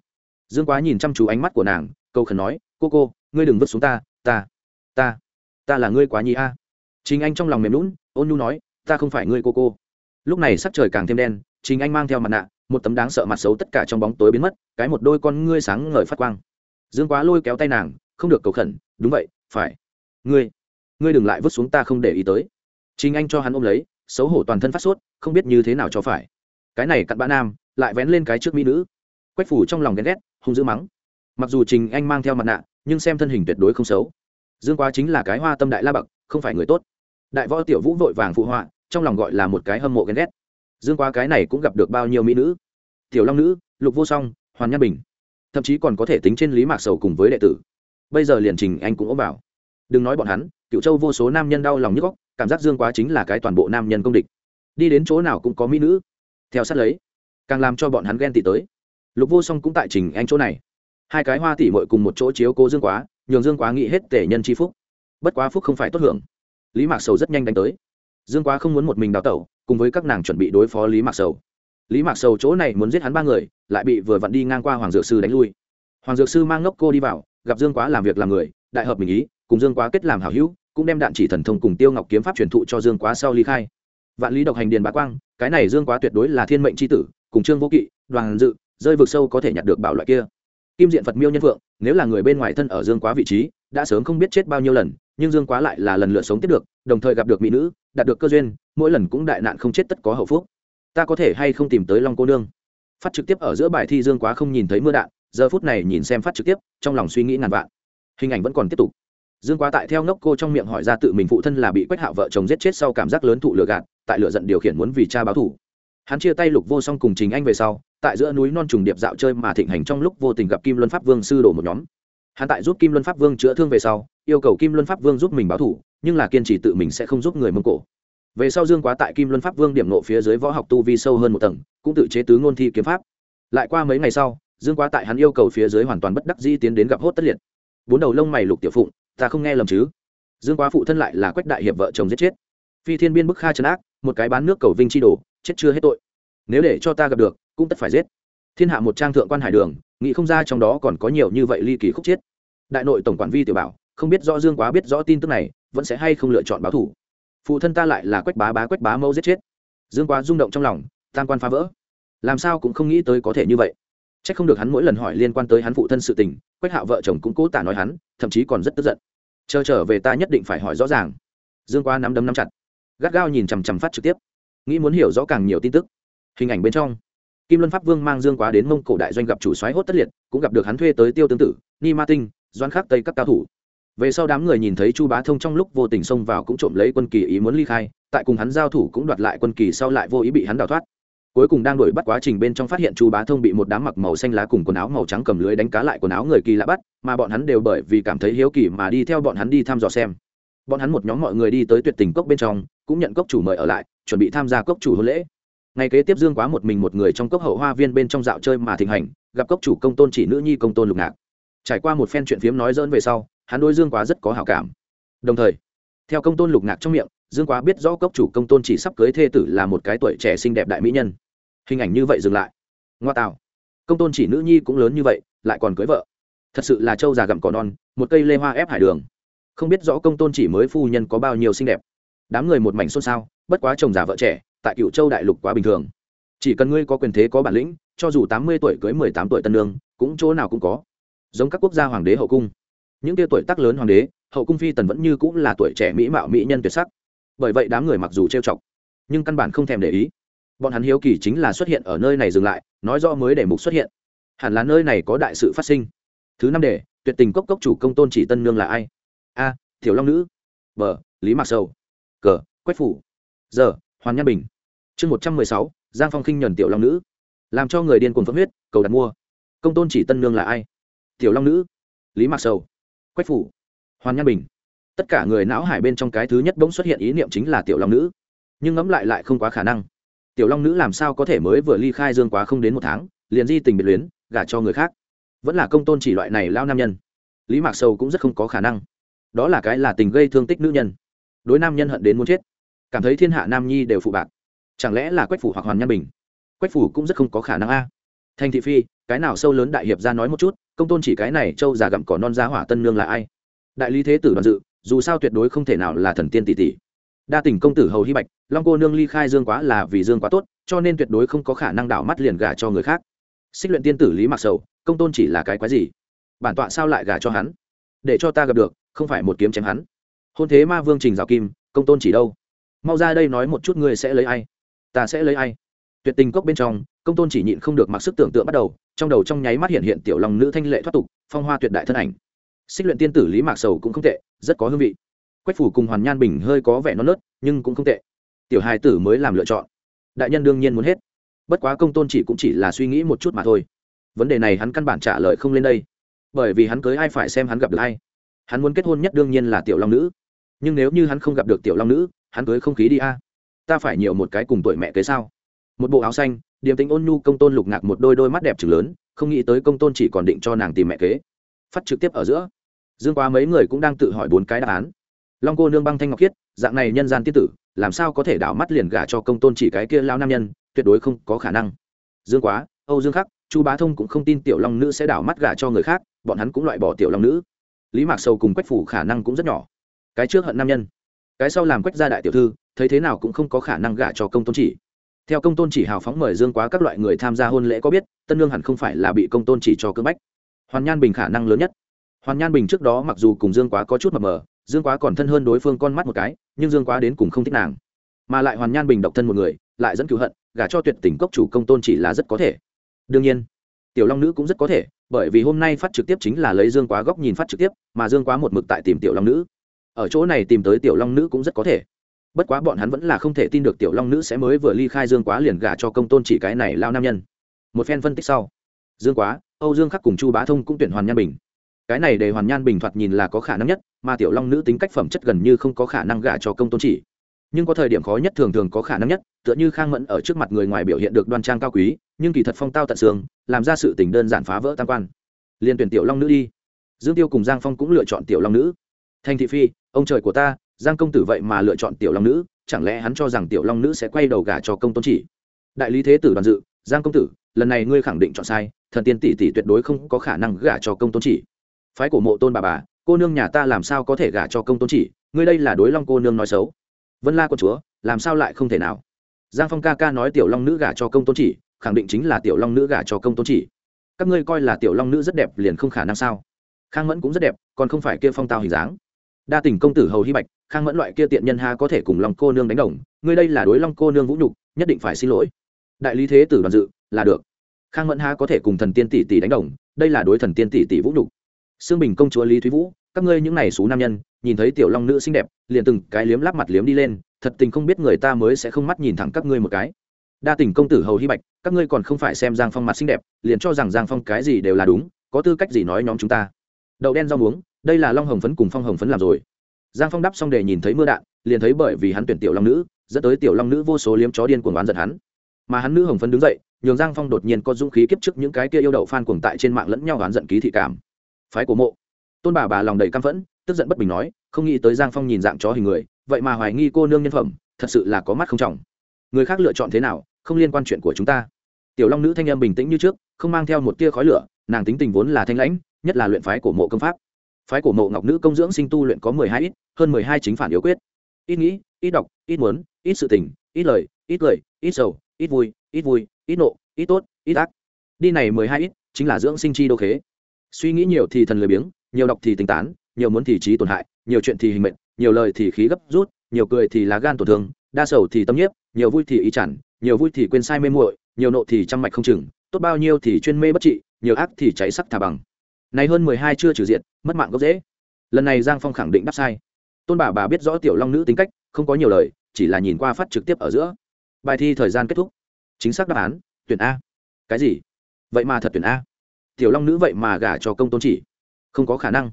Dương quá nhìn chăm chú ánh mắt của nàng câu khẩn nói, cô cô, ngươi đừng vứt xuống ta ta ta ta là ngươi quá nhi a. Chính anh trong lòng mềm lún ôn nhu nói, ta không phải ngươi cô cô. Lúc này sắc trời càng thêm đen chính anh mang theo mặt nạ, một tấm đáng sợ mặt xấu tất cả trong bóng tối biến mất, cái một đôi con ngươi sáng ngời phát quang dương quá lôi kéo tay nàng, không được cầu khẩn, đúng vậy, phải. Ngươi ngươi đừng lại vứt xuống ta không để ý tới. Chính anh cho hắn ôm lấy, xấu hổ toàn thân phát sốt, không biết như thế nào cho phải. Cái này cặn bã nam, lại vén lên cái trước mỹ nữ. Quách phủ trong lòng ghen ghét, hung dữ mắng. Mặc dù trình anh mang theo mặt nạ, nhưng xem thân hình tuyệt đối không xấu. Dương quá chính là cái hoa tâm đại la bậc, không phải người tốt. Đại võ tiểu vũ vội vàng phụ họa, trong lòng gọi là một cái hâm mộ ghen ghét. Dương quá cái này cũng gặp được bao nhiêu mỹ nữ. Tiểu long nữ, lục vô song, hoàn nhan bình thậm chí còn có thể tính trên lý mạc sầu cùng với đệ tử. Bây giờ liền trình anh cũng ốm vào. Đừng nói bọn hắn cựu châu vô số nam nhân đau lòng nhức góc cảm giác dương quá chính là cái toàn bộ nam nhân công địch. Đi đến chỗ nào cũng có mỹ nữ. Theo sát lấy, càng làm cho bọn hắn ghen tị tới. Lục vô song cũng tại trình anh chỗ này. Hai cái hoa tỉ mội cùng một chỗ chiếu cố dương quá, nhường dương quá nghĩ hết tể nhân c h i phúc. Bất quá phúc không phải tốt hưởng. Lý mạc sầu rất nhanh đánh tới. Dương quá không muốn một mình đào tẩu, cùng với các nàng chuẩn bị đối phó lý mạc sầu lý mạc sầu chỗ này muốn giết hắn ba người, lại bị vừa vặn đi ngang qua hoàng dược sư đánh lui. Hoàng dược sư mang ngốc cô đi vào, gặp dương quá làm việc làm người, đại hợp mình ý, cùng dương quá kết làm hảo hữu, cũng đem đạn chỉ thần thông cùng tiêu ngọc kiếm pháp truyền thụ cho dương quá sau ly khai. Vạn lý độc hành điền bá quang, cái này dương quá tuyệt đối là thiên mệnh c h i tử, cùng trương vô kỵ, đoàn dự, rơi vực sâu có thể nhặt được bảo loại kia. Kim diện phật miêu nhân phượng, nếu là người bên ngoài thân ở dương quá vị trí, đã sớm không biết chết bao nhiêu lần, nhưng dương quá lại là lần lượt sống tiếp được, đồng thời gặp được mỹ nữ, đạt được cơ duyên, mỗi lần cũng đại nạn không chết tất có hậu phúc ta có thể hay không tìm tới long cô nương? Phát trực tiếp ở giữa bài thi dương quá không nhìn thấy mưa đạn, giờ phút này nhìn xem phát trực tiếp, trong lòng suy nghĩ ngàn vạn. Hình ảnh vẫn còn tiếp tục. Dương quá tại theo ngốc cô trong miệng hỏi ra tự mình phụ thân là bị quách hạo vợ chồng giết chết sau cảm giác lớn thụ lừa gạt, tại lựa giận điều khiển muốn vì cha báo thủ hắn chia tay lục vô song cùng trình anh về sau, tại giữa núi non trùng điệp dạo chơi mà thịnh hành trong lúc vô tình gặp kim luân pháp vương sư đổ một nhóm. Hắn tại giúp kim luân pháp vương chữa thương về sau, yêu cầu kim luân pháp vương giúp mình báo thủ nhưng là kiên trì tự mình sẽ không giúp người mông cổ về sau dương quá tại kim luân pháp vương điểm nộ phía dưới võ học tu vi sâu hơn một tầng, cũng tự chế tứ ngôn thi kiếm pháp. Lại qua mấy ngày sau, dương quá tại hắn yêu cầu phía dưới hoàn toàn bất đắc di tiến đến gặp hốt tất liệt. Bốn đầu lông mày lục tiểu phụng, ta không nghe lầm chứ? Dương quá phụ thân lại là quách đại hiệp vợ chồng giết chết. Phi thiên biên bức kha trấn ác, một cái bán nước cầu vinh chi đồ, chết chưa hết tội. Nếu để cho ta gặp được, cũng tất phải giết. Thiên hạ một trang thượng quan hải đường, nghĩ không ra trong đó còn có nhiều như vậy ly kỳ khúc chết. Đại nội tổng quản vi tiểu bảo, không biết rõ dương quá biết rõ tin tức này, vẫn sẽ hay không lựa chọn báo thủ phụ thân ta lại là quách bá bá quách bá mẫu giết chết. Dương quá rung động trong lòng, tam quan phá vỡ. Làm sao cũng không nghĩ tới có thể như vậy. C h ắ c không được hắn mỗi lần hỏi liên quan tới hắn phụ thân sự tình, quách hạo vợ chồng cũng cố tả nói hắn, thậm chí còn rất tức giận. Chờ trở về ta nhất định phải hỏi rõ ràng. Dương quá nắm đấm nắm chặt. Gắt gao nhìn chằm chằm phát trực tiếp. Nghĩ muốn hiểu rõ càng nhiều tin tức. Hình ảnh bên trong. Kim luân pháp vương mang dương quá đến mông cổ đại doanh gặp chủ xoáy hốt tất liệt, cũng gặp được hắn thuê tới tiêu tương tự ni ma tinh doan khắc tây các cao thủ về sau đám người nhìn thấy chu bá thông trong lúc vô tình xông vào cũng trộm lấy quân kỳ ý muốn ly khai, tại cùng hắn giao thủ cũng đoạt lại quân kỳ sau lại vô ý bị hắn đào thoát. Cuối cùng đang đuổi bắt quá trình bên trong phát hiện chu bá thông bị một đám mặc màu xanh lá cùng quần áo màu trắng cầm lưới đánh cá lại quần áo người kỳ lạ bắt, mà bọn hắn đều bởi vì cảm thấy hiếu kỳ mà đi theo bọn hắn đi thăm dò xem. Bọn hắn một nhóm mọi người đi tới tuyệt tình cốc bên trong, cũng nhận cốc chủ mời ở lại, chuẩn bị tham gia cốc chủ hôn lễ. Ngày kế tiếp dương quá một mình một người trong cốc hậu hoa viên bên trong dạo chơi mà thịnh hành, gặp cốc chủ công tôn chỉ nữ nhi công tôn lục ngạc. Trải qua một phen chuyện phiếm nói dỡn về sau hắn đối dương quá rất có hảo cảm. Đồng thời, theo công tôn lục ngạc trong miệng, dương quá biết rõ cốc chủ công tôn chỉ sắp cưới thê tử là một cái tuổi trẻ xinh đẹp đại mỹ nhân. Hình ảnh như vậy dừng lại. Ngoa tạo. Công tôn chỉ nữ nhi cũng lớn như vậy, lại còn cưới vợ. Thật sự là trâu già gặm cỏ non, một cây lê hoa ép hải đường. Không biết rõ công tôn chỉ mới phu nhân có bao nhiêu xinh đẹp. Đám người một mảnh xôn xao, bất quá chồng già vợ trẻ, tại cựu châu đại lục quá bình thường. Chỉ cần ngươi có quyền thế, có bản lĩnh, cho dù tám mươi tuổi cưới mười tám tuổi tân lương cũng chỗ nào cũng có. Giống các quốc gia hoàng đế hậu cung những tia tuổi tác lớn hoàng đế, hậu cung phi tần vẫn như cũng là tuổi trẻ mỹ mạo mỹ nhân tuyệt sắc. Bởi vậy đám người mặc dù trêu chọc, nhưng căn bản không thèm để ý. Bọn hắn hiếu kỳ chính là xuất hiện ở nơi này dừng lại, nói rõ mới để mục xuất hiện. Hẳn là nơi này có đại sự phát sinh. Thứ năm đề, tuyệt tình cốc cốc chủ công tôn chỉ tân nương là ai? A thiểu long nữ. B, lý mạc sầu. C, quách phủ. Giờ hoàn nhan bình. Chương một trăm mười sáu, giang phong khinh nhuần tiểu long nữ. Làm cho người điên cuồng phẫm huyết, cầu đặt mua. Công tôn chỉ tân nương là ai? Tiểu long nữ. Lý mạc sầu quách phủ. Hoàn nhan bình. Tất cả người não hải bên trong cái thứ nhất bỗng xuất hiện ý niệm chính là tiểu long nữ. Nhưng ngẫm lại lại không quá khả năng. Tiểu long nữ làm sao có thể mới vừa ly khai dương quá không đến một tháng, liền di tình biệt luyến, gả cho người khác. Vẫn là công tôn chỉ loại này lao nam nhân. Lý mạc sầu cũng rất không có khả năng. Đó là cái là tình gây thương tích nữ nhân. Đối nam nhân hận đến muốn chết. Cảm thấy thiên hạ nam nhi đều phụ bạc. Chẳng lẽ là quách phủ hoặc hoàn nhan bình? Quách phủ cũng rất không có khả năng a thành thị phi, cái nào sâu lớn đại hiệp ra nói một chút, công tôn chỉ cái này, châu già gặm cỏ non giá hỏa tân nương là ai? Đại lý thế tử đoàn dự, dù sao tuyệt đối không thể nào là thần tiên tỷ tỷ. Đa tình công tử hầu hy bạch, long cô nương ly khai dương quá là vì dương quá tốt, cho nên tuyệt đối không có khả năng đảo mắt liền gả cho người khác. Xích luyện tiên tử lý mặc sầu, công tôn chỉ là cái quái gì? Bản tọa sao lại gả cho hắn? Để cho ta gặp được, không phải một kiếm chém hắn. Hôn thế ma vương trình rào kim, công tôn chỉ đâu? Mau ra đây nói một chút ngươi sẽ lấy ai? Ta sẽ lấy ai? Tuyệt tình cốc bên trong, công tôn chỉ nhịn không được mặc sức tưởng tượng bắt đầu, trong đầu trong nháy mắt hiện hiện tiểu lòng nữ thanh lệ thoát tục, phong hoa tuyệt đại thân ảnh. Xích luyện tiên tử lý mạc sầu cũng không tệ, rất có hương vị. Quách phủ cùng hoàn nhan bình hơi có vẻ non nớt, nhưng cũng không tệ. Tiểu hài tử mới làm lựa chọn. Đại nhân đương nhiên muốn hết. Bất quá công tôn chỉ cũng chỉ là suy nghĩ một chút mà thôi. Vấn đề này hắn căn bản trả lời không lên đây. Bởi vì hắn cưới ai phải xem hắn gặp được ai. Hắn muốn kết hôn nhất đương nhiên là tiểu long nữ. Nhưng nếu như hắn không gặp được tiểu long nữ, hắn cưới không khí đi a. Ta phải nhiều một cái cùng tuổi mẹ kế sao? Một bộ áo xanh, điềm tính ôn nhu công tôn lục ngạc một đôi đôi mắt đẹp chừng lớn, không nghĩ tới công tôn chỉ còn định cho nàng tìm mẹ kế. Phát trực tiếp ở giữa. Dương quá mấy người cũng đang tự hỏi bốn cái đáp án. Long cô nương băng thanh ngọc khiết, dạng này nhân gian tiết tử, làm sao có thể đảo mắt liền gả cho công tôn chỉ cái kia lao nam nhân, tuyệt đối không có khả năng. Dương quá, âu dương khắc, chu bá thông cũng không tin tiểu long nữ sẽ đảo mắt gả cho người khác, bọn hắn cũng loại bỏ tiểu long nữ. Lý mạc sâu cùng quách phủ khả năng cũng rất nhỏ. Cái trước hận nam nhân. Cái sau làm quách gia đại tiểu thư, thấy thế nào cũng không có khả năng gả cho công tôn chỉ theo công tôn chỉ hào phóng mời dương quá các loại người tham gia hôn lễ có biết, tân lương hẳn không phải là bị công tôn chỉ cho cưỡng bách. Hoàn nhan bình khả năng lớn nhất. Hoàn nhan bình trước đó mặc dù cùng dương quá có chút mập mờ, dương quá còn thân hơn đối phương con mắt một cái, nhưng dương quá đến cùng không thích nàng. Mà lại hoàn nhan bình độc thân một người, lại dẫn cứu hận, gả cho tuyệt tình cốc chủ công tôn chỉ là rất có thể. Đương nhiên, tiểu long nữ cũng rất có thể, bởi vì hôm nay phát trực tiếp chính là lấy dương quá góc nhìn phát trực tiếp, mà dương quá một mực tại tìm tiểu long nữ. Ở chỗ này tìm tới tiểu long nữ cũng rất có thể bất quá bọn hắn vẫn là không thể tin được tiểu long nữ sẽ mới vừa ly khai dương quá liền gả cho công tôn chỉ cái này lao nam nhân. Một phen phân tích sau, dương quá, âu dương khắc cùng chu bá thông cũng tuyển hoàn nhan bình. Cái này để hoàn nhan bình thoạt nhìn là có khả năng nhất, mà tiểu long nữ tính cách phẩm chất gần như không có khả năng gả cho công tôn chỉ. Nhưng có thời điểm khó nhất thường thường có khả năng nhất, tựa như khang mẫn ở trước mặt người ngoài biểu hiện được đoan trang cao quý, nhưng kỳ thật phong tao tận xương, làm ra sự tình đơn giản phá vỡ tam quan. Liền tuyển tiểu long nữ đi. Dương tiêu cùng giang phong cũng lựa chọn tiểu long nữ. Thanh thị phi, ông trời của ta giang công tử vậy mà lựa chọn tiểu long nữ, chẳng lẽ hắn cho rằng tiểu long nữ sẽ quay đầu gả cho công tôn chỉ? Đại lý thế tử đoàn dự, giang công tử, lần này ngươi khẳng định chọn sai, thần tiên tỷ tỷ tuyệt đối không có khả năng gả cho công tôn chỉ. Phái của mộ tôn bà bà, cô nương nhà ta làm sao có thể gả cho công tôn chỉ? Ngươi đây là đối long cô nương nói xấu. Vân la quân chúa, làm sao lại không thể nào? Giang phong ca ca nói tiểu long nữ gả cho công tôn chỉ, khẳng định chính là tiểu long nữ gả cho công tôn chỉ. Các ngươi coi là tiểu long nữ rất đẹp liền không khả năng sao? Khang mẫn cũng rất đẹp, còn không phải kia phong tao hình dáng đa tình công tử hầu hy bạch, khang mẫn loại kia tiện nhân ha có thể cùng long cô nương đánh đồng, ngươi đây là đối long cô nương vũ nhục, nhất định phải xin lỗi. Đại lý thế tử đoàn dự, là được. Khang mẫn ha có thể cùng thần tiên tỷ tỷ đánh đồng, đây là đối thần tiên tỷ tỷ vũ nhục. Xương bình công chúa lý thúy vũ, các ngươi những này xú nam nhân, nhìn thấy tiểu long nữ xinh đẹp, liền từng cái liếm lắp mặt liếm đi lên, thật tình không biết người ta mới sẽ không mắt nhìn thẳng các ngươi một cái. Đa tình công tử hầu hy bạch, các ngươi còn không phải xem giang phong mặt xinh đẹp, liền cho rằng giang phong cái gì đều là đúng, có tư cách gì nói nhóm chúng ta. Đậu đen rau muống đây là long hồng phấn cùng phong hồng phấn làm rồi. Giang phong đắp xong để nhìn thấy mưa đạn, liền thấy bởi vì hắn tuyển tiểu long nữ, dẫn tới tiểu long nữ vô số liếm chó điên cuồng oán giận hắn. Mà hắn nữ hồng phấn đứng dậy, nhường giang phong đột nhiên có dũng khí kiếp trước những cái kia yêu đậu phan cuồng tại trên mạng lẫn nhau oán giận ký thị cảm. Phái của mộ. Tôn bà bà lòng đầy căm phẫn, tức giận bất bình nói, không nghĩ tới giang phong nhìn dạng chó hình người, vậy mà hoài nghi cô nương nhân phẩm, thật sự là có mắt không trọng. Người khác lựa chọn thế nào, không liên quan chuyện của chúng ta. Tiểu long nữ thanh em bình tĩnh như trước, không mang theo một tia khói lửa, nàng tính tình vốn là thanh lãnh, nhất là luyện phái của mộ công pháp phái của mộ ngọc nữ công dưỡng sinh tu luyện có mười hai ít, hơn mười hai chính phản yếu quyết. Ít nghĩ, ít đọc, ít muốn, ít sự tình, ít lời ít lời, ít sầu, ít vui ít vui, ít nộ, ít tốt, ít ác. Đi này mười hai ít, chính là dưỡng sinh chi đô khế. Suy nghĩ nhiều thì thần lười biếng, nhiều đọc thì tính tán, nhiều muốn thì trí tổn hại, nhiều chuyện thì hình mệnh, nhiều lời thì khí gấp rút, nhiều cười thì lá gan tổn thương, đa sầu thì tâm nhiếp, nhiều vui thì ý chẳng nhiều vui thì quên sai mê muội, nhiều nộ thì chăm mạch không chừng, tốt bao nhiêu thì chuyên mê bất trị, nhiều ác thì cháy sắc thả bằng này hơn mười hai chưa trừ diện mất mạng gốc dễ lần này giang phong khẳng định đáp sai. Tôn bà bà biết rõ tiểu long nữ tính cách, không có nhiều lời, chỉ là nhìn qua phát trực tiếp ở giữa. Bài thi thời gian kết thúc. Chính xác đáp án, tuyển a. Cái gì? Vậy mà thật tuyển a. Tiểu long nữ vậy mà gả cho công tôn chỉ. Không có khả năng.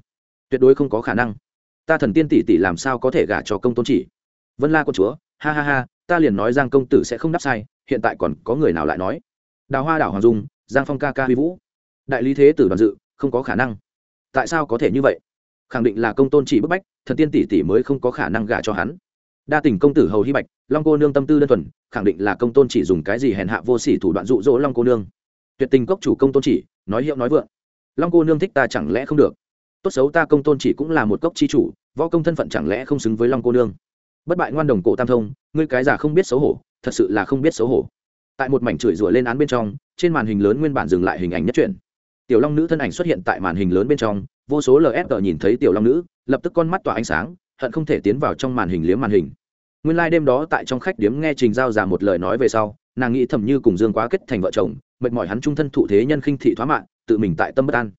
Tuyệt đối không có khả năng. Ta thần tiên tỷ tỷ làm sao có thể gả cho công tôn chỉ? Vân la con chúa, ha ha ha, ta liền nói giang công tử sẽ không đáp sai, hiện tại còn có người nào lại nói? Đào hoa đảo hoàng dung, giang phong ca ca huy vũ. Đại lý thế tử đoàn dự không có khả năng. Tại sao có thể như vậy? Khẳng định là công tôn chỉ bức bách, thần tiên tỷ tỷ mới không có khả năng gả cho hắn. Đa tình công tử hầu hy bạch, long cô nương tâm tư đơn thuần, khẳng định là công tôn chỉ dùng cái gì hèn hạ vô sỉ thủ đoạn dụ dỗ long cô nương. Tuyệt tình cốc chủ công tôn chỉ, nói hiệu nói vượng. Long cô nương thích ta chẳng lẽ không được? Tốt xấu ta công tôn chỉ cũng là một cốc chi chủ, võ công thân phận chẳng lẽ không xứng với long cô nương. Bất bại ngoan đồng cổ tam thông, ngươi cái giả không biết xấu hổ, thật sự là không biết xấu hổ. Tại một mảnh chửi rủa lên án bên trong, trên màn hình lớn nguyên bản dừng lại hình ảnh nhất truyện tiểu long nữ thân ảnh xuất hiện tại màn hình lớn bên trong, vô số LSG nhìn thấy tiểu long nữ, lập tức con mắt tỏa ánh sáng, hận không thể tiến vào trong màn hình liếm màn hình. Nguyên lai、like、đêm đó tại trong khách điếm nghe trình giao già một lời nói về sau, nàng nghĩ thầm như cùng dương quá kết thành vợ chồng, mệt mỏi hắn trung thân thụ thế nhân khinh thị thoá mạng tự mình tại tâm bất an.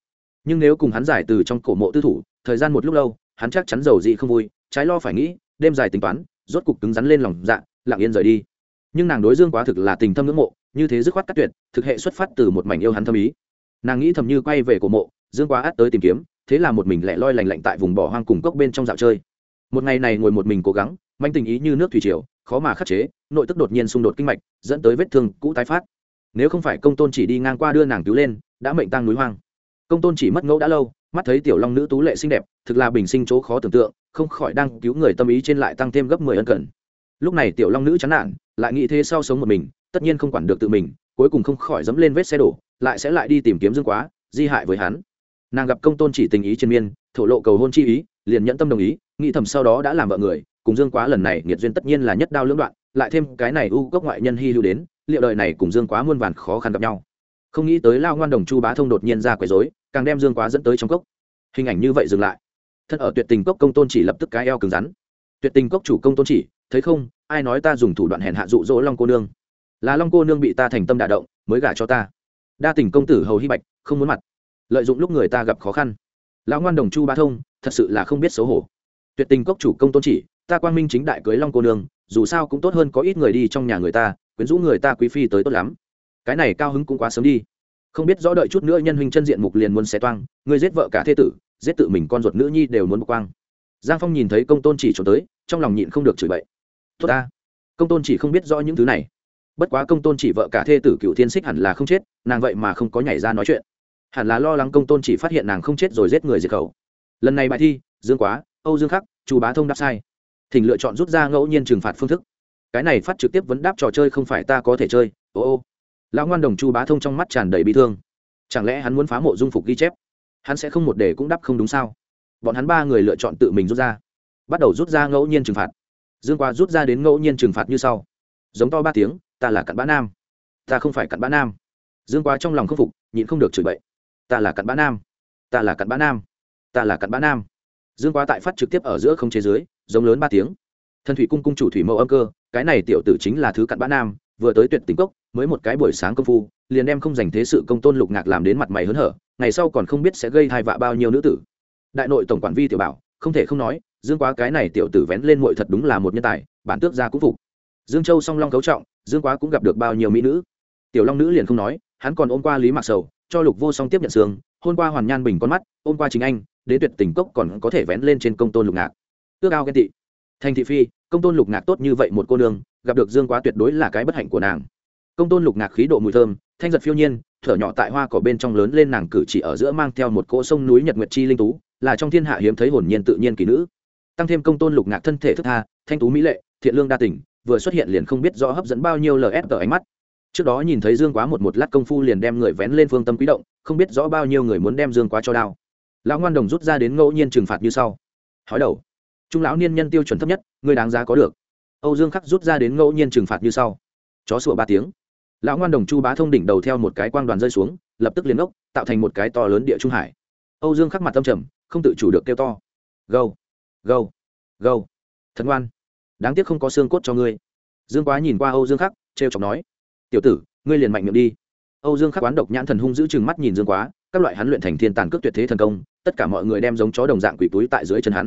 Nhưng nếu cùng hắn giải từ trong cổ mộ tư thủ, thời gian một lúc lâu, hắn chắc chắn giàu dị không vui, trái lo phải nghĩ, đêm dài tính toán, rốt cục cứng rắn lên lòng dạ lặng yên rời đi. Nhưng nàng đối dương quá thực là tình thâm ngưỡng mộ, như thế dứt khoát cắt tuyệt, thực hệ xuất phát từ một mảnh yêu hắn thâm ý nàng nghĩ thầm như quay về cổ mộ, dương quá át tới tìm kiếm, thế là một mình lẻ loi lành lạnh tại vùng bỏ hoang cùng cốc bên trong dạo chơi. Một ngày này ngồi một mình cố gắng, manh tình ý như nước thủy triều, khó mà khắc chế, nội tức đột nhiên xung đột kinh mạch, dẫn tới vết thương cũ tái phát. Nếu không phải công tôn chỉ đi ngang qua đưa nàng cứu lên, đã mệnh tăng núi hoang. Công tôn chỉ mất ngẫu đã lâu, mắt thấy tiểu long nữ tú lệ xinh đẹp, thực là bình sinh chỗ khó tưởng tượng, không khỏi đang cứu người tâm ý trên lại tăng thêm gấp mười ân cần. Lúc này tiểu long nữ chán nản, lại nghĩ thế sau sống một mình, tất nhiên không quản được tự mình cuối cùng không khỏi dẫm lên vết xe đổ, lại sẽ lại đi tìm kiếm dương quá, di hại với hắn. Nàng gặp công tôn chỉ tình ý trên miên, thổ lộ cầu hôn chi ý, liền nhẫn tâm đồng ý, nghĩ thầm sau đó đã làm vợ người, cùng dương quá lần này nghiệt duyên tất nhiên là nhất đao lưỡng đoạn, lại thêm cái này u gốc ngoại nhân hy hữu đến, liệu đời này cùng dương quá muôn vàn khó khăn gặp nhau. Không nghĩ tới lao ngoan đồng chu bá thông đột nhiên ra quấy dối càng đem dương quá dẫn tới trong cốc. Hình ảnh như vậy dừng lại. Thân ở tuyệt tình cốc công tôn chỉ lập tức cái eo cứng rắn. Tuyệt tình cốc chủ công tôn chỉ, thấy không, ai nói ta dùng thủ đoạn hèn hạ dụ dỗ long cô nương? Là long cô nương bị ta thành tâm đả động, mới gả cho ta. Đa tình công tử hầu hy bạch, không muốn mặt. Lợi dụng lúc người ta gặp khó khăn. Lão ngoan đồng chu bá thông, thật sự là không biết xấu hổ. Tuyệt tình cốc chủ công tôn chỉ, ta quang minh chính đại cưới long cô nương, dù sao cũng tốt hơn có ít người đi trong nhà người ta, quyến rũ người ta quý phi tới tốt lắm. Cái này cao hứng cũng quá sớm đi. Không biết rõ đợi chút nữa nhân huynh chân diện mục liền muốn xé toang người giết vợ cả thế tử, giết tự mình con ruột nữ nhi đều muốn bộc quang. Giang phong nhìn thấy công tôn chỉ trốn tới, trong lòng nhịn không được chửi bậy. Tốt ta. Công tôn chỉ không biết rõ những thứ này bất quá công tôn chỉ vợ cả thê tử cựu thiên xích hẳn là không chết, nàng vậy mà không có nhảy ra nói chuyện. Hẳn là lo lắng công tôn chỉ phát hiện nàng không chết rồi giết người diệt khẩu. Lần này bài thi, dương quá, âu dương khắc, chu bá thông đáp sai. Thỉnh lựa chọn rút ra ngẫu nhiên trừng phạt phương thức. Cái này phát trực tiếp vấn đáp trò chơi không phải ta có thể chơi, ô ô. Lão ngoan đồng chu bá thông trong mắt tràn đầy bị thương. Chẳng lẽ hắn muốn phá mộ dung phục ghi chép? Hắn sẽ không một đề cũng đáp không đúng sao? Bọn hắn ba người lựa chọn tự mình rút ra. Bắt đầu rút ra ngẫu nhiên trừng phạt. Dương quá rút ra đến ngẫu nhiên trừng phạt như sau giống to ba tiếng, ta là cặn bã nam. Ta không phải cặn bã nam. Dương quá trong lòng khâm phục, nhịn không được chửi bậy. Ta là cặn bã nam. Ta là cặn bã nam. Ta là cặn bã nam. Dương quá tại phát trực tiếp ở giữa không chế dưới, giống lớn ba tiếng. Thần thủy cung cung chủ thủy mẫu âm cơ, cái này tiểu tử chính là thứ cặn bã nam, vừa tới tuyệt tính cốc, mới một cái buổi sáng công phu, liền em không dành thế sự công tôn lục ngạc làm đến mặt mày hớn hở, ngày sau còn không biết sẽ gây hai vạ bao nhiêu nữ tử. Đại nội tổng quản vi tiểu bảo, không thể không nói, dương quá cái này tiểu tử vén lên muội thật đúng là một nhân tài, bản tước gia cũng phục dương châu song long cấu trọng, dương quá cũng gặp được bao nhiêu mỹ nữ. Tiểu long nữ liền không nói, hắn còn ôm qua lý mạc sầu, cho lục vô song tiếp nhận sương hôn qua hoàn nhan bình con mắt, ôm qua chính anh, đến tuyệt tình cốc còn có thể vén lên trên công tôn lục ngạc. Ước ao ghen tị. Thành thị phi, công tôn lục ngạc tốt như vậy một cô nương, gặp được dương quá tuyệt đối là cái bất hạnh của nàng. Công tôn lục ngạc khí độ mùi thơm, thanh giật phiêu nhiên, thở nhỏ tại hoa cỏ bên trong lớn lên nàng cử chỉ ở giữa mang theo một cỗ sông núi nhật nguyệt chi linh tú, là trong thiên hạ hiếm thấy hồn nhiên tự nhiên kỳ nữ. Tăng thêm công tôn lục ngạc thân thể thức tha, thanh tú mỹ lệ, thiện lương đa tình vừa xuất hiện liền không biết rõ hấp dẫn bao nhiêu ls ở ánh mắt. Trước đó nhìn thấy dương quá một một lát công phu liền đem người vén lên phương tâm quý động, không biết rõ bao nhiêu người muốn đem dương quá cho đao. Lão ngoan đồng rút ra đến ngẫu nhiên trừng phạt như sau. Hói đầu. Trung lão niên nhân tiêu chuẩn thấp nhất, người đáng giá có được. Âu dương khắc rút ra đến ngẫu nhiên trừng phạt như sau. Chó sủa ba tiếng. Lão ngoan đồng chu bá thông đỉnh đầu theo một cái quang đoàn rơi xuống, lập tức liền ốc, tạo thành một cái to lớn địa trung hải. Âu dương khắc mặt tâm trầm, không tự chủ được kêu to. Gâu. Gâu. Gâu. Thật ngoan đáng tiếc không có xương cốt cho ngươi. Dương quá nhìn qua âu dương khắc t r e o chọc nói, tiểu tử, ngươi liền mạnh miệng đi. Âu dương khắc quán độc nhãn thần hung giữ chừng mắt nhìn dương quá, các loại hắn luyện thành thiên tàn cước tuyệt thế thần công, tất cả mọi người đem giống chó đồng dạng quỷ túi tại dưới chân hắn.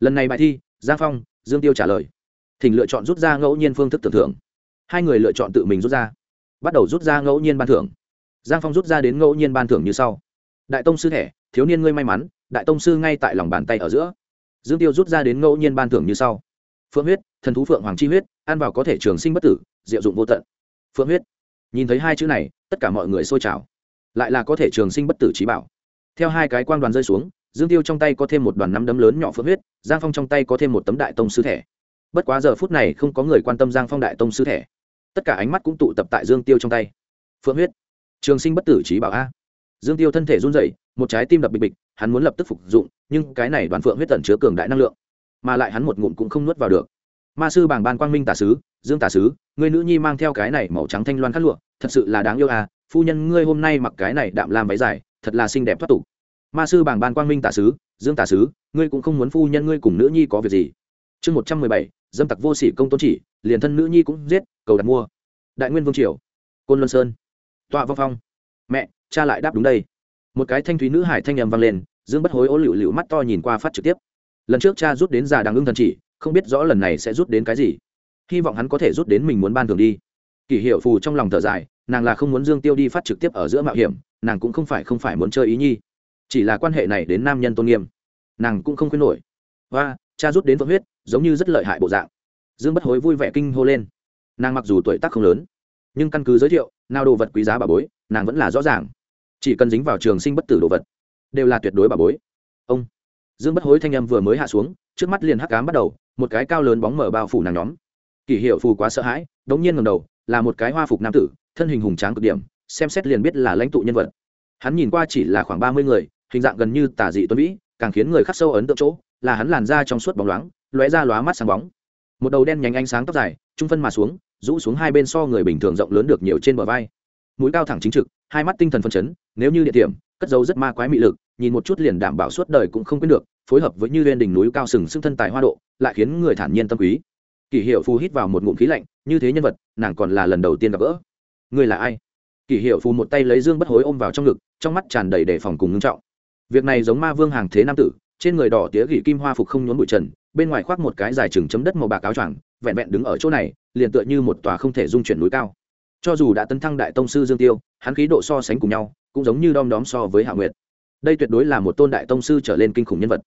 Lần này bài thi, giang phong, dương tiêu trả lời. Thỉnh lựa chọn rút ra ngẫu nhiên phương thức tưởng thưởng. Hai người lựa chọn tự mình rút ra. Bắt đầu rút ra ngẫu nhiên ban thưởng. Giang phong rút ra đến ngẫu nhiên ban thưởng như sau. Đại tông sư thẻ, thiếu niên ngươi may mắn, đại tông sư ngay tại lòng bàn tay ở giữa. Dương tiêu rút ra đến ngẫu nhiên ban thưởng như sau phượng huyết, thần thú phượng hoàng chi huyết, ăn vào có thể trường sinh bất tử, diệu dụng vô tận. Phượng huyết. Nhìn thấy hai chữ này, tất cả mọi người xôi trào. Lại là có thể trường sinh bất tử trí bảo. Theo hai cái quang đoàn rơi xuống, dương tiêu trong tay có thêm một đoàn nắm đấm lớn nhỏ phượng huyết, giang phong trong tay có thêm một tấm đại tông sư thẻ. Bất quá giờ phút này không có người quan tâm giang phong đại tông sư thẻ. Tất cả ánh mắt cũng tụ tập tại dương tiêu trong tay. Phượng huyết. Trường sinh bất tử trí bảo a. Dương tiêu thân thể run rẩy, một trái tim đập bịch bịch, hắn muốn lập tức phục dụng, nhưng cái này đoàn phượng huyết tận chứa cường đại năng lượng mà lại hắn một ngụm cũng không nuốt vào được. Ma sư bảng ban quang minh tả sứ, dương tả sứ người nữ nhi mang theo cái này màu trắng thanh loan khát lụa, thật sự là đáng yêu à phu nhân ngươi hôm nay mặc cái này đạm làm váy dài, thật là xinh đẹp thoát tục. Ma sư bảng ban quang minh tả sứ, dương tả sứ, ngươi cũng không muốn phu nhân ngươi cùng nữ nhi có việc gì. Chương một trăm mười bảy, dâm tặc vô sỉ công tôn chỉ, liền thân nữ nhi cũng giết, cầu đặt mua. Đại nguyên vương triều, côn luân sơn. Tọa vong phong. Mẹ, cha lại đáp đúng đây. Một cái thanh thúy nữ hải thanh nhầm vang lên, dương bất hối ố lựu lựu mắt to nhìn qua phát trực tiếp lần trước cha rút đến già đằng ưng thần chỉ, không biết rõ lần này sẽ rút đến cái gì. Hy vọng hắn có thể rút đến mình muốn ban thường đi. Kỷ hiệu phù trong lòng thở dài, nàng là không muốn dương tiêu đi phát trực tiếp ở giữa mạo hiểm, nàng cũng không phải không phải muốn chơi ý nhi. Chỉ là quan hệ này đến nam nhân tôn nghiêm, nàng cũng không khuyên nổi. Và cha rút đến vỡ huyết, giống như rất lợi hại bộ dạng. Dương bất hối vui vẻ kinh hô lên. Nàng mặc dù tuổi tác không lớn, nhưng căn cứ giới thiệu, nào đồ vật quý giá bà bối, nàng vẫn là rõ ràng. Chỉ cần dính vào trường sinh bất tử đồ vật, đều là tuyệt đối bà bối dương bất hối thanh âm vừa mới hạ xuống, trước mắt liền hắc cám bắt đầu, một cái cao lớn bóng mở bao phủ nàng nhóm. Kỷ hiệu phù quá sợ hãi, đống nhiên ngầm đầu, là một cái hoa phục nam tử, thân hình hùng tráng cực điểm, xem xét liền biết là lãnh tụ nhân vật. Hắn nhìn qua chỉ là khoảng ba mươi người, hình dạng gần như tả dị tuấn vĩ càng khiến người khắc sâu ấn tượng chỗ, là hắn làn da trong suốt bóng loáng, lóe ra lóa mắt sáng bóng. Một đầu đen nhánh ánh sáng tóc dài, trung phân mà xuống, rũ xuống hai bên so người bình thường rộng lớn được nhiều trên bờ vai. Mũi cao thẳng chính trực, hai mắt tinh thần phân chấn, nếu như địa điểm, cất dấu rất ma quái mị lực, nhìn một chút liền đảm bảo suốt đời cũng không quên được phối hợp với như lên đỉnh núi cao sừng sững thân tài hoa độ, lại khiến người thản nhiên tâm quý. Kỷ hiệu phù hít vào một ngụm khí lạnh, như thế nhân vật, nàng còn là lần đầu tiên gặp gỡ. Người là ai? Kỷ hiệu phù một tay lấy dương bất hối ôm vào trong ngực, trong mắt tràn đầy đề phòng cùng ngưng trọng. Việc này giống ma vương hàng thế nam tử, trên người đỏ tía gỉ kim hoa phục không nhốn bụi trần, bên ngoài khoác một cái dài chừng chấm đất màu bạc áo choàng, vẹn vẹn đứng ở chỗ này, liền tựa như một tòa không thể dung chuyển núi cao. Cho dù đã tấn thăng đại tông sư dương tiêu, hắn khí độ so sánh cùng nhau, cũng giống như đom đóm so với hạ nguyệt. Đây tuyệt đối là một tôn đại tông sư trở lên kinh khủng nhân vật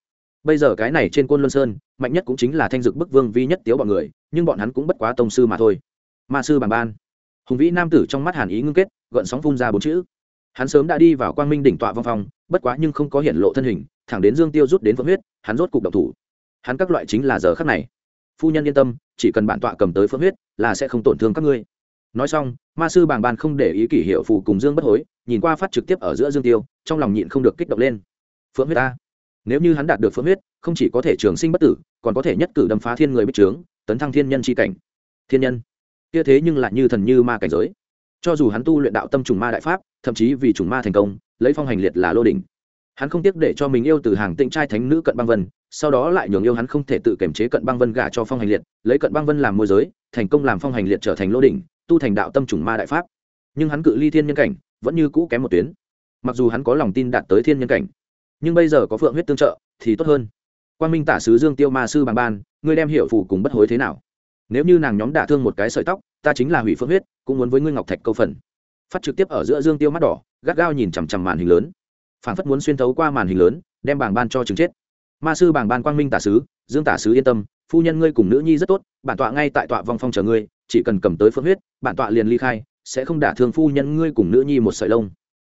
bây giờ cái này trên côn luân sơn, mạnh nhất cũng chính là thanh dực bức vương vi nhất tiếu bọn người, nhưng bọn hắn cũng bất quá tông sư mà thôi. Ma sư bằng ban. Hùng vĩ nam tử trong mắt hàn ý ngưng kết, gợn sóng phun ra bốn chữ. Hắn sớm đã đi vào quang minh đỉnh tọa văn phòng bất quá nhưng không có hiện lộ thân hình, thẳng đến dương tiêu rút đến phượng huyết, hắn rốt cục độc thủ. Hắn các loại chính là giờ khắc này. Phu nhân yên tâm, chỉ cần bản tọa cầm tới phượng huyết, là sẽ không tổn thương các ngươi. Nói xong, ma sư bàng ban không để ý kỷ hiệu phù cùng dương bất hối, nhìn qua phát trực tiếp ở giữa dương tiêu, trong lòng nhịn không được kích động lên. Phượng huyết ta nếu như hắn đạt được phượng huyết, không chỉ có thể trường sinh bất tử, còn có thể nhất cử đâm phá thiên người bích trướng, tấn thăng thiên nhân c h i cảnh. Thiên nhân? Kia thế nhưng lại như thần như ma cảnh giới. Cho dù hắn tu luyện đạo tâm trùng ma đại pháp, thậm chí vì trùng ma thành công, lấy phong hành liệt là lô đình hắn không tiếc để cho mình yêu từ hàng tịnh trai thánh nữ cận băng vân, sau đó lại nhường yêu hắn không thể tự kiểm chế cận băng vân gả cho phong hành liệt, lấy cận băng vân làm môi giới, thành công làm phong hành liệt trở thành lô đình tu thành đạo tâm trùng ma đại pháp. Nhưng hắn cự ly thiên nhân cảnh, vẫn như cũ kém một tuyến. Mặc dù hắn có lòng tin đạt tới thiên nhân cảnh nhưng bây giờ có phượng huyết tương trợ, thì tốt hơn. Quan minh tả sứ dương tiêu ma sư bằng ban, ngươi đem hiệu phủ cùng bất hối thế nào? Nếu như nàng nhóm đả thương một cái sợi tóc, ta chính là hủy phượng huyết, cũng muốn với ngươi ngọc thạch câu phần. Phát trực tiếp ở giữa dương tiêu mắt đỏ, gắt gao nhìn chằm chằm màn hình lớn. Phản phất muốn xuyên thấu qua màn hình lớn, đem bảng ban cho chứng chết. Ma sư bảng ban quang minh tả sứ, dương tả sứ yên tâm, phu nhân ngươi cùng nữ nhi rất tốt, bản tọa ngay tại tọa vong phong chờ ngươi, chỉ cần cầm tới phượng huyết, bản tọa liền ly khai, sẽ không đả thương phu nhân ngươi cùng nữ nhi một sợi lông.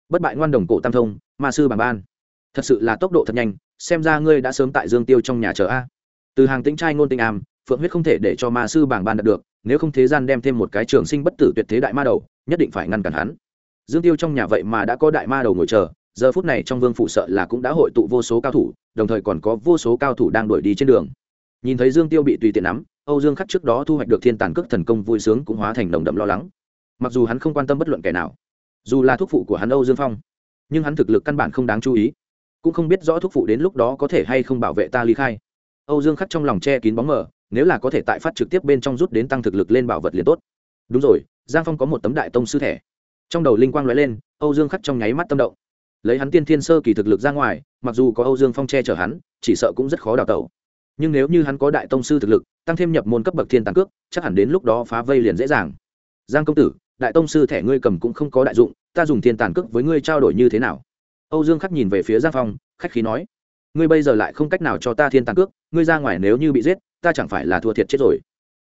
Bất bại ngoan đồng cổ tam thông, ma sư bảng ban thật sự là tốc độ thật nhanh, xem ra ngươi đã sớm tại dương tiêu trong nhà chờ a. Từ hàng tĩnh trai ngôn tinh am phượng huyết không thể để cho ma sư bảng ban đạt được, nếu không thế gian đem thêm một cái trường sinh bất tử tuyệt thế đại ma đầu, nhất định phải ngăn cản hắn. Dương tiêu trong nhà vậy mà đã có đại ma đầu ngồi chờ, giờ phút này trong vương phủ sợ là cũng đã hội tụ vô số cao thủ, đồng thời còn có vô số cao thủ đang đuổi đi trên đường. Nhìn thấy dương tiêu bị tùy tiện nắm, âu dương khắc trước đó thu hoạch được thiên tàn cước thần công vui sướng cũng hóa thành đồng đậm lo lắng. Mặc dù hắn không quan tâm bất luận kẻ nào, dù là thuốc phụ của hắn âu dương phong, nhưng hắn thực lực căn bản không đáng chú ý cũng không biết rõ thuốc phụ đến lúc đó có thể hay không bảo vệ ta ly khai. Âu dương khắc trong lòng che kín bóng mờ, nếu là có thể tại phát trực tiếp bên trong rút đến tăng thực lực lên bảo vật liền tốt. Đúng rồi, giang phong có một tấm đại tông sư thẻ. Trong đầu linh quang nói lên, âu dương khắc trong nháy mắt tâm động. Lấy hắn tiên thiên sơ kỳ thực lực ra ngoài, mặc dù có âu dương phong che chở hắn, chỉ sợ cũng rất khó đào tẩu. Nhưng nếu như hắn có đại tông sư thực lực, tăng thêm nhập môn cấp bậc thiên tàng cước, chắc hẳn đến lúc đó phá vây liền dễ dàng. Giang công tử, đại tông sư thẻ ngươi cầm cũng không có đại dụng, ta dùng thiên tàn cước với ngươi trao đổi như thế nào? Âu dương khắc nhìn về phía giang phong, khách khí nói, ngươi bây giờ lại không cách nào cho ta thiên tàn cước, ngươi ra ngoài nếu như bị giết, ta chẳng phải là thua thiệt chết rồi.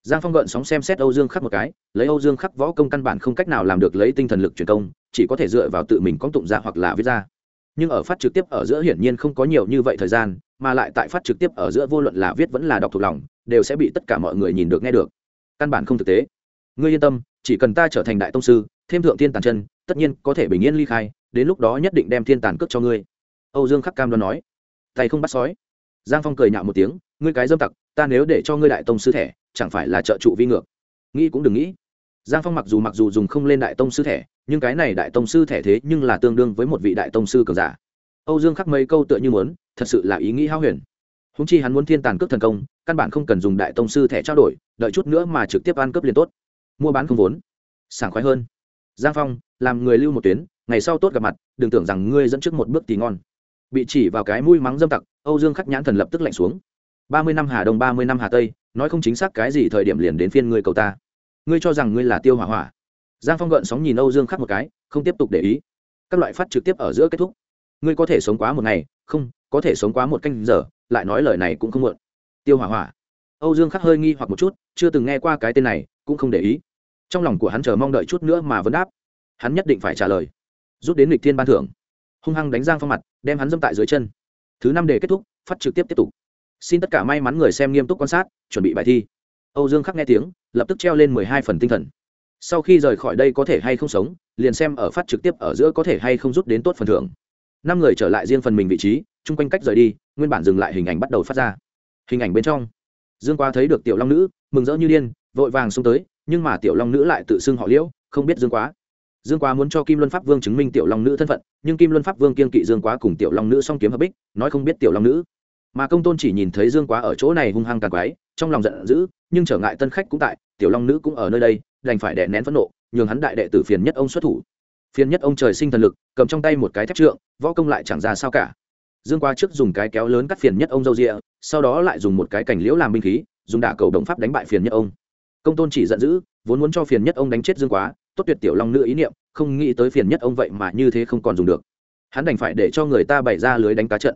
Giang phong gợn sóng xem xét âu dương khắc một cái, lấy âu dương khắc võ công căn bản không cách nào làm được lấy tinh thần lực truyền công, chỉ có thể dựa vào tự mình có tụng ra hoặc là viết ra. Nhưng ở phát trực tiếp ở giữa hiển nhiên không có nhiều như vậy thời gian, mà lại tại phát trực tiếp ở giữa vô luận là viết vẫn là đọc thuộc lòng, đều sẽ bị tất cả mọi người nhìn được nghe được. Căn bản không thực tế. Ngươi yên tâm, chỉ cần ta trở thành đại tông sư, thêm thượng thiên tàn chân tất nhiên có thể bình yên ly khai, đến lúc đó nhất định đem thiên tàn cước cho ngươi. Âu dương khắc cam đoan nói. Tay không bắt sói. Giang phong cười nhạo một tiếng, ngươi cái dâm tặc, ta nếu để cho ngươi đại tông sư thẻ, chẳng phải là trợ trụ vi ngược? Nghĩ cũng đừng nghĩ. Giang phong mặc dù mặc dù dùng không lên đại tông sư thẻ, nhưng cái này đại tông sư thẻ thế nhưng là tương đương với một vị đại tông sư cường giả. Âu dương khắc mấy câu tựa như muốn, thật sự là ý nghĩ hao huyền. Húng chi hắn muốn thiên tàn cướp thần công, căn bản không cần dùng đại tông sư thẻ trao đổi, đợi chút nữa mà trực tiếp ăn cướp liền tốt. Mua bán không vốn, sảng khoái hơn giang phong, làm người lưu một tuyến, ngày sau tốt gặp mặt, đừng tưởng rằng ngươi dẫn trước một bước thì ngon. Bị chỉ vào cái mũi mắng dâm tặc, âu dương khắc nhãn thần lập tức lạnh xuống. Ba mươi năm hà đông, ba mươi năm hà tây, nói không chính xác cái gì thời điểm liền đến phiên ngươi cầu ta. Ngươi cho rằng ngươi là tiêu hỏa hỏa. Giang phong gợn sóng nhìn âu dương khắc một cái, không tiếp tục để ý. Các loại phát trực tiếp ở giữa kết thúc. Ngươi có thể sống quá một ngày, không, có thể sống quá một canh giờ, lại nói lời này cũng không muộn. Tiêu hỏa hỏa. Âu dương khắc hơi nghi hoặc một chút, chưa từng nghe qua cái tên này, cũng không để ý trong lòng của hắn chờ mong đợi chút nữa mà vẫn đáp. Hắn nhất định phải trả lời. Rút đến lịch thiên ban thưởng. Hung hăng đánh giang phong mặt, đem hắn dâm tại dưới chân. Thứ năm để kết thúc, phát trực tiếp tiếp tục. Xin tất cả may mắn người xem nghiêm túc quan sát, chuẩn bị bài thi. Âu dương khắc nghe tiếng, lập tức treo lên mười hai phần tinh thần. Sau khi rời khỏi đây có thể hay không sống, liền xem ở phát trực tiếp ở giữa có thể hay không rút đến tốt phần thưởng. Năm người trở lại riêng phần mình vị trí, chung quanh cách rời đi, nguyên bản dừng lại hình ảnh bắt đầu phát ra. Hình ảnh bên trong. Dương qua thấy được tiểu long nữ, mừng rỡ như điên, vội vàng xông tới nhưng mà tiểu long nữ lại tự xưng họ liễu, không biết dương quá. Dương quá muốn cho kim luân pháp vương chứng minh tiểu long nữ thân phận, nhưng kim luân pháp vương kiên kỵ dương quá cùng tiểu long nữ song kiếm hợp bích, nói không biết tiểu long nữ. Mà công tôn chỉ nhìn thấy dương quá ở chỗ này hung hăng càng quái, trong lòng giận dữ, nhưng trở ngại tân khách cũng tại, tiểu long nữ cũng ở nơi đây, đành phải đè nén phẫn nộ, nhường hắn đại đệ tử phiền nhất ông xuất thủ. Phiền nhất ông trời sinh thần lực, cầm trong tay một cái thép trượng, võ công lại chẳng ra sao cả. Dương quá trước dùng cái kéo lớn cắt phiền nhất ông dâu rịa, sau đó lại dùng một cái cành liễu làm binh khí, dùng đả cầu động pháp đánh bại phiền nhất ông công tôn chỉ giận dữ, vốn muốn cho phiền nhất ông đánh chết dương quá, tốt tuyệt tiểu long nữ ý niệm, không nghĩ tới phiền nhất ông vậy mà như thế không còn dùng được. Hắn đành phải để cho người ta bày ra lưới đánh cá trận.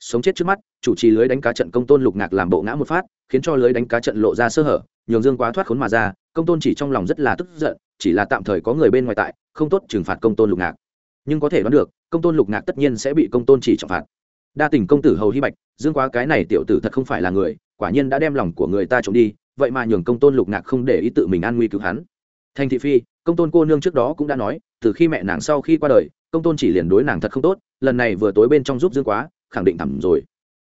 Sống chết trước mắt, chủ trì lưới đánh cá trận công tôn lục ngạc làm bộ ngã một phát, khiến cho lưới đánh cá trận lộ ra sơ hở, nhường dương quá thoát khốn mà ra, công tôn chỉ trong lòng rất là tức giận, chỉ là tạm thời có người bên ngoài tại, không tốt trừng phạt công tôn lục ngạc. Nhưng có thể đoán được, công tôn lục ngạc tất nhiên sẽ bị công tôn chỉ trọng phạt. Đa tình công tử hầu hy bạch, dương quá cái này tiểu tử thật không phải là người, quả nhiên đã đem lòng của người ta trộm đi vậy mà nhường công tôn lục ngạc không để ý tự mình an nguy cứu hắn. Thành thị phi, công tôn cô nương trước đó cũng đã nói, từ khi mẹ nàng sau khi qua đời, công tôn chỉ liền đối nàng thật không tốt, lần này vừa tối bên trong giúp dương quá, khẳng định thẳm rồi.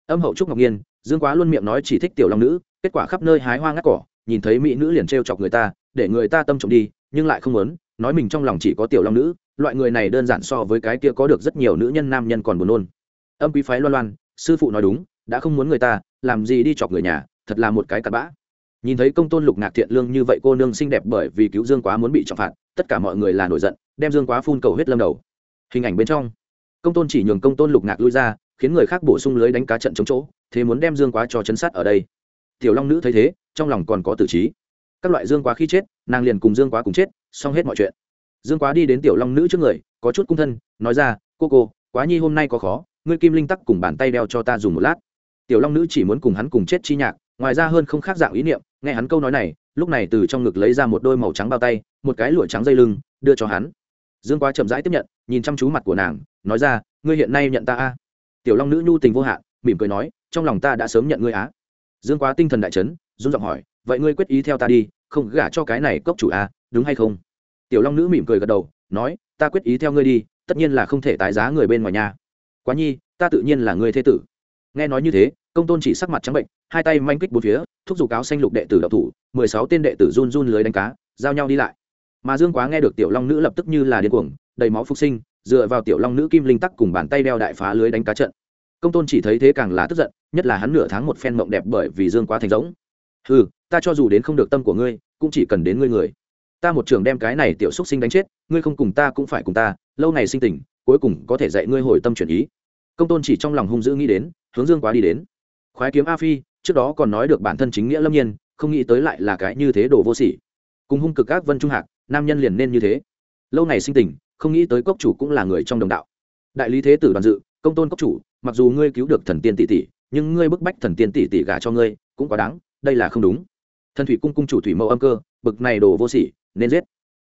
Âm hậu trúc ngọc nhiên, dương quá luôn miệng nói chỉ thích tiểu long nữ, kết quả khắp nơi hái hoa ngắt cỏ, nhìn thấy mỹ nữ liền t chọc người ta, để người ta tâm trọng đi, nhưng lại không muốn, nói mình trong lòng chỉ có tiểu long nữ, loại người này đơn giản so với cái kia có được rất nhiều nữ nhân nam nhân còn buồn nôn. Âm quý phái loan loan, sư phụ nói đúng, đã không muốn người ta, làm gì đi chọc người nhà, thật là một cái cặn bã nhìn thấy công tôn lục ngạc thiện lương như vậy cô nương xinh đẹp bởi vì cứu dương quá muốn bị trọng phạt, tất cả mọi người là nổi giận, đem dương quá phun cầu huyết lâm đầu. Hình ảnh bên trong, công tôn chỉ nhường công tôn lục ngạc lui ra, khiến người khác bổ sung lưới đánh cá trận chống chỗ, thế muốn đem dương quá cho chấn sát ở đây. Tiểu long nữ thấy thế, trong lòng còn có tử trí. Các loại dương quá khi chết, nàng liền cùng dương quá cùng chết, xong hết mọi chuyện. Dương quá đi đến tiểu long nữ trước người, có chút cung thân, nói ra, cô cô, quá nhi hôm nay có khó, ngươi kim linh tắc cùng bàn tay đeo cho ta dùng một lát. Tiểu long nữ chỉ muốn cùng hắn cùng chết chi nhạc ngoài ra hơn không khác dạng ý niệm, nghe hắn câu nói này, lúc này từ trong ngực lấy ra một đôi màu trắng bao tay, một cái lụa trắng dây lưng, đưa cho hắn. Dương quá chậm rãi tiếp nhận, nhìn chăm chú mặt của nàng, nói ra, ngươi hiện nay nhận ta a? Tiểu long nữ nhu tình vô hạn, mỉm cười nói, trong lòng ta đã sớm nhận ngươi á dương quá tinh thần đại chấn, run giọng hỏi, vậy ngươi quyết ý theo ta đi, không gả cho cái này cốc chủ a, đúng hay không? Tiểu long nữ mỉm cười gật đầu, nói, ta quyết ý theo ngươi đi, tất nhiên là không thể tái giá người bên ngoài nhà quá nhi, ta tự nhiên là ngươi thế tử. Nghe nói như thế, công tôn chỉ sắc mặt trắng bệnh hai tay manh kích bốn phía, thúc giục áo xanh lục đệ tử đậu thủ, mười sáu tên đệ tử run run lưới đánh cá, giao nhau đi lại. Mà dương quá nghe được tiểu long nữ lập tức như là điên cuồng, đầy máu phục sinh, dựa vào tiểu long nữ kim linh tắc cùng bàn tay đeo đại phá lưới đánh cá trận. Công tôn chỉ thấy thế càng là tức giận, nhất là hắn nửa tháng một phen mộng đẹp bởi vì dương quá thành giống ừ ta cho dù đến không được tâm của ngươi, cũng chỉ cần đến ngươi người. Ta một trường đem cái này tiểu xúc sinh đánh chết, ngươi không cùng ta cũng phải cùng ta, lâu ngày sinh tình, cuối cùng có thể dạy ngươi hồi tâm chuyển ý. Công tôn chỉ trong lòng hung dữ nghĩ đến, hướng dương quá đi đến. Khoái kiếm a phi trước đó còn nói được bản thân chính nghĩa lâm nhiên, không nghĩ tới lại là cái như thế đồ vô sỉ. Cùng hung cực các vân trung hạc, nam nhân liền nên như thế. Lâu ngày sinh tình, không nghĩ tới cốc chủ cũng là người trong đồng đạo. Đại lý thế tử đoàn dự, công tôn cốc chủ, mặc dù ngươi cứu được thần tiên tỷ tỷ, nhưng ngươi bức bách thần tiên tỷ tỷ gả cho ngươi, cũng quá đáng, đây là không đúng. Thần thủy cung cung chủ thủy mẫu âm cơ, bực này đồ vô sỉ, nên giết.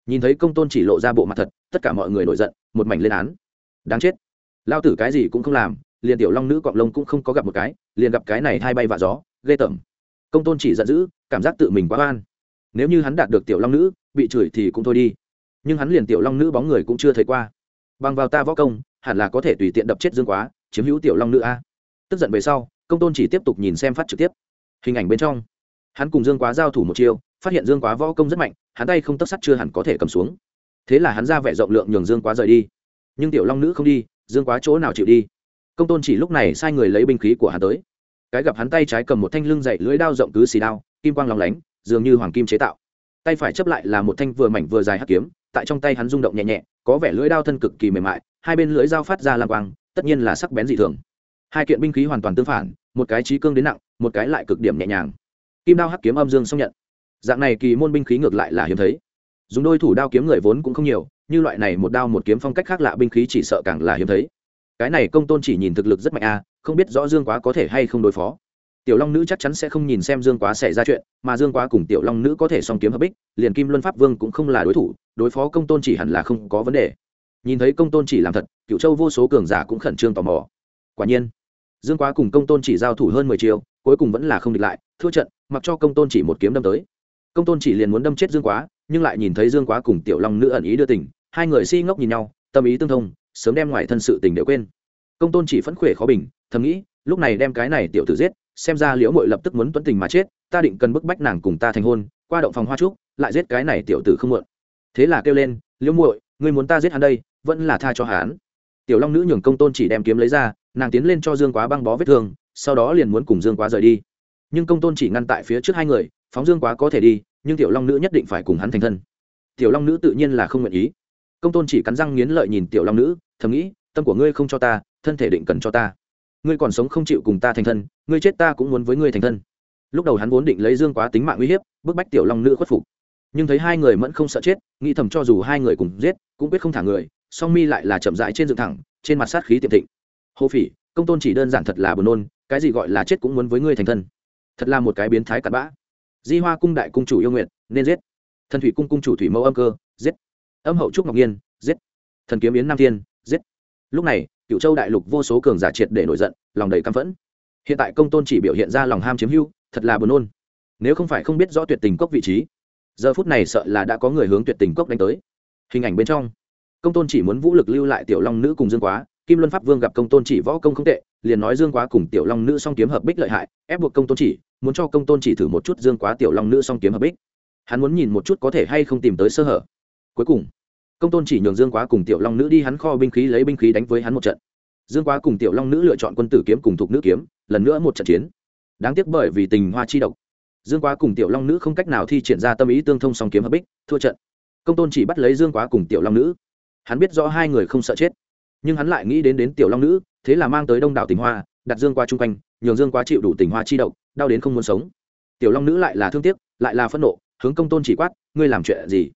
Nhìn thấy công tôn chỉ lộ ra bộ mặt thật, tất cả mọi người nổi giận, một mảnh lên án. Đáng chết. Lao tử cái gì cũng không làm liền tiểu long nữ cọng lông cũng không có gặp một cái, liền gặp cái này hai bay vạ gió, ghê tởm. Công tôn chỉ giận dữ, cảm giác tự mình quá oan. Nếu như hắn đạt được tiểu long nữ, bị chửi thì cũng thôi đi. Nhưng hắn liền tiểu long nữ bóng người cũng chưa thấy qua. Bằng vào ta võ công, hẳn là có thể tùy tiện đập chết dương quá, chiếm hữu tiểu long nữ a. Tức giận về sau, công tôn chỉ tiếp tục nhìn xem phát trực tiếp. Hình ảnh bên trong, hắn cùng dương quá giao thủ một chiêu, phát hiện dương quá võ công rất mạnh, hắn tay không tất sắt chưa hẳn có thể cầm xuống. Thế là hắn ra vẻ rộng lượng nhường dương quá rời đi. Nhưng tiểu long nữ không đi, dương quá chỗ nào chịu đi? Công tôn chỉ lúc này sai người lấy binh khí của hắn tới. Cái gặp hắn tay trái cầm một thanh lưng dậy lưỡi đao rộng cứ xì đao, kim quang lóng lánh, dường như hoàng kim chế tạo. Tay phải chấp lại là một thanh vừa mảnh vừa dài hắc kiếm, tại trong tay hắn rung động nhẹ nhẹ, có vẻ lưỡi đao thân cực kỳ mềm mại, hai bên lưỡi dao phát ra lam quang, tất nhiên là sắc bén dị thường. Hai kiện binh khí hoàn toàn tương phản, một cái trí cương đến nặng, một cái lại cực điểm nhẹ nhàng. Kim đao hắc kiếm âm dương xong nhận. Dạng này kỳ môn binh khí ngược lại là hiếm thấy. Dùng đôi thủ đao kiếm người vốn cũng không nhiều, như loại này một đao một kiếm phong cách khác lạ binh khí chỉ sợ càng là hiếm thấy cái này công tôn chỉ nhìn thực lực rất mạnh a, không biết rõ dương quá có thể hay không đối phó. Tiểu long nữ chắc chắn sẽ không nhìn xem dương quá xảy ra chuyện, mà dương quá cùng tiểu long nữ có thể song kiếm hợp bích, liền kim luân pháp vương cũng không là đối thủ, đối phó công tôn chỉ hẳn là không có vấn đề. Nhìn thấy công tôn chỉ làm thật cựu châu vô số cường giả cũng khẩn trương tò mò. Quả nhiên, dương quá cùng công tôn chỉ giao thủ hơn mười chiều cuối cùng vẫn là không địch lại, thua trận, mặc cho công tôn chỉ một kiếm đâm tới. Công tôn chỉ liền muốn đâm chết dương quá, nhưng lại nhìn thấy dương quá cùng tiểu long nữ ẩn ý đưa tình, hai người si ngốc nhìn nhau, tâm ý tương thông sớm đem ngoài thân sự tình đều quên. Công tôn chỉ phẫn khuể khó bình, thầm nghĩ, lúc này đem cái này tiểu tử giết, xem ra liễu mội lập tức muốn tuấn tình mà chết, ta định cần bức bách nàng cùng ta thành hôn, qua động phòng hoa trúc, lại giết cái này tiểu tử không muộn. Thế là kêu lên, liễu muội, ngươi muốn ta giết hắn đây, vẫn là tha cho hắn. Tiểu long nữ nhường công tôn chỉ đem kiếm lấy ra, nàng tiến lên cho dương quá băng bó vết thương, sau đó liền muốn cùng dương quá rời đi. Nhưng công tôn chỉ ngăn tại phía trước hai người, phóng dương quá có thể đi, nhưng tiểu long nữ nhất định phải cùng hắn thành thân. Tiểu long nữ tự nhiên là không nguyện ý công tôn chỉ cắn răng nghiến lợi nhìn tiểu long nữ, thầm nghĩ, tâm của ngươi không cho ta, thân thể định cần cho ta. Ngươi còn sống không chịu cùng ta thành thân, ngươi chết ta cũng muốn với ngươi thành thân. Lúc đầu hắn vốn định lấy dương quá tính mạng uy hiếp, bức bách tiểu long nữ khuất phục. Nhưng thấy hai người mẫn không sợ chết, nghĩ thầm cho dù hai người cùng giết, cũng quyết không thả người, song mi lại là chậm rãi trên dựng thẳng, trên mặt sát khí tiệm thịnh. Hồ phỉ, công tôn chỉ đơn giản thật là buồn nôn, cái gì gọi là chết cũng muốn với ngươi thành thân. Thật là một cái biến thái cặn bã. Di hoa cung đại cung chủ yêu nguyện, nên giết. Thần thủy cung cung chủ thủy mẫu âm cơ, giết âm hậu trúc ngọc nhiên, giết. Thần kiếm yến nam thiên, giết. Lúc này cựu châu đại lục vô số cường giả triệt để nổi giận, lòng đầy căm phẫn. Hiện tại công tôn chỉ biểu hiện ra lòng ham chiếm hưu thật là buồn nôn. Nếu không phải không biết rõ tuyệt tình cốc vị trí, giờ phút này sợ là đã có người hướng tuyệt tình cốc đánh tới. Hình ảnh bên trong, công tôn chỉ muốn vũ lực lưu lại tiểu long nữ cùng dương quá, kim luân pháp vương gặp công tôn chỉ võ công không tệ, liền nói dương quá cùng tiểu long nữ song kiếm hợp bích lợi hại, ép buộc công tôn chỉ, muốn cho công tôn chỉ thử một chút dương quá tiểu long nữ song kiếm hợp bích. Hắn muốn nhìn một chút có thể hay không tìm tới sơ hở cuối cùng, công tôn chỉ nhường dương quá cùng tiểu long nữ đi hắn kho binh khí lấy binh khí đánh với hắn một trận. Dương quá cùng tiểu long nữ lựa chọn quân tử kiếm cùng thuộc nữ kiếm, lần nữa một trận chiến. Đáng tiếc bởi vì tình hoa chi độc, dương quá cùng tiểu long nữ không cách nào thi triển ra tâm ý tương thông song kiếm hợp bích, thua trận. Công tôn chỉ bắt lấy dương quá cùng tiểu long nữ. Hắn biết rõ hai người không sợ chết, nhưng hắn lại nghĩ đến đến tiểu long nữ, thế là mang tới đông đảo tình hoa, đặt dương quá chung quanh, nhường dương quá chịu đủ tình hoa chi độc, đau đến không muốn sống. Tiểu long nữ lại là thương tiếc, lại là phẫn nộ, hướng công tôn chỉ quát, ngươi làm chuyện gì?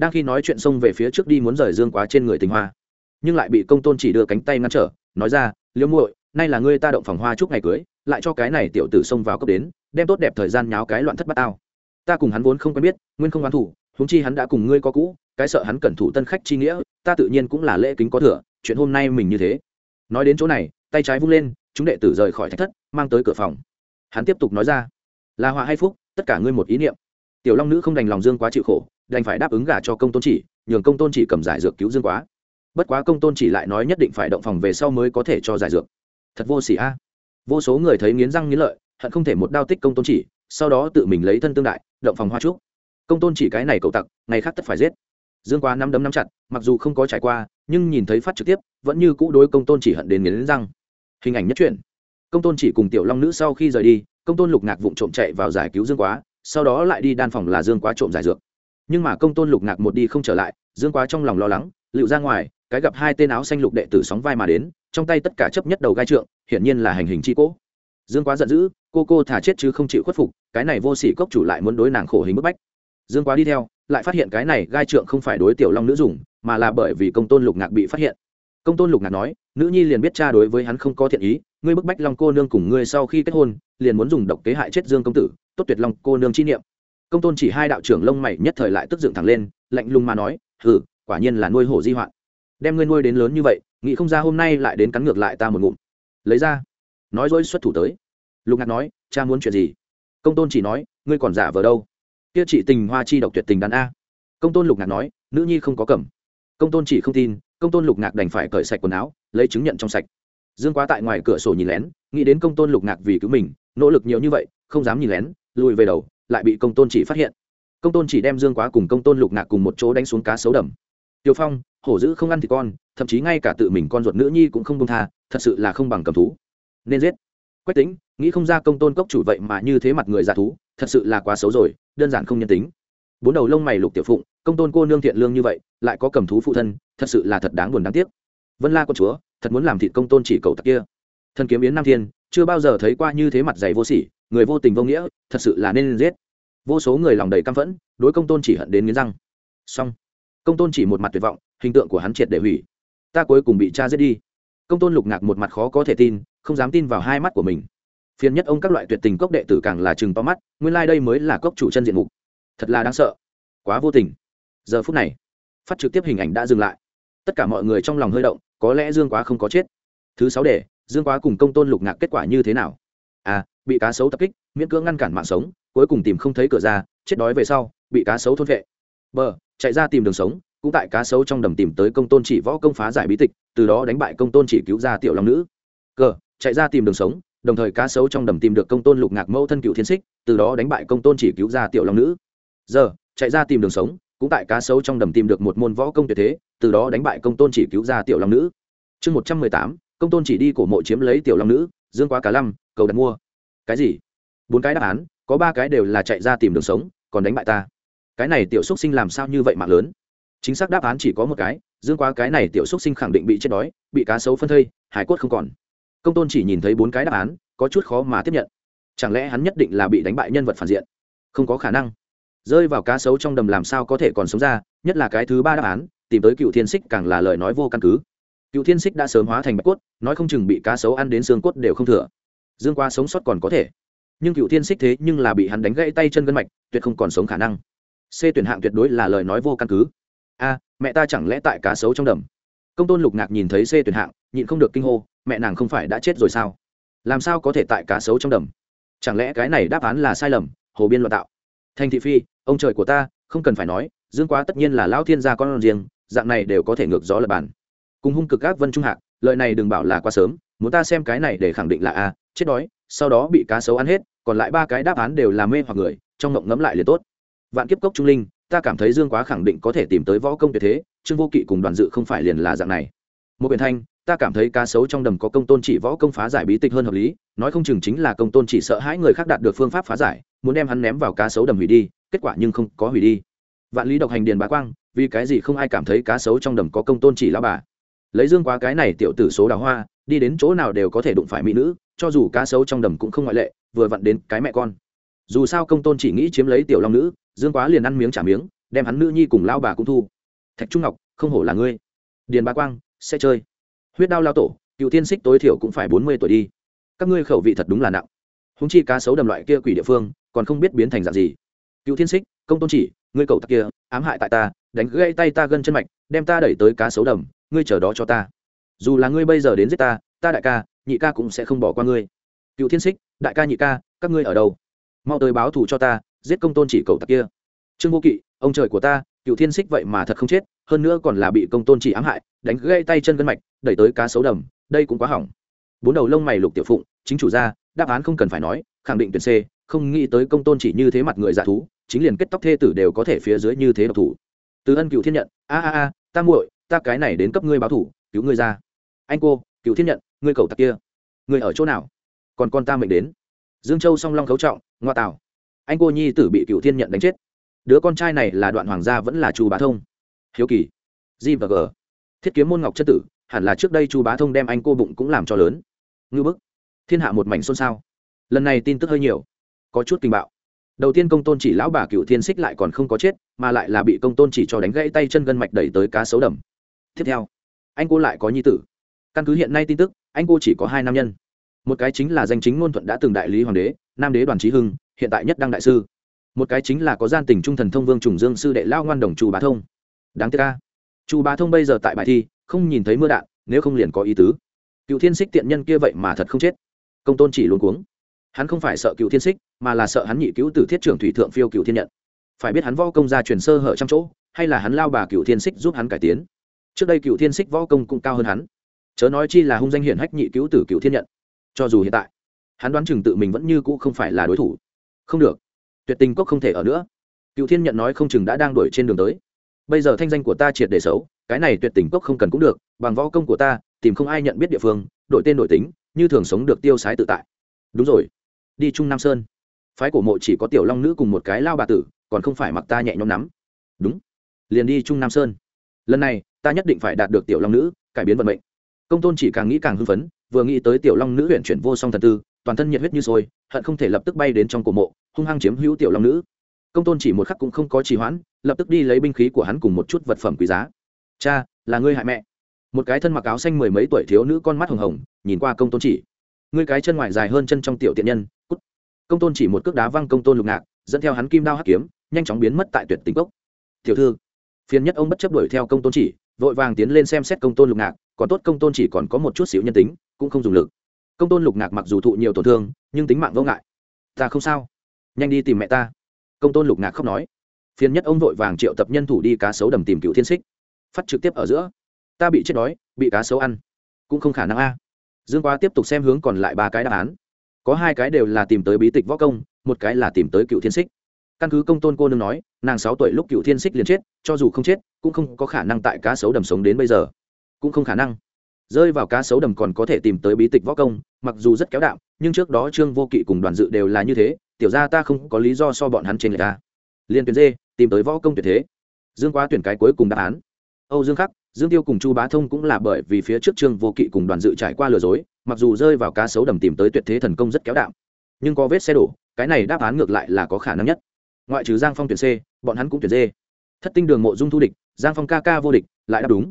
Đang khi nói chuyện xông về phía trước đi muốn rời dương quá trên người tình hoa. Nhưng lại bị công tôn chỉ đưa cánh tay ngăn trở, nói ra, liễu muội, nay là ngươi ta động phòng hoa chúc ngày cưới, lại cho cái này tiểu tử xông vào cấp đến, đem tốt đẹp thời gian nháo cái loạn thất bát tao. Ta cùng hắn vốn không quen biết, nguyên không oán thủ, huống chi hắn đã cùng ngươi có cũ, cái sợ hắn cẩn thủ tân khách chi nghĩa, ta tự nhiên cũng là lễ kính có thừa, chuyện hôm nay mình như thế. Nói đến chỗ này, tay trái vung lên, chúng đệ tử rời khỏi thạch thất, mang tới cửa phòng. Hắn tiếp tục nói ra, là họa hay phúc, tất cả ngươi một ý niệm tiểu long nữ không đành lòng dương quá chịu khổ, đành phải đáp ứng gả cho công tôn chỉ, nhường công tôn chỉ cầm giải dược cứu dương quá. Bất quá công tôn chỉ lại nói nhất định phải động phòng về sau mới có thể cho giải dược. Thật vô xỉ a. Vô số người thấy nghiến răng nghiến lợi, hận không thể một đao tích công tôn chỉ, sau đó tự mình lấy thân tương đại, động phòng hoa trúc. Công tôn chỉ cái này cậu tặc, ngày khác tất phải giết. Dương quá nắm đấm nắm chặt, mặc dù không có trải qua, nhưng nhìn thấy phát trực tiếp, vẫn như cũ đối công tôn chỉ hận đến nghiến răng. Hình ảnh nhất truyện. Công tôn chỉ cùng tiểu long nữ sau khi rời đi, công tôn lục ngạc vụng trộm chạy vào giải cứu dương quá sau đó lại đi đan phòng là dương quá trộm giải dược. Nhưng mà công tôn lục ngạc một đi không trở lại, dương quá trong lòng lo lắng, lựu ra ngoài, cái gặp hai tên áo xanh lục đệ tử sóng vai mà đến, trong tay tất cả chấp nhất đầu gai trượng, hiển nhiên là hành hình chi cỗ. Dương quá giận dữ, cô cô thả chết chứ không chịu khuất phục, cái này vô sỉ cốc chủ lại muốn đối nàng khổ hình bức bách. Dương quá đi theo, lại phát hiện cái này gai trượng không phải đối tiểu long nữ dùng, mà là bởi vì công tôn lục ngạc bị phát hiện. Công tôn lục ngạc nói nữ nhi liền biết cha đối với hắn không có thiện ý, ngươi bức bách long cô nương cùng ngươi sau khi kết hôn, liền muốn dùng độc kế hại chết dương công tử, tốt tuyệt long cô nương chi niệm. Công tôn chỉ hai đạo trưởng lông mày nhất thời lại tức dựng thẳng lên, lạnh lùng mà nói, hừ, quả nhiên là nuôi hổ di hoạn. Đem ngươi nuôi đến lớn như vậy, nghĩ không ra hôm nay lại đến cắn ngược lại ta một ngụm. Lấy ra. Nói dối xuất thủ tới. Lục ngạc nói, cha muốn chuyện gì? Công tôn chỉ nói, ngươi còn giả vờ đâu? Kia chị tình hoa chi độc tuyệt tình đàn a. Công tôn lục ngạc nói, nữ nhi không có cầm. Công tôn chỉ không tin, công tôn lục ngạc đành phải cởi sạch quần áo lấy chứng nhận trong sạch. Dương quá tại ngoài cửa sổ nhìn lén, nghĩ đến công tôn lục ngạc vì cứu mình, nỗ lực nhiều như vậy, không dám nhìn lén, lùi về đầu, lại bị công tôn chỉ phát hiện. Công tôn chỉ đem dương quá cùng công tôn lục ngạc cùng một chỗ đánh xuống cá sấu đầm. Tiêu phong, hổ dữ không ăn thì con, thậm chí ngay cả tự mình con ruột nữ nhi cũng không công tha, thật sự là không bằng cầm thú. Nên giết. Quách tính nghĩ không ra công tôn cốc chủ vậy mà như thế mặt người giả thú, thật sự là quá xấu rồi, đơn giản không nhân tính. Bốn đầu lông mày lục tiểu phụng, công tôn cô nương thiện lương như vậy, lại có cầm thú phụ thân, thật sự là thật đáng buồn đáng tiếc vân la con chúa, thật muốn làm thịt công tôn chỉ cầu tặc kia. Thần kiếm yến nam thiên, chưa bao giờ thấy qua như thế mặt dày vô sỉ, người vô tình vô nghĩa, thật sự là nên giết. Vô số người lòng đầy căm phẫn, đối công tôn chỉ hận đến nghiến răng. Xong. Công tôn chỉ một mặt tuyệt vọng, hình tượng của hắn triệt để hủy. Ta cuối cùng bị cha giết đi. Công tôn lục ngạc một mặt khó có thể tin, không dám tin vào hai mắt của mình. Phiền nhất ông các loại tuyệt tình cốc đệ tử càng là chừng to mắt, nguyên lai、like、đây mới là cốc chủ chân diện mục. Thật là đáng sợ. Quá vô tình. Giờ phút này, phát trực tiếp hình ảnh đã dừng lại tất cả mọi người trong lòng hơi động, có lẽ dương quá không có chết. Thứ sáu để dương quá cùng công tôn lục ngạc kết quả như thế nào? À bị cá sấu tập kích, miễn cưỡng ngăn cản mạng sống, cuối cùng tìm không thấy cửa ra, chết đói về sau, bị cá sấu thôn vệ. B chạy ra tìm đường sống, cũng tại cá sấu trong đầm tìm tới công tôn chỉ võ công phá giải bí tịch, từ đó đánh bại công tôn chỉ cứu ra tiểu long nữ. Cờ chạy ra tìm đường sống, đồng thời cá sấu trong đầm tìm được công tôn lục ngạc mẫu thân cựu thiên xích, từ đó đánh bại công tôn chỉ cứu ra tiểu long nữ. Giờ chạy ra tìm đường sống cũng tại cá sấu trong đầm tìm được một môn võ công tuyệt thế, từ đó đánh bại công tôn chỉ cứu ra tiểu long nữ. Chương một trăm mười tám, công tôn chỉ đi cổ mộ chiếm lấy tiểu long nữ, dương quá cá lăm, cầu đặt mua. Cái gì? Bốn cái đáp án, có ba cái đều là chạy ra tìm đường sống, còn đánh bại ta. Cái này tiểu xúc sinh làm sao như vậy mạng lớn? Chính xác đáp án chỉ có một cái, dương quá cái này tiểu xúc sinh khẳng định bị chết đói, bị cá sấu phân thây, hải cốt không còn. Công tôn chỉ nhìn thấy bốn cái đáp án, có chút khó mà tiếp nhận. Chẳng lẽ hắn nhất định là bị đánh bại nhân vật phản diện? Không có khả năng rơi vào cá sấu trong đầm làm sao có thể còn sống ra, nhất là cái thứ ba đáp án, tìm tới cựu thiên xích càng là lời nói vô căn cứ. Cựu thiên xích đã sớm hóa thành bạch cốt, nói không chừng bị cá sấu ăn đến xương cốt đều không thừa. Dương qua sống sót còn có thể. Nhưng cựu thiên xích thế nhưng là bị hắn đánh gãy tay chân gân mạch, tuyệt không còn sống khả năng. C tuyển hạng tuyệt đối là lời nói vô căn cứ. A, mẹ ta chẳng lẽ tại cá sấu trong đầm? Công tôn lục ngạc nhìn thấy c tuyển hạng, nhịn không được kinh hô, mẹ nàng không phải đã chết rồi sao? Làm sao có thể tại cá sấu trong đầm? Chẳng lẽ cái này đáp án là sai lầm, hồ biên loạn tạo. Thành thị phi ông trời của ta, không cần phải nói, dương quá tất nhiên là lao thiên gia con riêng, dạng này đều có thể ngược gió lập bản cùng hung cực các vân trung hạc lợi này đừng bảo là quá sớm, muốn ta xem cái này để khẳng định là a, chết đói, sau đó bị cá sấu ăn hết, còn lại ba cái đáp án đều là mê hoặc người, trong ngộng ngẫm lại liền tốt. Vạn kiếp cốc trung linh, ta cảm thấy dương quá khẳng định có thể tìm tới võ công tuyệt thế, trương vô kỵ cùng đoàn dự không phải liền là dạng này. Một quyền thanh, ta cảm thấy cá sấu trong đầm có công tôn chỉ võ công phá giải bí tịch hơn hợp lý, nói không chừng chính là công tôn chỉ sợ hãi người khác đạt được phương pháp phá giải, muốn đem hắn ném vào cá sấu đầm hủy đi kết quả nhưng không có hủy đi. Vạn lý độc hành điền bá quang, vì cái gì không ai cảm thấy cá sấu trong đầm có công tôn chỉ lao bà? Lấy dương quá cái này tiểu tử số đào hoa, đi đến chỗ nào đều có thể đụng phải mỹ nữ, cho dù cá sấu trong đầm cũng không ngoại lệ, vừa vặn đến cái mẹ con. Dù sao công tôn chỉ nghĩ chiếm lấy tiểu long nữ, dương quá liền ăn miếng trả miếng, đem hắn nữ nhi cùng lao bà cũng thu. Thạch trung ngọc, không hổ là ngươi. Điền bá quang, sẽ chơi. Huyết đao lao tổ, cựu tiên xích tối thiểu cũng phải bốn mươi tuổi đi. Các ngươi khẩu vị thật đúng là nặng. Húng chi cá sấu đầm loại kia quỷ địa phương, còn không biết biến thành dạng gì cựu thiên xích công tôn chỉ, ngươi cậu tặc kia, ám hại tại ta, đánh gãy tay ta gân chân mạch, đem ta đẩy tới cá sấu đầm, ngươi chờ đó cho ta. Dù là ngươi bây giờ đến giết ta ta đại ca, nhị ca cũng sẽ không bỏ qua ngươi. Cựu thiên xích đại ca nhị ca, các ngươi ở đâu? Mau tới báo thù cho ta, giết công tôn chỉ cậu tặc kia. Trương vô kỵ, ông trời của ta, cựu thiên xích vậy mà thật không chết, hơn nữa còn là bị công tôn chỉ ám hại, đánh gãy tay chân gân mạch, đẩy tới cá sấu đầm, đây cũng quá hỏng. Bốn đầu lông mày lục tiểu phụng, chính chủ gia, đáp án không cần phải nói, khẳng định tuyển c không nghĩ tới công tôn chỉ như thế mặt người giả thú, chính liền kết tóc thê tử đều có thể phía dưới như thế độc thủ. Từ ân cựu thiên nhận, a a a, ta muội, ta cái này đến cấp ngươi báo thủ, cứu ngươi ra. Anh cô, cựu thiên nhận, ngươi cầu tặc kia, ngươi ở chỗ nào? Còn con ta mệnh đến. Dương châu song long khấu trọng, ngoa tào, anh cô nhi tử bị cựu thiên nhận đánh chết. Đứa con trai này là đoạn hoàng gia vẫn là chu bá thông. Hiếu kỳ. G và g. Thiết kiếm môn ngọc chất tử, hẳn là trước đây chu bá thông đem anh cô bụng cũng làm cho lớn. Ngư bức. Thiên hạ một mảnh xôn xao. Lần này tin tức hơi nhiều có chút kinh bạo. Đầu tiên công tôn chỉ lão bà cựu thiên xích lại còn không có chết, mà lại là bị công tôn chỉ cho đánh gãy tay chân gân mạch đẩy tới cá sấu đầm. Tiếp theo, anh cô lại có nhi tử. Căn cứ hiện nay tin tức, anh cô chỉ có hai nam nhân. Một cái chính là danh chính ngôn thuận đã từng đại lý hoàng đế, nam đế đoàn trí hưng, hiện tại nhất đăng đại sư. Một cái chính là có gian tình trung thần thông vương trùng dương sư đệ lao ngoan đồng chu bá thông. Đáng tiếc ca chu bá thông bây giờ tại bài thi, không nhìn thấy mưa đạn, nếu không liền có ý tứ. Cựu thiên xích tiện nhân kia vậy mà thật không chết. Công tôn chỉ luôn cuống hắn không phải sợ cựu thiên xích, mà là sợ hắn nhị cứu từ thiết trưởng thủy thượng phiêu cựu thiên nhận. Phải biết hắn võ công ra truyền sơ hở trăm chỗ, hay là hắn lao bà cựu thiên xích giúp hắn cải tiến. Trước đây cựu thiên xích võ công cũng cao hơn hắn. Chớ nói chi là hung danh hiển hách nhị cứu tử cựu thiên nhận. Cho dù hiện tại, hắn đoán chừng tự mình vẫn như cũ không phải là đối thủ. Không được. Tuyệt tình cốc không thể ở nữa. Cựu thiên nhận nói không chừng đã đang đuổi trên đường tới. Bây giờ thanh danh của ta triệt để xấu, cái này tuyệt tình cốc không cần cũng được, bằng võ công của ta, tìm không ai nhận biết địa phương, đổi tên đổi tính, như thường sống được tiêu sái tự tại. Đúng rồi đi trung nam sơn. Phái cổ mộ chỉ có tiểu long nữ cùng một cái lao bà tử, còn không phải mặc ta nhẹ nhõm nắm. Đúng. Liền đi trung nam sơn. Lần này, ta nhất định phải đạt được tiểu long nữ, cải biến vận mệnh. Công tôn chỉ càng nghĩ càng hưng phấn, vừa nghĩ tới tiểu long nữ huyện chuyển vô song thần tư, toàn thân nhiệt huyết như sôi, hận không thể lập tức bay đến trong cổ mộ, hung hăng chiếm hữu tiểu long nữ. Công tôn chỉ một khắc cũng không có trì hoãn, lập tức đi lấy binh khí của hắn cùng một chút vật phẩm quý giá. Cha, là ngươi hại mẹ. Một cái thân mặc áo xanh mười mấy tuổi thiếu nữ con mắt hồng hồng, nhìn qua công tôn chỉ ngươi cái chân ngoài dài hơn chân trong tiểu tiện nhân, cút. Công tôn chỉ một cước đá văng công tôn lục ngạc, dẫn theo hắn kim đao hắc kiếm, nhanh chóng biến mất tại tuyệt tình cốc. Tiểu thư, phiền nhất ông bất chấp đuổi theo công tôn chỉ, vội vàng tiến lên xem xét công tôn lục ngạc, còn tốt công tôn chỉ còn có một chút xíu nhân tính, cũng không dùng lực. Công tôn lục ngạc mặc dù thụ nhiều tổn thương, nhưng tính mạng vô ngại. Ta không sao. Nhanh đi tìm mẹ ta. Công tôn lục ngạc khóc nói. Phiền nhất ông vội vàng triệu tập nhân thủ đi cá sấu đầm tìm cựu thiên xích. Phát trực tiếp ở giữa. Ta bị chết đói, bị cá sấu ăn. Cũng không khả năng a dương quá tiếp tục xem hướng còn lại ba cái đáp án. Có hai cái đều là tìm tới bí tịch võ công, một cái là tìm tới cựu thiên xích. Căn cứ công tôn cô nương nói, nàng sáu tuổi lúc cựu thiên xích liền chết, cho dù không chết, cũng không có khả năng tại cá sấu đầm sống đến bây giờ. Cũng không khả năng. Rơi vào cá sấu đầm còn có thể tìm tới bí tịch võ công, mặc dù rất kéo đạo nhưng trước đó trương vô kỵ cùng đoàn dự đều là như thế, tiểu ra ta không có lý do so bọn hắn trên người ta liên tuyển dê, tìm tới võ công tuyệt thế. Dương quá tuyển cái cuối cùng đáp án. Âu dương khắc dương tiêu cùng chu bá thông cũng là bởi vì phía trước trương vô kỵ cùng đoàn dự trải qua lừa dối, mặc dù rơi vào cá sấu đầm tìm tới tuyệt thế thần công rất kéo đạo nhưng có vết xe đổ, cái này đáp án ngược lại là có khả năng nhất. Ngoại trừ giang phong tuyển c, bọn hắn cũng tuyển d. Thất tinh đường mộ dung thu địch, giang phong ca ca vô địch, lại đáp đúng.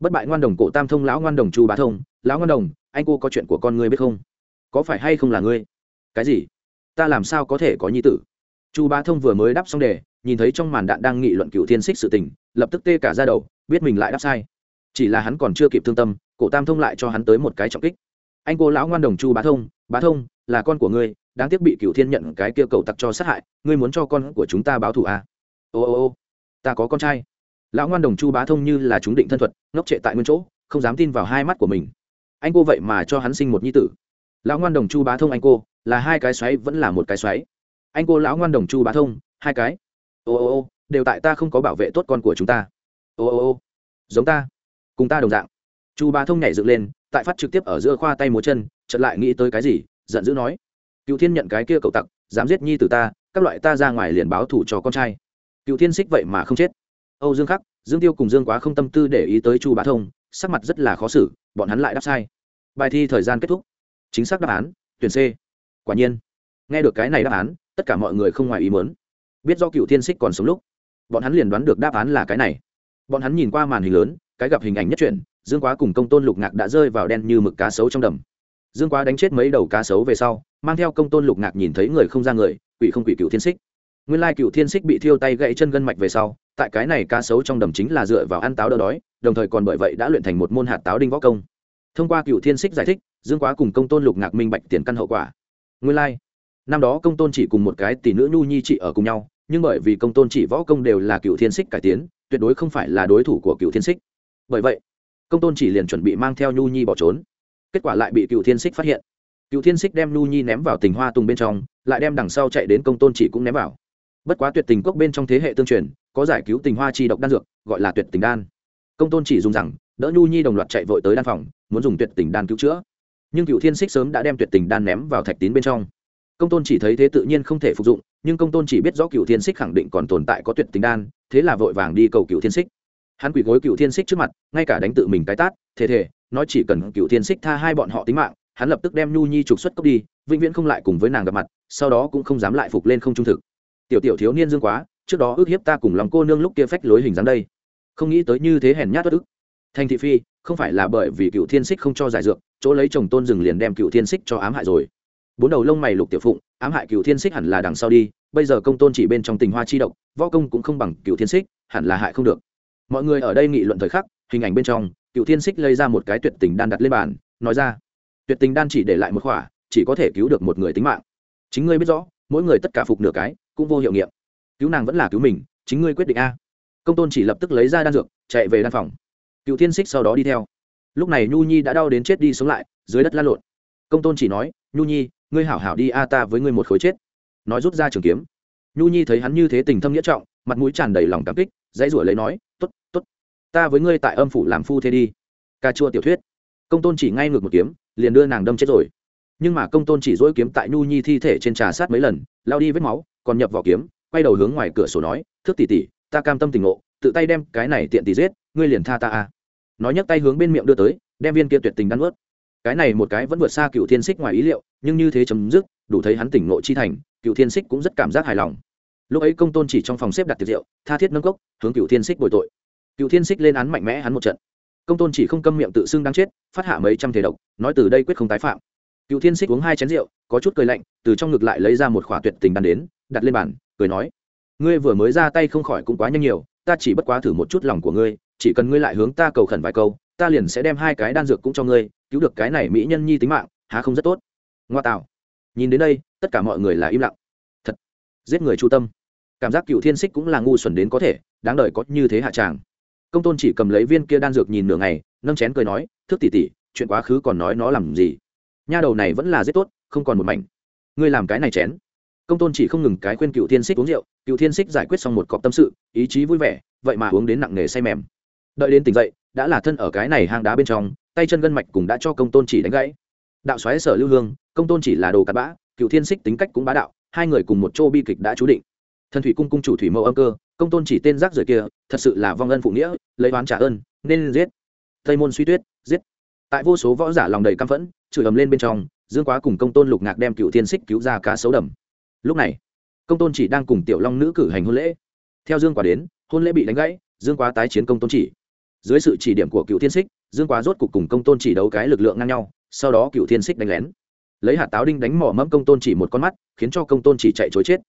Bất bại ngoan đồng cổ tam thông lão ngoan đồng chu bá thông, lão ngoan đồng, anh cô có chuyện của con ngươi biết không? Có phải hay không là ngươi? Cái gì? Ta làm sao có thể có nhi tử? Chu bá thông vừa mới đáp xong đề nhìn thấy trong màn đạn đang nghị luận cựu thiên xích sự tình, lập tức tê cả ra đầu, biết mình lại đáp sai. Chỉ là hắn còn chưa kịp thương tâm, cổ tam thông lại cho hắn tới một cái trọng kích. Anh cô lão ngoan đồng chu bá thông bá thông, là con của ngươi, đáng tiếc bị cựu thiên nhận cái kia cầu tặc cho sát hại, ngươi muốn cho con của chúng ta báo thù à? ô ô ô, ta có con trai. Lão ngoan đồng chu bá thông như là chúng định thân thuật, ngốc trệ tại nguyên chỗ, không dám tin vào hai mắt của mình. Anh cô vậy mà cho hắn sinh một nhi tử. Lão ngoan đồng chu bá thông anh cô, là hai cái xoáy vẫn là một cái xoáy. Anh cô lão ngoan đồng chu bá thông, hai cái ô ô ô, đều tại ta không có bảo vệ tốt con của chúng ta. Ô ô ô, giống ta, cùng ta đồng dạng. Chu bá thông nhảy dựng lên, tại phát trực tiếp ở giữa khoa tay múa chân, chợt lại nghĩ tới cái gì, giận dữ nói, cựu thiên nhận cái kia cậu tặc, dám giết nhi từ ta, các loại ta ra ngoài liền báo thủ cho con trai. Cựu thiên xích vậy mà không chết. Âu dương khắc, dương tiêu cùng dương quá không tâm tư để ý tới chu bá thông, sắc mặt rất là khó xử, bọn hắn lại đáp sai. Bài thi thời gian kết thúc. Chính xác đáp án, tuyển c. Quả nhiên, nghe được cái này đáp án, tất cả mọi người không ngoài ý muốn biết do cựu thiên xích còn sống lúc, bọn hắn liền đoán được đáp án là cái này. Bọn hắn nhìn qua màn hình lớn, cái gặp hình ảnh nhất truyện, dương quá cùng công tôn lục ngạc đã rơi vào đen như mực cá sấu trong đầm. Dương quá đánh chết mấy đầu cá sấu về sau, mang theo công tôn lục ngạc nhìn thấy người không ra người, quỷ không quỷ cựu thiên xích. Nguyên lai cựu thiên xích bị thiêu tay gãy chân gân mạch về sau, tại cái này cá sấu trong đầm chính là dựa vào ăn táo đỡ đói, đồng thời còn bởi vậy đã luyện thành một môn hạt táo đinh võ công. Thông qua cựu thiên xích giải thích, dương quá cùng công tôn lục ngạc minh bạch tiền căn hậu quả. Nguyên lai năm đó công tôn chỉ cùng một cái tỷ nữ nhu nhi chị ở cùng nhau, nhưng bởi vì công tôn chỉ võ công đều là cựu thiên xích cải tiến, tuyệt đối không phải là đối thủ của cựu thiên xích. Bởi vậy, công tôn chỉ liền chuẩn bị mang theo nhu nhi bỏ trốn. Kết quả lại bị cựu thiên xích phát hiện. Cựu thiên xích đem nhu nhi ném vào tình hoa tùng bên trong, lại đem đằng sau chạy đến công tôn chỉ cũng ném vào. Bất quá tuyệt tình cốc bên trong thế hệ tương truyền, có giải cứu tình hoa chi độc đan dược, gọi là tuyệt tình đan. Công tôn chỉ dùng rằng, đỡ nhu nhi đồng loạt chạy vội tới đan phòng, muốn dùng tuyệt tình đan cứu chữa. Nhưng cựu thiên xích sớm đã đem tuyệt tình đan ném vào thạch tín bên trong công tôn chỉ thấy thế tự nhiên không thể phục dụng, nhưng công tôn chỉ biết rõ cựu thiên xích khẳng định còn tồn tại có tuyệt tình đan, thế là vội vàng đi cầu cựu thiên xích. Hắn quỳ gối cựu thiên xích trước mặt, ngay cả đánh tự mình cái tát thế thể nói chỉ cần cựu thiên xích tha hai bọn họ tính mạng, hắn lập tức đem nhu nhi trục xuất cốc đi, vĩnh viễn không lại cùng với nàng gặp mặt, sau đó cũng không dám lại phục lên không trung thực. Tiểu tiểu thiếu niên dương quá, trước đó ước hiếp ta cùng lòng cô nương lúc kia phách lối hình dáng đây. Không nghĩ tới như thế hèn nhát bất ức. Thành thị phi, không phải là bởi vì cựu thiên xích không cho giải dược, chỗ lấy chồng tôn rừng liền đem cựu thiên xích cho ám hại rồi bốn đầu lông mày lục tiểu phụng, ám hại cựu thiên xích hẳn là đằng sau đi, bây giờ công tôn chỉ bên trong tình hoa chi độc, võ công cũng không bằng cựu thiên xích, hẳn là hại không được. Mọi người ở đây nghị luận thời khắc, hình ảnh bên trong cựu thiên xích lấy ra một cái tuyệt tình đan đặt lên bàn, nói ra, tuyệt tình đan chỉ để lại một khỏa, chỉ có thể cứu được một người tính mạng. Chính ngươi biết rõ, mỗi người tất cả phục nửa cái, cũng vô hiệu nghiệm. Cứu nàng vẫn là cứu mình, chính ngươi quyết định a. Công tôn chỉ lập tức lấy ra đan dược, chạy về đan phòng. Cựu thiên xích sau đó đi theo. Lúc này nhu nhi đã đau đến chết đi sống lại, dưới đất lan lộn. Công tôn chỉ nói, nhu nhi ngươi hảo hảo đi a, ta với ngươi một khối chết. Nói rút ra trường kiếm. Nhu nhi thấy hắn như thế tình thâm nghĩa trọng, mặt mũi tràn đầy lòng cảm kích, dãy ruổi lấy nói t ố t t ố t ta với ngươi tại âm phủ làm phu thế đi. Ca chua tiểu thuyết. Công tôn chỉ ngay ngược một kiếm, liền đưa nàng đâm chết rồi. Nhưng mà công tôn chỉ dỗi kiếm tại nhu nhi thi thể trên trà sát mấy lần, lao đi vết máu, còn nhập vào kiếm, quay đầu hướng ngoài cửa sổ nói, thước tỉ tỉ ta cam tâm tình ngộ, tự tay đem cái này tiện tỉ giết, ngươi liền tha ta a. Nói nhấc tay hướng bên miệng đưa tới, đem viên kia tuyệt tình đắn ướt cái này một cái vẫn vượt xa cựu thiên xích ngoài ý liệu, nhưng như thế chấm dứt, đủ thấy hắn tỉnh ngộ chi thành, cựu thiên xích cũng rất cảm giác hài lòng. Lúc ấy công tôn chỉ trong phòng xếp đặt tiệc rượu, tha thiết nâng cốc, hướng cựu thiên xích bồi tội. Cựu thiên xích lên án mạnh mẽ hắn một trận. Công tôn chỉ không câm miệng tự xưng đang chết, phát hạ mấy trăm thể độc, nói từ đây quyết không tái phạm. Cựu thiên xích uống hai chén rượu, có chút cười lạnh, từ trong ngực lại lấy ra một khỏa tuyệt tình đan đến, đặt lên bàn, cười nói, ngươi vừa mới ra tay không khỏi cũng quá nhanh nhiều, ta chỉ bất quá thử một chút lòng của ngươi, chỉ cần ngươi lại hướng ta cầu khẩn vài câu, ta liền sẽ đem hai cái đan dược cũng cho ngươi cứu được cái này mỹ nhân nhi tính mạng, há không rất tốt. Ngoa tạo. Nhìn đến đây, tất cả mọi người là im lặng. Thật, giết người chu tâm. Cảm giác cựu thiên xích cũng là ngu xuẩn đến có thể, đáng đời có như thế hạ tràng. Công tôn chỉ cầm lấy viên kia đan dược nhìn nửa ngày, nâng chén cười nói, thước tỉ tỉ chuyện quá khứ còn nói nó làm gì? Nha đầu này vẫn là rất tốt, không còn một mảnh. Ngươi làm cái này chén. Công tôn chỉ không ngừng cái khuyên cựu thiên xích uống rượu, cựu thiên xích giải quyết xong một cọc tâm sự, ý chí vui vẻ, vậy mà uống đến nặng nề say mềm. Đợi đến tỉnh dậy đã là thân ở cái này hang đá bên trong, tay chân gân mạch cũng đã cho công tôn chỉ đánh gãy. Đạo xoáy sở lưu hương, công tôn chỉ là đồ cặn bã, cựu thiên xích tính cách cũng bá đạo, hai người cùng một chỗ bi kịch đã chú định. Thần thủy cung cung chủ thủy mẫu âm cơ, công tôn chỉ tên rác rời kia, thật sự là vong ân phụ nghĩa, lấy oán trả ơn, nên giết. Tây môn suy tuyết, giết. Tại vô số võ giả lòng đầy căm phẫn, chửi ầm lên bên trong, dương quá cùng công tôn lục ngạc đem cựu thiên xích cứu ra cá sấu đầm. Lúc này, công tôn chỉ đang cùng tiểu long nữ cử hành hôn lễ. Theo dương quá đến, hôn lễ bị đánh gãy, dương quá tái chiến công tôn chỉ dưới sự chỉ điểm của cựu thiên xích, dương quá rốt cục cùng công tôn chỉ đấu cái lực lượng ngang nhau, sau đó cựu thiên xích đánh lén. Lấy hạt táo đinh đánh mỏ mẫm công tôn chỉ một con mắt, khiến cho công tôn chỉ chạy chối chết.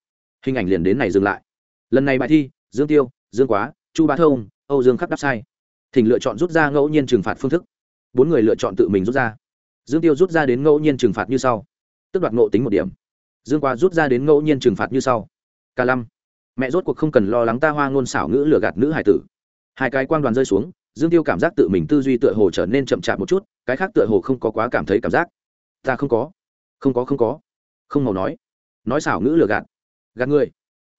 Hình ảnh liền đến này dừng lại. Lần này bài thi, dương tiêu, dương quá, chu bá thông, âu dương khắc đáp sai. Thỉnh lựa chọn rút ra ngẫu nhiên trừng phạt phương thức. Bốn người lựa chọn tự mình rút ra. Dương tiêu rút ra đến ngẫu nhiên trừng phạt như sau. Tức đoạt ngộ tính một điểm. Dương quá rút ra đến ngẫu nhiên trừng phạt như sau. Ca năm mẹ rốt cuộc không cần lo lắng ta hoa ngôn xảo ngữ lừa gạt nữ hải tử. Hai cái quang đoàn rơi xuống dương tiêu cảm giác tự mình tư duy tựa hồ trở nên chậm chạp một chút, cái khác tựa hồ không có quá cảm thấy cảm giác. Ta không có. Không có không có. Không màu nói. Nói xảo ngữ lừa gạt. Gạt người.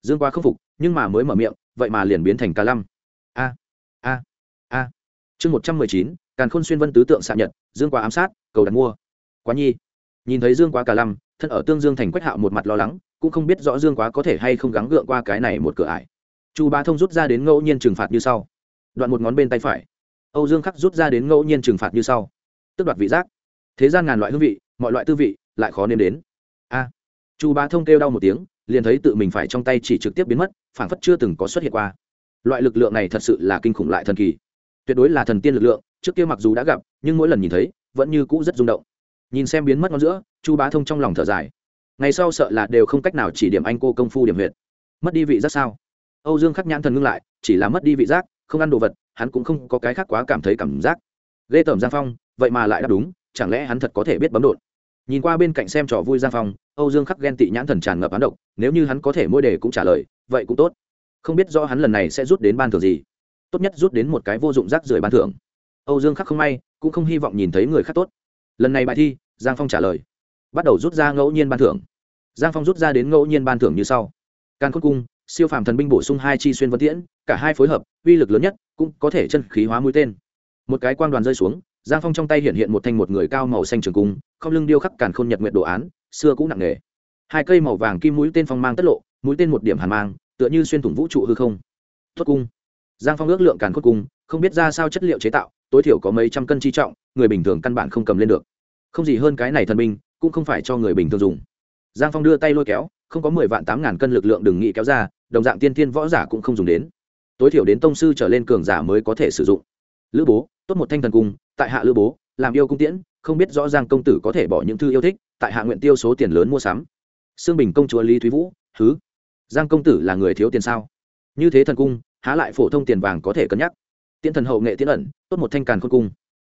Dương quá không phục, nhưng mà mới mở miệng, vậy mà liền biến thành ca lăm a a a. Chương một trăm mười chín, càn khôn xuyên vân tứ tượng xạ nhật, dương quá ám sát, cầu đặt mua. Quá nhi. Nhìn thấy dương quá cả lăm thân ở tương dương thành quách hạo một mặt lo lắng, cũng không biết rõ dương quá có thể hay không gắng gượng qua cái này một cửa ải. Chu ba thông rút ra đến ngẫu nhiên trừng phạt như sau đoạn một ngón bên tay phải. Âu dương khắc rút ra đến ngẫu nhiên trừng phạt như sau. Tức đoạt vị giác. Thế gian ngàn loại hương vị, mọi loại tư vị, lại khó nên đến. A. Chu Bá thông kêu đau một tiếng, liền thấy tự mình phải trong tay chỉ trực tiếp biến mất phản phất chưa từng có xuất hiện qua. Loại lực lượng này thật sự là kinh khủng lại thần kỳ. Tuyệt đối là thần tiên lực lượng, trước kia mặc dù đã gặp, nhưng mỗi lần nhìn thấy, vẫn như cũ rất rung động. Nhìn xem biến mất ngón giữa, chu bá thông trong lòng thở dài. Ngày sau sợ là đều không cách nào chỉ điểm anh cô công phu điểm huyệt. Mất đi vị giác sao? Âu dương khắc nhãn thần ngưng lại, chỉ là mất đi vị giác không ăn đồ vật, hắn cũng không có cái khác quá cảm thấy cảm giác. Ghê tởm giang phong, vậy mà lại đáp đúng, chẳng lẽ hắn thật có thể biết bấm đột nhìn qua bên cạnh xem trò vui giang phong, âu dương khắc ghen tị nhãn thần tràn ngập hắn độc, nếu như hắn có thể mỗi đề cũng trả lời, vậy cũng tốt. Không biết do hắn lần này sẽ rút đến ban thưởng gì. Tốt nhất rút đến một cái vô dụng rác rưởi ban thưởng. Âu dương khắc không may, cũng không hy vọng nhìn thấy người khác tốt. Lần này bài thi, giang phong trả lời. Bắt đầu rút ra ngẫu nhiên ban thưởng. Giang phong rút ra đến ngẫu nhiên ban thưởng như sau. Can khôn cung, siêu phàm thần binh bổ sung hai chi xuyên vân tiễn, cả hai phối hợp uy lực lớn nhất cũng có thể chân khí hóa mũi tên. Một cái quan đoàn rơi xuống, giang phong trong tay hiện hiện một thanh một người cao màu xanh trường cung, không lưng điêu khắc càn khôn nhật nguyện đồ án, xưa cũng nặng nề. Hai cây màu vàng kim mũi tên phong mang tất lộ, mũi tên một điểm hàn mang, tựa như xuyên thủng vũ trụ hư không. Tuất cung. Giang phong ước lượng càn khôn cung, không biết ra sao chất liệu chế tạo, tối thiểu có mấy trăm cân chi trọng, người bình thường căn bản không cầm lên được. Không gì hơn cái này thần binh, cũng không phải cho người bình thường dùng. Giang phong đưa tay lôi kéo, không có mười vạn tám ngàn cân lực lượng đừng nghĩ kéo ra, đồng dạng tiên tiên võ giả cũng không dùng đến tối thiểu đến tông sư trở lên cường giả mới có thể sử dụng. Lữ bố, tốt một thanh thần cung, tại hạ lữ bố, làm yêu cung tiễn, không biết rõ ràng công tử có thể bỏ những thư yêu thích, tại hạ nguyện tiêu số tiền lớn mua sắm. Xương bình công chúa lý thúy vũ thứ giang công tử là người thiếu tiền sao? Như thế thần cung, há lại phổ thông tiền vàng có thể cân nhắc? Tiễn thần hậu nghệ tiễn ẩn, tốt một thanh càn khôn cung.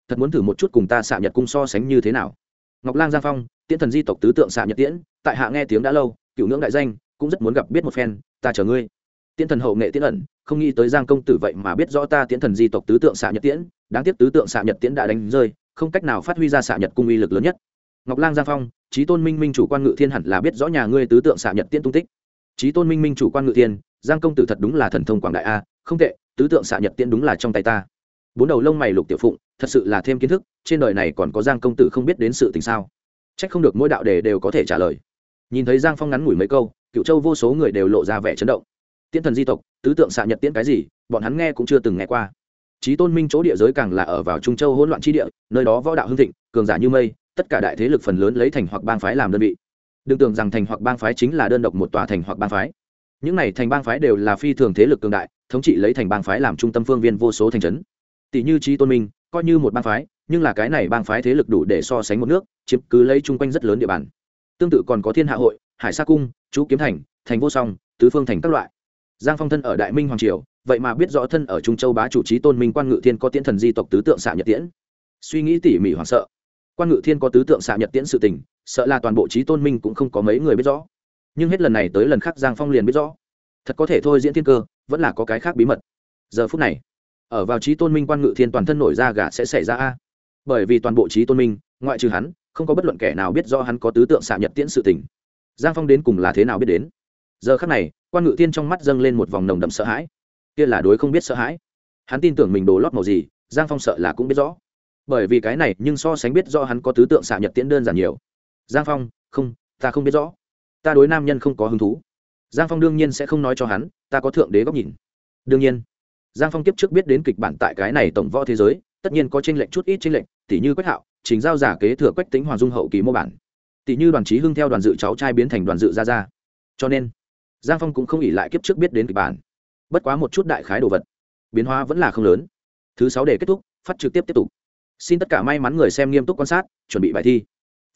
Thật muốn thử một chút cùng ta xạ nhật cung so sánh như thế nào? Ngọc lang giang phong, tiễn thần di tộc tứ tượng xạ nhật tiễn, tại hạ nghe tiếng đã lâu, cựu ngưỡng đại danh, cũng rất muốn gặp biết một phen, ta chờ ngươi tiễn thần hậu nghệ tiễn ẩn, không nghĩ tới giang công tử vậy mà biết rõ ta tiễn thần di tộc tứ tượng xạ nhật tiễn, đáng tiếc tứ tượng xạ nhật tiễn đã đánh rơi, không cách nào phát huy ra xạ nhật cung uy lực lớn nhất. Ngọc lang giang phong trí tôn minh minh chủ quan ngự thiên hẳn là biết rõ nhà ngươi tứ tượng xạ nhật tiễn tung tích. Trí tôn minh minh chủ quan ngự thiên, giang công tử thật đúng là thần thông quảng đại a, không tệ, tứ tượng xạ nhật tiễn đúng là trong tay ta. Bốn đầu lông mày lục tiểu phụng, thật sự là thêm kiến thức, trên đời này còn có giang công tử không biết đến sự tình sao? C h ắ c không được mỗi đạo đề đều có thể trả lời. Nhìn thấy giang phong ngắn ngủi mấy câu, cựu châu vô số người đều lộ ra vẻ chấn động tiễn thần di tộc, tứ tượng xạ nhật tiễn cái gì, bọn hắn nghe cũng chưa từng nghe qua. Trí tôn minh chỗ địa giới càng là ở vào trung châu hỗn loạn tri địa, nơi đó võ đạo hưng thịnh, cường giả như mây, tất cả đại thế lực phần lớn lấy thành hoặc bang phái làm đơn vị. Đừng tưởng rằng thành hoặc bang phái chính là đơn độc một tòa thành hoặc bang phái. Những này thành bang phái đều là phi thường thế lực cường đại, thống trị lấy thành bang phái làm trung tâm phương viên vô số thành trấn. Tỷ như trí tôn minh, coi như một bang phái, nhưng là cái này bang phái thế lực đủ để so sánh một nước, chiếm cứ lấy chung quanh rất lớn địa bàn. Tương tự còn có thiên hạ hội, hải sa cung, chú kiếm thành thành vô song, tứ phương thành các loại giang phong thân ở đại minh hoàng triều, vậy mà biết rõ thân ở trung châu bá chủ trí tôn minh quan ngự thiên có tiễn thần di tộc tứ tượng xạ nhật tiễn. Suy nghĩ tỉ mỉ hoảng sợ. Quan ngự thiên có tứ tượng xạ nhật tiễn sự tình, sợ là toàn bộ trí tôn minh cũng không có mấy người biết rõ. Nhưng hết lần này tới lần khác giang phong liền biết rõ. Thật có thể thôi diễn thiên cơ, vẫn là có cái khác bí mật. Giờ phút này, ở vào trí tôn minh quan ngự thiên toàn thân nổi ra gà sẽ xảy ra a. Bởi vì toàn bộ trí tôn minh, ngoại trừ hắn, không có bất luận kẻ nào biết do hắn có tứ tượng xạ nhật tiễn sự tình. Giang phong đến cùng là thế nào biết đến? Giờ khắc này, quan ngự tiên trong mắt dâng lên một vòng nồng đậm sợ hãi. Kia là đối không biết sợ hãi. Hắn tin tưởng mình đồ lót màu gì, giang phong sợ là cũng biết rõ. Bởi vì cái này, nhưng so sánh biết do hắn có tứ tượng xạ nhật tiễn đơn giản nhiều. Giang phong, không, ta không biết rõ. Ta đối nam nhân không có hứng thú. Giang phong đương nhiên sẽ không nói cho hắn, ta có thượng đế góc nhìn. Đương nhiên, giang phong tiếp trước biết đến kịch bản tại cái này tổng võ thế giới, tất nhiên có tranh lệch chút ít tranh lệch tỷ như quách hạo chính giao giả kế thừa quách tính hoàng dung hậu kỳ mô bản. Tỷ như đoàn trí hưng theo đoàn dự cháu trai biến thành đoàn dự ra ra cho nên giang phong cũng không ỉ lại kiếp trước biết đến kịch bản. Bất quá một chút đại khái đồ vật, biến hóa vẫn là không lớn. Thứ sáu để kết thúc, phát trực tiếp tiếp tục. Xin tất cả may mắn người xem nghiêm túc quan sát, chuẩn bị bài thi.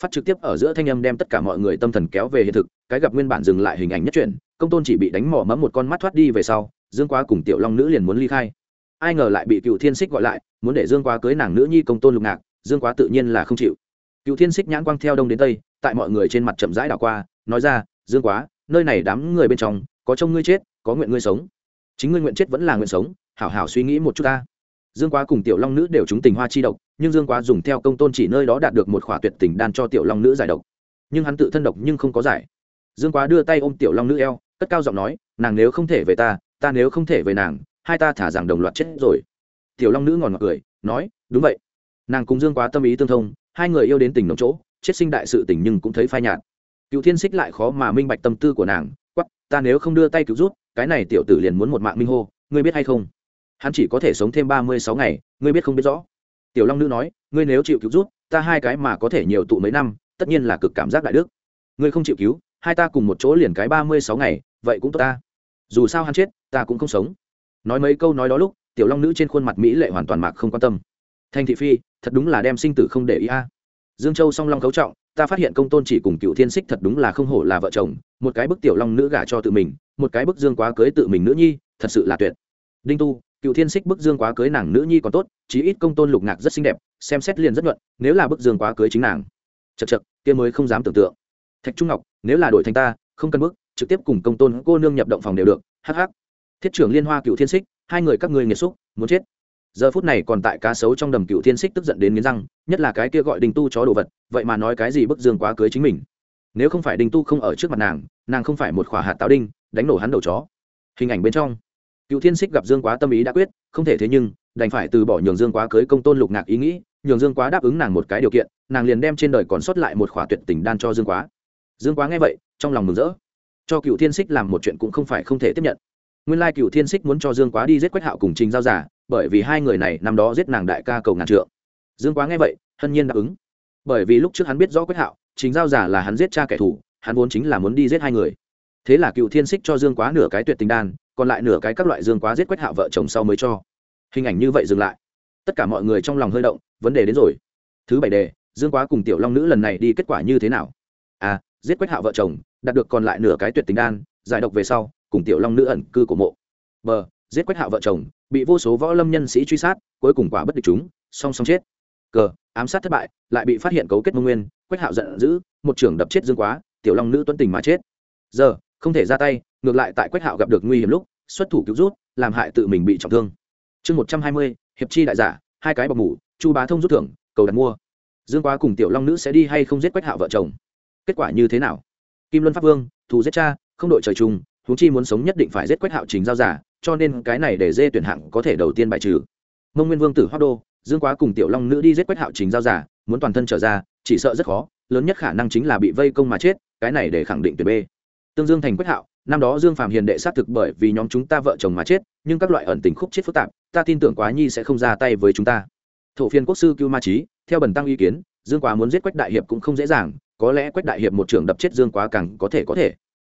Phát trực tiếp ở giữa thanh âm đem tất cả mọi người tâm thần kéo về hiện thực, cái gặp nguyên bản dừng lại hình ảnh nhất truyện, công tôn chỉ bị đánh mỏ mẫm một con mắt thoát đi về sau, dương quá cùng tiểu long nữ liền muốn ly khai. Ai ngờ lại bị cựu thiên xích gọi lại, muốn để dương quá cưới nàng nữ nhi công tôn lục ngạc, dương quá tự nhiên là không chịu. Cựu thiên xích nhãn quang theo đông đến tây, tại mọi người trên mặt chậm rãi đảo qua, nói ra, dương quá nơi này đám người bên trong, có trông ngươi chết, có nguyện ngươi sống. Chính ngươi nguyện chết vẫn là nguyện sống, hảo hảo suy nghĩ một chút ta. Dương quá cùng tiểu long nữ đều trúng tình hoa chi độc, nhưng dương quá dùng theo công tôn chỉ nơi đó đạt được một khỏa tuyệt tình đan cho tiểu long nữ giải độc. Nhưng hắn tự thân độc nhưng không có giải. Dương quá đưa tay ôm tiểu long nữ eo, cất cao giọng nói, nàng nếu không thể về ta ta nếu không thể về nàng, hai ta thả rằng đồng loạt chết rồi. Tiểu long nữ ngòn ngọt cười, nói, đúng vậy. Nàng cùng dương quá tâm ý tương thông, hai người yêu đến tình nồng chỗ, chết sinh đại sự tình nhưng cũng thấy phai nhạt cựu thiên xích lại khó mà minh bạch tâm tư của nàng quắp ta nếu không đưa tay cứu rút cái này tiểu tử liền muốn một mạng minh hô, ngươi biết hay không? Hắn chỉ có thể sống thêm ba mươi sáu ngày, ngươi biết không biết rõ. Tiểu long nữ nói, ngươi nếu chịu cứu rút ta hai cái mà có thể nhiều tụ mấy năm, tất nhiên là cực cảm giác đại đức. Ngươi không chịu cứu, hai ta cùng một chỗ liền cái ba mươi sáu ngày, vậy cũng tốt ta. Dù sao hắn chết, ta cũng không sống. Nói mấy câu nói đó lúc, tiểu long nữ trên khuôn mặt mỹ lệ hoàn toàn mạc không quan tâm. Thanh thị phi, thật đúng là đem sinh tử không để ý a. Dương châu song long cấu trọng ta phát hiện công tôn chỉ cùng cựu thiên xích thật đúng là không hổ là vợ chồng, một cái bức tiểu long nữ gả cho tự mình, một cái bức dương quá cưới tự mình nữ nhi, thật sự là tuyệt. Đinh tu, cựu thiên xích bức dương quá cưới nàng nữ nhi còn tốt, chí ít công tôn lục ngạc rất xinh đẹp, xem xét liền rất nhuận, nếu là bức dương quá cưới chính nàng. Chật chật kia mới không dám tưởng tượng. Thạch trung ngọc, nếu là đổi thành ta, không cần bức trực tiếp cùng công tôn cô nương nhập động phòng đều được hh thiết trưởng liên hoa cựu thiên xích, hai người các ngươi nghiệt xúc, muốn chết giờ phút này còn tại cá sấu trong đầm cựu thiên xích tức giận đến nghiến răng, nhất là cái kia gọi đình tu chó đồ vật, vậy mà nói cái gì bức dương quá cưới chính mình. Nếu không phải đình tu không ở trước mặt nàng nàng không phải một khỏa hạt táo đinh, đánh nổ hắn đầu chó. Hình ảnh bên trong, cựu thiên xích gặp dương quá tâm ý đã quyết, không thể thế nhưng, đành phải từ bỏ nhường dương quá cưới công tôn lục ngạc ý nghĩ, nhường dương quá đáp ứng nàng một cái điều kiện, nàng liền đem trên đời còn sót lại một khỏa tuyệt tình đan cho dương quá. Dương quá nghe vậy, trong lòng mừng rỡ. Cho cựu thiên xích làm một chuyện cũng không phải không thể tiếp nhận. Nguyên lai cựu thiên xích muốn cho dương quá đi giết quách hạo cùng trình giao giả bởi vì hai người này năm đó giết nàng đại ca cầu ngàn trượng. Dương quá nghe vậy, hân nhiên đáp ứng. Bởi vì lúc trước hắn biết rõ quách hạo, chính giao giả là hắn giết cha kẻ thù, hắn vốn chính là muốn đi giết hai người. Thế là cựu thiên xích cho dương quá nửa cái tuyệt tình đan, còn lại nửa cái các loại dương quá giết quách hạo vợ chồng sau mới cho. Hình ảnh như vậy dừng lại. Tất cả mọi người trong lòng hơi động, vấn đề đến rồi. Thứ bảy đề, dương quá cùng tiểu long nữ lần này đi kết quả như thế nào? À giết quách hạo vợ chồng, đạt được còn lại nửa cái tuyệt tình đan, giải độc về sau, cùng tiểu long nữ ẩn cư của mộ. B giết quách hạo vợ chồng, bị vô số võ lâm nhân sĩ truy sát, cuối cùng quả bất địch chúng, song song chết. Cờ, ám sát thất bại, lại bị phát hiện cấu kết mông nguyên, quách hạo giận dữ, một trưởng đập chết dương quá, tiểu long nữ tuân tình mà chết. Giờ, không thể ra tay, ngược lại tại quách hạo gặp được nguy hiểm lúc, xuất thủ cứu rút, làm hại tự mình bị trọng thương. Chương một trăm hai mươi, hiệp chi đại giả, hai cái bọc mủ, chu bá thông rút thưởng, cầu đặt mua. Dương quá cùng tiểu long nữ sẽ đi hay không giết quách hạo vợ chồng? Kết quả như thế nào? Kim luân pháp vương, thù giết cha, không đội trời chung thú chi muốn sống nhất định phải giết quách hạo trình giao giả cho nên cái này để dê tuyển hạng có thể đầu tiên bài trừ. Mông nguyên vương tử hoác đô, dương quá cùng tiểu long nữ đi giết quách hạo trình giao giả, muốn toàn thân trở ra, chỉ sợ rất khó, lớn nhất khả năng chính là bị vây công mà chết, cái này để khẳng định tuyệt b. Tương dương thành quách hạo, năm đó dương phạm hiền đệ xác thực bởi vì nhóm chúng ta vợ chồng mà chết, nhưng các loại ẩn tình khúc chết phức tạp, ta tin tưởng quá nhi sẽ không ra tay với chúng ta. Thổ phiên quốc sư cưu ma trí theo bần tăng ý kiến, dương quá muốn giết quách đại hiệp cũng không dễ dàng, có lẽ quách đại hiệp một trường đập chết dương quá càng có thể có thể.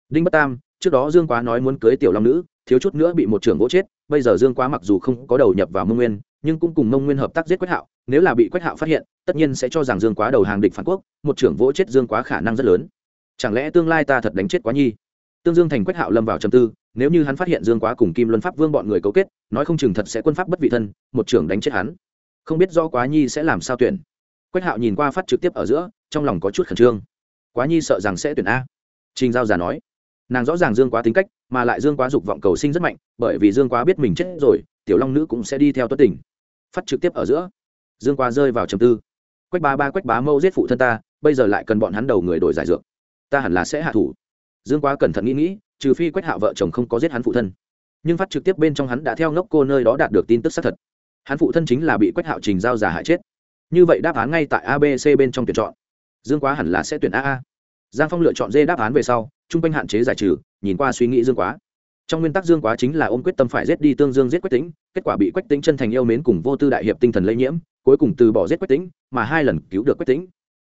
Đinh bất tam, trước đó dương quá nói muốn cưới tiểu long nữ thiếu chút nữa bị một trưởng gỗ chết, bây giờ dương quá mặc dù không có đầu nhập vào mông nguyên, nhưng cũng cùng mông nguyên hợp tác giết quách hạo, nếu là bị quách hạo phát hiện, tất nhiên sẽ cho rằng dương quá đầu hàng địch phản quốc, một trưởng vỗ chết dương quá khả năng rất lớn. Chẳng lẽ tương lai ta thật đánh chết quá nhi? Tương dương thành quách hạo lâm vào trầm tư, nếu như hắn phát hiện dương quá cùng kim luân pháp vương bọn người cấu kết, nói không chừng thật sẽ quân pháp bất vị thân, một trưởng đánh chết hắn. Không biết do quá nhi sẽ làm sao tuyển. Quách hạo nhìn qua phát trực tiếp ở giữa, trong lòng có chút khẩn trương. Quá nhi sợ rằng sẽ tuyển a. Trình giao già nói nàng rõ ràng dương quá tính cách, mà lại dương quá dục vọng cầu sinh rất mạnh, bởi vì dương quá biết mình chết rồi, tiểu long nữ cũng sẽ đi theo tuất tình. Phát trực tiếp ở giữa, dương quá rơi vào trầm tư. Quách bá ba, quách bá mâu giết phụ thân ta, bây giờ lại cần bọn hắn đầu người đổi giải dược. Ta hẳn là sẽ hạ thủ. Dương quá cẩn thận nghĩ nghĩ, trừ phi quách hạ vợ chồng không có giết hắn phụ thân. Nhưng phát trực tiếp bên trong hắn đã theo ngốc cô nơi đó đạt được tin tức xác thật. Hắn phụ thân chính là bị quách hạo trình giao giả hại chết. Như vậy đáp án ngay tại abc bên trong tuyển chọn. Dương quá hẳn là sẽ tuyển aa giang phong lựa chọn d đáp án về sau trung quanh hạn chế giải trừ, nhìn qua suy nghĩ dương quá. Trong nguyên tắc dương quá chính là ôm quyết tâm phải giết đi tương dương giết quách tính kết quả bị quách tính chân thành yêu mến cùng vô tư đại hiệp tinh thần lây nhiễm, cuối cùng từ bỏ giết quách tính mà hai lần cứu được quách tính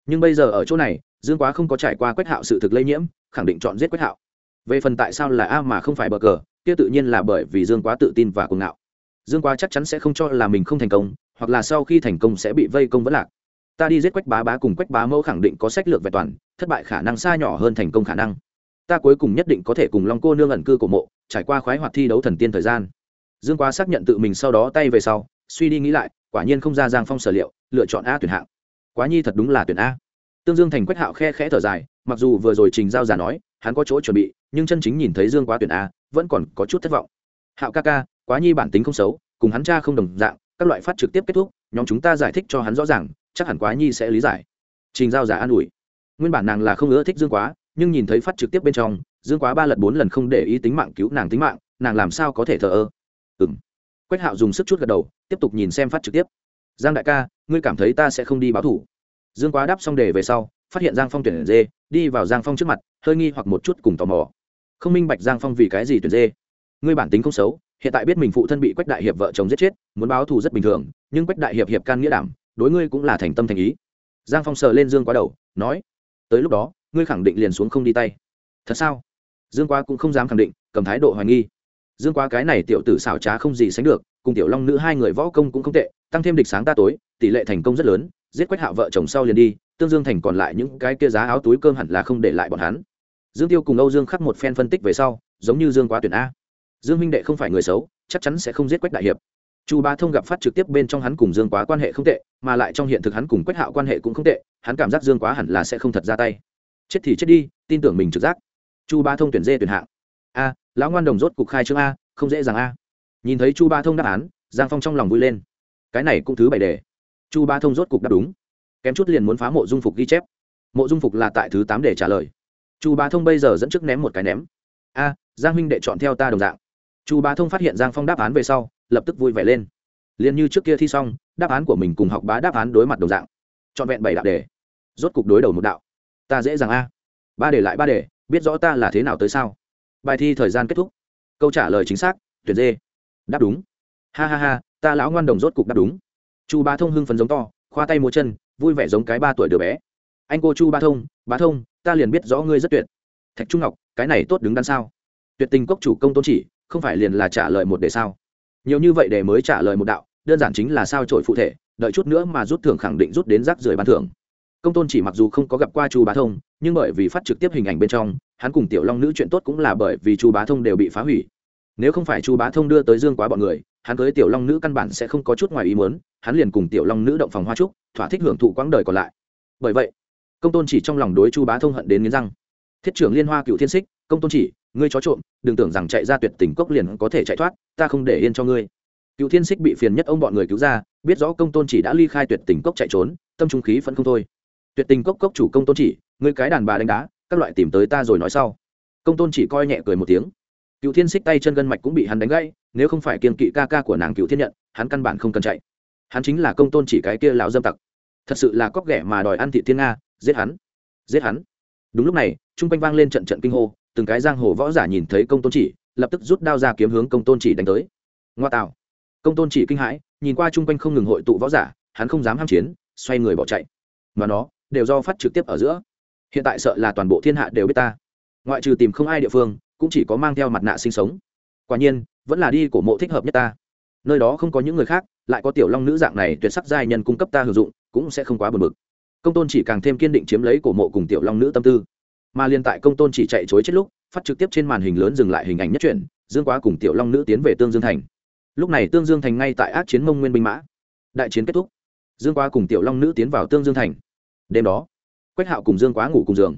nhưng bây giờ ở chỗ này, dương quá không có trải qua quách hạo sự thực lây nhiễm, khẳng định chọn giết quách hạo. Về phần tại sao là a mà không phải bờ cờ, kia tự nhiên là bởi vì dương quá tự tin và cuồng ngạo. Dương quá chắc chắn sẽ không cho là mình không thành công, hoặc là sau khi thành công sẽ bị vây công vẫn lạc. Ta đi giết quách bá bá cùng quách bá mẫu khẳng định có sách lược vẹn toàn, thất bại khả năng xa nhỏ hơn thành công khả năng ta cuối cùng nhất định có thể cùng long cô nương ẩn cư cổ mộ, trải qua khoái hoạt thi đấu thần tiên thời gian. Dương quá xác nhận tự mình sau đó tay về sau, suy đi nghĩ lại, quả nhiên không ra giang phong sở liệu, lựa chọn a tuyển hạng. Quá nhi thật đúng là tuyển a. Tương dương thành quách hạo khe khẽ thở dài, mặc dù vừa rồi trình giao giả nói, hắn có chỗ chuẩn bị, nhưng chân chính nhìn thấy dương quá tuyển a, vẫn còn có chút thất vọng. Hạo ca ca, quá nhi bản tính không xấu, cùng hắn cha không đồng dạng, các loại phát trực tiếp kết thúc, nhóm chúng ta giải thích cho hắn rõ ràng, chắc hẳn quá nhi sẽ lý giải. Trình giao giả an ủi. Nguyên bản nàng là không ưa thích dương quá nhưng nhìn thấy phát trực tiếp bên trong, dương quá ba lần bốn lần không để ý tính mạng cứu nàng tính mạng, nàng làm sao có thể thờ ơ? Ừng quách hạo dùng sức chút gật đầu, tiếp tục nhìn xem phát trực tiếp. Giang đại ca, ngươi cảm thấy ta sẽ không đi báo thủ? Dương quá đáp xong đề về sau, phát hiện giang phong tuyển dê, đi vào giang phong trước mặt, hơi nghi hoặc một chút cùng tò mò. Không minh bạch giang phong vì cái gì tuyển dê. Ngươi bản tính không xấu, hiện tại biết mình phụ thân bị quách đại hiệp vợ chồng giết chết, muốn báo thù rất bình thường, nhưng quách đại hiệp hiệp can nghĩa đảm, đối ngươi cũng là thành tâm thành ý. Giang phong sờ lên dương quá đầu, nói, tới lúc đó ngươi khẳng định liền xuống không đi tay. Thật sao? Dương quá cũng không dám khẳng định, cầm thái độ hoài nghi. Dương quá cái này tiểu tử xảo trá không gì sánh được, cùng tiểu long nữ hai người võ công cũng không tệ, tăng thêm địch sáng ta tối, tỷ lệ thành công rất lớn, giết quách hạo vợ chồng sau liền đi, tương dương thành còn lại những cái kia giá áo túi cơm hẳn là không để lại bọn hắn. Dương tiêu cùng âu dương khắc một phen phân tích về sau, giống như dương quá tuyển a. Dương minh đệ không phải người xấu, chắc chắn sẽ không giết quách đại hiệp. Chu ba thông gặp phát trực tiếp bên trong hắn cùng dương quá quan hệ không tệ, mà lại trong hiện thực hắn cùng quách hạo quan hệ cũng không tệ, hắn cảm giác dương quá hẳn là sẽ không thật ra tay chết thì chết đi, tin tưởng mình trực giác. Chu ba thông tuyển dê tuyển hạng. A, lão ngoan đồng rốt cục khai trương a, không dễ dàng a. Nhìn thấy chu ba thông đáp án, giang phong trong lòng vui lên. Cái này cũng thứ bảy đề. Chu ba thông rốt cục đáp đúng. Kém chút liền muốn phá mộ dung phục ghi chép. Mộ dung phục là tại thứ tám để trả lời. Chu ba thông bây giờ dẫn trước ném một cái ném. A, giang huynh đệ chọn theo ta đồng dạng. Chu bá thông phát hiện giang phong đáp án về sau, lập tức vui vẻ lên. Liền như trước kia thi xong, đáp án của mình cùng học bá đáp án đối mặt đồng dạng. Trọn vẹn bảy đạo đề. Rốt cục đối đầu một đạo ta dễ dàng a. Ba để lại ba để, biết rõ ta là thế nào tới sao? Bài thi thời gian kết thúc. Câu trả lời chính xác tuyệt dê. Đáp đúng. Ha ha ha, ta lão ngoan đồng rốt cục đáp đúng. Chu ba thông hưng phấn giống to, khoa tay múa chân, vui vẻ giống cái ba tuổi đứa bé. Anh cô chu ba thông ba thông, ta liền biết rõ ngươi rất tuyệt. Thạch trung ngọc, cái này tốt đứng đắn sao? Tuyệt tình cốc chủ công tôn chỉ, không phải liền là trả lời một đề sao? Nhiều như vậy để mới trả lời một đạo, đơn giản chính là sao trội phụ thể, đợi chút nữa mà rút thưởng khẳng định rút đến rác rưởi ban thưởng công tôn chỉ mặc dù không có gặp qua chu bá thông, nhưng bởi vì phát trực tiếp hình ảnh bên trong, hắn cùng tiểu long nữ chuyện tốt cũng là bởi vì chu bá thông đều bị phá hủy. Nếu không phải chu bá thông đưa tới dương quá bọn người, hắn cưới tiểu long nữ căn bản sẽ không có chút ngoài ý muốn, hắn liền cùng tiểu long nữ động phòng hoa trúc thỏa thích hưởng thụ quãng đời còn lại. Bởi vậy, công tôn chỉ trong lòng đối chu bá thông hận đến nghiến răng. Thiết trưởng liên hoa cựu thiên xích công tôn chỉ, ngươi chó trộm, đừng tưởng rằng chạy ra tuyệt tình cốc liền có thể chạy thoát, ta không để yên cho ngươi. Cựu thiên xích bị phiền nhất ông bọn người cứu ra, biết rõ công tôn chỉ đã ly khai tuyệt tình cốc chạy trốn, tâm trung khí vẫn không thôi tuyệt tình cốc cốc chủ công tôn chỉ người cái đàn bà đánh đá, các loại tìm tới ta rồi nói sau. Công tôn chỉ coi nhẹ cười một tiếng. Cựu thiên xích tay chân gân mạch cũng bị hắn đánh gãy, nếu không phải kiên kỵ ca ca của nàng cựu thiên nhận, hắn căn bản không cần chạy. Hắn chính là công tôn chỉ cái kia lão dâm tặc. Thật sự là cóc ghẻ mà đòi ăn thị thiên nga, giết hắn. Giết hắn. Đúng lúc này, trung quanh vang lên trận trận kinh hô, từng cái giang hồ võ giả nhìn thấy công tôn chỉ, lập tức rút đao ra kiếm hướng công tôn chỉ đánh tới. Ngoa tạo. Công tôn chỉ kinh hãi, nhìn qua chung quanh không ngừng hội tụ võ giả, hắn không dám ham chiến, xoay người bỏ chạy. Mà nó đều do phát trực tiếp ở giữa. Hiện tại sợ là toàn bộ thiên hạ đều biết ta. Ngoại trừ tìm không ai địa phương, cũng chỉ có mang theo mặt nạ sinh sống. Quả nhiên, vẫn là đi của mộ thích hợp nhất ta. Nơi đó không có những người khác, lại có tiểu long nữ dạng này tuyệt sắc giai nhân cung cấp ta hưởng dụng, cũng sẽ không quá bờ bực. Công tôn chỉ càng thêm kiên định chiếm lấy cổ mộ cùng tiểu long nữ tâm tư. Mà liên tại công tôn chỉ chạy chối chết lúc, phát trực tiếp trên màn hình lớn dừng lại hình ảnh nhất truyện, dương quá cùng tiểu long nữ tiến về tương dương thành. Lúc này tương dương thành ngay tại ác chiến mông nguyên binh mã. Đại chiến kết thúc. Dương quá cùng tiểu long nữ tiến vào tương dương thành đêm đó, quách hạo cùng dương quá ngủ cùng giường.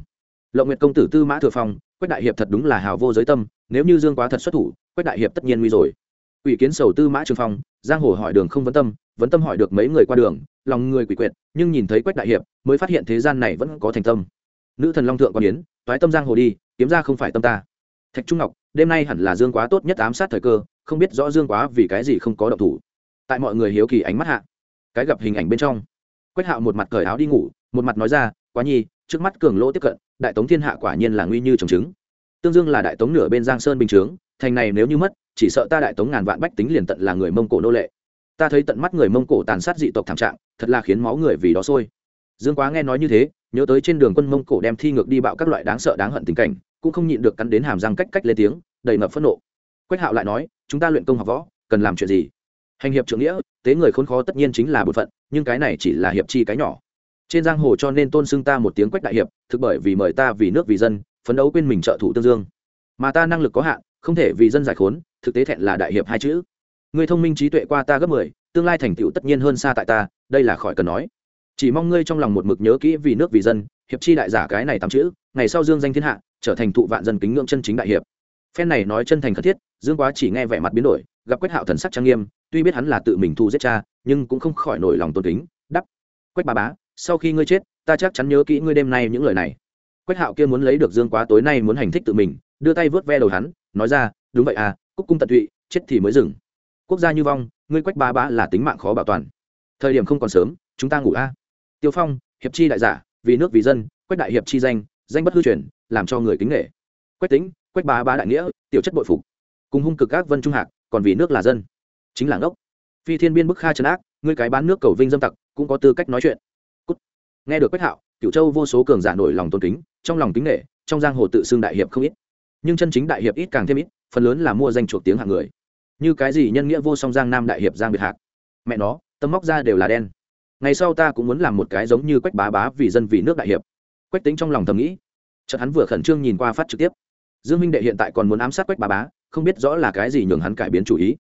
Lộng nguyệt công tử tư mã thừa phong, quách đại hiệp thật đúng là hào vô giới tâm, nếu như dương quá thật xuất thủ, quách đại hiệp tất nhiên nguy rồi. Ủy kiến sầu tư mã trường phong, giang hồ hỏi đường không vấn tâm vấn tâm hỏi được mấy người qua đường, lòng người quỷ quyệt, nhưng nhìn thấy quách đại hiệp, mới phát hiện thế gian này vẫn có thành tâm. Nữ thần long thượng quan yến, toái tâm giang hồ đi, kiếm ra không phải tâm ta. Thạch trung ngọc, đêm nay hẳn là dương quá tốt nhất ám sát thời cơ, không biết rõ dương quá vì cái gì không có động thủ. Tại mọi người hiếu kỳ ánh mắt hạ, cái gặp hình ảnh bên trong. Quách hạo một mặt cởi áo đi ngủ một mặt nói ra, quá nhi, trước mắt cường lỗ tiếp cận, đại tống thiên hạ quả nhiên là nguy như trồng trứng. Tương dương là đại tống nửa bên giang sơn bình chướng, thành này nếu như mất, chỉ sợ ta đại tống ngàn vạn bách tính liền tận là người mông cổ nô lệ. Ta thấy tận mắt người mông cổ tàn sát dị tộc thảm trạng, thật là khiến máu người vì đó sôi. Dương quá nghe nói như thế, nhớ tới trên đường quân mông cổ đem thi ngược đi bạo các loại đáng sợ đáng hận tình cảnh, cũng không nhịn được cắn đến hàm răng cách cách lên tiếng, đầy ngập phẫn nộ. Quách hạo lại nói, chúng ta luyện công học võ, cần làm chuyện gì? Hành hiệp trưởng nghĩa, tế người khốn khó tất nhiên chính là bột phận, nhưng cái này chỉ là hiệp chi cái nhỏ trên giang hồ cho nên tôn xưng ta một tiếng quách đại hiệp, thực bởi vì mời ta vì nước vì dân, phấn đấu quên mình trợ thủ tương dương. Mà ta năng lực có hạn, không thể vì dân giải khốn, thực tế thẹn là đại hiệp hai chữ. Người thông minh trí tuệ qua ta gấp mười, tương lai thành tựu tất nhiên hơn xa tại ta, đây là khỏi cần nói. Chỉ mong ngươi trong lòng một mực nhớ kỹ vì nước vì dân, hiệp chi đại giả cái này tám chữ, ngày sau dương danh thiên hạ, trở thành thụ vạn dân kính ngưỡng chân chính đại hiệp. Phen này nói chân thành khất thiết, dương quá chỉ nghe vẻ mặt biến đổi, gặp quách hạo thần sắc trang nghiêm, tuy biết hắn là tự mình thu giết cha, nhưng cũng không khỏi nổi lòng tôn kính đắp quách bà bá sau khi ngươi chết, ta chắc chắn nhớ kỹ ngươi đêm nay những lời này. Quách hạo kia muốn lấy được dương quá tối nay muốn hành thích tự mình, đưa tay vớt ve đầu hắn, nói ra, đúng vậy à cúc cung tận tụy, chết thì mới dừng. Quốc gia như vong, ngươi quách bá bá là tính mạng khó bảo toàn. Thời điểm không còn sớm, chúng ta ngủ a. Tiêu phong, hiệp chi đại giả, vì nước vì dân, quách đại hiệp chi danh danh bất hư truyền, làm cho người kính nghệ quách tính quách bá bá đại nghĩa, tiểu chất bội phục. Cùng hung cực các vân trung hạc, còn vì nước là dân. Chính là ngốc. Phi thiên biên bức kha trấn ác, ngươi cái bán nước cầu vinh dâm tặc, cũng có tư cách nói chuyện nghe được quách hạo cựu châu vô số cường giả nổi lòng tôn kính, trong lòng kính nghệ trong giang hồ tự xưng đại hiệp không ít. Nhưng chân chính đại hiệp ít càng thêm ít, phần lớn là mua danh chuộc tiếng hạng người. Như cái gì nhân nghĩa vô song giang nam đại hiệp giang biệt hạc? Mẹ nó tâm móc ra đều là đen. Ngày sau ta cũng muốn làm một cái giống như quách bá bá vì dân vì nước đại hiệp. Quách tính trong lòng thầm nghĩ. Chợt hắn vừa khẩn trương nhìn qua phát trực tiếp. Dương minh đệ hiện tại còn muốn ám sát quách bá bá, không biết rõ là cái gì nhường hắn cải biến chủ ý.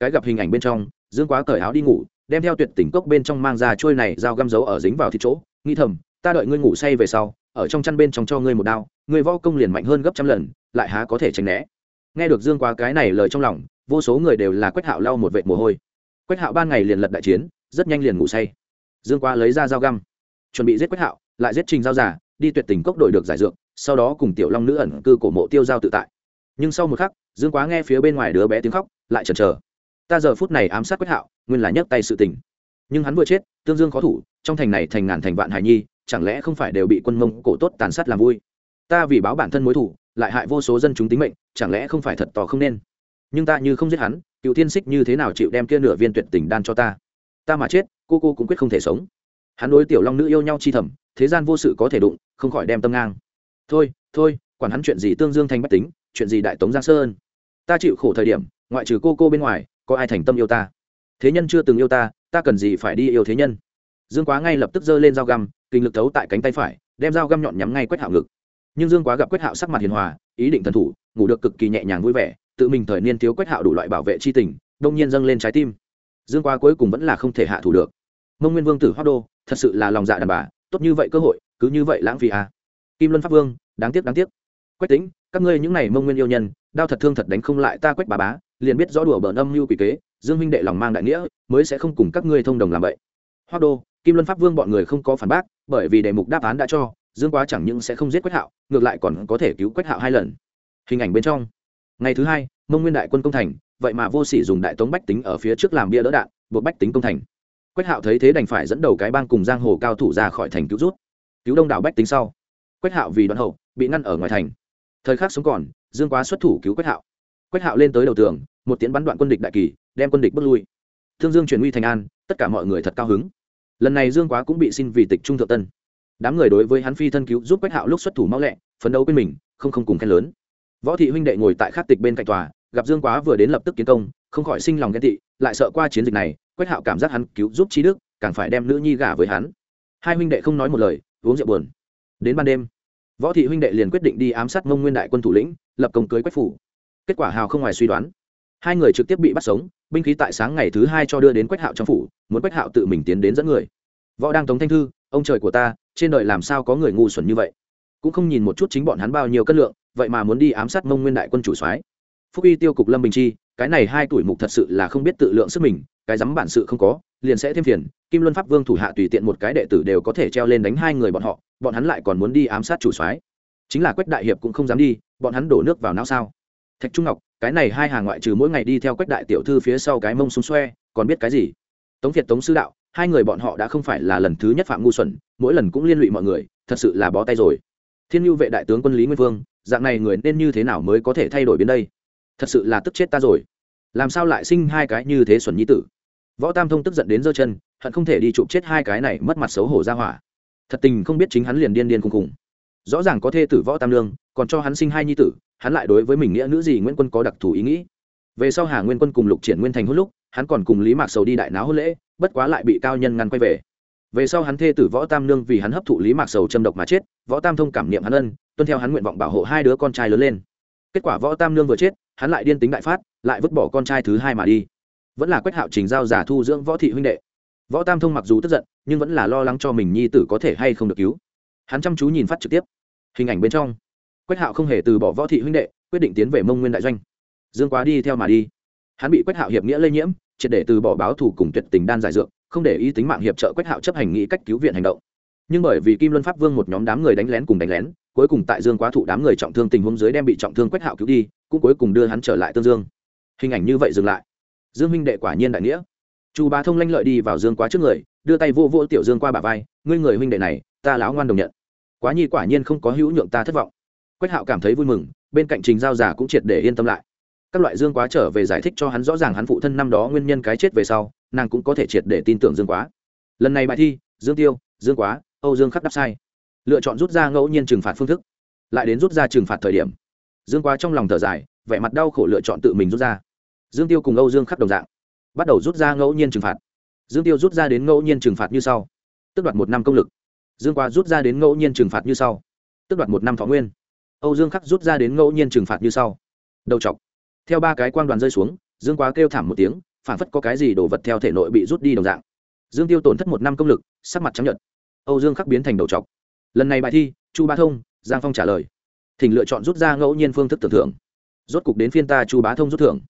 Cái gặp hình ảnh bên trong, dương quá cởi áo đi ngủ đem theo tuyệt tỉnh cốc bên trong mang ra trôi này dao găm dấu ở dính vào thịt chỗ, nghĩ thầm, ta đợi ngươi ngủ say về sau, ở trong chăn bên trong cho ngươi một đao, ngươi võ công liền mạnh hơn gấp trăm lần, lại há có thể tránh né. Nghe được dương quá cái này lời trong lòng, vô số người đều là quách hạo lau một vệt mồ hôi. Quách hạo ban ngày liền lật đại chiến, rất nhanh liền ngủ say. Dương quá lấy ra dao găm, chuẩn bị giết quách hạo, lại giết trình giao giả, đi tuyệt tình cốc đổi được giải dược, sau đó cùng tiểu long nữ ẩn cư cổ mộ tiêu giao tự tại. Nhưng sau một khắc, dương quá nghe phía bên ngoài đứa bé tiếng khóc, lại chần chờ ta giờ phút này ám sát quách hạo, nguyên là nhấc tay sự tình. Nhưng hắn vừa chết, tương dương khó thủ, trong thành này thành ngàn thành vạn hải nhi, chẳng lẽ không phải đều bị quân mông cổ tốt tàn sát làm vui? Ta vì báo bản thân mối thủ lại hại vô số dân chúng tính mệnh, chẳng lẽ không phải thật tò không nên? Nhưng ta như không giết hắn, cựu thiên xích như thế nào chịu đem kia nửa viên tuyệt tình đan cho ta? Ta mà chết, cô cô cũng quyết không thể sống. Hắn đối tiểu long nữ yêu nhau chi thầm, thế gian vô sự có thể đụng, không khỏi đem tâm ngang. Thôi thôi, quản hắn chuyện gì tương dương thành bách tính, chuyện gì đại tống giang sơn. Ta chịu khổ thời điểm, ngoại trừ cô cô bên ngoài có ai thành tâm yêu ta? Thế nhân chưa từng yêu ta ta cần gì phải đi yêu thế nhân? Dương quá ngay lập tức giơ lên dao găm, kinh lực thấu tại cánh tay phải, đem dao găm nhọn nhắm ngay quét hạo ngực. Nhưng dương quá gặp quét hạo sắc mặt hiền hòa, ý định thần thủ, ngủ được cực kỳ nhẹ nhàng vui vẻ, tự mình thời niên thiếu quét hạo đủ loại bảo vệ c h i tình, đông nhiên dâng lên trái tim. Dương quá cuối cùng vẫn là không thể hạ thủ được. Mông nguyên vương tử hoa đô, thật sự là lòng dạ đàn bà, tốt như vậy cơ hội, cứ như vậy lãng phí à. kim luân pháp vương, đáng tiếc đáng tiếc. Quách tính các ngươi những n à y mông nguyên yêu nhân, đao thật thương thật đánh không lại ta quách bà bá liền biết rõ đùa bỡn âm mưu quỷ kế, dương huynh đệ lòng mang đại nghĩa, mới sẽ không cùng các ngươi thông đồng làm vậy. Hoa đô, kim luân pháp vương bọn người không có phản bác, bởi vì đề mục đáp án đã cho, dương quá chẳng những sẽ không giết quách hạo, ngược lại còn có thể cứu quách hạo hai lần. Hình ảnh bên trong. Ngày thứ hai, mông nguyên đại quân công thành, vậy mà vô sỉ dùng đại tống bách tính ở phía trước làm bia đỡ đạn, buộc bách tính công thành. Quách hạo thấy thế đành phải dẫn đầu cái bang cùng giang hồ cao thủ ra khỏi thành cứu rút. Cứu đông đảo bách tính sau. Quách hạo vì đoạn hậu, bị ngăn ở ngoài thành. Thời khắc sống còn, dương quá xuất thủ cứu quách hạo quách hạo lên tới đầu tường, một tiến bắn đoạn quân địch đại kỳ, đem quân địch bước lui. Thương dương chuyển nguy thành an, tất cả mọi người thật cao hứng. Lần này dương quá cũng bị xin vì tịch trung thượng tân. Đám người đối với hắn phi thân cứu giúp quách hạo lúc xuất thủ mau lẹ, phấn đấu bên mình, không không cùng khen lớn. Võ thị huynh đệ ngồi tại khắc tịch bên cạnh tòa, gặp dương quá vừa đến lập tức kiến công, không khỏi sinh lòng ghen tị, lại sợ qua chiến dịch này, quách hạo cảm giác hắn cứu giúp trí đức, càng phải đem nữ nhi gả với hắn. Hai huynh đệ không nói một lời, uống rượu buồn. Đến ban đêm, võ thị huynh đệ liền quyết định đi ám sát mông nguyên đại quân thủ lĩnh, lập công cưới quách phủ kết quả hào không ngoài suy đoán. Hai người trực tiếp bị bắt sống, binh khí tại sáng ngày thứ hai cho đưa đến quách hạo trong phủ, muốn quách hạo tự mình tiến đến dẫn người. Võ đang tống thanh thư, ông trời của ta, trên đời làm sao có người ngu xuẩn như vậy? Cũng không nhìn một chút chính bọn hắn bao nhiêu cân lượng, vậy mà muốn đi ám sát mông nguyên đại quân chủ soái. Phúc y tiêu cục lâm bình chi, cái này hai tuổi mục thật sự là không biết tự lượng sức mình, cái dám bản sự không có, liền sẽ thêm phiền, kim luân pháp vương thủ hạ tùy tiện một cái đệ tử đều có thể treo lên đánh hai người bọn họ, bọn hắn lại còn muốn đi ám sát chủ soái. Chính là quách đại hiệp cũng không dám đi, bọn hắn đổ nước vào não sao? Thạch trung ngọc, cái này hai hàng ngoại trừ mỗi ngày đi theo quách đại tiểu thư phía sau cái mông xung xoe, còn biết cái gì? Tống việt tống sư đạo, hai người bọn họ đã không phải là lần thứ nhất phạm ngu xuẩn, mỗi lần cũng liên lụy mọi người, thật sự là bó tay rồi. Thiên nhu vệ đại tướng quân lý nguyên vương, dạng này người nên như thế nào mới có thể thay đổi biến đây? Thật sự là tức chết ta rồi. Làm sao lại sinh hai cái như thế xuẩn nhi tử? Võ tam thông tức giận đến giơ chân, hận không thể đi chụp chết hai cái này mất mặt xấu hổ ra hỏa. Thật tình không biết chính hắn liền điên điên khùng khùng rõ ràng có thê tử võ tam lương còn cho hắn sinh hai nhi tử, hắn lại đối với mình nghĩa nữ gì nguyễn quân có đặc thù ý nghĩ. Về sau hà nguyên quân cùng lục triển nguyên thành hôn lúc, hắn còn cùng lý mạc sầu đi đại náo hôn lễ, bất quá lại bị cao nhân ngăn quay về. Về sau hắn thê tử võ tam nương vì hắn hấp thụ lý mạc sầu châm độc mà chết, võ tam thông cảm niệm hắn ân, tuân theo hắn nguyện vọng bảo hộ hai đứa con trai lớn lên. Kết quả võ tam nương vừa chết, hắn lại điên tính đại phát, lại vứt bỏ con trai thứ hai mà đi. Vẫn là quách hạo trình giao giả thu dưỡng võ thị huynh đệ. Võ tam thông mặc dù tức giận, nhưng vẫn là lo lắng cho mình nhi tử có thể hay không được cứu. Hắn chăm chú nhìn phát trực tiếp. Hình ảnh bên trong quách hạo không hề từ bỏ võ thị huynh đệ, quyết định tiến về mông nguyên đại doanh. Dương quá đi theo mà đi. Hắn bị quách hạo hiệp nghĩa lây nhiễm, triệt để từ bỏ báo thù cùng tuyệt tình đan giải dược, không để ý tính mạng hiệp trợ quách hạo chấp hành nghĩ cách cứu viện hành động. Nhưng bởi vì kim luân pháp vương một nhóm đám người đánh lén cùng đánh lén, cuối cùng tại dương quá thụ đám người trọng thương tình huống dưới đem bị trọng thương quách hạo cứu đi, cũng cuối cùng đưa hắn trở lại tương dương. Hình ảnh như vậy dừng lại. Dương minh đệ quả nhiên đại nghĩa. Chu bá thông lanh lợi đi vào dương quá trước người, đưa tay vô vô tiểu dương qua bả vai, ngươi người huynh đệ này, ta láo ngoan đồng nhận. Quá nhi quả nhiên không có hữu nhượng ta thất vọng quách hạo cảm thấy vui mừng, bên cạnh trình giao giả cũng triệt để yên tâm lại. Các loại dương quá trở về giải thích cho hắn rõ ràng hắn phụ thân năm đó nguyên nhân cái chết về sau, nàng cũng có thể triệt để tin tưởng dương quá. Lần này bài thi, dương tiêu, dương quá, âu dương khắc đáp sai. Lựa chọn rút ra ngẫu nhiên trừng phạt phương thức, lại đến rút ra trừng phạt thời điểm. Dương quá trong lòng thở dài, vẻ mặt đau khổ lựa chọn tự mình rút ra. Dương tiêu cùng âu dương khắc đồng dạng, bắt đầu rút ra ngẫu nhiên trừng phạt. Dương tiêu rút ra đến ngẫu nhiên trừng phạt như sau. Tức đoạt một năm công lực. Dương quá rút ra đến ngẫu nhiên trừng phạt như sau. Tức đoạt một năm thọ nguyên âu dương khắc rút ra đến ngẫu nhiên trừng phạt như sau. Đầu chọc. Theo ba cái quang đoàn rơi xuống, dương quá kêu thảm một tiếng phản phất có cái gì đổ vật theo thể nội bị rút đi đồng dạng. Dương tiêu tổn thất một năm công lực, sắc mặt trắng nhợt. âu dương khắc biến thành đầu chọc. Lần này bài thi, chu bá thông, giang phong trả lời. Thỉnh lựa chọn rút ra ngẫu nhiên phương thức tưởng thưởng. Rốt cục đến phiên ta chu bá thông rút thưởng.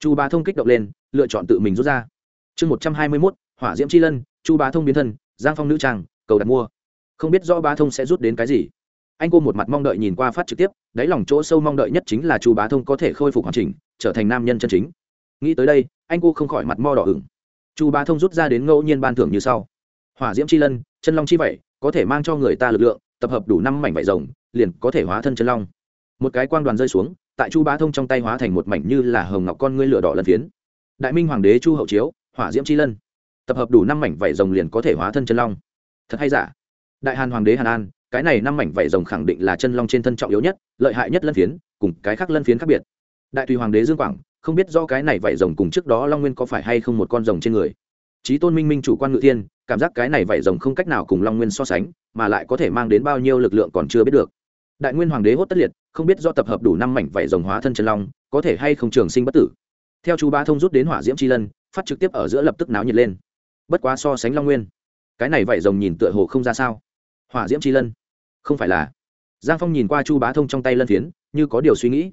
Chu bá thông kích động lên, lựa chọn tự mình rút ra. Chương một trăm hai mươi mốt, hỏa diễm c h i lân, chu bá thông biến thân, giang phong nữ trang, cầu đặt mua. Không biết do bá thông sẽ rút đến cái gì anh cô một mặt mong đợi nhìn qua phát trực tiếp, đáy lòng chỗ sâu mong đợi nhất chính là chu bá thông có thể khôi phục hoàn chỉnh, trở thành nam nhân chân chính. Nghĩ tới đây, anh cô không khỏi mặt mo đỏ ửng. Chu bá thông rút ra đến ngẫu nhiên ban thưởng như sau. Hỏa diễm c h i lân, chân long chi vậy có thể mang cho người ta lực lượng, tập hợp đủ năm mảnh vải rồng, liền có thể hóa thân chân long. Một cái quang đoàn rơi xuống, tại chu bá thông trong tay hóa thành một mảnh như là hồng ngọc con ngươi lửa đỏ lần phiến. Đại minh hoàng đế chu hậu chiếu, hỏa diễm c h i lân, tập hợp đủ năm mảnh vải rồng liền có thể hóa thân chân long. Thật hay giả? Đại hàn hoàng đế hàn an cái này năm mảnh vảy rồng khẳng định là chân long trên thân trọng yếu nhất, lợi hại nhất lân phiến, cùng cái khác lân phiến khác biệt. Đại tùy hoàng đế dương quảng, không biết do cái này vảy rồng cùng trước đó long nguyên có phải hay không một con rồng trên người. Trí tôn minh minh chủ quan ngự thiên, cảm giác cái này vảy rồng không cách nào cùng long nguyên so sánh, mà lại có thể mang đến bao nhiêu lực lượng còn chưa biết được. Đại nguyên hoàng đế hốt tất liệt, không biết do tập hợp đủ năm mảnh vảy rồng hóa thân chân long, có thể hay không trường sinh bất tử. Theo chú ba thông rút đến hỏa diễm c lân, phát trực tiếp ở giữa lập tức náo nhiệt lên. Bất quá so sánh long nguyên, cái này vảy rồng nhìn tựa hồ không ra sao. Hỏa diễm c lân không phải là. Giang phong nhìn qua chu bá thông trong tay lân phiến, như có điều suy nghĩ.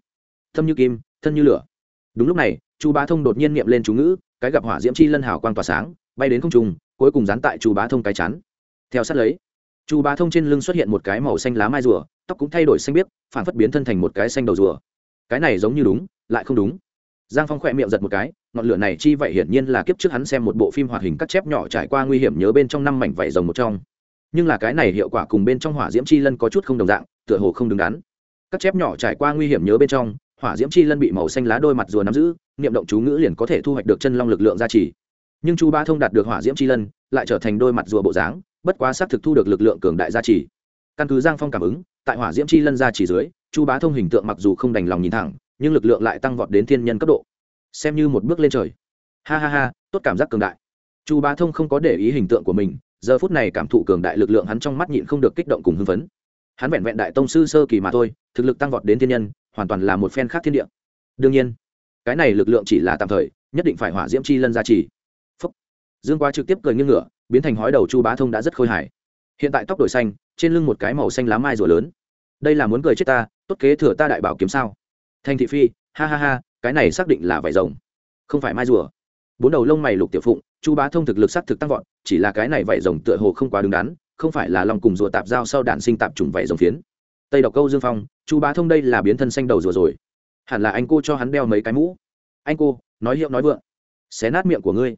Thâm như kim, thân như lửa. Đúng lúc này, chu bá thông đột nhiên niệm lên chú ngữ, cái gặp hỏa diễm chi lân hào quang tỏa sáng, bay đến không trùng cuối cùng dán tại chu bá thông cái chắn theo sát lấy, chu bá thông trên lưng xuất hiện một cái màu xanh lá mai rùa, tóc cũng thay đổi xanh biếc phản phất biến thân thành một cái xanh đầu rùa. Cái này giống như đúng, lại không đúng. Giang phong khỏe miệng giật một cái, ngọn lửa này chi vậy hiển nhiên là kiếp trước hắn xem một bộ phim hoạt hình cắt chép nhỏ trải qua nguy hiểm nhớ bên trong năm mảnh vảy rồng một trong nhưng là cái này hiệu quả cùng bên trong hỏa diễm chi lân có chút không đồng dạng, tựa hồ không đứng đắn. Các chép nhỏ trải qua nguy hiểm nhớ bên trong, hỏa diễm chi lân bị màu xanh lá đôi mặt rùa nắm giữ, niệm động chú ngữ liền có thể thu hoạch được chân long lực lượng gia trì. Nhưng chu ba thông đạt được hỏa diễm chi lân, lại trở thành đôi mặt rùa bộ dáng, bất quá xác thực thu được lực lượng cường đại gia trì. Căn cứ giang phong cảm ứng, tại hỏa diễm chi lân gia trì dưới, chu bá thông hình tượng mặc dù không đành lòng nhìn thẳng, nhưng lực lượng lại tăng vọt đến thiên nhân cấp độ. Xem như một bước lên trời. Ha ha ha, tốt cảm giác cường đại. Chu bá thông không có để ý hình tượng của mình giờ phút này cảm thụ cường đại lực lượng hắn trong mắt nhịn không được kích động cùng hưng phấn. Hắn vẹn vẹn đại tông sư sơ kỳ mà thôi, thực lực tăng vọt đến thiên nhân, hoàn toàn là một phen khác thiên địa. Đương nhiên, cái này lực lượng chỉ là tạm thời, nhất định phải hỏa diễm chi lân gia trì. Phúc. dương quá trực tiếp cười nghiêng ngựa biến thành hói đầu chu bá thông đã rất khôi hài. Hiện tại tóc đổi xanh, trên lưng một cái màu xanh lá mai rùa lớn. Đây là muốn cười chết ta, tốt kế thừa ta đại bảo kiếm sao? Thanh thị phi, ha ha ha, cái này xác định là vải rồng, không phải mai rùa. Bốn đầu lông mày lục tiểu phụng chu bá thông thực lực s thực tăng vọt, chỉ là cái này vảy rồng tựa hồ không quá đứng đắn, không phải là lòng cùng rùa tạp giao sau đạn sinh tạp trùng vảy rồng phiến. Tây độc câu dương phong, chu bá thông đây là biến thân xanh đầu rùa rồi. Hẳn là anh cô cho hắn đeo mấy cái mũ. Anh cô, nói hiệu nói vượng. Xé nát miệng của ngươi.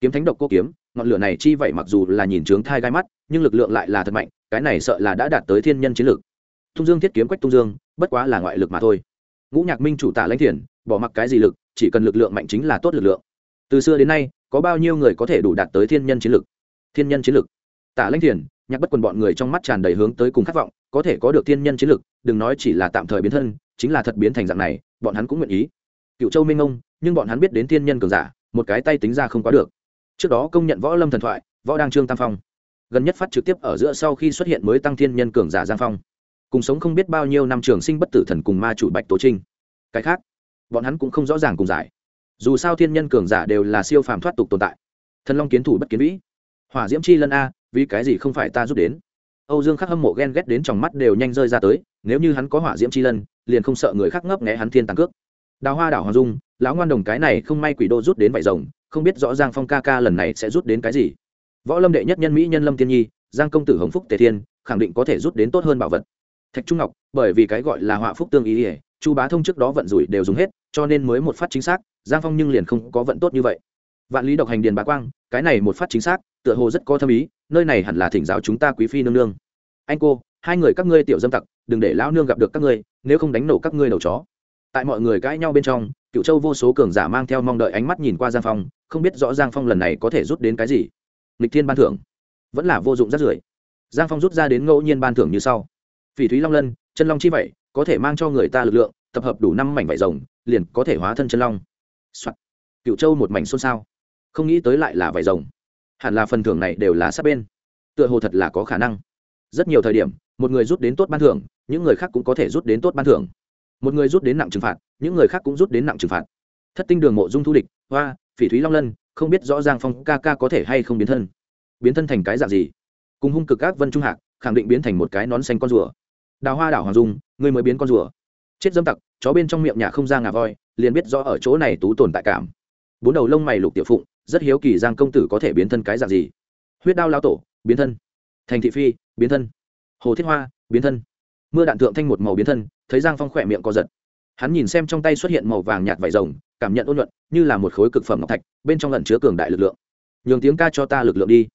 Kiếm thánh độc cô kiếm, ngọn lửa này chi vậy mặc dù là nhìn trướng thai gai mắt, nhưng lực lượng lại là thật mạnh, cái này sợ là đã đạt tới thiên nhân chiến lực tung dương thiết kiếm quách tung dương, bất quá là ngoại lực mà thôi. Ngũ nhạc minh chủ tả lãnh thiền bỏ mặc cái gì lực, chỉ cần lực lượng mạnh chính là tốt lực lượng. Từ xưa đến nay có bao nhiêu người có thể đủ đạt tới thiên nhân chiến lực thiên nhân chiến lực tả lãnh thiền, nhạc bất quần bọn người trong mắt tràn đầy hướng tới cùng khát vọng, có thể có được thiên nhân chiến lực đừng nói chỉ là tạm thời biến thân, chính là thật biến thành dạng này, bọn hắn cũng nguyện ý. Cựu châu minh ông, nhưng bọn hắn biết đến thiên nhân cường giả, một cái tay tính ra không quá được. Trước đó công nhận võ lâm thần thoại, võ đăng trương tam phong. Gần nhất phát trực tiếp ở giữa sau khi xuất hiện mới tăng thiên nhân cường giả giang phong. Cùng sống không biết bao nhiêu năm trường sinh bất tử thần cùng ma chủ bạch tố trinh. Cái khác, bọn hắn cũng không rõ ràng cùng giải dù sao thiên nhân cường giả đều là siêu phàm thoát tục tồn tại. Thần long kiến thủ bất kiến vĩ. Hỏa diễm chi lân a, vì cái gì không phải ta giúp đến? Âu dương khắc hâm mộ ghen ghét đến trong mắt đều nhanh rơi ra tới, nếu như hắn có hỏa diễm chi lân, liền không sợ người khác ngấp nghé hắn thiên tàng cước. Đào hoa đảo hoàng dung, lão ngoan đồng cái này không may quỷ đô rút đến vải rồng, không biết rõ giang phong ca ca lần này sẽ rút đến cái gì. Võ lâm đệ nhất nhân mỹ nhân lâm tiên nhi, giang công tử hồng phúc tề thiên, khẳng định có thể rút đến tốt hơn bảo vật. Thạch trung ngọc, bởi vì cái gọi là họa phúc tương ý ỉa chu bá thông trước đó vận rủi đều dùng hết, cho nên mới một phát chính xác giang phong nhưng liền không có vận tốt như vậy. Vạn lý độc hành điền bá quang, cái này một phát chính xác, tựa hồ rất có thâm ý, nơi này hẳn là thỉnh giáo chúng ta quý phi nương nương. Anh cô, hai người các ngươi tiểu dâm tặc, đừng để lão nương gặp được các ngươi, nếu không đánh nổ các ngươi đầu chó. Tại mọi người cãi nhau bên trong, cựu châu vô số cường giả mang theo mong đợi ánh mắt nhìn qua giang phong, không biết rõ giang phong lần này có thể rút đến cái gì. Nghịch thiên ban thưởng. Vẫn là vô dụng rất rưởi. Giang phong rút ra đến ngẫu nhiên ban thưởng như sau. Phỉ thúy long lân, chân long chi vậy, có thể mang cho người ta lực lượng, tập hợp đủ năm mảnh vải rồng, liền có thể hóa thân chân long、Soạt. cựu châu một mảnh xôn xao. Không nghĩ tới lại là vải rồng. Hẳn là phần thưởng này đều là sát bên. Tựa hồ thật là có khả năng. Rất nhiều thời điểm, một người rút đến tốt ban thưởng, những người khác cũng có thể rút đến tốt ban thưởng. Một người rút đến nặng trừng phạt, những người khác cũng rút đến nặng trừng phạt. Thất tinh đường mộ dung thu địch, hoa, phỉ thúy long lân, không biết rõ ràng phong ca ca có thể hay không biến thân. Biến thân thành cái dạng gì? Cùng hung cực ác vân trung hạc, khẳng định biến thành một cái nón xanh con rùa. Đào hoa đảo hoàng dung, người mới biến con rùa. Chết dâm tặc, chó bên trong miệng nhà không ra ngà voi liền biết rõ ở chỗ này tú tồn tại cảm. Bốn đầu lông mày lục tiểu phụng, rất hiếu kỳ giang công tử có thể biến thân cái dạng gì. Huyết đao lao tổ, biến thân. Thành thị phi, biến thân. Hồ thiết hoa, biến thân. Mưa đạn thượng thanh một màu biến thân, thấy giang phong khỏe miệng co giật. Hắn nhìn xem trong tay xuất hiện màu vàng nhạt vải rồng, cảm nhận ôn luận như là một khối cực phẩm ngọc thạch, bên trong lần chứa cường đại lực lượng. Nhường tiếng ca cho ta lực lượng đi.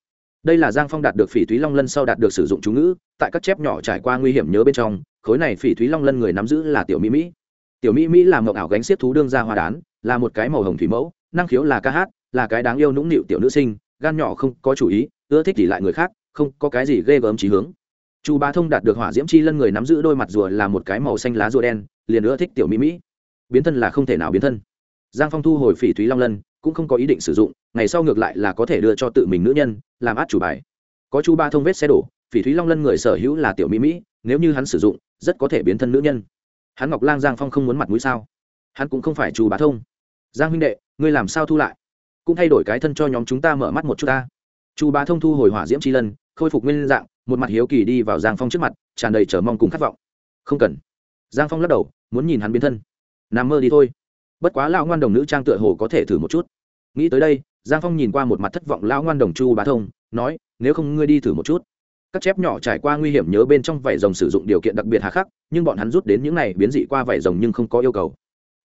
Đây là giang phong đạt được phỉ thúy long lân sau đạt được sử dụng chú ngữ, tại các chép nhỏ trải qua nguy hiểm nhớ bên trong, khối này phỉ thúy long lân người nắm giữ là tiểu mỹ mỹ tiểu mỹ mỹ là ngọc ảo gánh xiết thú đương ra hoa đán, là một cái màu hồng thủy mẫu, năng khiếu là ca hát, là cái đáng yêu nũng nịu tiểu nữ sinh, gan nhỏ không có chủ ý, ưa thích thì lại người khác, không có cái gì ghê gớm trí hướng. Chu bá thông đạt được hỏa diễm chi lân người nắm giữ đôi mặt rùa là một cái màu xanh lá rùa đen, liền ưa thích tiểu mỹ mỹ. Biến thân là không thể nào biến thân. Giang phong thu hồi phỉ thúy long lân, cũng không có ý định sử dụng, ngày sau ngược lại là có thể đưa cho tự mình nữ nhân, làm át chủ bài. Có chu ba thông vết xe đổ, phỉ thúy long lân người sở hữu là tiểu mỹ mỹ, nếu như hắn sử dụng, rất có thể biến thân nữ nhân hắn ngọc lang giang phong không muốn mặt mũi sao? Hắn cũng không phải chu bá thông. Giang huynh đệ, ngươi làm sao thu lại? Cũng thay đổi cái thân cho nhóm chúng ta mở mắt một chút ta. Chu bá thông thu hồi hỏa diễm c lân, khôi phục nguyên dạng, một mặt hiếu kỳ đi vào giang phong trước mặt, tràn đầy chờ mong cùng khát vọng. Không cần. Giang phong lắc đầu, muốn nhìn hắn biến thân. Nằm mơ đi thôi. Bất quá lão ngoan đồng nữ trang tựa hồ có thể thử một chút. Nghĩ tới đây, giang phong nhìn qua một mặt thất vọng lão ngoan đồng chu bá thông, nói, nếu không ngươi đi thử một chút các chép nhỏ trải qua nguy hiểm nhớ bên trong vảy rồng sử dụng điều kiện đặc biệt hà khắc, nhưng bọn hắn rút đến những này biến dị qua vảy rồng nhưng không có yêu cầu.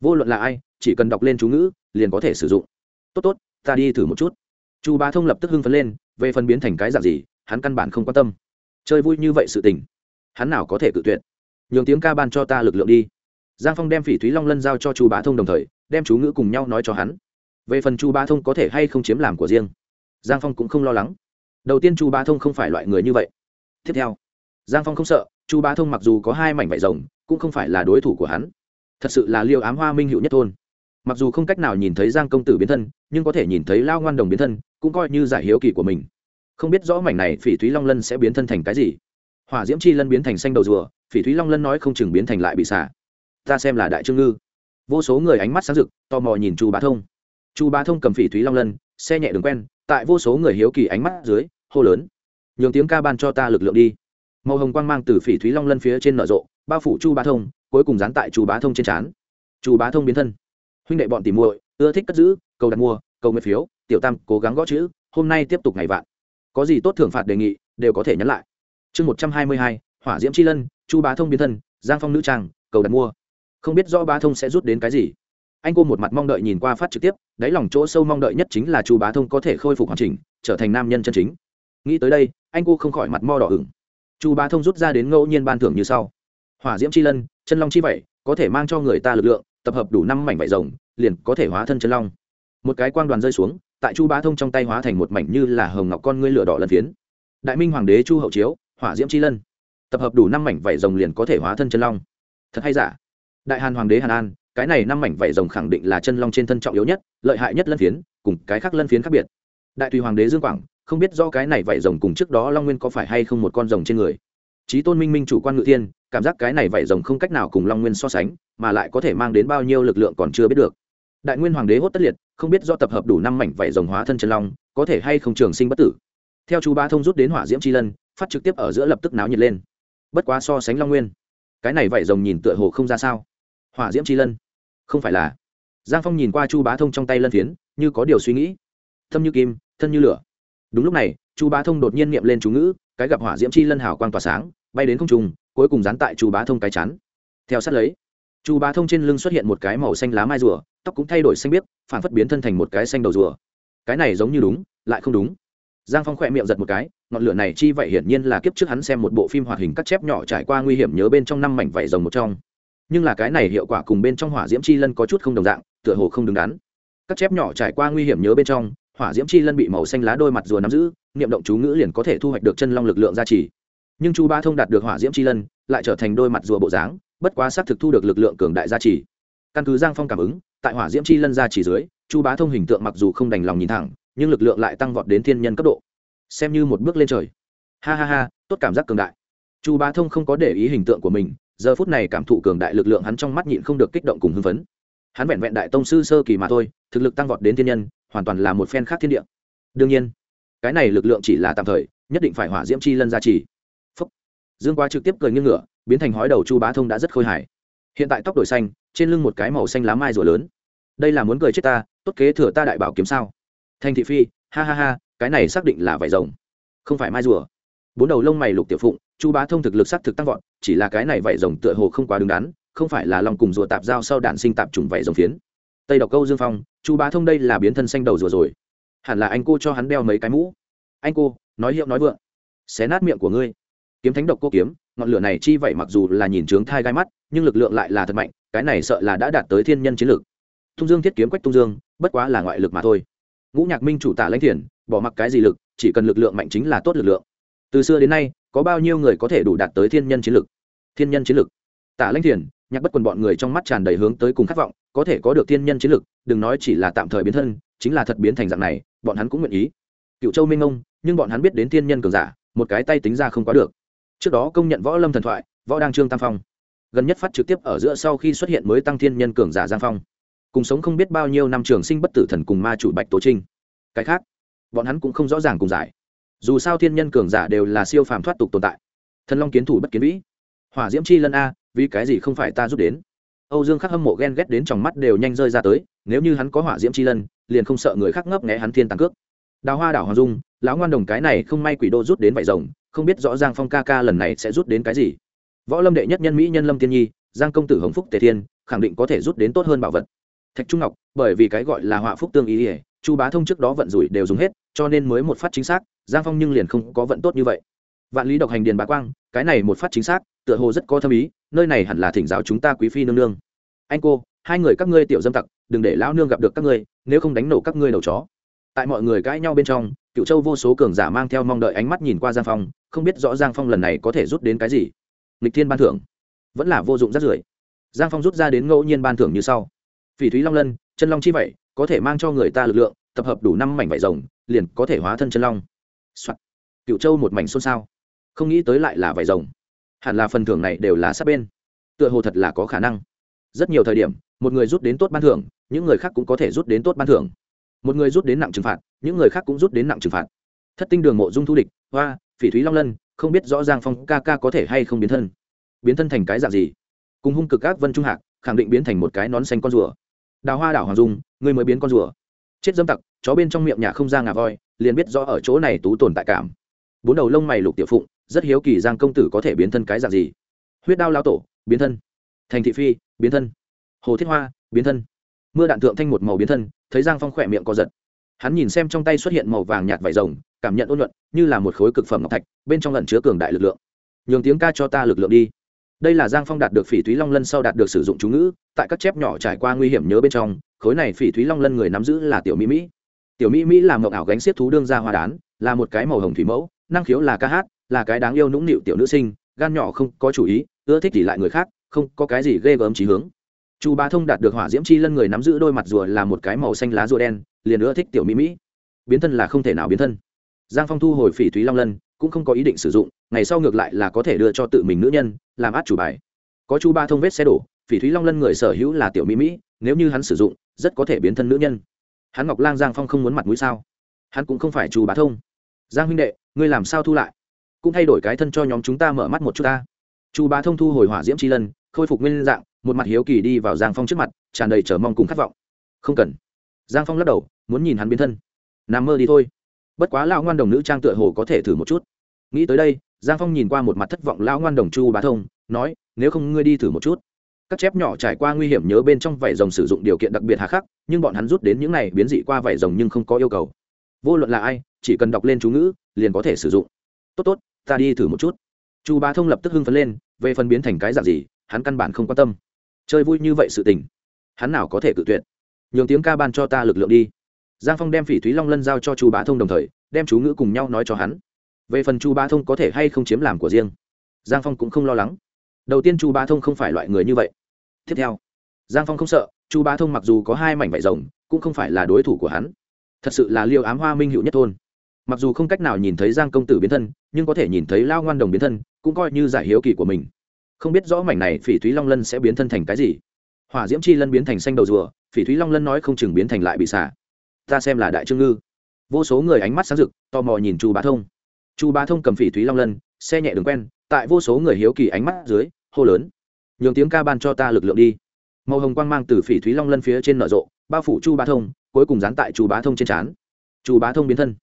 Vô luận là ai, chỉ cần đọc lên chú ngữ, liền có thể sử dụng. Tốt tốt, ta đi thử một chút. Chu bá thông lập tức hưng phấn lên, về phần biến thành cái dạng gì, hắn căn bản không quan tâm. Chơi vui như vậy sự tình, hắn nào có thể cự tuyệt. Nhường tiếng ca ban cho ta lực lượng đi. Giang phong đem phỉ thúy long lân giao cho chu bá thông đồng thời, đem chú ngữ cùng nhau nói cho hắn. Về phần chu bá thông có thể hay không chiếm làm của riêng, giang phong cũng không lo lắng. Đầu tiên chu bá thông không phải loại người như vậy tiếp theo, giang phong không sợ, chu bá thông mặc dù có hai mảnh vải rồng, cũng không phải là đối thủ của hắn. Thật sự là liêu ám hoa minh hữu nhất thôn. Mặc dù không cách nào nhìn thấy giang công tử biến thân, nhưng có thể nhìn thấy lao ngoan đồng biến thân, cũng coi như giải hiếu kỳ của mình. Không biết rõ mảnh này phỉ thúy long lân sẽ biến thân thành cái gì. Hỏa diễm chi lân biến thành xanh đầu rùa, phỉ thúy long lân nói không chừng biến thành lại bị xả. Ta xem là đại trương ngư. Vô số người ánh mắt sáng rực, tò mò nhìn chu bá thông. Chu bá thông cầm phỉ thúy long lân, xe nhẹ đường quen, tại vô số người hiếu kỳ ánh mắt dưới, hô lớn nhường tiếng ca ban cho ta lực lượng đi. Màu hồng quang mang từ phỉ thúy long lân phía trên nở rộ, bao phủ chu bá thông, cuối cùng dán tại chu bá thông trên trán. Chu bá thông biến thân. Huynh đệ bọn tìm muội, ưa thích cất giữ, cầu đặt mua, cầu nguyện phiếu, tiểu tam, cố gắng gõ chữ, hôm nay tiếp tục ngày vạn. Có gì tốt thưởng phạt đề nghị, đều có thể nhắn lại. Chương một trăm hai mươi hai, hỏa diễm c h i lân, chu bá thông biến thân, giang phong nữ trang cầu đặt mua. Không biết do bá thông sẽ rút đến cái gì. Anh cô một mặt mong đợi nhìn qua phát trực tiếp, đáy lòng chỗ sâu mong đợi nhất chính là chu bá thông có thể khôi phục hoàn chỉnh, trở thành nam nhân chân chính nghĩ tới đây, anh cô không khỏi mặt mo đỏ ửng. Chu bá thông rút ra đến ngẫu nhiên ban thưởng như sau. Hỏa diễm c h i lân, chân long chi vẩy có thể mang cho người ta lực lượng, tập hợp đủ năm mảnh vải rồng, liền có thể hóa thân chân long. Một cái quang đoàn rơi xuống, tại chu bá thông trong tay hóa thành một mảnh như là hồng ngọc con ngươi lửa đỏ lần phiến. Đại minh hoàng đế chu hậu chiếu, hỏa diễm c h i lân. Tập hợp đủ năm mảnh vải rồng liền có thể hóa thân chân long. Thật hay giả? Đại hàn hoàng đế hàn an, cái này năm mảnh vảy rồng khẳng định là chân long trên thân trọng yếu nhất, lợi hại nhất lân phiến, cùng cái khác lân phiến khác biệt. Đại tùy hoàng đế dương quảng không biết do cái này vảy rồng cùng trước đó long nguyên có phải hay không một con rồng trên người. Trí tôn minh minh chủ quan ngự thiên, cảm giác cái này vảy rồng không cách nào cùng long nguyên so sánh, mà lại có thể mang đến bao nhiêu lực lượng còn chưa biết được. Đại nguyên hoàng đế hốt tất liệt, không biết do tập hợp đủ năm mảnh vảy rồng hóa thân chân long, có thể hay không trường sinh bất tử. Theo chú ba thông rút đến hỏa diễm c h i lân, phát trực tiếp ở giữa lập tức náo nhiệt lên. Bất quá so sánh long nguyên, cái này vảy rồng nhìn tựa hồ không ra sao. Hỏa diễm c h i lân, không phải là. Giang phong nhìn qua chu bá thông trong tay lân phiến, như có điều suy nghĩ. Thâm như kim, thân như lửa đúng lúc này, chu bá thông đột nhiên niệm lên chú ngữ, cái gặp hỏa diễm chi lân hào quang tỏa sáng, bay đến không trung, cuối cùng dán tại chu bá thông cái chắn theo sát lấy, chu bá thông trên lưng xuất hiện một cái màu xanh lá mai rùa, tóc cũng thay đổi xanh biếc phản phất biến thân thành một cái xanh đầu rùa. Cái này giống như đúng, lại không đúng. Giang phong khỏe miệng giật một cái, ngọn lửa này chi vậy hiển nhiên là kiếp trước hắn xem một bộ phim hoạt hình cắt chép nhỏ trải qua nguy hiểm nhớ bên trong năm mảnh vảy rồng một trong. Nhưng là cái này hiệu quả cùng bên trong hỏa diễm chi lân có chút không đồng dạng, tựa hồ không đứng đắn. Cắt chép nhỏ trải qua nguy hiểm nhớ bên trong hỏa diễm chi lân bị màu xanh lá đôi mặt rùa nắm giữ, niệm động chú ngữ liền có thể thu hoạch được chân long lực lượng gia trì. Nhưng chu ba thông đạt được hỏa diễm chi lân, lại trở thành đôi mặt rùa bộ dáng, bất quá xác thực thu được lực lượng cường đại gia trì. Căn cứ giang phong cảm ứng, tại hỏa diễm chi lân gia trì dưới, chu bá thông hình tượng mặc dù không đành lòng nhìn thẳng, nhưng lực lượng lại tăng vọt đến thiên nhân cấp độ. Xem như một bước lên trời. Ha ha ha, tốt cảm giác cường đại. Chu bá thông không có để ý hình tượng của mình, giờ phút này cảm thụ cường đại lực lượng hắn trong mắt nhịn không được kích động cùng hưng phấn. Hắn vẹn vẹn đại tông sư sơ kỳ mà thôi, thực lực tăng vọt đến thiên nhân hoàn toàn là một phen khác thiên địa. Đương nhiên, cái này lực lượng chỉ là tạm thời, nhất định phải hỏa diễm chi lân gia trì. Phúc. dương quá trực tiếp cười nghiêng ngửa, biến thành hói đầu chu bá thông đã rất khôi hài. Hiện tại tóc đổi xanh, trên lưng một cái màu xanh lá mai rùa lớn. Đây là muốn cười chết ta, tốt kế thừa ta đại bảo kiếm sao? Thanh thị phi, ha ha ha, cái này xác định là vải rồng, không phải mai rùa. Bốn đầu lông mày lục tiểu phụng, chu bá thông thực lực sát thực tăng vọt, chỉ là cái này vải rồng tựa hồ không quá đứng đắn, không phải là lòng cùng rùa tạp giao sau đạn sinh tạp trùng vảy rồng phiến tây độc câu dương phong chu bá thông đây là biến thân xanh đầu rùa rồi hẳn là anh cô cho hắn đeo mấy cái mũ anh cô nói hiệu nói vượng xé nát miệng của ngươi kiếm thánh độc cô kiếm ngọn lửa này chi vậy mặc dù là nhìn trướng thai gai mắt nhưng lực lượng lại là thật mạnh cái này sợ là đã đạt tới thiên nhân chiến lực tung dương thiết kiếm quách tung dương bất quá là ngoại lực mà thôi ngũ nhạc minh chủ tả lãnh thiền bỏ mặc cái gì lực chỉ cần lực lượng mạnh chính là tốt lực lượng từ xưa đến nay có bao nhiêu người có thể đủ đạt tới thiên nhân chiến lực thiên nhân chiến lực tả lãnh thiền nhạc bất quần bọn người trong mắt tràn đầy hướng tới cùng khát vọng, có thể có được thiên nhân chiến lực, đừng nói chỉ là tạm thời biến thân, chính là thật biến thành dạng này, bọn hắn cũng nguyện ý. Cựu châu minh ông nhưng bọn hắn biết đến thiên nhân cường giả, một cái tay tính ra không quá được. Trước đó công nhận võ lâm thần thoại, võ đăng trương tam phong. Gần nhất phát trực tiếp ở giữa sau khi xuất hiện mới tăng thiên nhân cường giả giang phong. Cùng sống không biết bao nhiêu năm trường sinh bất tử thần cùng ma chủ bạch tố trinh. Cái khác, bọn hắn cũng không rõ ràng cùng giải. Dù sao thiên nhân cường giả đều là siêu phàm thoát tục tồn tại. Thần long kiến thủ bất kiến vĩ. Hỏa diễm chi lân a vì cái gì không phải ta giúp đến? Âu dương khắc hâm mộ ghen ghét đến trong mắt đều nhanh rơi ra tới, nếu như hắn có hỏa diễm chi lân, liền không sợ người khác ngấp nghé hắn thiên tàng cước. Đào hoa đảo hoàng dung, lão ngoan đồng cái này không may quỷ đô rút đến vải rồng, không biết rõ giang phong ca ca lần này sẽ rút đến cái gì. Võ lâm đệ nhất nhân mỹ nhân lâm tiên nhi, giang công tử hồng phúc tề thiên, khẳng định có thể rút đến tốt hơn bảo vật. Thạch trung ngọc, bởi vì cái gọi là họa phúc tương ý ỉa chu bá thông trước đó vận rủi đều dùng hết, cho nên mới một phát chính xác, giang phong nhưng liền không có vận tốt như vậy vạn lý độc hành điền bá quang, cái này một phát chính xác, tựa hồ rất có thâm ý, nơi này hẳn là thỉnh giáo chúng ta quý phi nương nương. Anh cô, hai người các ngươi tiểu dâm tặc, đừng để lão nương gặp được các ngươi, nếu không đánh nổ các ngươi đầu chó. Tại mọi người cãi nhau bên trong cựu châu vô số cường giả mang theo mong đợi ánh mắt nhìn qua giang phong, không biết rõ giang phong lần này có thể rút đến cái gì. Lịch thiên ban thưởng. Vẫn là vô dụng rất rưởi. Giang phong rút ra đến ngẫu nhiên ban thưởng như sau. Phỉ thúy long lân, chân long chi vậy, có thể mang cho người ta lực lượng, tập hợp đủ năm mảnh vải rồng, liền có thể hóa thân chân Long. cựu châu một mảnh xôn xao không nghĩ tới lại là vải rồng. Hẳn là phần thưởng này đều là sát bên. Tựa hồ thật là có khả năng. Rất nhiều thời điểm, một người rút đến tốt ban thưởng, những người khác cũng có thể rút đến tốt ban thưởng. Một người rút đến nặng trừng phạt, những người khác cũng rút đến nặng trừng phạt. Thất tinh đường mộ dung thu địch, hoa, phỉ thúy long lân, không biết rõ ràng phong ca ca có thể hay không biến thân. Biến thân thành cái dạng gì? Cùng hung cực ác vân trung hạc, khẳng định biến thành một cái nón xanh con rùa. Đào hoa đảo hoàng dung, người mới biến con rùa. Chết dâm tặc, chó bên trong miệng nhà không ra ngà voi, liền biết rõ ở chỗ này tú tồn tại cảm. Bốn đầu lông mày lục tiểu phụng rất hiếu kỳ giang công tử có thể biến thân cái dạng gì. Huyết đao lao tổ, biến thân. Thành thị phi, biến thân. Hồ thiết hoa, biến thân. Mưa đạn thượng thanh một màu biến thân, thấy giang phong khỏe miệng co giật. Hắn nhìn xem trong tay xuất hiện màu vàng nhạt vải rồng, cảm nhận ôn nhuận, như là một khối cực phẩm ngọc thạch, bên trong lẩn chứa cường đại lực lượng. Nhường tiếng ca cho ta lực lượng đi. Đây là giang phong đạt được phỉ thúy long lân sau đạt được sử dụng chú ngữ, tại các chép nhỏ trải qua nguy hiểm nhớ bên trong, khối này phỉ thúy long lân người nắm giữ là tiểu mỹ mỹ. Tiểu mỹ mỹ là mộng ảo gánh xiết thú đương ra hoa đán, là một cái màu hồng thủy mẫu, năng khiếu là ca hát là cái đáng yêu nũng nịu tiểu nữ sinh, gan nhỏ không có chủ ý, ưa thích thì lại người khác, không có cái gì ghê gớm trí hướng. Chu bá thông đạt được hỏa diễm chi lân người nắm giữ đôi mặt rùa là một cái màu xanh lá rùa đen, liền ưa thích tiểu mỹ mỹ. Biến thân là không thể nào biến thân. Giang phong thu hồi phỉ thúy long lân, cũng không có ý định sử dụng, ngày sau ngược lại là có thể đưa cho tự mình nữ nhân, làm át chủ bài. Có chu ba thông vết xe đổ, phỉ thúy long lân người sở hữu là tiểu mỹ mỹ, nếu như hắn sử dụng, rất có thể biến thân nữ nhân. Hắn ngọc lang giang phong không muốn mặt mũi sao? Hắn cũng không phải chu bá thông. Giang huynh đệ, ngươi làm sao thu lại? Cũng thay đổi cái thân cho nhóm chúng ta mở mắt một chút ta. Chu bá thông thu hồi hỏa diễm c h i lân, khôi phục nguyên dạng, một mặt hiếu kỳ đi vào giang phong trước mặt, tràn đầy chờ mong cùng khát vọng. Không cần. Giang phong lắc đầu, muốn nhìn hắn biến thân. Nằm mơ đi thôi. Bất quá lão ngoan đồng nữ trang tựa hồ có thể thử một chút. Nghĩ tới đây, giang phong nhìn qua một mặt thất vọng lão ngoan đồng chu bá thông, nói, nếu không ngươi đi thử một chút. Các chép nhỏ trải qua nguy hiểm nhớ bên trong vảy rồng sử dụng điều kiện đặc biệt hà khắc, nhưng bọn hắn rút đến những này biến dị qua vảy rồng nhưng không có yêu cầu. Vô luận là ai, chỉ cần đọc lên chú ngữ, liền có thể sử dụng. Tốt tốt ta đi thử một chút. Chu bá thông lập tức hưng phấn lên, về phần biến thành cái dạng gì, hắn căn bản không quan tâm. Chơi vui như vậy sự tình, hắn nào có thể cự tuyệt. Nhường tiếng ca ban cho ta lực lượng đi. Giang phong đem phỉ thúy long lân giao cho chu bá thông đồng thời, đem chú ngữ cùng nhau nói cho hắn. Về phần chu bá thông có thể hay không chiếm làm của riêng, giang phong cũng không lo lắng. Đầu tiên chu bá thông không phải loại người như vậy. Tiếp theo, giang phong không sợ, chu bá thông mặc dù có hai mảnh vải rồng, cũng không phải là đối thủ của hắn. Thật sự là liêu ám hoa minh hữu nhất thôn mặc dù không cách nào nhìn thấy giang công tử biến thân, nhưng có thể nhìn thấy lao ngoan đồng biến thân, cũng coi như giải hiếu kỳ của mình. Không biết rõ mảnh này phỉ thúy long lân sẽ biến thân thành cái gì. Hỏa diễm chi lân biến thành xanh đầu rùa, phỉ thúy long lân nói không chừng biến thành lại bị xả. Ta xem là đại trương ngư. Vô số người ánh mắt sáng rực, tò mò nhìn chu bá thông. Chu bá thông cầm phỉ thúy long lân, xe nhẹ đường quen, tại vô số người hiếu kỳ ánh mắt dưới, hô lớn. Nhường tiếng ca ban cho ta lực lượng đi. Màu hồng quang mang từ phỉ thúy long lân phía trên nở rộ, bao phủ chu bá thông, cuối cùng dán tại chu bá thông trên trán. Chu bá thông biến thân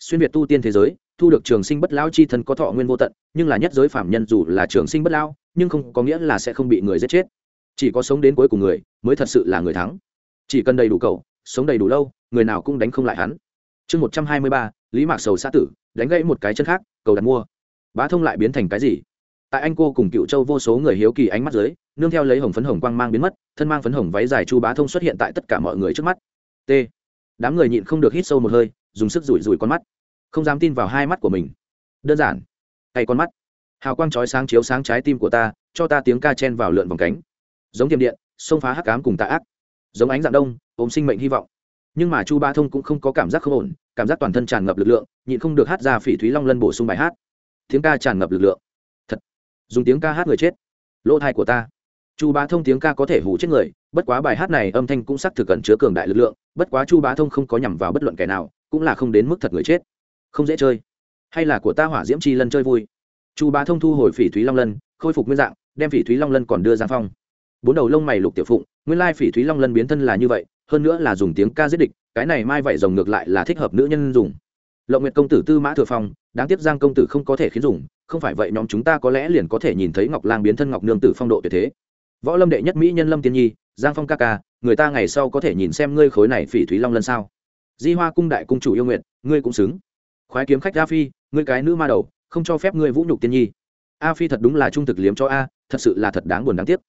xuyên việt tu tiên thế giới, thu được trường sinh bất lao chi thân có thọ nguyên vô tận, nhưng là nhất giới phạm nhân dù là trường sinh bất lao nhưng không có nghĩa là sẽ không bị người giết chết. Chỉ có sống đến cuối cùng người mới thật sự là người thắng. Chỉ cần đầy đủ cầu, sống đầy đủ lâu, người nào cũng đánh không lại hắn. Chương một trăm hai mươi ba, lý mạc sầu xã tử, đánh gãy một cái chân khác, cầu đặt mua. Bá thông lại biến thành cái gì? Tại anh cô cùng cựu châu vô số người hiếu kỳ ánh mắt dưới, nương theo lấy hồng phấn hồng quang mang biến mất, thân mang phấn hồng váy dài chu bá thông xuất hiện tại tất cả mọi người trước mắt. T. Đám người nhịn không được hít sâu một hơi dùng sức rủi rủi con mắt. Không dám tin vào hai mắt của mình. Đơn giản. Tay con mắt. Hào quang chói sáng chiếu sáng trái tim của ta, cho ta tiếng ca chen vào lượn vòng cánh. Giống tiềm điện xông phá hắc cám cùng tạ ác. Giống ánh dạng đông, ôm sinh mệnh hy vọng. Nhưng mà chu ba thông cũng không có cảm giác không ổn, cảm giác toàn thân tràn ngập lực lượng, nhịn không được hát ra phỉ thúy long lân bổ sung bài hát. Tiếng ca tràn ngập lực lượng. Thật. Dùng tiếng ca hát người chết. Lỗ thai của ta. Chu bá thông tiếng ca có thể hủ chết người, bất quá bài hát này âm thanh cũng xác thực cần chứa cường đại lực lượng, bất quá chu bá thông không có nhằm vào bất luận kẻ nào cũng là không đến mức thật người chết. Không dễ chơi. Hay là của ta hỏa diễm chi lân chơi vui. Chu bá thông thu hồi phỉ thúy long lân, khôi phục nguyên dạng, đem phỉ thúy long lân còn đưa giang phong. Bốn đầu lông mày lục tiểu phụng, nguyên lai phỉ thúy long lân biến thân là như vậy, hơn nữa là dùng tiếng ca giết địch, cái này mai vậy rồng ngược lại là thích hợp nữ nhân dùng. Lộng nguyệt công tử tư mã thừa phong, đáng tiếc giang công tử không có thể khiến dùng, không phải vậy nhóm chúng ta có lẽ liền có thể nhìn thấy ngọc lang biến thân ngọc nương tử phong độ tuyệt thế. Võ lâm đệ nhất mỹ nhân lâm tiên nhi, giang phong ca ca, người ta ngày sau có thể nhìn xem ngươi khối này phỉ thúy long lân sao? Di hoa cung đại cung chủ yêu nguyện ngươi cũng xứng. Khoái kiếm khách a phi, ngươi cái nữ ma đầu, không cho phép ngươi vũ nhục tiên nhi. A phi thật đúng là trung thực liếm cho a, thật sự là thật đáng buồn đáng tiếc.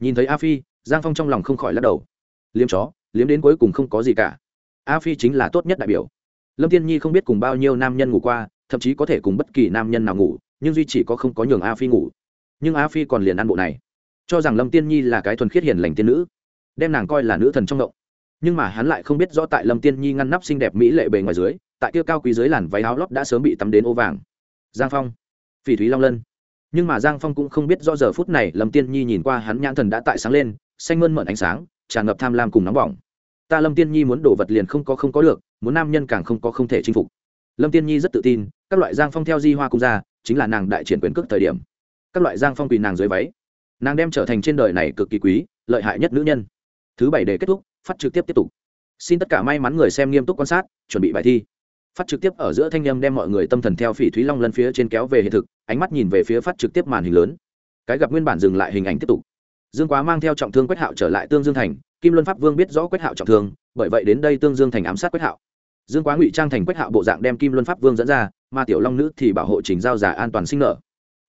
Nhìn thấy a phi, giang phong trong lòng không khỏi lắc đầu. Liếm chó, liếm đến cuối cùng không có gì cả. A phi chính là tốt nhất đại biểu. Lâm tiên nhi không biết cùng bao nhiêu nam nhân ngủ qua, thậm chí có thể cùng bất kỳ nam nhân nào ngủ, nhưng duy chỉ có không có nhường a phi ngủ. Nhưng a phi còn liền ăn bộ này. Cho rằng lâm tiên nhi là cái thuần khiết hiền lành tiên nữ, đem nàng coi là nữ thần trong động nhưng mà hắn lại không biết rõ tại lâm tiên nhi ngăn nắp xinh đẹp mỹ lệ bề ngoài dưới, tại kia cao quý dưới làn váy áo lót đã sớm bị tắm đến ô vàng. Giang phong, phỉ thúy long lân. Nhưng mà giang phong cũng không biết do giờ phút này lâm tiên nhi nhìn qua hắn nhãn thần đã tại sáng lên, xanh mơn mận ánh sáng, tràn ngập tham lam cùng nóng bỏng. Ta lâm tiên nhi muốn đổ vật liền không có không có được, muốn nam nhân càng không có không thể chinh phục. Lâm tiên nhi rất tự tin, các loại giang phong theo di hoa cung ra, chính là nàng đại triển quyền cước thời điểm. Các loại giang phong quỳ nàng dưới váy. Nàng đem trở thành trên đời này cực kỳ quý, lợi hại nhất nữ nhân. Thứ bảy để kết thúc phát trực tiếp tiếp tục. Xin tất cả may mắn người xem nghiêm túc quan sát, chuẩn bị bài thi. Phát trực tiếp ở giữa thanh â m đem mọi người tâm thần theo phỉ thúy long lân phía trên kéo về hiện thực, ánh mắt nhìn về phía phát trực tiếp màn hình lớn. Cái gặp nguyên bản dừng lại hình ảnh tiếp tục. Dương quá mang theo trọng thương quách hạo trở lại tương dương thành, kim luân pháp vương biết rõ quách hạo trọng thương, bởi vậy đến đây tương dương thành ám sát quách hạo. Dương quá ngụy trang thành quách hạo bộ dạng đem kim luân pháp vương dẫn ra, mà tiểu long nữ thì bảo hộ trình giao giả an toàn sinh nở.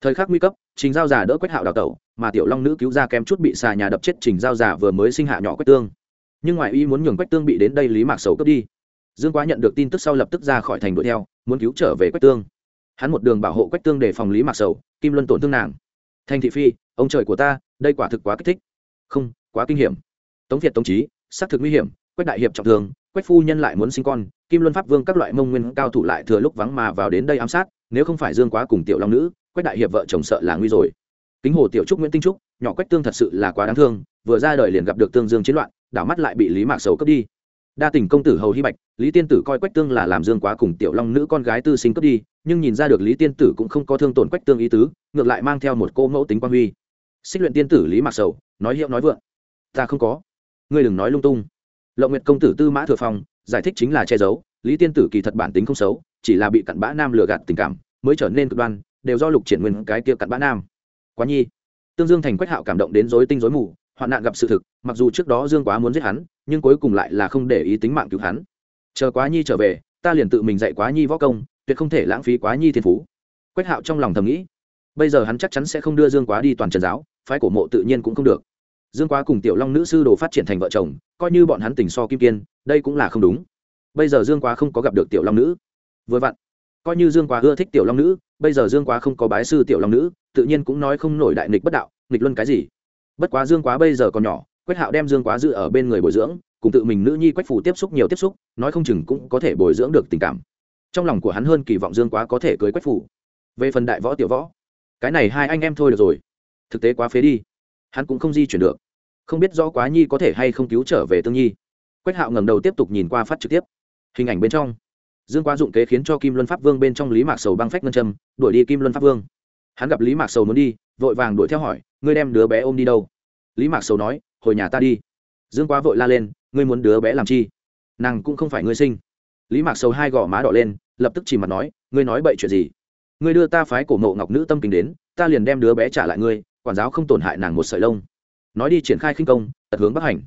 Thời khắc nguy cấp, trình giao giả đỡ quách hạo đào tẩu, mà tiểu long nữ cứu ra kém chút bị xà nhà đập chết trình giao giả vừa mới sinh hạ nhỏ quách tương nhưng ngoài y muốn nhường quách tương bị đến đây lý mạc sầu cướp đi. Dương quá nhận được tin tức sau lập tức ra khỏi thành đuổi theo, muốn cứu trở về quách tương. Hắn một đường bảo hộ quách tương để phòng lý mạc sầu, kim luân tổn thương nàng. Thành thị phi, ông trời của ta, đây quả thực quá kích thích. Không, quá kinh hiểm. Tống việt tống trí xác thực nguy hiểm, quách đại hiệp trọng thương, quách phu nhân lại muốn sinh con, kim luân pháp vương các loại mông nguyên cao thủ lại thừa lúc vắng mà vào đến đây ám sát, nếu không phải dương quá cùng tiểu long nữ, quách đại hiệp vợ chồng sợ là nguy rồi. Kính hồ tiểu trúc nguyễn tinh trúc, nhỏ quách tương thật sự là quá đáng thương, vừa ra đời liền gặp được tương dương chiến loạn đảo mắt lại bị lý mạc sầu cướp đi. Đa tình công tử hầu hy bạch, lý tiên tử coi quách tương là làm dương quá cùng tiểu long nữ con gái tư sinh cướp đi, nhưng nhìn ra được lý tiên tử cũng không có thương tổn quách tương ý tứ, ngược lại mang theo một cô mẫu tính quan huy. Xích luyện tiên tử lý mạc sầu, nói hiệu nói vượng. Ta không có. Ngươi đừng nói lung tung. Lộng nguyệt công tử tư mã thừa phong, giải thích chính là che giấu, lý tiên tử kỳ thật bản tính không xấu, chỉ là bị cặn bã nam lừa gạt tình cảm, mới trở nên cực đoan, đều do lục triển nguyên cái kia cặn bã nam. Quá nhi. Tương dương thành quách hạo cảm động đến rối tinh rối mù hoạn nạn gặp sự thực, mặc dù trước đó dương quá muốn giết hắn, nhưng cuối cùng lại là không để ý tính mạng cứu hắn. Chờ quá nhi trở về, ta liền tự mình dạy quá nhi võ công, tuyệt không thể lãng phí quá nhi thiên phú. Quách hạo trong lòng thầm nghĩ, bây giờ hắn chắc chắn sẽ không đưa dương quá đi toàn trần giáo, phái cổ mộ tự nhiên cũng không được. Dương quá cùng tiểu long nữ sư đồ phát triển thành vợ chồng, coi như bọn hắn tình so kim kiên, đây cũng là không đúng. Bây giờ dương quá không có gặp được tiểu long nữ. Vừa vặn, coi như dương quá ưa thích tiểu long nữ, bây giờ dương quá không có bái sư tiểu long nữ, tự nhiên cũng nói không nổi đại nghịch bất đạo, nghịch luân cái gì? Bất quá dương quá bây giờ còn nhỏ, quách hạo đem dương quá dự ở bên người bồi dưỡng, cùng tự mình nữ nhi quách phủ tiếp xúc nhiều tiếp xúc, nói không chừng cũng có thể bồi dưỡng được tình cảm. Trong lòng của hắn hơn kỳ vọng dương quá có thể cưới quách phủ về phần đại võ tiểu võ, cái này hai anh em thôi được rồi. Thực tế quá phế đi. Hắn cũng không di chuyển được. Không biết rõ quá nhi có thể hay không cứu trở về tương nhi. Quách hạo ngẩng đầu tiếp tục nhìn qua phát trực tiếp. Hình ảnh bên trong. Dương quá dụng kế khiến cho kim luân pháp vương bên trong lý mạc sầu băng phách ngân châm, đuổi đi kim luân pháp vương. Hắn gặp lý mạc sầu muốn đi vội vàng đuổi theo hỏi, ngươi đem đứa bé ôm đi đâu? Lý mạc sầu nói, hồi nhà ta đi. Dương quá vội la lên, ngươi muốn đứa bé làm chi? Nàng cũng không phải ngươi sinh. Lý mạc sầu hai gò má đỏ lên, lập tức chỉ mặt nói, ngươi nói bậy chuyện gì? Ngươi đưa ta phái cổ mộ ngọc nữ tâm kính đến, ta liền đem đứa bé trả lại ngươi, quản giáo không tổn hại nàng một sợi lông. Nói đi triển khai khinh công, tật hướng bắc hành.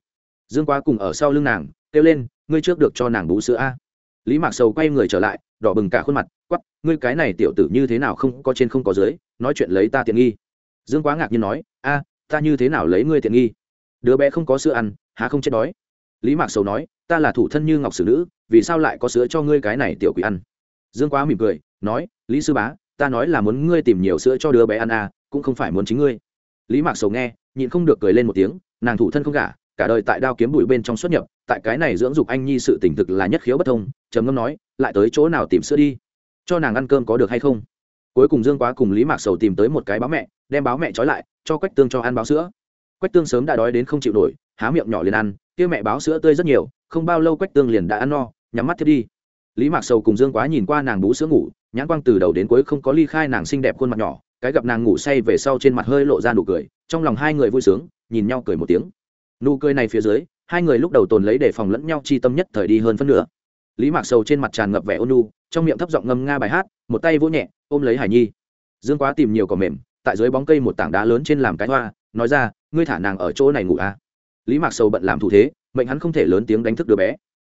Dương quá cùng ở sau lưng nàng, kêu lên, ngươi trước được cho nàng bú sữa a. Lý mạc sầu quay người trở lại, đỏ bừng cả khuôn mặt quắp ngươi cái này tiểu tử như thế nào không có trên không có dưới, nói chuyện lấy ta tiện nghi dương quá ngạc nhiên nói, a, ta như thế nào lấy ngươi tiện nghi? Đứa bé không có sữa ăn, há không chết đói? Lý mạc sầu nói, ta là thủ thân như ngọc sử nữ, vì sao lại có sữa cho ngươi cái này tiểu quỷ ăn? Dương quá mỉm cười, nói, lý sư bá, ta nói là muốn ngươi tìm nhiều sữa cho đứa bé ăn à cũng không phải muốn chính ngươi. Lý mạc sầu nghe, nhịn không được cười lên một tiếng, nàng thủ thân không gả, cả đời tại đao kiếm bụi bên trong xuất nhập, tại cái này dưỡng dục anh nhi sự tỉnh thực là nhất khiếu bất thông, trầm ngâm nói, lại tới chỗ nào tìm sữa đi? Cho nàng ăn cơm có được hay không? Cuối cùng dương quá cùng lý mạc sầu tìm tới một cái báo mẹ, đem báo mẹ trói lại, cho quách tương cho ăn báo sữa. Quách tương sớm đã đói đến không chịu nổi, há miệng nhỏ liền ăn, kia mẹ báo sữa tươi rất nhiều, không bao lâu quách tương liền đã ăn no, nhắm mắt thiết đi. Lý mạc sầu cùng dương quá nhìn qua nàng bú sữa ngủ, nhãn quang từ đầu đến cuối không có ly khai nàng xinh đẹp khuôn mặt nhỏ, cái gặp nàng ngủ say về sau trên mặt hơi lộ ra nụ cười, trong lòng hai người vui sướng, nhìn nhau cười một tiếng. Nụ cười này phía dưới, hai người lúc đầu tồn lấy để phòng lẫn nhau chi tâm nhất thời đi hơn phân nửa. Lý mạc sầu trên mặt tràn ngập vẻ ôn nu trong miệng thấp giọng ngâm nga bài hát một tay vỗ nhẹ, ôm lấy hải nhi. Dương quá tìm nhiều cỏ mềm, tại dưới bóng cây một tảng đá lớn trên làm cái hoa, nói ra, ngươi thả nàng ở chỗ này ngủ à. lý mạc sầu bận làm thủ thế, mệnh hắn không thể lớn tiếng đánh thức đứa bé.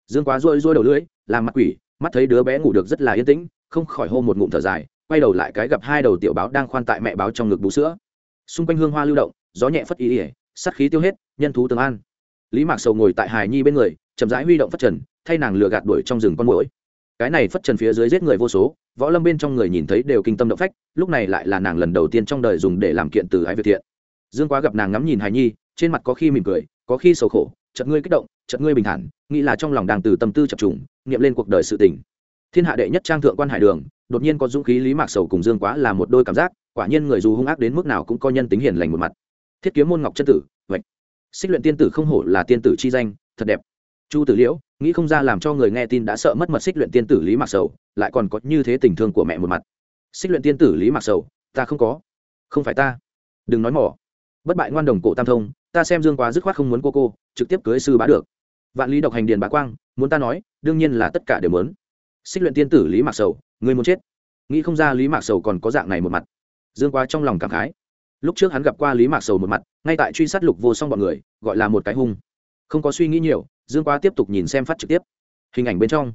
Dương quá rôi rôi đầu lưỡi, làm mặt quỷ, mắt thấy đứa bé ngủ được rất là yên tĩnh, không khỏi hô một ngụm thở dài, quay đầu lại cái gặp hai đầu tiểu báo đang khoan tại mẹ báo trong ngực bú sữa. Xung quanh hương hoa lưu động, gió nhẹ phất ý ỉa sắt khí tiêu hết, nhân thú tường an. Lý mạc sầu ngồi tại hài nhi bên người, chậm rãi huy động phất trần, thay nàng lừa gạt đuổi trong rừng con mũi cái này phất trần phía dưới giết người vô số, võ lâm bên trong người nhìn thấy đều kinh tâm động phách, lúc này lại là nàng lần đầu tiên trong đời dùng để làm kiện từ ái việt thiện. Dương quá gặp nàng ngắm nhìn hài nhi, trên mặt có khi mỉm cười, có khi sầu khổ, chợt ngươi kích động, chợt ngươi bình thản, nghĩ là trong lòng đang từ tâm tư chập trùng nghiệm lên cuộc đời sự tình. Thiên hạ đệ nhất trang thượng quan hải đường, đột nhiên có dũng khí lý mạc sầu cùng dương quá là một đôi cảm giác, quả nhiên người dù hung ác đến mức nào cũng có nhân tính hiền lành một mặt. Thiết kiếm môn ngọc chân tử vậy xích luyện tiên tử không hổ là tiên tử chi danh, thật đẹp. Chu tử liễu nghĩ không ra làm cho người nghe tin đã sợ mất mật xích luyện tiên tử lý mạc sầu, lại còn có như thế tình thương của mẹ một mặt. Xích luyện tiên tử lý mạc sầu, ta không có. Không phải ta. Đừng nói mỏ. Bất bại ngoan đồng cổ tam thông, ta xem dương quá dứt khoát không muốn cô cô, trực tiếp cưới sư bá được. Vạn lý độc hành điền bá quang, muốn ta nói, đương nhiên là tất cả đều muốn. Xích luyện tiên tử lý mạc sầu, người muốn chết. Nghĩ không ra lý mạc sầu còn có dạng này một mặt. Dương quá trong lòng cảm khái. Lúc trước hắn gặp qua lý mạc sầu một mặt, ngay tại truy sát lục vô song bọn người, gọi là một cái hung. Không có suy nghĩ nhiều dương quá tiếp tục nhìn xem phát trực tiếp. Hình ảnh bên trong,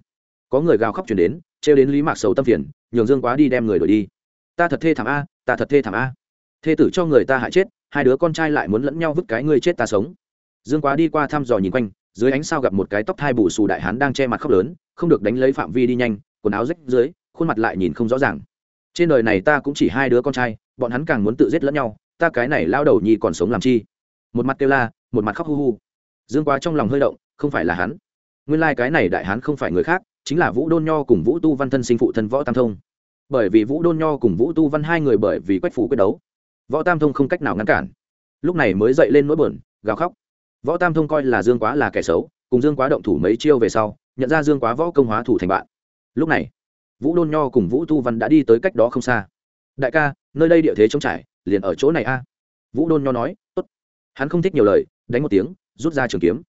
có người gào khóc chuyển đến, trêu đến lý mạc sầu tâm phiền, nhường dương quá đi đem người đổi đi. Ta thật thê thảm a, ta thật thê thảm a. Thê tử cho người ta hại chết, hai đứa con trai lại muốn lẫn nhau vứt cái người chết ta sống. Dương quá đi qua thăm dò nhìn quanh, dưới ánh sao gặp một cái tóc thai bù xù đại hán đang che mặt khóc lớn, không được đánh lấy phạm vi đi nhanh, quần áo rách dưới, khuôn mặt lại nhìn không rõ ràng. Trên đời này ta cũng chỉ hai đứa con trai, bọn hắn càng muốn tự giết lẫn nhau, ta cái này lao đầu nhi còn sống làm chi? Một mặt kêu la, một mặt khóc hu hu. Dương quá trong lòng hơi động không phải là hắn. Nguyên lai、like、cái này đại hán không phải người khác, chính là vũ đôn nho cùng vũ tu văn thân sinh phụ thân võ tam thông. Bởi vì vũ đôn nho cùng vũ tu văn hai người bởi vì quách phủ quyết đấu, võ tam thông không cách nào ngăn cản. Lúc này mới dậy lên nỗi buồn, gào khóc. Võ tam thông coi là dương quá là kẻ xấu, cùng dương quá động thủ mấy chiêu về sau, nhận ra dương quá võ công hóa thủ thành bạn. Lúc này, vũ đôn nho cùng vũ tu văn đã đi tới cách đó không xa. Đại ca, nơi đây địa thế trống trải, liền ở chỗ này a. Vũ đôn nho nói, tốt. Hắn không thích nhiều lời, đánh một tiếng, rút ra trường kiếm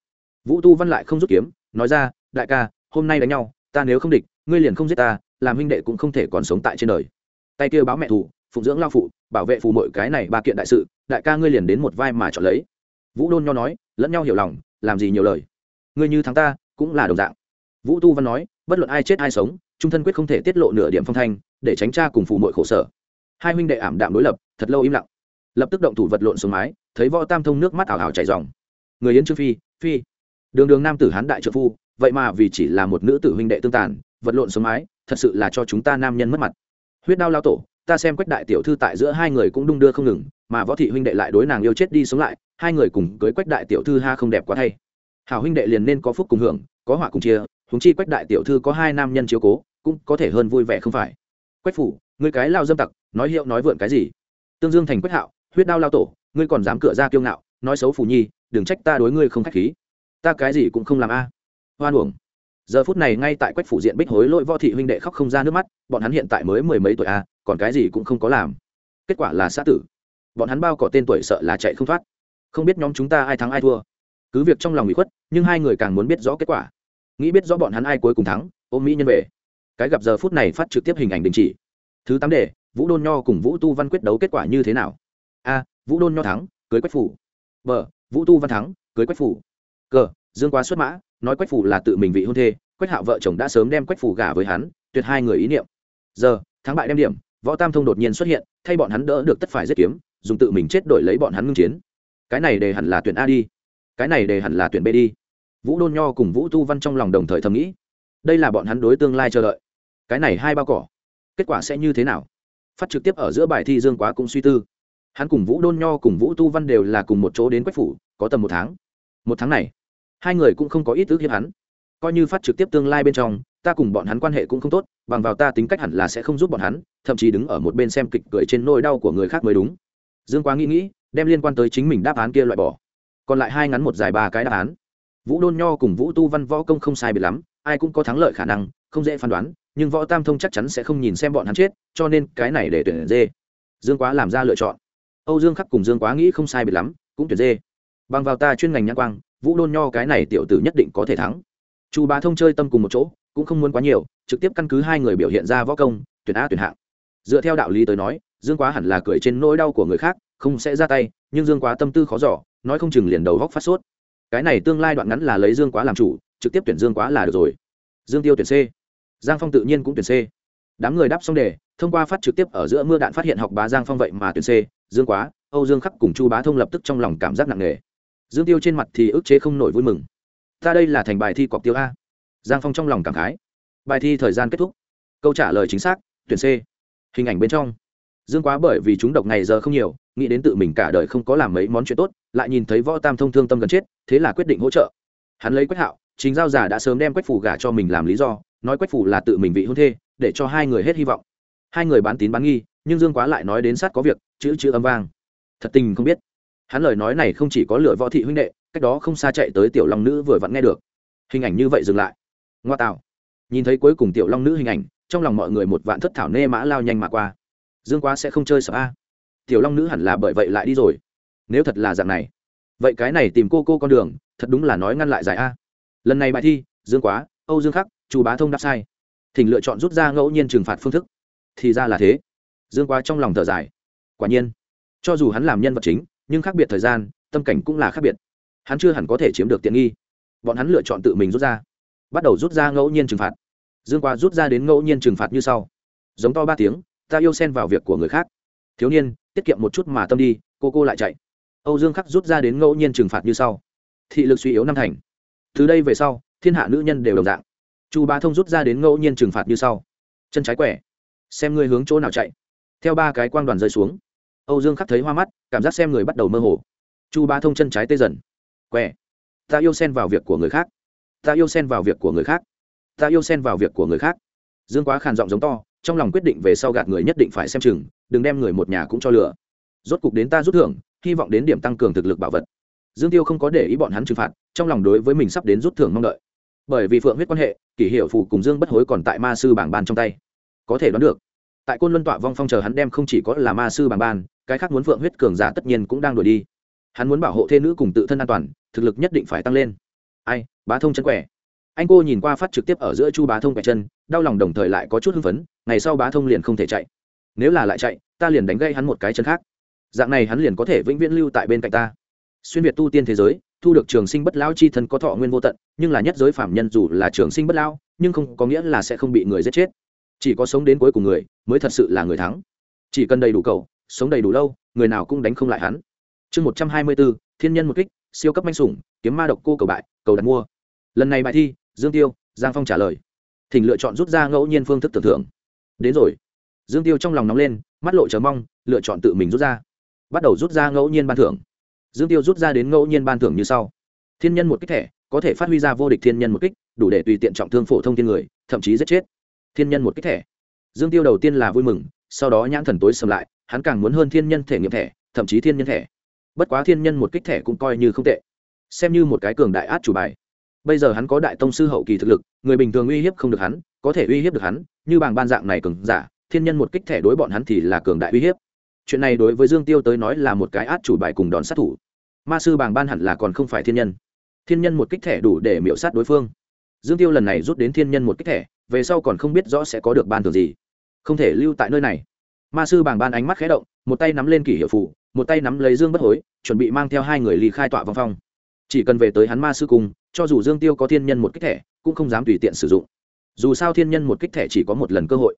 vũ tu văn lại không rút kiếm, nói ra, đại ca, hôm nay đánh nhau, ta nếu không địch, ngươi liền không giết ta, làm huynh đệ cũng không thể còn sống tại trên đời. Tay kia báo mẹ thủ phụng dưỡng lao phụ, bảo vệ phù mọi cái này ba kiện đại sự, đại ca ngươi liền đến một vai mà chọn lấy. Vũ đôn nho nói, lẫn nhau hiểu lòng, làm gì nhiều lời. Ngươi như thắng ta, cũng là đồng dạng. Vũ tu văn nói, bất luận ai chết ai sống, trung thân quyết không thể tiết lộ nửa điểm phong thanh, để tránh cha cùng phù mọi khổ sở. Hai huynh đệ ảm đạm đối lập, thật lâu im lặng. Lập tức động thủ vật lộn xuống mái, thấy võ tam thông nước mắt ảo ảo chảy dòng. Người yến trương phi phi đường đường nam tử hán đại trợ phu, vậy mà vì chỉ là một nữ tử huynh đệ tương tàn, vật lộn sống mái thật sự là cho chúng ta nam nhân mất mặt. Huyết đao lao tổ, ta xem quách đại tiểu thư tại giữa hai người cũng đung đưa không ngừng, mà võ thị huynh đệ lại đối nàng yêu chết đi sống lại, hai người cùng cưới quách đại tiểu thư ha không đẹp quá thay. Hảo huynh đệ liền nên có phúc cùng hưởng, có họa cùng chia húng chi quách đại tiểu thư có hai nam nhân chiếu cố, cũng có thể hơn vui vẻ không phải. Quách phủ, ngươi cái lao dâm tặc, nói hiệu nói vượn cái gì? Tương dương thành quách hạo, huyết đao lao tổ, ngươi còn dám cửa ra kiêu ngạo, nói xấu phù nhi, đừng trách ta đối ngươi không k h á c h khí ta cái gì cũng không làm a. À. hoan uổng. Giờ phút này ngay tại quách phủ diện bích hối lỗi võ thị huynh đệ khóc không ra nước mắt, bọn hắn hiện tại mới mười mấy tuổi a, còn cái gì cũng không có làm. Kết quả là xã tử. Bọn hắn bao cỏ tên tuổi sợ là chạy không thoát. Không biết nhóm chúng ta ai thắng ai thua. Cứ việc trong lòng bị khuất, nhưng hai người càng muốn biết rõ kết quả. Nghĩ biết rõ bọn hắn ai cuối cùng thắng, ôm mỹ nhân về. Cái gặp giờ phút này phát trực tiếp hình ảnh đình chỉ. Thứ tám đề, vũ đôn nho cùng vũ tu văn quyết đấu kết quả như thế nào? A, vũ đôn nho thắng, cưới quách phủ. B, vũ tu văn thắng, cưới quách phủ cờ, dương quá xuất mã, nói quách phủ là tự mình vị hôn thê, quách hạo vợ chồng đã sớm đem quách phủ gả với hắn, tuyệt hai người ý niệm. Giờ, thắng bại đem điểm, võ tam thông đột nhiên xuất hiện, thay bọn hắn đỡ được tất phải giết kiếm, dùng tự mình chết đổi lấy bọn hắn ngưng chiến. Cái này đề hẳn là tuyển a đi. Cái này đề hẳn là tuyển b đi. Vũ đôn nho cùng vũ tu văn trong lòng đồng thời thầm nghĩ, đây là bọn hắn đối tương lai chờ đợi. Cái này hai bao cỏ, kết quả sẽ như thế nào? Phát trực tiếp ở giữa bài thi dương quá cũng suy tư. Hắn cùng vũ đôn nho cùng vũ tu văn đều là cùng một chỗ đến quách phủ, có tầm một tháng một tháng này, hai người cũng không có ít ước hiếp hắn. Coi như phát trực tiếp tương lai bên trong, ta cùng bọn hắn quan hệ cũng không tốt, bằng vào ta tính cách hẳn là sẽ không giúp bọn hắn, thậm chí đứng ở một bên xem kịch cười trên nỗi đau của người khác mới đúng. Dương quá nghĩ nghĩ, đem liên quan tới chính mình đáp án kia loại bỏ. Còn lại hai ngắn một dài ba cái đáp án. Vũ đôn nho cùng vũ tu văn võ công không sai bị lắm, ai cũng có thắng lợi khả năng, không dễ phán đoán, nhưng võ tam thông chắc chắn sẽ không nhìn xem bọn hắn chết, cho nên cái này để tuyển dê. Dương quá làm ra lựa chọn. Âu dương khắc cùng dương quá nghĩ không sai bị lắm, cũng tuyển dê bằng vào ta chuyên ngành nhãn quang, vũ đôn nho cái này tiểu tử nhất định có thể thắng. Chu bá thông chơi tâm cùng một chỗ, cũng không muốn quá nhiều, trực tiếp căn cứ hai người biểu hiện ra võ công, tuyển a tuyển hạng. Dựa theo đạo lý tới nói, dương quá hẳn là cười trên nỗi đau của người khác, không sẽ ra tay, nhưng dương quá tâm tư khó giỏ nói không chừng liền đầu góc phát sốt. Cái này tương lai đoạn ngắn là lấy dương quá làm chủ, trực tiếp tuyển dương quá là được rồi. Dương tiêu tuyển c. Giang phong tự nhiên cũng tuyển c. Đám người đáp xong đề, thông qua phát trực tiếp ở giữa mưa đạn phát hiện học bá giang phong vậy mà tuyển c. Dương quá, âu dương khắc cùng chu bá thông lập tức trong lòng cảm giác nặng nề dương tiêu trên mặt thì ức chế không nổi vui mừng. Ta đây là thành bài thi cọc tiêu a. Giang phong trong lòng cảm khái. Bài thi thời gian kết thúc. Câu trả lời chính xác, tuyển c. Hình ảnh bên trong. Dương quá bởi vì chúng độc ngày giờ không nhiều, nghĩ đến tự mình cả đời không có làm mấy món chuyện tốt, lại nhìn thấy võ tam thông thương tâm gần chết, thế là quyết định hỗ trợ. Hắn lấy quách hạo, chính giao giả đã sớm đem quách phủ gả cho mình làm lý do, nói quách phủ là tự mình vị hôn thê, để cho hai người hết hy vọng. Hai người bán tín bán nghi, nhưng dương quá lại nói đến sát có việc, chữ chữ âm vang. Thật tình không biết hắn lời nói này không chỉ có lửa võ thị huynh đệ, cách đó không xa chạy tới tiểu long nữ vừa vặn nghe được. Hình ảnh như vậy dừng lại. Ngoa tạo. Nhìn thấy cuối cùng tiểu long nữ hình ảnh, trong lòng mọi người một vạn thất thảo nê mã lao nhanh mà qua. Dương quá sẽ không chơi sợ a. Tiểu long nữ hẳn là bởi vậy lại đi rồi. Nếu thật là dạng này, vậy cái này tìm cô cô con đường, thật đúng là nói ngăn lại giải a. Lần này bài thi, dương quá, âu dương khắc, chu bá thông đáp sai. Thỉnh lựa chọn rút ra ngẫu nhiên trừng phạt phương thức. Thì ra là thế. Dương quá trong lòng thở dài. Quả nhiên, cho dù hắn làm nhân vật chính nhưng khác biệt thời gian, tâm cảnh cũng là khác biệt. Hắn chưa hẳn có thể chiếm được tiện nghi. Bọn hắn lựa chọn tự mình rút ra. Bắt đầu rút ra ngẫu nhiên trừng phạt. Dương Qua rút ra đến ngẫu nhiên trừng phạt như sau. Giống to ba tiếng, ta yêu xen vào việc của người khác. Thiếu niên, tiết kiệm một chút mà tâm đi, cô cô lại chạy. Âu dương khắc rút ra đến ngẫu nhiên trừng phạt như sau. Thị lực suy yếu năm thành. Từ đây về sau, thiên hạ nữ nhân đều đồng dạng. Chu ba thông rút ra đến ngẫu nhiên trừng phạt như sau. Chân trái quẻ. Xem ngươi hướng chỗ nào chạy. Theo ba cái quang đoàn rơi xuống âu dương khắc thấy hoa mắt, cảm giác xem người bắt đầu mơ hồ. Chu ba thông chân trái tê dần. Quẻ ta yêu xen vào việc của người khác. Ta yêu xen vào việc của người khác. Ta yêu xen vào việc của người khác. Dương quá khàn giọng giống to, trong lòng quyết định về sau gạt người nhất định phải xem chừng, đừng đem người một nhà cũng cho lựa. rốt cục đến ta rút thưởng, hy vọng đến điểm tăng cường thực lực bảo vật. Dương tiêu không có để ý bọn hắn trừng phạt, trong lòng đối với mình sắp đến rút thưởng mong đợi. Bởi vì phượng huyết quan hệ, kỷ hiệu phù cùng dương bất hối còn tại ma sư bảng ban trong tay. Có thể đoán được, tại côn luân tọa vong phong chờ hắn đem không chỉ có là ma sư bảng ban cái khác muốn phượng huyết cường giả tất nhiên cũng đang đuổi đi. Hắn muốn bảo hộ thê nữ cùng tự thân an toàn, thực lực nhất định phải tăng lên. Ai, bá thông chân quẻ. Anh cô nhìn qua phát trực tiếp ở giữa chu bá thông quẹt chân, đau lòng đồng thời lại có chút hưng phấn, ngày sau bá thông liền không thể chạy. Nếu là lại chạy, ta liền đánh gây hắn một cái chân khác. Dạng này hắn liền có thể vĩnh viễn lưu tại bên cạnh ta. Xuyên việt tu tiên thế giới, thu được trường sinh bất lão chi thân có thọ nguyên vô tận, nhưng là nhất giới phạm nhân dù là trường sinh bất lão, nhưng không có nghĩa là sẽ không bị người giết chết. Chỉ có sống đến cuối cùng người, mới thật sự là người thắng. Chỉ cần đầy đủ cầu sống đầy đủ lâu, người nào cũng đánh không lại hắn. Chương một trăm hai mươi bốn thiên nhân một kích, siêu cấp manh sủng, kiếm ma độc cô cầu bại, cầu đặt mua. Lần này bài thi, dương tiêu, giang phong trả lời. Thỉnh lựa chọn rút ra ngẫu nhiên phương thức tưởng thưởng đến rồi. Dương tiêu trong lòng nóng lên, mắt lộ chờ mong, lựa chọn tự mình rút ra. Bắt đầu rút ra ngẫu nhiên ban thưởng. Dương tiêu rút ra đến ngẫu nhiên ban thưởng như sau. Thiên nhân một kích thẻ, có thể phát huy ra vô địch thiên nhân một kích, đủ để tùy tiện trọng thương phổ thông thiên người, thậm chí giết chết. Thiên nhân một kích thẻ. Dương tiêu đầu tiên là vui mừng sau đó nhãn thần tối sầm lại, hắn càng muốn hơn thiên nhân thể nghiệm thẻ, thậm chí thiên nhân thẻ. Bất quá thiên nhân một kích thẻ cũng coi như không tệ. Xem như một cái cường đại át chủ bài. Bây giờ hắn có đại tông sư hậu kỳ thực lực, người bình thường uy hiếp không được hắn, có thể uy hiếp được hắn, như bảng ban dạng này cường giả, thiên nhân một kích thẻ đối bọn hắn thì là cường đại uy hiếp. Chuyện này đối với dương tiêu tới nói là một cái át chủ bài cùng đòn sát thủ. Ma sư bảng ban hẳn là còn không phải thiên nhân. Thiên nhân một kích thẻ đủ để miễu sát đối phương. Dương tiêu lần này rút đến thiên nhân một kích thẻ, về sau còn không biết rõ sẽ có được ban thường gì không thể lưu tại nơi này. Ma sư bảng ban ánh mắt khé động, một tay nắm lên kỷ hiệu phủ một tay nắm lấy dương bất hối, chuẩn bị mang theo hai người ly khai tọa vong phong. Chỉ cần về tới hắn ma sư cung cho dù dương tiêu có thiên nhân một kích thẻ cũng không dám tùy tiện sử dụng. Dù sao thiên nhân một kích thẻ chỉ có một lần cơ hội.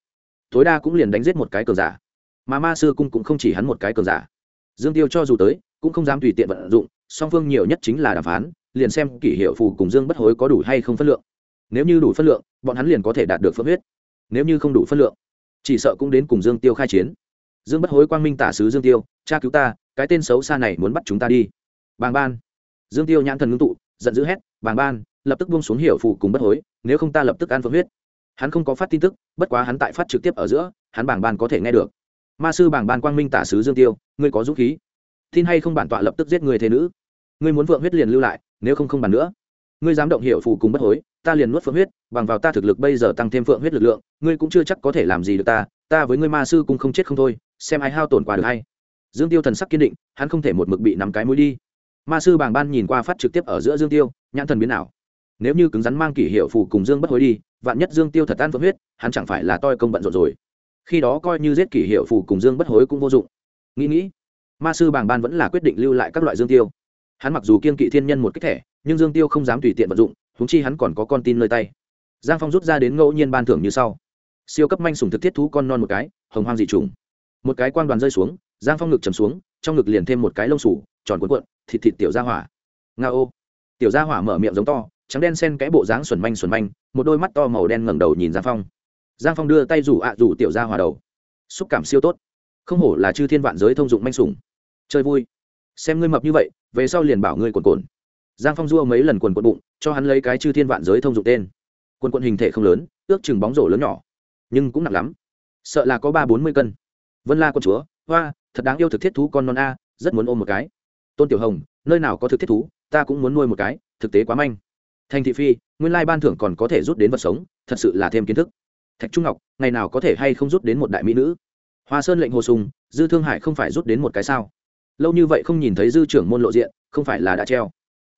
Tối đa cũng liền đánh giết một cái cờ giả. Mà ma sư cung cũng không chỉ hắn một cái cờ giả. Dương tiêu cho dù tới, cũng không dám tùy tiện vận dụng, song phương nhiều nhất chính là đàm phán, liền xem kỷ hiệu phù cùng dương bất hối có đủ hay không phân lượng. Nếu như đủ phân lượng, bọn hắn liền có thể đạt được phân huyết. Nếu như không đủ phân lượng chỉ sợ cũng đến cùng dương tiêu khai chiến. Dương bất hối quang minh tả sứ dương tiêu, cha cứu ta, cái tên xấu xa này muốn bắt chúng ta đi. Bàng ban. Dương tiêu nhãn thần ngưng tụ, giận dữ hét, bàng ban, lập tức buông xuống hiểu phù cùng bất hối, nếu không ta lập tức ăn phượng huyết. Hắn không có phát tin tức, bất quá hắn tại phát trực tiếp ở giữa, hắn bảng ban có thể nghe được. Ma sư bảng ban quang minh tả sứ dương tiêu, ngươi có dũng khí. Tin hay không bản tọa lập tức giết người thế nữ. Ngươi muốn vượng huyết liền lưu lại, nếu không không bàn nữa ngươi dám động hiệu phù cùng bất hối, ta liền nuốt phượng huyết, bằng vào ta thực lực bây giờ tăng thêm phượng huyết lực lượng, ngươi cũng chưa chắc có thể làm gì được ta ta với ngươi ma sư cũng không chết không thôi, xem ai hao tổn quả được hay. Dương tiêu thần sắc kiên định, hắn không thể một mực bị nắm cái mũi đi. Ma sư bàng ban nhìn qua phát trực tiếp ở giữa dương tiêu, nhãn thần biến ảo. Nếu như cứng rắn mang kỷ hiệu phù cùng dương bất hối đi, vạn nhất dương tiêu thật tan phượng huyết, hắn chẳng phải là toi công bận rộn rồi. Khi đó coi như giết kỷ hiệu phù cùng dương bất hối cũng vô dụng. Nghĩ nghĩ, ma sư bàng ban vẫn là quyết định lưu lại các loại dương tiêu. Hắn mặc dù kiên kỵ thiên nhân một cách thẻ nhưng dương tiêu không dám tùy tiện vận dụng húng chi hắn còn có con tin nơi tay. Giang phong rút ra đến ngẫu nhiên ban thưởng như sau. Siêu cấp manh sùng thực thiết thú con non một cái, hồng hoang dị trùng. Một cái quan đoàn rơi xuống, giang phong ngực chầm xuống, trong ngực liền thêm một cái lông sủ, tròn cuộn cuộn, thịt thịt tiểu gia hỏa. Nga ô. Tiểu gia hỏa mở miệng giống to, trắng đen sen cái bộ dáng xuẩn manh xuẩn manh, một đôi mắt to màu đen ngẩng đầu nhìn giang phong. Giang phong đưa tay rủ ạ, rủ tiểu gia hỏa đầu. Xúc cảm siêu tốt. Không hổ là chư thiên vạn giới thông dụng manh sủng. Chơi vui. Xem ngươi mập như vậy, về sau liền bảo ngươi cồn cồn giang phong dua mấy lần quần quận bụng, cho hắn lấy cái chư thiên vạn giới thông dụng tên. Quần quận hình thể không lớn, ước chừng bóng rổ lớn nhỏ, nhưng cũng nặng lắm. Sợ là có ba bốn mươi cân. Vân la con chúa, hoa, thật đáng yêu thực thiết thú con non a, rất muốn ôm một cái. Tôn tiểu hồng, nơi nào có thực thiết thú, ta cũng muốn nuôi một cái, thực tế quá manh. Thành thị phi, nguyên lai ban thưởng còn có thể rút đến vật sống, thật sự là thêm kiến thức. Thạch trung ngọc, ngày nào có thể hay không rút đến một đại mỹ nữ? Hoa sơn lệnh hồ sùng, dư thương hải không phải rút đến một cái sao? Lâu như vậy không nhìn thấy dư trưởng môn lộ diện, không phải là đã treo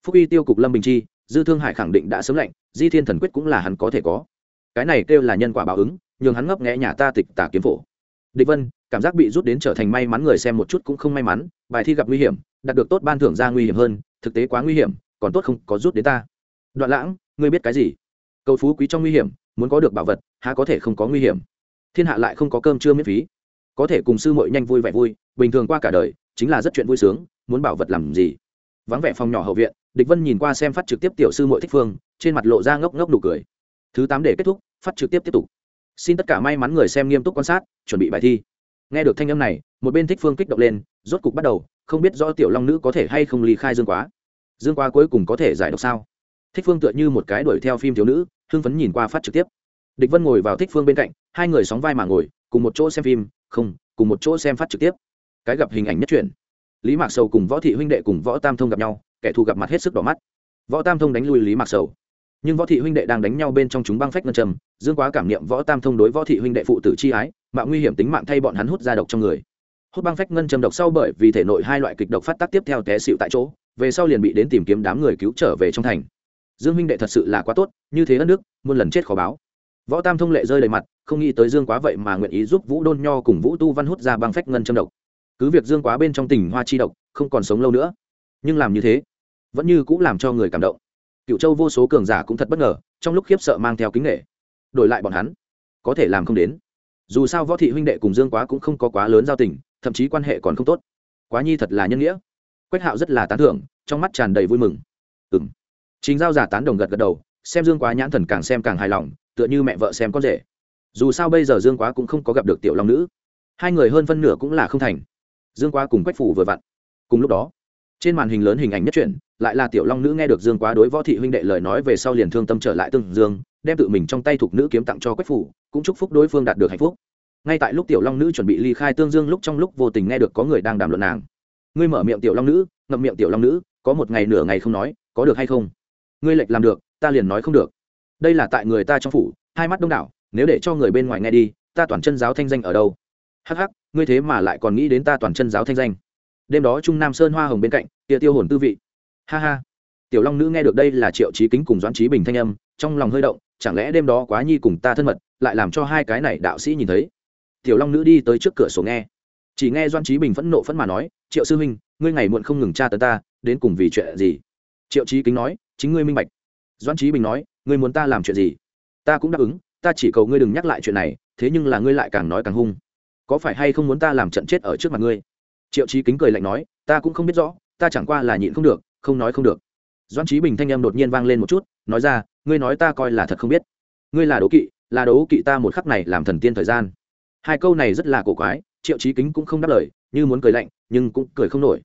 phúc y tiêu cục lâm bình chi, dư thương hải khẳng định đã sớm lệnh, di thiên thần quyết cũng là hắn có thể có. Cái này kêu là nhân quả báo ứng, nhường hắn ngấp nghẽ nhà ta tịch tả kiếm phổ. Địch vân, cảm giác bị rút đến trở thành may mắn người xem một chút cũng không may mắn, bài thi gặp nguy hiểm, đạt được tốt ban thưởng ra nguy hiểm hơn, thực tế quá nguy hiểm, còn tốt không có rút đến ta. Đoạn lãng, ngươi biết cái gì? Cầu phú quý trong nguy hiểm, muốn có được bảo vật, há có thể không có nguy hiểm? Thiên hạ lại không có cơm chưa miễn phí. Có thể cùng sư mội nhanh vui vẻ vui, bình thường qua cả đời, chính là rất chuyện vui sướng, muốn bảo vật làm gì? Vắng vẻ phòng nhỏ hậu viện địch vân nhìn qua xem phát trực tiếp tiểu sư mội thích phương trên mặt lộ ra ngốc ngốc nụ cười. Thứ tám để kết thúc phát trực tiếp tiếp tục. Xin tất cả may mắn người xem nghiêm túc quan sát chuẩn bị bài thi. Nghe được thanh âm này một bên thích phương kích động lên rốt cục bắt đầu không biết rõ tiểu long nữ có thể hay không ly khai dương quá. Dương quá cuối cùng có thể giải độc sao? Thích phương tựa như một cái đuổi theo phim thiếu nữ hưng phấn nhìn qua phát trực tiếp. Địch vân ngồi vào thích phương bên cạnh hai người sóng vai mà ngồi cùng một chỗ xem phim không cùng một chỗ xem phát trực tiếp. Cái gặp hình ảnh nhất truyền, lý mạc sầu cùng võ thị huynh đệ cùng võ tam thông gặp nhau kẻ thù gặp mặt hết sức đỏ mắt. Võ tam thông đánh lui lý mạc sầu. Nhưng võ thị huynh đệ đang đánh nhau bên trong chúng băng phách ngân trầm dương quá cảm niệm võ tam thông đối võ thị huynh đệ phụ tử chi ái, mạo nguy hiểm tính mạng thay bọn hắn hút ra độc trong người. Hút băng phách ngân trầm độc sau bởi vì thể nội hai loại kịch độc phát tác tiếp theo té xịu tại chỗ, về sau liền bị đến tìm kiếm đám người cứu trở về trong thành. Dương huynh đệ thật sự là quá tốt, như thế ân đức, muôn lần chết khó báo. Võ tam thông lệ rơi đầy mặt, không nghĩ tới dương quá vậy mà nguyện ý giúp vũ đôn nho cùng vũ tu văn hút ra băng phách ngân châm độc. Cứ việc dương quá bên trong tình hoa chi độc, không còn sống lâu nữa nhưng làm như thế vẫn như cũng làm cho người cảm động. Cựu châu vô số cường giả cũng thật bất ngờ, trong lúc khiếp sợ mang theo kính nghệ đổi lại bọn hắn, có thể làm không đến. Dù sao võ thị huynh đệ cùng dương quá cũng không có quá lớn giao tình, thậm chí quan hệ còn không tốt. Quá nhi thật là nhân nghĩa. Quách hạo rất là tán thưởng, trong mắt tràn đầy vui mừng. Ừ m chính giao giả tán đồng gật gật đầu, xem dương quá nhãn thần càng xem càng hài lòng, tựa như mẹ vợ xem con rể. Dù sao bây giờ dương quá cũng không có gặp được tiểu long nữ. Hai người hơn phân nửa cũng là không thành. Dương quá cùng quách phủ vừa vặn. Cùng lúc đó trên màn hình lớn hình ảnh nhất truyện, lại là tiểu long nữ nghe được dương quá đối võ thị huynh đệ lời nói về sau liền thương tâm trở lại tương dương, đem tự mình trong tay thuộc nữ kiếm tặng cho quách phủ, cũng chúc phúc đối phương đạt được hạnh phúc. Ngay tại lúc tiểu long nữ chuẩn bị ly khai tương dương lúc trong lúc vô tình nghe được có người đang đàm luận nàng. Ngươi mở miệng tiểu long nữ, ngậm miệng tiểu long nữ, có một ngày nửa ngày không nói, có được hay không? Ngươi lệch làm được, ta liền nói không được. Đây là tại người ta trong phủ, hai mắt đông đảo, nếu để cho người bên ngoài nghe đi, ta toàn chân giáo thanh danh ở đâu? Hắc hắc, ngươi thế mà lại còn nghĩ đến ta toàn chân giáo thanh danh đêm đó trung nam sơn hoa hồng bên cạnh tia tiêu hồn tư vị. Ha ha. Tiểu long nữ nghe được đây là triệu trí kính cùng doãn trí bình thanh âm, trong lòng hơi động, chẳng lẽ đêm đó quá nhi cùng ta thân mật, lại làm cho hai cái này đạo sĩ nhìn thấy? Tiểu long nữ đi tới trước cửa sổ nghe. Chỉ nghe doan trí bình phẫn nộ phẫn mà nói, triệu sư huynh, ngươi ngày muộn không ngừng tra tấn ta, đến cùng vì chuyện gì? Triệu trí kính nói, chính ngươi minh bạch. Doan trí bình nói, ngươi muốn ta làm chuyện gì? Ta cũng đáp ứng, ta chỉ cầu ngươi đừng nhắc lại chuyện này, thế nhưng là ngươi lại càng nói càng hung. Có phải hay không muốn ta làm trận chết ở trước mặt ngươi? Triệu trí kính cười lạnh nói, ta cũng không biết rõ, ta chẳng qua là nhịn không được, không nói không được. Doan trí bình thanh em đột nhiên vang lên một chút, nói ra, ngươi nói ta coi là thật không biết. Ngươi là đố kỵ, là đấu kỵ ta một khắc này làm thần tiên thời gian. Hai câu này rất là cổ quái, triệu trí kính cũng không đáp lời, như muốn cười lạnh, nhưng cũng cười không nổi.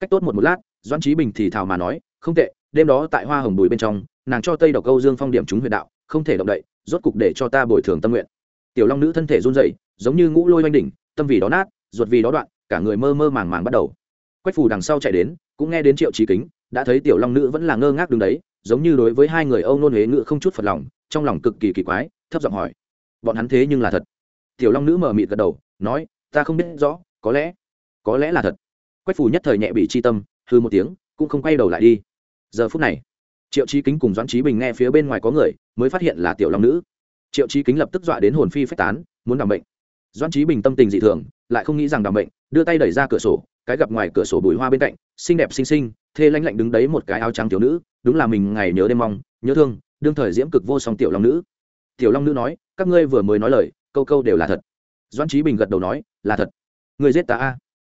Cách tốt một một lát doan trí bình thì thào mà nói, không tệ, đêm đó tại hoa hồng bùi bên trong, nàng cho tây độc câu dương phong điểm chúng huyện đạo, không thể động đậy, rốt cục để cho ta bồi thường tâm nguyện. Tiểu long nữ thân thể run rẩy, giống như ngũ lôi oanh đỉnh, tâm vì đó nát, ruột vì đó đoạn cả người mơ mơ màng màng bắt đầu. Quách phù đằng sau chạy đến, cũng nghe đến triệu trí kính, đã thấy tiểu long nữ vẫn là ngơ ngác đứng đấy, giống như đối với hai người âu nôn huế ngự không chút phật lòng, trong lòng cực kỳ kỳ quái, thấp giọng hỏi, bọn hắn thế nhưng là thật? Tiểu long nữ mờ mịt gật đầu, nói, ta không biết rõ, có lẽ có lẽ là thật. Quách phù nhất thời nhẹ bị chi tâm hư một tiếng, cũng không quay đầu lại đi. Giờ phút này, triệu trí kính cùng doãn trí bình nghe phía bên ngoài có người, mới phát hiện là tiểu long nữ. Triệu trí kính lập tức dọa đến hồn phi phách tán, muốn đảm bệnh. Doãn trí bình tâm tình dị thường lại không nghĩ rằng đảm bệnh đưa tay đẩy ra cửa sổ, cái gặp ngoài cửa sổ bụi hoa bên cạnh, xinh đẹp xinh xinh, thê lanh lạnh đứng đấy một cái áo trắng tiểu nữ, đúng là mình ngày nhớ đêm mong, nhớ thương, đương thời diễm cực vô song tiểu long nữ. Tiểu long nữ nói, các ngươi vừa mới nói lời, câu câu đều là thật. Doan trí bình gật đầu nói, là thật. Người giết ta a.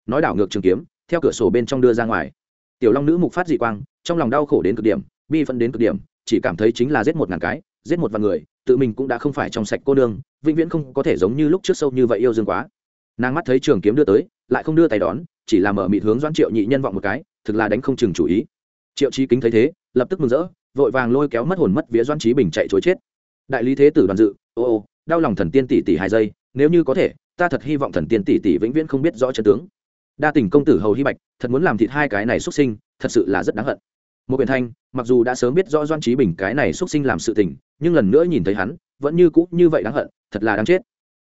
Nói đảo ngược trường kiếm, theo cửa sổ bên trong đưa ra ngoài. Tiểu long nữ mục phát dị quang, trong lòng đau khổ đến cực điểm, bi phân đến cực điểm, chỉ cảm thấy chính là giết một ngàn cái, giết một vạn người, tự mình cũng đã không phải trong sạch cô đương vĩnh viễn không có thể giống như lúc trước sâu như vậy yêu dương quá nàng mắt thấy trường kiếm đưa tới, lại không đưa tay đón, chỉ làm mở mịt hướng doãn triệu nhị nhân vọng một cái, thực là đánh không chừng chủ ý. Triệu trí kính thấy thế, lập tức mừng rỡ, vội vàng lôi kéo mất hồn mất vía doãn trí bình chạy chối chết. Đại lý thế tử đoàn dự, ô ô, đau lòng thần tiên tỷ tỷ hai giây, nếu như có thể, ta thật hy vọng thần tiên tỷ tỷ vĩnh viễn không biết rõ chân tướng. Đa tình công tử hầu hy bạch, thật muốn làm thịt hai cái này xuất sinh, thật sự là rất đáng hận. Một biển thanh, mặc dù đã sớm biết rõ doan trí bình cái này xuất sinh làm sự tình, nhưng lần nữa nhìn thấy hắn, vẫn như cũ như vậy đáng hận, thật là đáng chết.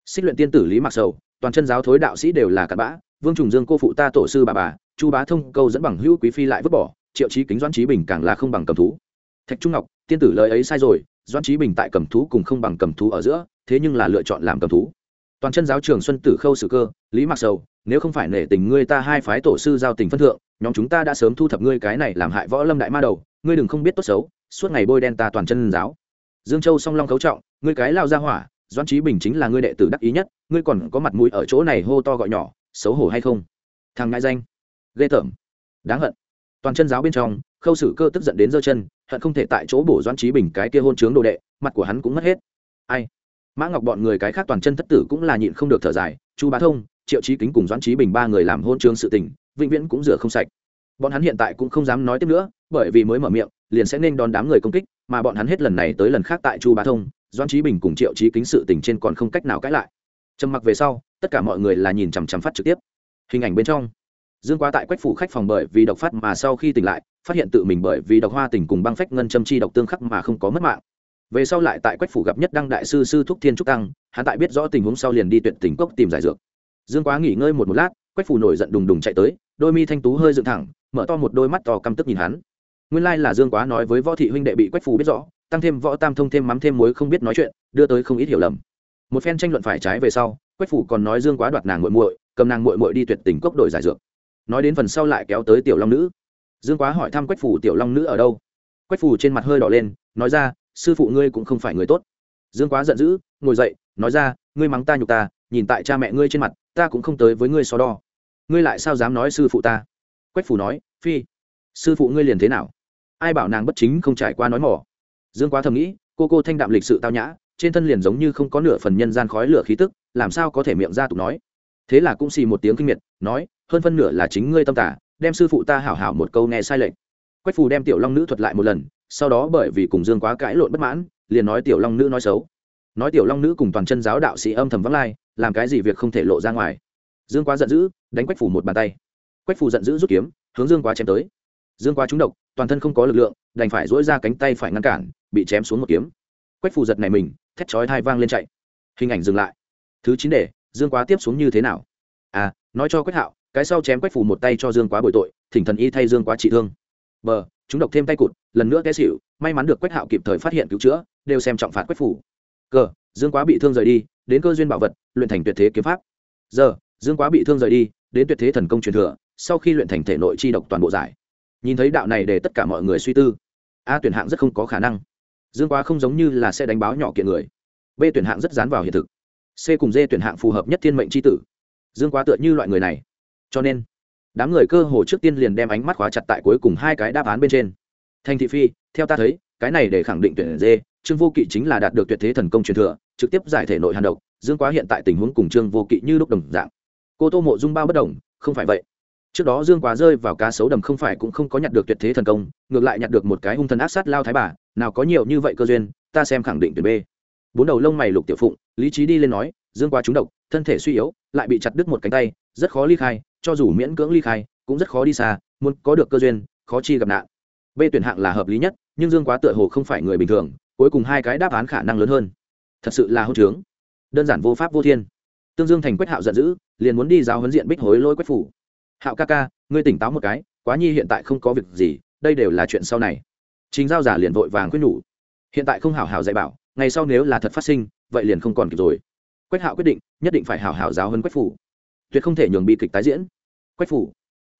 Xích luyện tiên tử lý mặc sầu toàn chân giáo thối đạo sĩ đều là cặn bã, vương trùng dương cô phụ ta tổ sư bà bà, chu bá thông câu dẫn bằng hữu quý phi lại vứt bỏ, triệu trí kính doãn trí bình càng là không bằng cầm thú. Thạch trung ngọc, tiên tử lời ấy sai rồi, doãn trí bình tại cầm thú cùng không bằng cầm thú ở giữa, thế nhưng là lựa chọn làm cầm thú. Toàn chân giáo trường xuân tử khâu sử cơ, lý mặc sầu, nếu không phải nể tình ngươi ta hai phái tổ sư giao tình phân thượng, nhóm chúng ta đã sớm thu thập ngươi cái này làm hại võ lâm đại ma đầu, ngươi đừng không biết tốt xấu, suốt ngày bôi đen ta toàn chân giáo. Dương châu song long cấu trọng, ngươi cái lao ra hỏa doan trí bình chính là ngươi đệ tử đắc ý nhất, ngươi còn có mặt mũi ở chỗ này hô to gọi nhỏ, xấu hổ hay không? Thằng ngại danh. Ghê tởm. Đáng hận. Toàn chân giáo bên trong, khâu sử cơ tức giận đến giơ chân, hận không thể tại chỗ bổ doan trí bình cái kia hôn trướng đồ đệ, mặt của hắn cũng mất hết. Ai? Mã ngọc bọn người cái khác toàn chân thất tử cũng là nhịn không được thở dài, chu bá thông, triệu trí kính cùng doãn trí bình ba người làm hôn trương sự tình, vĩnh viễn cũng rửa không sạch. Bọn hắn hiện tại cũng không dám nói tiếp nữa, bởi vì mới mở miệng, liền sẽ nên đón đám người công kích, mà bọn hắn hết lần này tới lần khác tại chu bá thông doãn trí bình cùng triệu trí kính sự tình trên còn không cách nào cãi lại. Trầm mặc về sau, tất cả mọi người là nhìn chằm chằm phát trực tiếp. Hình ảnh bên trong, dương quá tại quách phủ khách phòng bởi vì độc phát mà sau khi tỉnh lại, phát hiện tự mình bởi vì độc hoa tỉnh cùng băng phách ngân châm chi độc tương khắc mà không có mất mạng. Về sau lại tại quách phủ gặp nhất đăng đại sư sư thúc thiên trúc tăng, hắn tại biết rõ tình huống sau liền đi tuyệt tỉnh cốc tìm giải dược. Dương quá nghỉ ngơi một một lát, quách phủ nổi giận đùng đùng chạy tới, đôi mi thanh tú hơi dựng thẳng, mở to một đôi mắt to căm tức nhìn hắn. Nguyên lai là dương quá nói với võ thị huynh đệ bị quách Phủ biết rõ tăng thêm võ tam thông thêm mắm thêm muối không biết nói chuyện, đưa tới không ít hiểu lầm. Một phen tranh luận phải trái về sau, quách phủ còn nói dương quá đoạt nàng muội muội, cầm nàng muội muội đi tuyệt tình cốc đổi giải dược. Nói đến phần sau lại kéo tới tiểu long nữ. Dương quá hỏi thăm quách phủ tiểu long nữ ở đâu. Quách phủ trên mặt hơi đỏ lên, nói ra, sư phụ ngươi cũng không phải người tốt. Dương quá giận dữ, ngồi dậy, nói ra, ngươi mắng ta nhục ta, nhìn tại cha mẹ ngươi trên mặt, ta cũng không tới với ngươi so đo. Ngươi lại sao dám nói sư phụ ta? Quách phủ nói, phi, sư phụ ngươi liền thế nào? Ai bảo nàng bất chính không trải qua nói mỏ? Dương quá thầm nghĩ, cô cô thanh đạm lịch sự tao nhã, trên thân liền giống như không có nửa phần nhân gian khói lửa khí tức, làm sao có thể miệng ra tục nói. Thế là cũng xì một tiếng kinh miệt, nói, hơn phân nửa là chính ngươi tâm tả, đem sư phụ ta hảo hảo một câu nghe sai lệch. Quách phù đem tiểu long nữ thuật lại một lần, sau đó bởi vì cùng dương quá cãi lộn bất mãn, liền nói tiểu long nữ nói xấu. Nói tiểu long nữ cùng toàn chân giáo đạo sĩ âm thầm vắng lai, làm cái gì việc không thể lộ ra ngoài. Dương quá giận dữ, đánh quách phủ một bàn tay. Quách phủ giận dữ rút kiếm, hướng dương quá chém tới. Dương quá trúng độc, toàn thân không có lực lượng đành phải dỗi ra cánh tay phải ngăn cản, bị chém xuống một kiếm. Quách phủ giật này mình, thét chói thai vang lên chạy. Hình ảnh dừng lại. Thứ chín để dương quá tiếp xuống như thế nào? À nói cho quách hạo, cái sau chém quách phủ một tay cho dương quá bồi tội, thỉnh thần y thay dương quá trị thương. B chúng độc thêm tay cụt, lần nữa té xỉu, may mắn được quách hạo kịp thời phát hiện cứu chữa, đều xem trọng phạt quách phủ cờ, dương quá bị thương rời đi, đến cơ duyên bảo vật, luyện thành tuyệt thế kiếm pháp. Giờ, dương quá bị thương rời đi, đến tuyệt thế thần công truyền thừa, sau khi luyện thành thể nội chi độc toàn bộ giải nhìn thấy đạo này để tất cả mọi người suy tư. A tuyển hạng rất không có khả năng. Dương quá không giống như là sẽ đánh báo nhỏ kiện người. B tuyển hạng rất dán vào hiện thực. C cùng d tuyển hạng phù hợp nhất thiên mệnh tri tử. Dương quá tựa như loại người này. Cho nên, đám người cơ hồ trước tiên liền đem ánh mắt khóa chặt tại cuối cùng hai cái đáp án bên trên. Thành thị phi, theo ta thấy, cái này để khẳng định tuyển d, trương vô kỵ chính là đạt được tuyệt thế thần công truyền thừa, trực tiếp giải thể nội hàn độc. Dương quá hiện tại tình huống cùng trương vô kỵ như lúc đồng dạng. Cô tô mộ dung bao bất đồng, không phải vậy trước đó dương quá rơi vào cá sấu đầm không phải cũng không có nhặt được tuyệt thế thần công, ngược lại nhặt được một cái hung thần ác sát lao thái bà, nào có nhiều như vậy cơ duyên, ta xem khẳng định tuyển b bốn đầu lông mày lục tiểu phụng, lý trí đi lên nói, dương quá trúng độc, thân thể suy yếu, lại bị chặt đứt một cánh tay, rất khó ly khai, cho dù miễn cưỡng ly khai, cũng rất khó đi xa, muốn có được cơ duyên, khó chi gặp nạn. B tuyển hạng là hợp lý nhất, nhưng dương quá tựa hồ không phải người bình thường, cuối cùng hai cái đáp án khả năng lớn hơn. Thật sự là hôn trướng. Đơn giản vô pháp vô thiên. Tương dương thành quách hạo giận dữ, liền muốn đi giáo huấn diện bích hối lôi quách phủ hạo ca ca, ngươi tỉnh táo một cái, quá nhi hiện tại không có việc gì, đây đều là chuyện sau này. Chính giao giả liền vội vàng quyết nhủ. Hiện tại không hảo hảo dạy bảo, ngày sau nếu là thật phát sinh, vậy liền không còn kịp rồi. Quách hạo quyết định, nhất định phải hảo hảo giáo hơn quách phủ. Tuyệt không thể nhường bi kịch tái diễn. Quách phủ,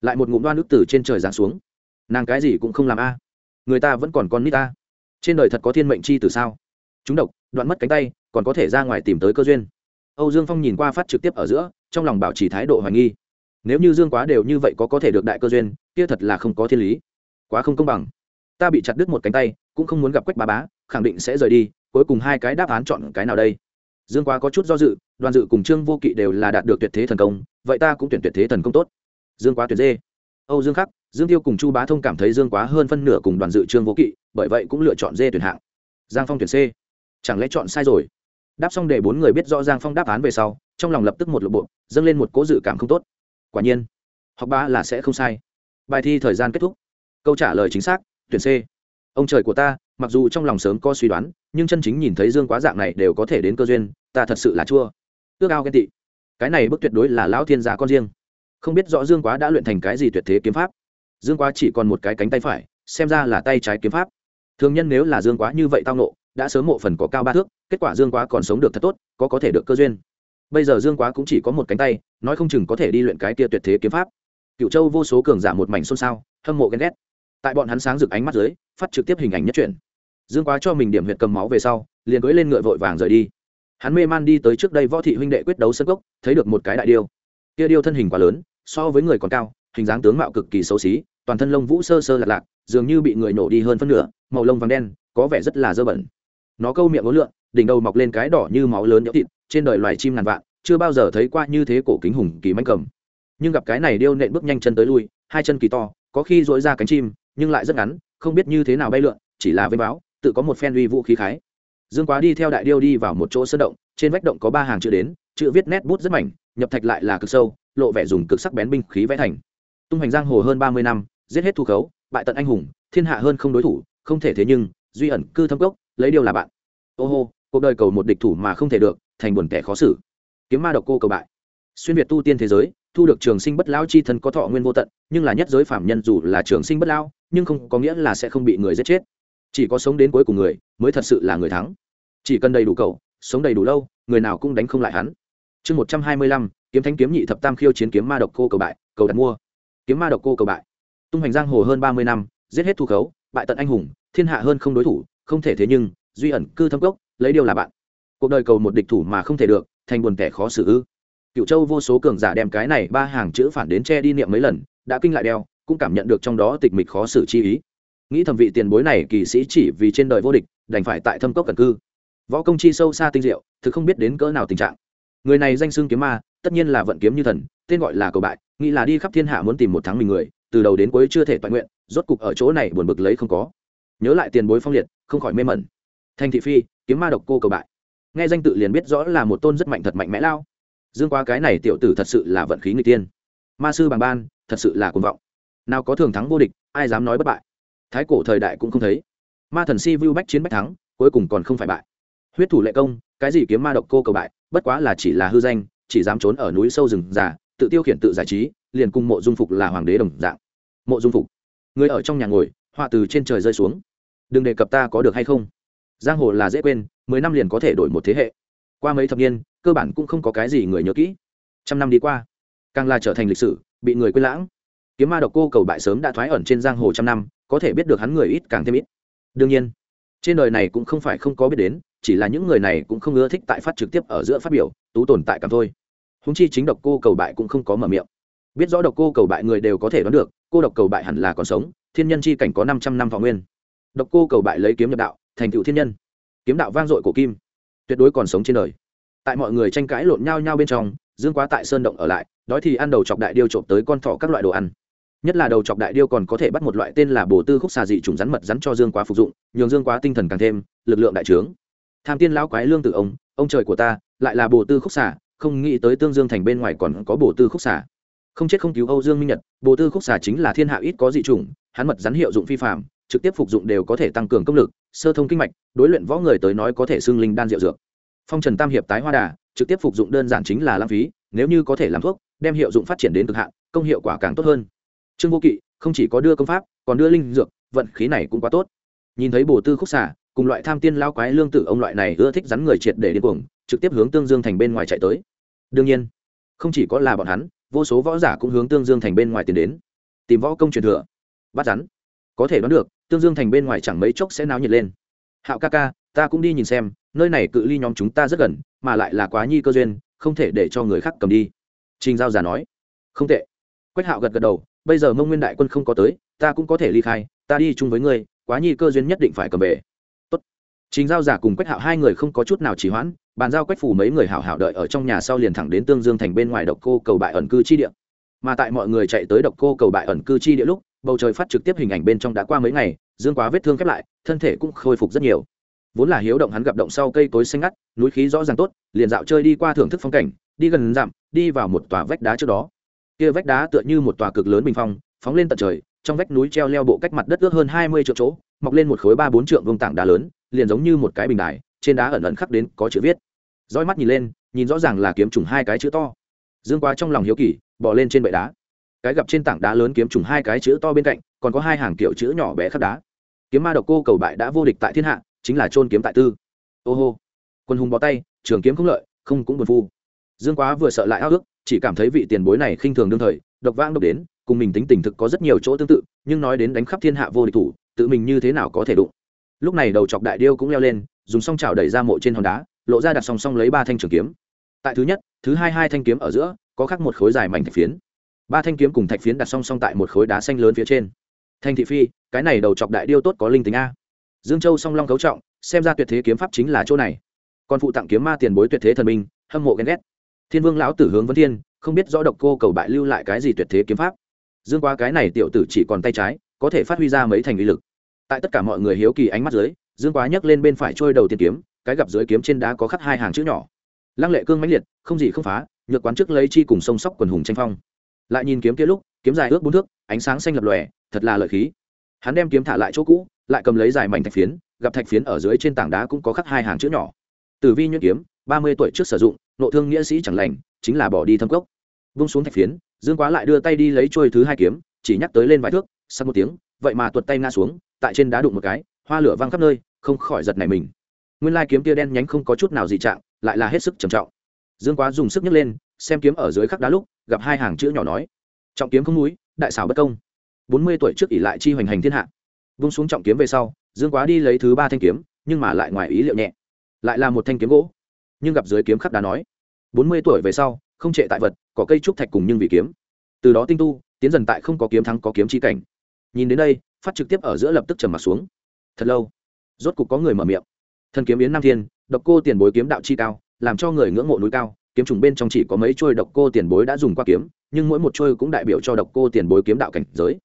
lại một ngụm đoan nước từ trên trời giáng xuống. Nàng cái gì cũng không làm a. Người ta vẫn còn con nít ta trên đời thật có thiên mệnh chi từ sao? Chúng độc, đoạn mất cánh tay, còn có thể ra ngoài tìm tới cơ duyên. Âu dương phong nhìn qua phát trực tiếp ở giữa, trong lòng bảo trì thái độ hoài nghi nếu như dương quá đều như vậy có có thể được đại cơ duyên, kia thật là không có thiên lý. Quá không công bằng. Ta bị chặt đứt một cánh tay, cũng không muốn gặp quách bà bá, khẳng định sẽ rời đi, cuối cùng hai cái đáp án chọn cái nào đây? Dương quá có chút do dự, đoàn dự cùng trương vô kỵ đều là đạt được tuyệt thế thần công, vậy ta cũng tuyển tuyệt thế thần công tốt. Dương quá tuyệt dê. Âu dương khắc, dương tiêu cùng chu bá thông cảm thấy dương quá hơn phân nửa cùng đoàn dự trương vô kỵ, bởi vậy cũng lựa chọn dê tuyển hạng. Giang phong tuyển c. Chẳng lẽ chọn sai rồi? Đáp xong để bốn người biết rõ giang phong đáp án về sau, trong lòng lập tức một lộ bộ, dâng lên một cố dự cảm không tốt quả nhiên, học bá là sẽ không sai. Bài thi thời gian kết thúc. Câu trả lời chính xác, tuyển c. Ông trời của ta, mặc dù trong lòng sớm có suy đoán, nhưng chân chính nhìn thấy dương quá dạng này đều có thể đến cơ duyên, ta thật sự là chua. Ước ao ghen tị. Cái này bức tuyệt đối là lão thiên gia con riêng. Không biết rõ dương quá đã luyện thành cái gì tuyệt thế kiếm pháp. Dương quá chỉ còn một cái cánh tay phải, xem ra là tay trái kiếm pháp. Thường nhân nếu là dương quá như vậy tao nộ đã sớm mộ phần có cao ba thước, kết quả dương quá còn sống được thật tốt, có có thể được cơ duyên bây giờ dương quá cũng chỉ có một cánh tay, nói không chừng có thể đi luyện cái kia tuyệt thế kiếm pháp. Cựu châu vô số cường giả một mảnh xôn xao, hâm mộ ghen ghét. Tại bọn hắn sáng rực ánh mắt dưới, phát trực tiếp hình ảnh nhất truyện dương quá cho mình điểm huyệt cầm máu về sau, liền cưỡi lên ngựa vội vàng rời đi. Hắn mê man đi tới trước đây võ thị huynh đệ quyết đấu sân cốc, thấy được một cái đại điêu. Kia điêu thân hình quá lớn, so với người còn cao, hình dáng tướng mạo cực kỳ xấu xí, toàn thân lông vũ sơ sơ lạc lạc dường như bị người nổ đi hơn phân nửa, màu lông vàng đen, có vẻ rất là dơ bẩn. Nó câu miệng ngốn lượn, đỉnh đầu mọc lên cái đỏ như máu lớn nhỡ thịt trên đời loài chim ngàn vạn, chưa bao giờ thấy qua như thế cổ kính hùng kỳ manh cầm. Nhưng gặp cái này điêu nện bước nhanh chân tới lui, hai chân kỳ to, có khi dỗi ra cánh chim, nhưng lại rất ngắn, không biết như thế nào bay lượn, chỉ là với báo tự có một phen uy vũ khí khái. Dương quá đi theo đại điêu đi vào một chỗ sơn động, trên vách động có ba hàng chữ đến, chữ viết nét bút rất mảnh, nhập thạch lại là cực sâu, lộ vẻ dùng cực sắc bén binh khí vẽ thành. Tung hành giang hồ hơn ba mươi năm, giết hết thu khấu, bại tận anh hùng, thiên hạ hơn không đối thủ, không thể thế nhưng, duy ẩn cư thâm cốc, lấy điều là bạn. Ô hô, cuộc đời cầu một địch thủ mà không thể được thành buồn kẻ khó xử. Kiếm ma độc cô cầu bại. Xuyên việt tu tiên thế giới, thu được trường sinh bất lão chi thân có thọ nguyên vô tận, nhưng là nhất giới phạm nhân dù là trường sinh bất lão, nhưng không có nghĩa là sẽ không bị người giết chết. Chỉ có sống đến cuối cùng người mới thật sự là người thắng. Chỉ cần đầy đủ cầu, sống đầy đủ lâu, người nào cũng đánh không lại hắn. Chương một trăm hai mươi lăm, kiếm thánh kiếm nhị thập tam khiêu chiến kiếm ma độc cô cầu bại, cầu đặt mua. Kiếm ma độc cô cầu bại. Tung hoành giang hồ hơn ba mươi năm, giết hết thu khấu, bại tận anh hùng, thiên hạ hơn không đối thủ, không thể thế nhưng, duy ẩn cư thâm cốc, lấy điều là bạn cuộc đời cầu một địch thủ mà không thể được, thành buồn kẻ khó xử ư. Cựu châu vô số cường giả đem cái này ba hàng chữ phản đến che đi niệm mấy lần, đã kinh lại đeo, cũng cảm nhận được trong đó tịch mịch khó xử chi ý. Nghĩ thẩm vị tiền bối này kỳ sĩ chỉ vì trên đời vô địch, đành phải tại thâm cốc cần cư. Võ công chi sâu xa tinh diệu, thực không biết đến cỡ nào tình trạng. Người này danh xưng kiếm ma, tất nhiên là vận kiếm như thần, tên gọi là cầu bại, nghĩ là đi khắp thiên hạ muốn tìm một tháng mình người, từ đầu đến cuối chưa thể toàn nguyện, rốt cục ở chỗ này buồn bực lấy không có. Nhớ lại tiền bối phong liệt, không khỏi mê mẩn. Thanh thị phi, kiếm ma độc cô cầu bại nghe danh tự liền biết rõ là một tôn rất mạnh thật mạnh mẽ lao. Dương qua cái này tiểu tử thật sự là vận khí người tiên ma sư bằng ban, thật sự là cuồng vọng. Nào có thường thắng vô địch, ai dám nói bất bại. Thái cổ thời đại cũng không thấy. Ma thần si vu bách chiến bách thắng, cuối cùng còn không phải bại. Huyết thủ lệ công, cái gì kiếm ma độc cô cầu bại, bất quá là chỉ là hư danh, chỉ dám trốn ở núi sâu rừng già, tự tiêu khiển tự giải trí, liền cùng mộ dung phục là hoàng đế đồng dạng. Mộ dung phục, người ở trong nhà ngồi, họa từ trên trời rơi xuống. Đừng đề cập ta có được hay không giang hồ là dễ quên, mười năm liền có thể đổi một thế hệ. Qua mấy thập niên, cơ bản cũng không có cái gì người nhớ kỹ. Trăm năm đi qua, càng là trở thành lịch sử, bị người quên lãng. Kiếm ma độc cô cầu bại sớm đã thoái ẩn trên giang hồ trăm năm, có thể biết được hắn người ít càng thêm ít. Đương nhiên, trên đời này cũng không phải không có biết đến, chỉ là những người này cũng không ưa thích tại phát trực tiếp ở giữa phát biểu, tú tồn tại cảm thôi. Húng chi chính độc cô cầu bại cũng không có mở miệng. Biết rõ độc cô cầu bại người đều có thể đoán được, cô độc cầu bại hẳn là còn sống, thiên nhân chi cảnh có năm trăm năm võ nguyên. Độc cô cầu bại lấy kiếm nhập đạo thành tựu thiên nhân. Kiếm đạo vang dội của kim, tuyệt đối còn sống trên đời. Tại mọi người tranh cãi lộn nhau nhau bên trong, dương quá tại sơn động ở lại, đói thì ăn đầu chọc đại điêu trộm tới con thỏ các loại đồ ăn. Nhất là đầu chọc đại điêu còn có thể bắt một loại tên là bồ tư khúc xà dị trùng rắn mật rắn cho dương quá phục dụng, nhường dương quá tinh thần càng thêm, lực lượng đại trướng. Tham tiên lão quái lương tử ông ông trời của ta, lại là bồ tư khúc xà, không nghĩ tới tương dương thành bên ngoài còn có bồ tư khúc xà. Không chết không cứu âu dương minh nhật, bồ tư khúc xà chính là thiên hạ ít có dị trùng, hắn mật rắn hiệu dụng phi phạm trực tiếp phục dụng đều có thể tăng cường công lực sơ thông kinh mạch, đối luyện võ người tới nói có thể xưng linh đan rượu dược. Phong trần tam hiệp tái hoa đà, trực tiếp phục dụng đơn giản chính là lãng phí, nếu như có thể làm thuốc, đem hiệu dụng phát triển đến cực hạn, công hiệu quả càng tốt hơn. Trương vô kỵ, không chỉ có đưa công pháp, còn đưa linh dược, vận khí này cũng quá tốt. Nhìn thấy bồ tư khúc xả cùng loại tham tiên lao quái lương tử ông loại này ưa thích rắn người triệt để điên cuồng, trực tiếp hướng tương dương thành bên ngoài chạy tới. Đương nhiên, không chỉ có là bọn hắn, vô số võ giả cũng hướng tương dương thành bên ngoài tiến đến, tìm võ công truyền thừa. Bắt rắn, có thể đoán được tương dương thành bên ngoài chẳng mấy chốc sẽ náo nhiệt lên. Hạo ca ca, ta cũng đi nhìn xem, nơi này cự ly nhóm chúng ta rất gần, mà lại là quá nhi cơ duyên, không thể để cho người khác cầm đi. Trình giao giả nói. Không tệ. Quách hạo gật gật đầu, bây giờ mông nguyên đại quân không có tới, ta cũng có thể ly khai, ta đi chung với ngươi, quá nhi cơ duyên nhất định phải cầm về. Tốt. trình giao giả cùng quách hạo hai người không có chút nào trì hoãn, bàn giao quách phủ mấy người hảo hảo đợi ở trong nhà sau liền thẳng đến tương dương thành bên ngoài độc cô cầu bại ẩn cư chi địa mà tại mọi người chạy tới độc cô cầu bại ẩn cư chi địa lúc, bầu trời phát trực tiếp hình ảnh bên trong đã qua mấy ngày, dương quá vết thương khép lại, thân thể cũng khôi phục rất nhiều. Vốn là hiếu động hắn gặp động sau cây cối xanh ngắt, núi khí rõ ràng tốt, liền dạo chơi đi qua thưởng thức phong cảnh, đi gần dặm, đi vào một tòa vách đá trước đó. Kia vách đá tựa như một tòa cực lớn bình phong, phóng lên tận trời, trong vách núi treo leo bộ cách mặt đất ước hơn hai mươi triệu chỗ, mọc lên một khối ba bốn trượng vương tảng đá lớn, liền giống như một cái bình đài, trên đá ẩn ẩn khắc đến có chữ viết. Roi mắt nhìn lên, nhìn rõ ràng là kiếm trùng hai cái chữ to. Dương quá trong lòng hiếu kỳ bỏ lên trên bệ đá. Cái gặp trên tảng đá lớn kiếm trùng hai cái chữ to bên cạnh, còn có hai hàng kiểu chữ nhỏ bé khắc đá. Kiếm ma độc cô cầu bại đã vô địch tại thiên hạ, chính là trôn kiếm tại tư. Ô hô. Quân hùng bó tay, trường kiếm không lợi, không cũng buồn phu. Dương quá vừa sợ lại ao ước, chỉ cảm thấy vị tiền bối này khinh thường đương thời, độc vang độc đến, cùng mình tính tình thực có rất nhiều chỗ tương tự, nhưng nói đến đánh khắp thiên hạ vô địch thủ, tự mình như thế nào có thể đụng. Lúc này đầu chọc đại điêu cũng leo lên, dùng song chảo đẩy ra mộ trên hòn đá, lộ ra đặt song song lấy ba thanh trường kiếm. Tại thứ nhất, thứ hai hai thanh kiếm ở giữa có khắc một khối dài mảnh thạch phiến. Ba thanh kiếm cùng thạch phiến đặt song song tại một khối đá xanh lớn phía trên. Thanh thị phi, cái này đầu chọc đại điêu tốt có linh tính a. Dương châu song long cấu trọng, xem ra tuyệt thế kiếm pháp chính là chỗ này. Còn phụ tặng kiếm ma tiền bối tuyệt thế thần minh, hâm mộ ghen ghét. Thiên vương lão tử hướng vấn thiên, không biết rõ độc cô cầu bại lưu lại cái gì tuyệt thế kiếm pháp. Dương qua cái này tiểu tử chỉ còn tay trái, có thể phát huy ra mấy thành uy lực. Tại tất cả mọi người hiếu kỳ ánh mắt dưới, dương quá nhấc lên bên phải trôi đầu tiên kiếm, cái gặp dưới kiếm trên đá có khắc hai hàng chữ nhỏ. Lăng lệ cương mãnh liệt, không gì không phá nhược quán trước lấy chi cùng sông sóc quần hùng tranh phong. Lại nhìn kiếm kia lúc, kiếm dài ước bốn thước, ánh sáng xanh lập lòe, thật là lợi khí. Hắn đem kiếm thả lại chỗ cũ, lại cầm lấy dài mảnh thạch phiến, gặp thạch phiến ở dưới trên tảng đá cũng có khắc hai hàng chữ nhỏ. Tử vi nhuyễn kiếm, ba mươi tuổi trước sử dụng, nộ thương nghĩa sĩ chẳng lành, chính là bỏ đi thâm cốc. Vung xuống thạch phiến, dương quá lại đưa tay đi lấy trôi thứ hai kiếm, chỉ nhắc tới lên vài thước sau một tiếng, vậy mà tuột tay ngã xuống, tại trên đá đụng một cái, hoa lửa văng khắp nơi, không khỏi giật này mình. Nguyên lai kiếm tia đen nhánh không có chút nào dị trạng, lại là hết sức trầm trọng dương quá dùng sức nhấc lên, xem kiếm ở dưới khắc đá lúc, gặp hai hàng chữ nhỏ nói. Trọng kiếm không núi, đại xảo bất công. Bốn mươi tuổi trước ỉ lại chi hoành hành thiên hạ. Vung xuống trọng kiếm về sau, dương quá đi lấy thứ ba thanh kiếm, nhưng mà lại ngoài ý liệu nhẹ. Lại là một thanh kiếm gỗ. Nhưng gặp dưới kiếm khắc đá nói. Bốn mươi tuổi về sau, không trệ tại vật, có cây trúc thạch cùng nhưng vì kiếm. Từ đó tinh tu, tiến dần tại không có kiếm thắng có kiếm chi cảnh. Nhìn đến đây, phát trực tiếp ở giữa lập tức trầm mặt xuống. Thật lâu, rốt cục có người mở miệng. Thần kiếm yến nam thiên, độc cô tiền bối kiếm đạo chi cao làm cho người ngưỡng mộ núi cao. Kiếm trùng bên trong chỉ có mấy trôi độc cô tiền bối đã dùng qua kiếm, nhưng mỗi một trôi cũng đại biểu cho độc cô tiền bối kiếm đạo cảnh giới.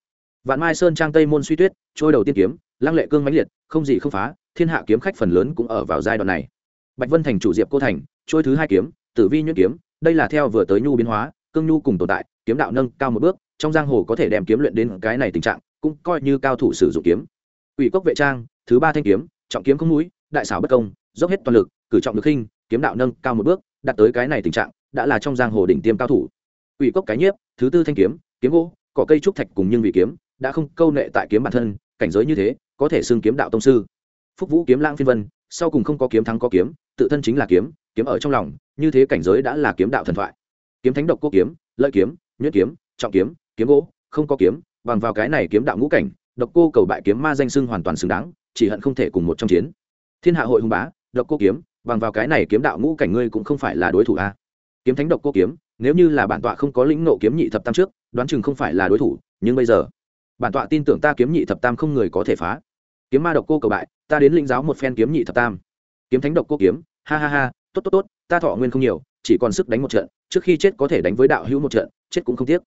Vạn mai sơn trang tây môn suy tuyết trôi đầu tiên kiếm, lăng lệ cương mãnh liệt, không gì không phá, thiên hạ kiếm khách phần lớn cũng ở vào giai đoạn này. Bạch vân thành chủ diệp cô thành trôi thứ hai kiếm, tử vi nhuyễn kiếm, đây là theo vừa tới nhu biến hóa, cương nhu cùng tồn tại, kiếm đạo nâng cao một bước, trong giang hồ có thể đem kiếm luyện đến cái này tình trạng, cũng coi như cao thủ sử dụng kiếm. Ủy cốc vệ trang, thứ ba thanh kiếm, trọng kiếm không mũi, đại xảo bất công, dốc hết toàn lực, cử trọng được khinh kiếm đạo nâng cao một bước, đạt tới cái này tình trạng, đã là trong giang hồ đỉnh tiêm cao thủ. Ủy cốc cái nhiếp, thứ tư thanh kiếm kiếm gỗ, cỏ cây trúc thạch cùng nhưng vì kiếm, đã không câu nệ tại kiếm bản thân, cảnh giới như thế, có thể xưng kiếm đạo tông sư. Phúc vũ kiếm lãng phiên vân, sau cùng không có kiếm thắng có kiếm, tự thân chính là kiếm kiếm ở trong lòng, như thế cảnh giới đã là kiếm đạo thần thoại. Kiếm thánh độc cô kiếm, lợi kiếm, nhuyễn kiếm, trọng kiếm kiếm gỗ, không có kiếm, bằng vào cái này kiếm đạo ngũ cảnh, độc cô cầu bại kiếm ma danh xưng hoàn toàn xứng đáng, chỉ hận không thể cùng một trong chiến. Thiên hạ hội hùng bá, độc cô kiếm bằng vào cái này kiếm đạo ngũ cảnh ngươi cũng không phải là đối thủ a kiếm thánh độc cô kiếm, nếu như là bản tọa không có lĩnh nộ kiếm nhị thập tam trước, đoán chừng không phải là đối thủ, nhưng bây giờ, bản tọa tin tưởng ta kiếm nhị thập tam không người có thể phá. Kiếm ma độc cô cầu bại, ta đến linh giáo một phen kiếm nhị thập tam. Kiếm thánh độc cô kiếm, ha ha ha, tốt tốt tốt, ta thọ nguyên không nhiều, chỉ còn sức đánh một trận, trước khi chết có thể đánh với đạo hữu một trận, chết cũng không tiếc.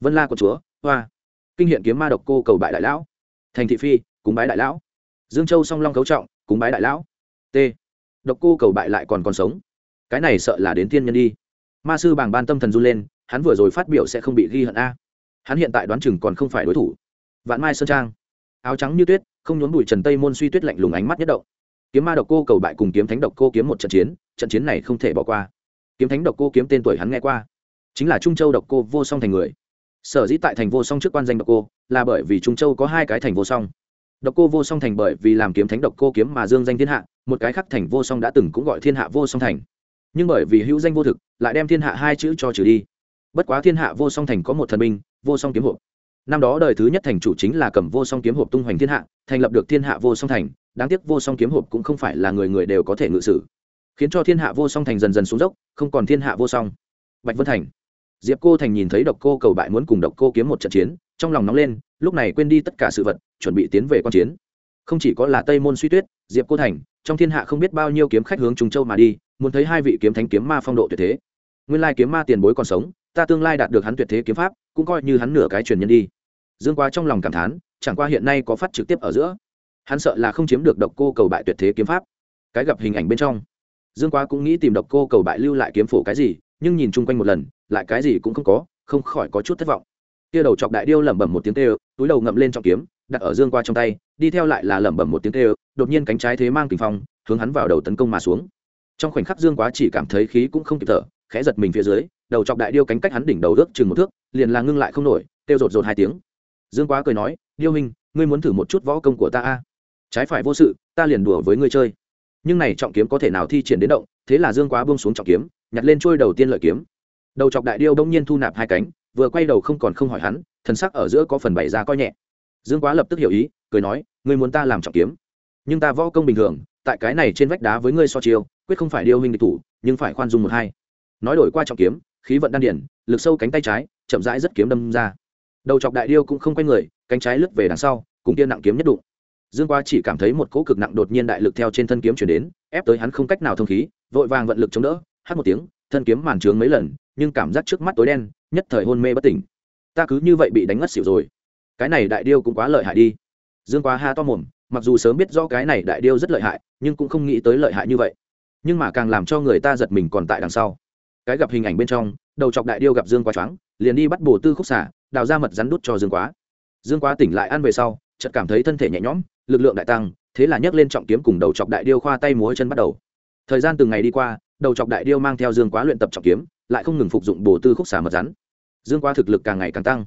Vân la của chúa, hoa. Kinh hiện kiếm ma độc cô cầu bại đại lão. Thành thị phi, cúng bái đại lão. Dương châu song long cấu trọng, cúng bái đại lão. T độc cô cầu bại lại còn còn sống. Cái này sợ là đến tiên nhân đi. Ma sư bàng ban tâm thần run lên, hắn vừa rồi phát biểu sẽ không bị ghi hận a. Hắn hiện tại đoán chừng còn không phải đối thủ. Vạn mai sơn trang. Áo trắng như tuyết, không nhốn bụi trần tây môn suy tuyết lạnh lùng ánh mắt nhất động. Kiếm ma độc cô cầu bại cùng kiếm thánh độc cô kiếm một trận chiến trận chiến này không thể bỏ qua. Kiếm thánh độc cô kiếm tên tuổi hắn nghe qua. Chính là trung châu độc cô vô song thành người. Sở dĩ tại thành vô song trước quan danh độc cô, là bởi vì trung châu có hai cái thành vô song độc cô vô song thành bởi vì làm kiếm thánh độc cô kiếm mà dương danh thiên hạ, một cái khác thành vô song đã từng cũng gọi thiên hạ vô song thành. Nhưng bởi vì hữu danh vô thực, lại đem thiên hạ hai chữ cho trừ đi. Bất quá thiên hạ vô song thành có một thần binh, vô song kiếm hộp. Năm đó đời thứ nhất thành chủ chính là cầm vô song kiếm hộp tung hoành thiên hạ, thành lập được thiên hạ vô song thành. Đáng tiếc vô song kiếm hộp cũng không phải là người người đều có thể ngự sử. Khiến cho thiên hạ vô song thành dần dần xuống dốc, không còn thiên hạ vô song. Bạch vân thành. Diệp cô thành nhìn thấy độc cô cầu bại muốn cùng độc cô kiếm một trận chiến trong lòng nóng lên, lúc này quên đi tất cả sự vật, chuẩn bị tiến về q u a n chiến. Không chỉ có là tây môn suy tuyết, diệp cô thành, trong thiên hạ không biết bao nhiêu kiếm khách hướng trùng châu mà đi, muốn thấy hai vị kiếm thánh kiếm ma phong độ tuyệt thế. Nguyên lai kiếm ma tiền bối còn sống, ta tương lai đạt được hắn tuyệt thế kiếm pháp, cũng coi như hắn nửa cái truyền nhân đi. Dương quá trong lòng cảm thán, chẳng qua hiện nay có phát trực tiếp ở giữa. Hắn sợ là không chiếm được độc cô cầu bại tuyệt thế kiếm pháp. Cái gặp hình ảnh bên trong. Dương quá cũng nghĩ tìm độc cô cầu bại lưu lại kiếm phổ cái gì, nhưng nhìn chung quanh một lần, lại cái gì cũng không có, không khỏi có chút thất vọng kia đầu chọc đại điêu lẩm bẩm một tiếng kêu, túi đầu ngậm lên trọng kiếm, đặt ở dương qua trong tay, đi theo lại là lẩm bẩm một tiếng kêu, đột nhiên cánh trái thế mang kinh phong, hướng hắn vào đầu tấn công mà xuống. Trong khoảnh khắc dương quá chỉ cảm thấy khí cũng không kịp thở, khẽ giật mình phía dưới, đầu chọc đại điêu cánh cách hắn đỉnh đầu ước chừng một thước, liền là ngưng lại không nổi, kêu rột rột hai tiếng. Dương quá cười nói, điêu hình ngươi muốn thử một chút võ công của ta a? Trái phải vô sự, ta liền đùa với ngươi chơi. Nhưng này trọng kiếm có thể nào thi triển đến động, thế là dương quá buông xuống trọng kiếm, nhặt lên trôi đầu tiên lợi kiếm. Đầu chọc đại điêu đông nhiên thu nạp hai cánh vừa quay đầu không còn không hỏi hắn, thần sắc ở giữa có phần bày ra coi nhẹ. Dương quá lập tức hiểu ý, cười nói, ngươi muốn ta làm trọng kiếm? Nhưng ta võ công bình thường, tại cái này trên vách đá với ngươi so chiêu, quyết không phải điêu hình địch thủ, nhưng phải khoan dung một hai. Nói đổi qua trọng kiếm, khí vận đan điển, lực sâu cánh tay trái, chậm rãi rất kiếm đâm ra. Đầu chọc đại điêu cũng không quay người, cánh trái lướt về đằng sau, cùng tiên nặng kiếm nhất đụng. Dương quá chỉ cảm thấy một cỗ cực nặng đột nhiên đại lực theo trên thân kiếm chuyển đến, ép tới hắn không cách nào thông khí, vội vàng vận lực chống đỡ hát một tiếng, thân kiếm màn trướng mấy lần, nhưng cảm giác trước mắt tối đen nhất thời hôn mê bất tỉnh. Ta cứ như vậy bị đánh ngất xỉu rồi. Cái này đại điêu cũng quá lợi hại đi. Dương quá ha to mồm, mặc dù sớm biết do cái này đại điêu rất lợi hại, nhưng cũng không nghĩ tới lợi hại như vậy. Nhưng mà càng làm cho người ta giật mình còn tại đằng sau. Cái gặp hình ảnh bên trong, đầu chọc đại điêu gặp dương quá choáng, liền đi bắt bổ tư khúc xả, đào ra mật rắn đút cho dương quá. Dương quá tỉnh lại ăn về sau, chợt cảm thấy thân thể nhẹ nhõm, lực lượng đại tăng, thế là nhấc lên trọng kiếm cùng đầu chọc đại điêu khoa tay múa chân bắt đầu. Thời gian từng ngày đi qua đầu chọc đại điêu mang theo dương quá luyện tập trọng kiếm, lại không ngừng phục dụng bổ tư khúc xả mật rắn. Dương quá thực lực càng ngày càng tăng.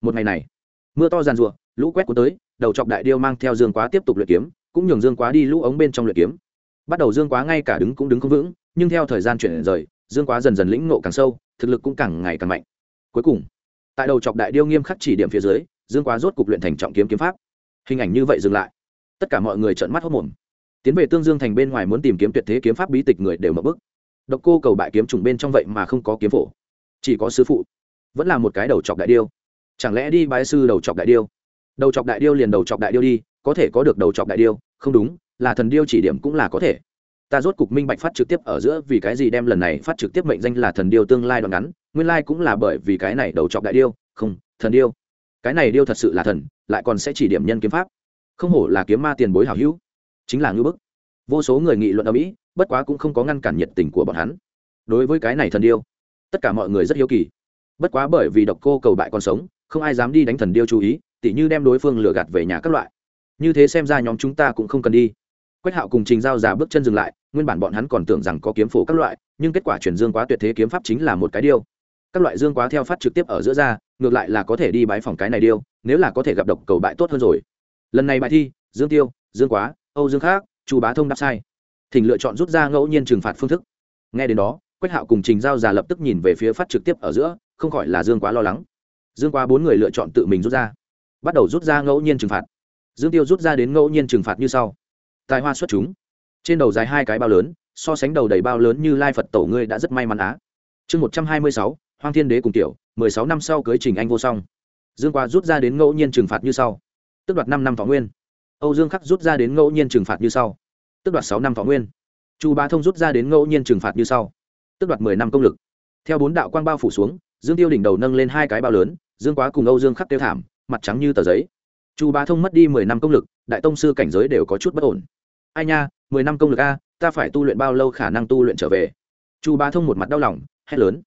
Một ngày này, mưa to giàn rùa lũ quét cuốn tới, đầu chọc đại điêu mang theo dương quá tiếp tục luyện kiếm, cũng nhường dương quá đi lũ ống bên trong luyện kiếm. Bắt đầu dương quá ngay cả đứng cũng đứng không vững, nhưng theo thời gian chuyển rời, dương quá dần dần lĩnh ngộ càng sâu, thực lực cũng càng ngày càng mạnh. Cuối cùng, tại đầu chọc đại điêu nghiêm khắc chỉ điểm phía dưới, dương quá rốt cục luyện thành trọng kiếm kiếm pháp. Hình ảnh như vậy dừng lại. Tất cả mọi người trợn mắt hốt mồm tiến về tương dương thành bên ngoài muốn tìm kiếm tuyệt thế kiếm pháp bí tịch người đều mở bức độc cô cầu bại kiếm trùng bên trong vậy mà không có kiếm phổ. Chỉ có sư phụ. Vẫn là một cái đầu chọc đại điêu. Chẳng lẽ đi bái sư đầu chọc đại điêu? Đầu chọc đại điêu liền đầu chọc đại điêu đi, có thể có được đầu chọc đại điêu, không đúng, là thần điêu chỉ điểm cũng là có thể. Ta rốt cục minh bạch phát trực tiếp ở giữa vì cái gì đem lần này phát trực tiếp mệnh danh là thần điêu tương lai đoạn ngắn, nguyên lai cũng là bởi vì cái này đầu chọc đại điêu, không, thần điêu. Cái này điêu thật sự là thần, lại còn sẽ chỉ điểm nhân kiếm pháp. Không hổ là kiếm ma tiền bối hảo hữu. Chính là ngư bức. Vô số người nghị luận ở mỹ bất quá cũng không có ngăn cản nhiệt tình của bọn hắn. Đối với cái này thần điêu, tất cả mọi người rất hiếu kỳ. Bất quá bởi vì độc cô cầu bại còn sống, không ai dám đi đánh thần điêu chú ý, tỉ như đem đối phương lừa gạt về nhà các loại. Như thế xem ra nhóm chúng ta cũng không cần đi. Quách hạo cùng trình giao già bước chân dừng lại, nguyên bản bọn hắn còn tưởng rằng có kiếm phổ các loại, nhưng kết quả chuyển dương quá tuyệt thế kiếm pháp chính là một cái điêu. Các loại dương quá theo phát trực tiếp ở giữa ra, ngược lại là có thể đi bái phòng cái này điêu, nếu là có thể gặp độc cầu bại tốt hơn rồi. Lần này bài thi, dương tiêu, dương quá, âu dương khác, chu bá thông đáp sai thỉnh lựa chọn rút ra ngẫu nhiên trừng phạt phương thức. Nghe đến đó, quách hạo cùng trình giao già lập tức nhìn về phía phát trực tiếp ở giữa, không khỏi là dương quá lo lắng. Dương quá bốn người lựa chọn tự mình rút ra. Bắt đầu rút ra ngẫu nhiên trừng phạt. Dương tiêu rút ra đến ngẫu nhiên trừng phạt như sau. Tài hoa xuất chúng. Trên đầu dài hai cái bao lớn, so sánh đầu đầy bao lớn như lai phật tổ ngươi đã rất may mắn á. Chương một trăm hai mươi sáu, hoang thiên đế cùng tiểu, mười sáu năm sau cưới trình anh vô song. Dương quá rút ra đến ngẫu nhiên trừng phạt như sau. Tức đoạt năm năm thọ nguyên. Âu dương khắc rút ra đến ngẫu nhiên trừng phạt như sau tức đoạt sáu năm thọ nguyên. Chu bá thông rút ra đến ngẫu nhiên trừng phạt như sau. Tức đoạt mười năm công lực. Theo bốn đạo quang bao phủ xuống, dương tiêu đỉnh đầu nâng lên hai cái bao lớn, dương quá cùng âu dương khắc tiêu thảm, mặt trắng như tờ giấy. Chu bá thông mất đi mười năm công lực, đại tông sư cảnh giới đều có chút bất ổn. Ai nha, mười năm công lực a, ta phải tu luyện bao lâu khả năng tu luyện trở về? Chu bá thông một mặt đau lòng, hét lớn.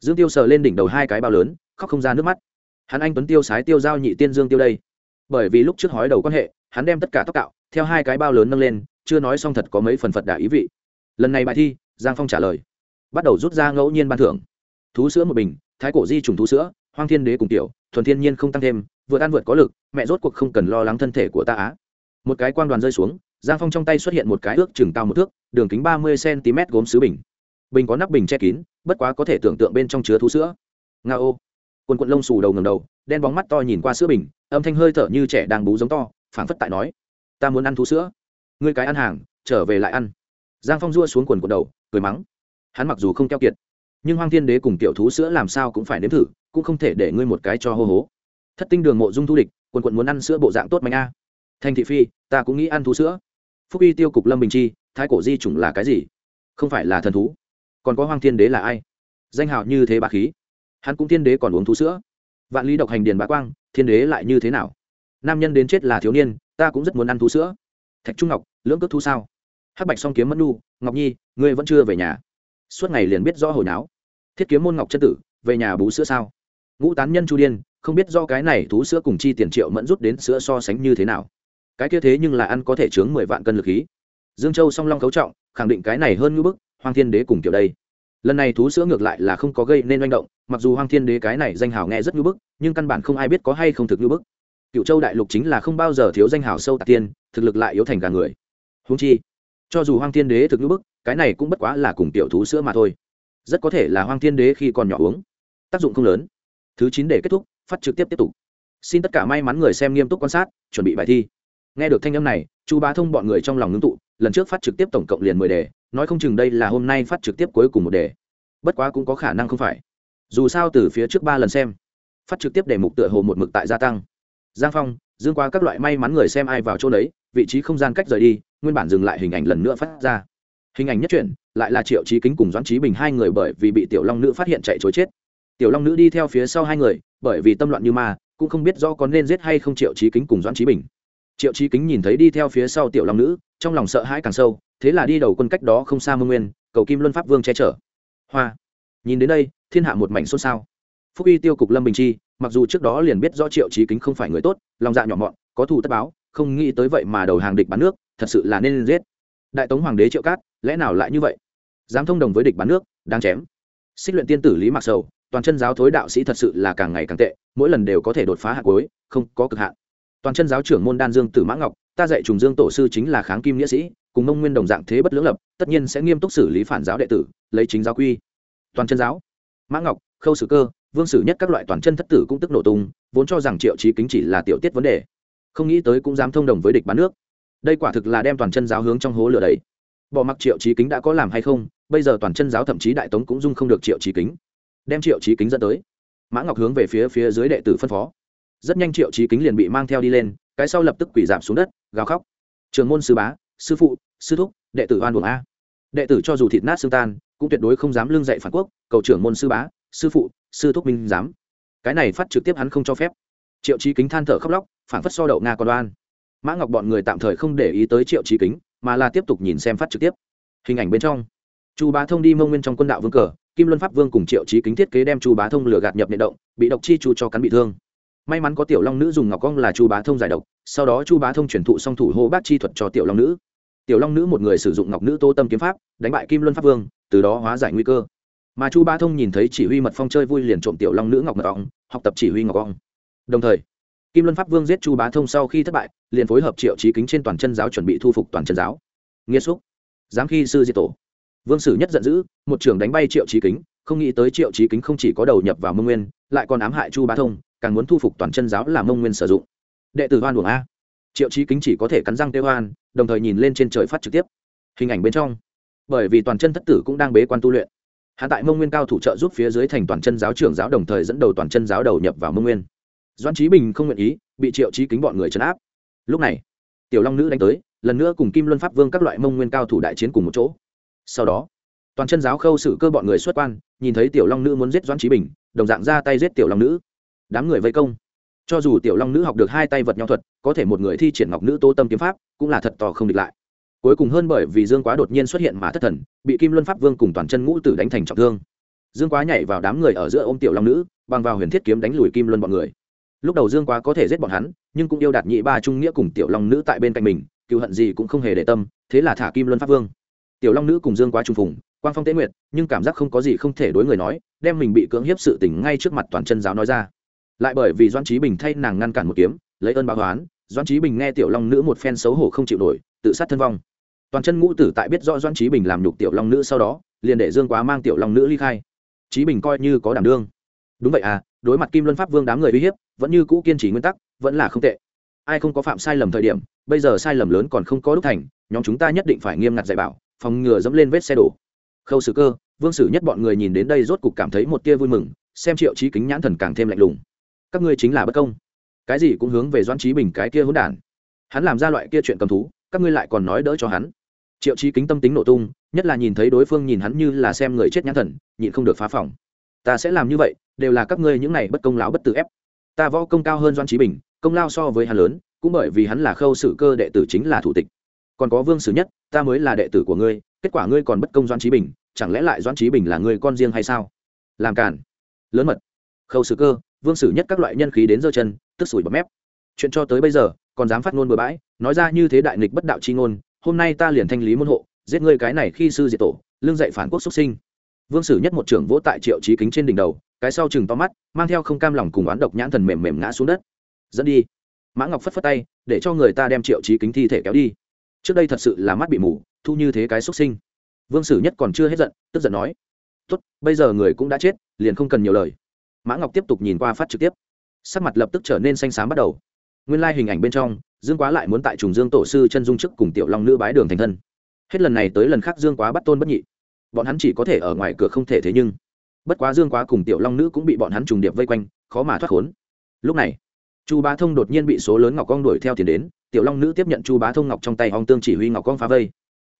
Dương tiêu sờ lên đỉnh đầu hai cái bao lớn, khóc không ra nước mắt. Hắn anh tuấn tiêu sái tiêu giao nhị tiên dương tiêu đây. Bởi vì lúc trước hói đầu quan hệ, hắn đem tất cả tóc cạo, theo hai cái bao lớn nâng lên chưa nói xong thật có mấy phần phật đả ý vị. Lần này bài thi, giang phong trả lời. Bắt đầu rút ra ngẫu nhiên ban thưởng. Thú sữa một bình, thái cổ di trùng thú sữa, hoang thiên đế cùng tiểu, thuần thiên nhiên không tăng thêm, vừa ăn vượt có lực, mẹ rốt cuộc không cần lo lắng thân thể của ta á. Một cái quan đoàn rơi xuống, giang phong trong tay xuất hiện một cái ước chừng cao một thước, đường kính ba mươi cm gốm sứ bình. Bình có nắp bình che kín, bất quá có thể tưởng tượng bên trong chứa thú sữa. Nga ô. Quần quận lông xù đầu ngầm đầu, đen bóng mắt to nhìn qua sữa bình, âm thanh hơi thở như trẻ đang bú giống to, phảng phất tại nói, ta muốn ăn thú sữa ngươi cái ăn hàng, trở về lại ăn. Giang phong dua xuống quần của đầu, cười mắng. Hắn mặc dù không keo kiệt, nhưng hoang thiên đế cùng tiểu thú sữa làm sao cũng phải nếm thử, cũng không thể để ngươi một cái cho hô hố. Thất tinh đường mộ dung thu địch, quần quận muốn ăn sữa bộ dạng tốt mạnh a. Thành thị phi, ta cũng nghĩ ăn thú sữa. Phúc y tiêu cục lâm bình chi, thái cổ di chủng là cái gì? Không phải là thần thú. Còn có hoang thiên đế là ai? Danh hào như thế bà khí. Hắn cũng thiên đế còn uống thú sữa. Vạn lý độc hành điền bá quang, thiên đế lại như thế nào? Nam nhân đến chết là thiếu niên, ta cũng rất muốn ăn thú sữa thạch trung ngọc, lưỡng cước thu sao? Hắc bạch song kiếm mẫn nu ngọc nhi, ngươi vẫn chưa về nhà. Suốt ngày liền biết rõ hồi náo. Thiết kiếm môn ngọc chân tử, về nhà bú sữa sao? Ngũ tán nhân chu điên, không biết do cái này thú sữa cùng chi tiền triệu mẫn rút đến sữa so sánh như thế nào. Cái kia thế nhưng là ăn có thể chướng mười vạn cân lực khí. Dương châu song long cấu trọng, khẳng định cái này hơn ngữ bức hoàng thiên đế cùng kiểu đây. Lần này thú sữa ngược lại là không có gây nên manh động, mặc dù hoàng thiên đế cái này danh hào nghe rất ngữ bức, nhưng căn bản không ai biết có hay không thực ngữ bức cựu châu đại lục chính là không bao giờ thiếu danh hào sâu tạc tiên, thực lực lại yếu thành gà người. Húng chi, cho dù hoàng thiên đế thực ngữ bức, cái này cũng bất quá là cùng tiểu thú sữa mà thôi. Rất có thể là hoàng thiên đế khi còn nhỏ uống, tác dụng không lớn. Thứ chín để kết thúc, phát trực tiếp tiếp tục. Xin tất cả may mắn người xem nghiêm túc quan sát, chuẩn bị bài thi. Nghe được thanh âm này, chu bá thông bọn người trong lòng ngưng tụ, lần trước phát trực tiếp tổng cộng liền mười đề, nói không chừng đây là hôm nay phát trực tiếp cuối cùng một đề. Bất quá cũng có khả năng không phải. Dù sao từ phía trước ba lần xem, phát trực tiếp đề mục tựa hồ một mực tại gia tăng giang phong, dương qua các loại may mắn người xem ai vào chỗ đấy vị trí không gian cách rời đi, nguyên bản dừng lại hình ảnh lần nữa phát ra. Hình ảnh nhất truyện lại là triệu trí kính cùng doãn trí bình hai người bởi vì bị tiểu long nữ phát hiện chạy chối chết. Tiểu long nữ đi theo phía sau hai người, bởi vì tâm loạn như ma, cũng không biết do có nên giết hay không triệu trí kính cùng doãn trí bình. Triệu trí kính nhìn thấy đi theo phía sau tiểu long nữ, trong lòng sợ hãi càng sâu, thế là đi đầu quân cách đó không xa mông nguyên, cầu kim luân pháp vương che chở. Hoa! Nhìn đến đây, thiên hạ một mảnh xôn xao. Phúc y tiêu cục lâm bình chi mặc dù trước đó liền biết rõ triệu trí kính không phải người tốt, lòng dạ nhỏ mọn, có thù tất báo, không nghĩ tới vậy mà đầu hàng địch bán nước, thật sự là nên giết. Đại tống hoàng đế triệu cát, lẽ nào lại như vậy? Dám thông đồng với địch bán nước đang chém. Xích luyện tiên tử lý mặc sầu, toàn chân giáo thối đạo sĩ thật sự là càng ngày càng tệ, mỗi lần đều có thể đột phá hạ cuối, không có cực hạn. Toàn chân giáo trưởng môn đan dương tử mã ngọc, ta dạy trùng dương tổ sư chính là kháng kim nghĩa sĩ, cùng mông nguyên đồng dạng thế bất lưỡng lập, tất nhiên sẽ nghiêm túc xử lý phản giáo đệ tử, lấy chính giáo quy. Toàn chân giáo. Mã ngọc, khâu sử cơ vương sử nhất các loại toàn chân thất tử cũng tức nổ tung, vốn cho rằng triệu trí kính chỉ là tiểu tiết vấn đề. Không nghĩ tới cũng dám thông đồng với địch bán nước. Đây quả thực là đem toàn chân giáo hướng trong hố lửa đấy bỏ mặc triệu trí kính đã có làm hay không, bây giờ toàn chân giáo thậm chí đại tống cũng dung không được triệu trí kính. Đem triệu trí kính dẫn tới. Mã ngọc hướng về phía phía dưới đệ tử phân phó. Rất nhanh triệu trí kính liền bị mang theo đi lên, cái sau lập tức quỷ giảm xuống đất, gào khóc. Trường môn sư bá, sư phụ, sư thúc, đệ tử oan buồng a. Đệ tử cho dù thịt nát xương tan, cũng tuyệt đối không dám lương dạy phản quốc, cầu trưởng môn sư bá sư phụ, sư thúc minh dám cái này phát trực tiếp hắn không cho phép. Triệu trí kính than thở khóc lóc phản phất so đậu nga còn đoan mã ngọc bọn người tạm thời không để ý tới triệu trí kính, mà là tiếp tục nhìn xem phát trực tiếp. Hình ảnh bên trong, chu bá thông đi mông nguyên trong quân đạo vương cờ, kim luân pháp vương cùng triệu trí kính thiết kế đem chu bá thông lừa gạt nhập nhện động, bị độc chi chu cho cắn bị thương. May mắn có tiểu long nữ dùng ngọc cong là chu bá thông giải độc, sau đó chu bá thông chuyển thụ song thủ hô bác chi thuật cho tiểu long nữ. Tiểu long nữ một người sử dụng ngọc nữ tô tâm kiếm pháp, đánh bại kim luân pháp vương, từ đó hóa giải nguy cơ mà chu bá thông nhìn thấy chỉ huy mật phong chơi vui liền trộm tiểu long nữ ngọc mật ong, học tập chỉ huy ngọc ong. Đồng thời, kim luân pháp vương giết chu bá thông sau khi thất bại, liền phối hợp triệu trí kính trên toàn chân giáo chuẩn bị thu phục toàn chân giáo. Nghĩa xúc. Giám khi sư diệt tổ. Vương sử nhất giận dữ, một trưởng đánh bay triệu trí kính, không nghĩ tới triệu trí kính không chỉ có đầu nhập vào mông nguyên, lại còn ám hại chu bá thông, càng muốn thu phục toàn chân giáo làm mông nguyên sử dụng. Đệ tử hoan buồng a. Triệu trí kính chỉ có thể cắn răng tê hoan đồng thời nhìn lên trên trời phát trực tiếp. Hình ảnh bên trong. Bởi vì toàn chân thất tử cũng đang bế quan tu luyện hạ tại mông nguyên cao thủ trợ giúp phía dưới thành toàn chân giáo trưởng giáo đồng thời dẫn đầu toàn chân giáo đầu nhập vào mông nguyên. Doan trí bình không nguyện ý, bị triệu trí kính bọn người chấn áp. Lúc này, tiểu long nữ đánh tới, lần nữa cùng kim luân pháp vương các loại mông nguyên cao thủ đại chiến cùng một chỗ. Sau đó, toàn chân giáo khâu xử cơ bọn người xuất quan, nhìn thấy tiểu long nữ muốn giết doan trí bình, đồng dạng ra tay giết tiểu long nữ. Đám người vây công. Cho dù tiểu long nữ học được hai tay vật nhau thuật, có thể một người thi triển ngọc nữ tô tâm kiếm pháp, cũng là thật tò không địch lại cuối cùng hơn bởi vì dương quá đột nhiên xuất hiện mà thất thần, bị kim luân pháp vương cùng toàn chân ngũ tử đánh thành trọng thương. Dương quá nhảy vào đám người ở giữa ô m tiểu long nữ, bằng vào huyền thiết kiếm đánh lùi kim luân bọn người. Lúc đầu dương quá có thể giết bọn hắn, nhưng cũng yêu đạt nhị ba trung nghĩa cùng tiểu long nữ tại bên cạnh mình cựu hận gì cũng không hề để tâm, thế là thả kim luân pháp vương. Tiểu long nữ cùng dương quá trung phùng, quang phong tế nguyệt, nhưng cảm giác không có gì không thể đối người nói, đem mình bị cưỡng hiếp sự tình ngay trước mặt toàn chân giáo nói ra. Lại bởi vì doan trí bình thay nàng ngăn cản một kiếm, lấy ơn báo oán doan trí bình nghe tiểu long nữ một phen xấu hổ không chịu nổi, tự sát thân vong toàn chân ngũ tử tại biết rõ doan trí bình làm nhục tiểu long nữ sau đó, liền để dương quá mang tiểu long nữ ly khai. Trí bình coi như có đảm đương. Đúng vậy à đối mặt kim luân pháp vương đám người uy hiếp, vẫn như cũ kiên trì nguyên tắc, vẫn là không tệ. Ai không có phạm sai lầm thời điểm, bây giờ sai lầm lớn còn không có đúc thành, nhóm chúng ta nhất định phải nghiêm ngặt dạy bảo, phòng ngừa dẫm lên vết xe đổ. Khâu sử cơ, vương sử nhất bọn người nhìn đến đây rốt cục cảm thấy một tia vui mừng, xem triệu trí kính nhãn thần càng thêm lạnh lùng. Các ngươi chính là bất công. Cái gì cũng hướng về doan trí bình cái kia hỗn đản. Hắn làm ra loại kia chuyện cầm thú, các ngươi lại còn nói đỡ cho hắn triệu trí kính tâm tính nổ tung, nhất là nhìn thấy đối phương nhìn hắn như là xem người chết nhãn thần, nhịn không được phá phòng. Ta sẽ làm như vậy, đều là các ngươi những này bất công lão bất tự ép. Ta võ công cao hơn doan trí bình, công lao so với hắn lớn, cũng bởi vì hắn là khâu sử cơ đệ tử chính là thủ tịch. Còn có vương sử nhất, ta mới là đệ tử của ngươi, kết quả ngươi còn bất công doan trí bình, chẳng lẽ lại doan trí bình là người con riêng hay sao? Làm cản lớn mật. Khâu sử cơ, vương sử nhất các loại nhân khí đến giơ chân, tức sủi bọt mép. Chuyện cho tới bây giờ, còn dám phát ngôn bừa bãi, nói ra như thế đại nghịch bất đạo chi ngôn hôm nay ta liền thanh lý môn hộ, giết ngươi cái này khi sư diệt tổ, lương dạy phản quốc xuất sinh. Vương sử nhất một trưởng vỗ tại triệu trí kính trên đỉnh đầu, cái sau chừng to mắt, mang theo không cam lòng cùng oán độc nhãn thần mềm mềm ngã xuống đất. Dẫn đi. Mã ngọc phất phất tay, để cho người ta đem triệu trí kính thi thể kéo đi. Trước đây thật sự là mắt bị mù, thu như thế cái xuất sinh. Vương sử nhất còn chưa hết giận, tức giận nói, tốt, bây giờ người cũng đã chết, liền không cần nhiều lời. Mã ngọc tiếp tục nhìn qua phát trực tiếp. Sắc mặt lập tức trở nên xanh xám bắt đầu nguyên lai hình ảnh bên trong, dương quá lại muốn tại trùng dương tổ sư chân dung chức cùng tiểu long nữ bái đường thành thân. Hết lần này tới lần khác dương quá bắt tôn bất nhị. Bọn hắn chỉ có thể ở ngoài cửa không thể thế nhưng. Bất quá dương quá cùng tiểu long nữ cũng bị bọn hắn trùng điệp vây quanh, khó mà thoát khốn. Lúc này, chu bá thông đột nhiên bị số lớn ngọc cong đuổi theo tiền đến, tiểu long nữ tiếp nhận chu bá thông ngọc trong tay hong tương chỉ huy ngọc cong phá vây.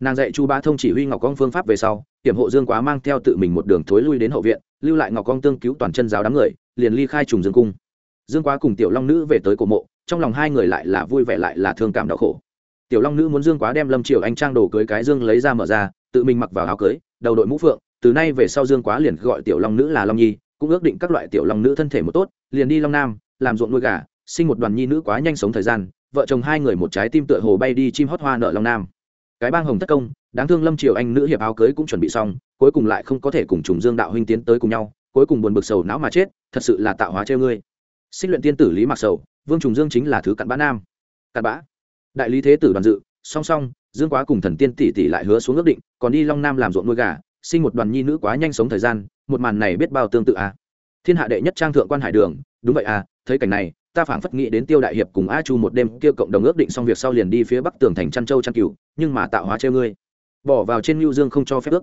Nàng dạy chu bá thông chỉ huy ngọc cong phương pháp về sau, hiểm hộ dương quá mang theo tự mình một đường thối lui đến hậu viện, lưu lại ngọc cong tương cứu toàn chân giáo đám người, liền ly khai trùng dương cung. Dương quá cùng tiểu long nữ về tới cổ mộ trong lòng hai người lại là vui vẻ lại là thương cảm đau khổ. Tiểu long nữ muốn dương quá đem lâm triều anh trang đồ cưới cái dương lấy ra mở ra, tự mình mặc vào áo cưới, đầu đội mũ phượng, từ nay về sau dương quá liền gọi tiểu long nữ là long nhi, cũng ước định các loại tiểu long nữ thân thể một tốt, liền đi long nam, làm ruộng nuôi gà, sinh một đoàn nhi nữ quá nhanh sống thời gian, vợ chồng hai người một trái tim tựa hồ bay đi chim hót hoa nợ long nam. Cái bang hồng tất công, đáng thương lâm triều anh nữ hiệp áo cưới cũng chuẩn bị xong, cuối cùng lại không có thể cùng trùng dương đạo huynh tiến tới cùng nhau, cuối cùng buồn bực sầu não mà chết, thật sự là tạo hóa treo ngươi. Xích luyện tiên tử lý mặc sầu vương trùng dương chính là thứ cặn bã nam. Cặn bã. Đại lý thế tử đoàn dự, song song, dương quá cùng thần tiên tỷ tỷ lại hứa xuống ước định, còn đi long nam làm ruộng nuôi gà, sinh một đoàn nhi nữ quá nhanh sống thời gian, một màn này biết bao tương tự à. thiên hạ đệ nhất trang thượng quan hải đường, đúng vậy à thấy cảnh này, ta phảng phất nghĩ đến tiêu đại hiệp cùng a chu một đêm kia cộng đồng ước định xong việc sau liền đi phía bắc tường thành trăn châu trăn cửu nhưng mà tạo hóa treo ngươi. Bỏ vào trên lưu dương không cho phép ước.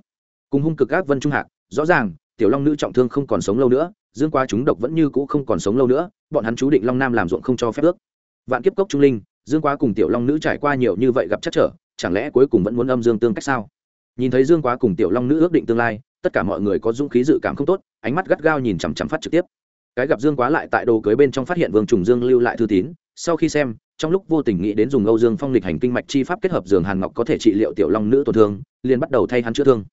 Cùng hung cực ác vân trung hạc, rõ ràng, tiểu long nữ trọng thương không còn sống lâu nữa dương quá chúng độc vẫn như cũ không còn sống lâu nữa, bọn hắn chú định long nam làm ruộng không cho phép ước. Vạn kiếp cốc trung linh, dương quá cùng tiểu long nữ trải qua nhiều như vậy gặp chắc trở, chẳng lẽ cuối cùng vẫn muốn âm dương tương cách sao? Nhìn thấy dương quá cùng tiểu long nữ ước định tương lai, tất cả mọi người có dũng khí dự cảm không tốt, ánh mắt gắt gao nhìn chằm chằm phát trực tiếp. Cái gặp dương quá lại tại đồ cưới bên trong phát hiện vương trùng dương lưu lại thư tín, sau khi xem, trong lúc vô tình nghĩ đến dùng âu dương phong lịch hành kinh mạch chi pháp kết hợp giường hàn ngọc có thể trị liệu tiểu long nữ tổn thương, liền bắt đầu thay hắn chữa thương.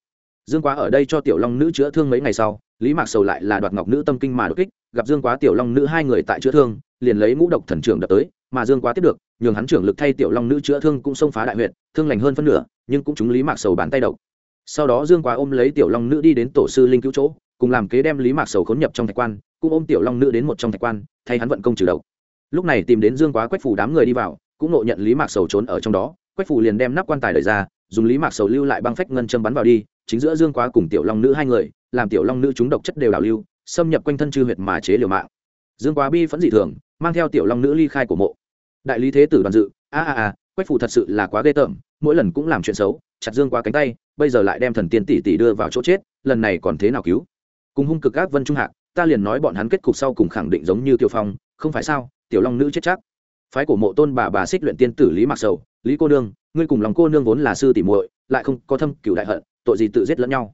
Dương quá ở đây cho tiểu long nữ chữa thương mấy ngày sau lý mạc sầu lại là đoạt ngọc nữ tâm kinh mà đột kích, gặp dương quá, tiểu long nữ hai người tại chữa thương, liền lấy ngũ độc thần trưởng đập tới, mà dương quá tiếp được, nhường hắn trưởng lực thay tiểu long nữ chữa thương cũng xông phá đại huyện thương lành hơn phân nửa, nhưng cũng chúng lý mạc sầu bàn tay độc. Sau đó dương quá ôm lấy tiểu long nữ đi đến tổ sư linh cứu chỗ, cùng làm kế đem lý mạc sầu khốn nhập trong thạch quan, cũng ôm tiểu long nữ đến một trong thạch quan, thay hắn vận công trừ độc. Lúc này tìm đến dương quá quách phủ đám người đi vào, cũng nộ nhận lý mạc sầu trốn ở trong đó, quách phủ liền đem nắp quan tài đời ra, dùng lý mạc sầu lưu lại băng phách ngân châm bắn vào đi, chính giữa dương quá cùng tiểu long nữ hai người làm tiểu long nữ chúng độc chất đều đảo lưu, xâm nhập quanh thân chư huyệt mà chế liều mạng. Dương quá bi phẫn dị thường, mang theo tiểu long nữ ly khai của mộ. Đại lý thế tử đoàn dự, a a a, quách phủ thật sự là quá ghê tởm, mỗi lần cũng làm chuyện xấu, chặt dương quá cánh tay, bây giờ lại đem thần tiên tỷ tỷ đưa vào chỗ chết, lần này còn thế nào cứu? Cùng hung cực các vân trung hạc, ta liền nói bọn hắn kết cục sau cùng khẳng định giống như tiêu phong, không phải sao, tiểu long nữ chết chắc. Phái của mộ tôn bà bà xích luyện tiên tử lý mạc sầu, lý cô nương, ngươi cùng lòng cô nương vốn là sư tỷ muội, lại không có thâm cửu đại hận, tội gì tự giết lẫn nhau?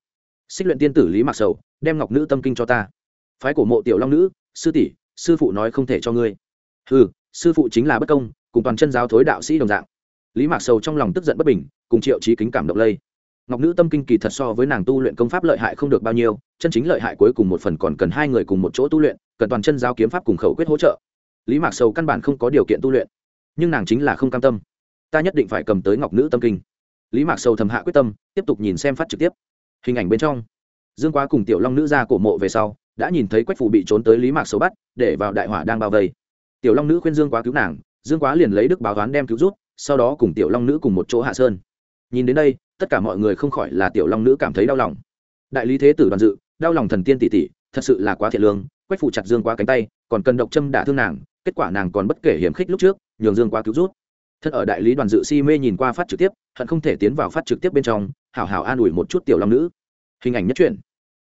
Xích luyện tiên tử lý mạc sầu, đem ngọc nữ tâm kinh cho ta. Phái của mộ tiểu long nữ, sư tỷ, sư phụ nói không thể cho ngươi. Ừ sư phụ chính là bất công, cùng toàn chân giáo thối đạo sĩ đồng dạng. Lý mạc sầu trong lòng tức giận bất bình, cùng triệu trí kính cảm động lây. Ngọc nữ tâm kinh kỳ thật so với nàng tu luyện công pháp lợi hại không được bao nhiêu, chân chính lợi hại cuối cùng một phần còn cần hai người cùng một chỗ tu luyện, cần toàn chân giáo kiếm pháp cùng khẩu quyết hỗ trợ. Lý mạc sầu căn bản không có điều kiện tu luyện, nhưng nàng chính là không cam tâm. Ta nhất định phải cầm tới ngọc nữ tâm kinh. Lý mạc sầu thầm hạ quyết tâm, tiếp tục nhìn xem phát trực tiếp hình ảnh bên trong. Dương quá cùng tiểu long nữ ra cổ mộ về sau, đã nhìn thấy quách phủ bị trốn tới lý mạc sầu bắt, để vào đại hỏa đang bao vây. Tiểu long nữ khuyên dương quá cứu nàng, dương quá liền lấy đức báo toán đem cứu rút, sau đó cùng tiểu long nữ cùng một chỗ hạ sơn. Nhìn đến đây, tất cả mọi người không khỏi là tiểu long nữ cảm thấy đau lòng. Đại lý thế tử đoàn dự, đau lòng thần tiên tỷ tỷ, thật sự là quá thiệt lương, quách phủ chặt dương quá cánh tay, còn cần độc châm đả thương nàng, kết quả nàng còn bất kể hiểm khích lúc trước, nhường dương quá cứu rút thật ở đại lý đoàn dự si mê nhìn qua phát trực tiếp, hận không thể tiến vào phát trực tiếp bên trong, hảo hảo an ủi một chút tiểu long nữ. Hình ảnh nhất truyện.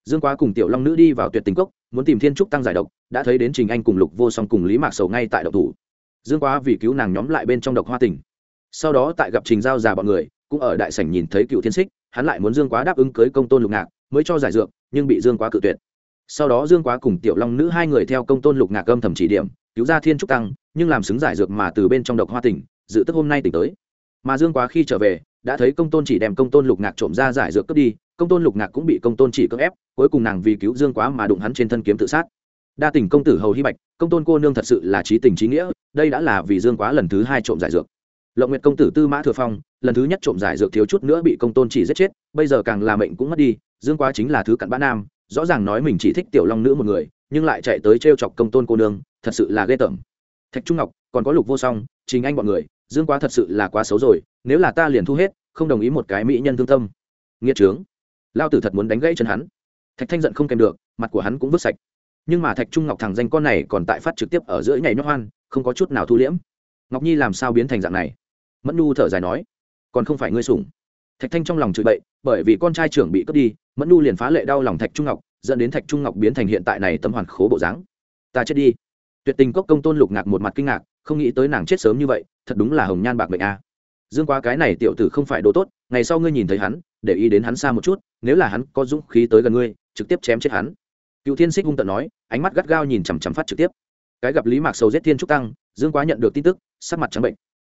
Dương quá cùng tiểu long nữ đi vào tuyệt tình cốc, muốn tìm thiên trúc tăng giải độc, đã thấy đến trình anh cùng lục vô song cùng lý mạc sầu ngay tại độc thủ. Dương quá vì cứu nàng nhóm lại bên trong độc hoa tình sau đó tại gặp trình giao già bọn người, cũng ở đại sảnh nhìn thấy cựu thiên xích hắn lại muốn dương quá đáp ứng cưới công tôn lục ngạc, mới cho giải dược, nhưng bị dương quá cự tuyệt. Sau đó dương quá cùng tiểu long nữ hai người theo công tôn lục ngạc âm thầm chỉ điểm, cứu ra thiên trúc tăng, nhưng làm xứng giải dược mà từ bên trong độc hoa tỉnh dự tức hôm nay tỉnh tới. Mà dương quá khi trở về, đã thấy công tôn chỉ đem công tôn lục ngạc trộm ra giải dược cướp đi, công tôn lục ngạc cũng bị công tôn chỉ cưỡng ép, cuối cùng nàng vì cứu dương quá mà đụng hắn trên thân kiếm tự sát. Đa tình công tử hầu hy bạch, công tôn cô nương thật sự là trí tình trí nghĩa, đây đã là vì dương quá lần thứ hai trộm giải dược. Lộng nguyệt công tử tư mã thừa phong, lần thứ nhất trộm giải dược thiếu chút nữa bị công tôn chỉ giết chết, bây giờ càng là mệnh cũng mất đi, dương quá chính là thứ cặn bã nam, rõ ràng nói mình chỉ thích tiểu long nữ một người, nhưng lại chạy tới t chọc công tôn cô nương, thật sự là ghê tởm. Thạch trung ngọc, còn có lục vô song chính anh bọn người dương quá thật sự là quá xấu rồi, nếu là ta liền thu hết, không đồng ý một cái mỹ nhân thương tâm. Nghĩa trướng. Lao tử thật muốn đánh gãy chân hắn. Thạch thanh giận không kèm được, mặt của hắn cũng vứt sạch. Nhưng mà thạch trung ngọc thằng danh con này còn tại phát trực tiếp ở giữa nhảy nhót hoan, không có chút nào thu liễm. Ngọc nhi làm sao biến thành dạng này? Mẫn nhu thở dài nói. Còn không phải ngươi sủng. Thạch thanh trong lòng chửi bậy, bởi vì con trai trưởng bị cướp đi, mẫn nhu liền phá lệ đau lòng thạch trung ngọc, dẫn đến thạch trung ngọc biến thành hiện tại này tâm hoàn khố bộ dáng. Ta chết đi. Tuyệt tình cốc công tôn lục ngạc một mặt kinh ngạc, không nghĩ tới nàng chết sớm như vậy thật đúng là hồng nhan bạc mệnh a. Dương quá cái này tiểu tử không phải đồ tốt, ngày sau ngươi nhìn thấy hắn, để ý đến hắn xa một chút, nếu là hắn có dũng khí tới gần ngươi, trực tiếp chém chết hắn. Cựu thiên xích hung tận nói, ánh mắt gắt gao nhìn chằm chằm phát trực tiếp. Cái gặp lý mạc sầu giết thiên trúc tăng, dương quá nhận được tin tức, sắc mặt trắng bệnh.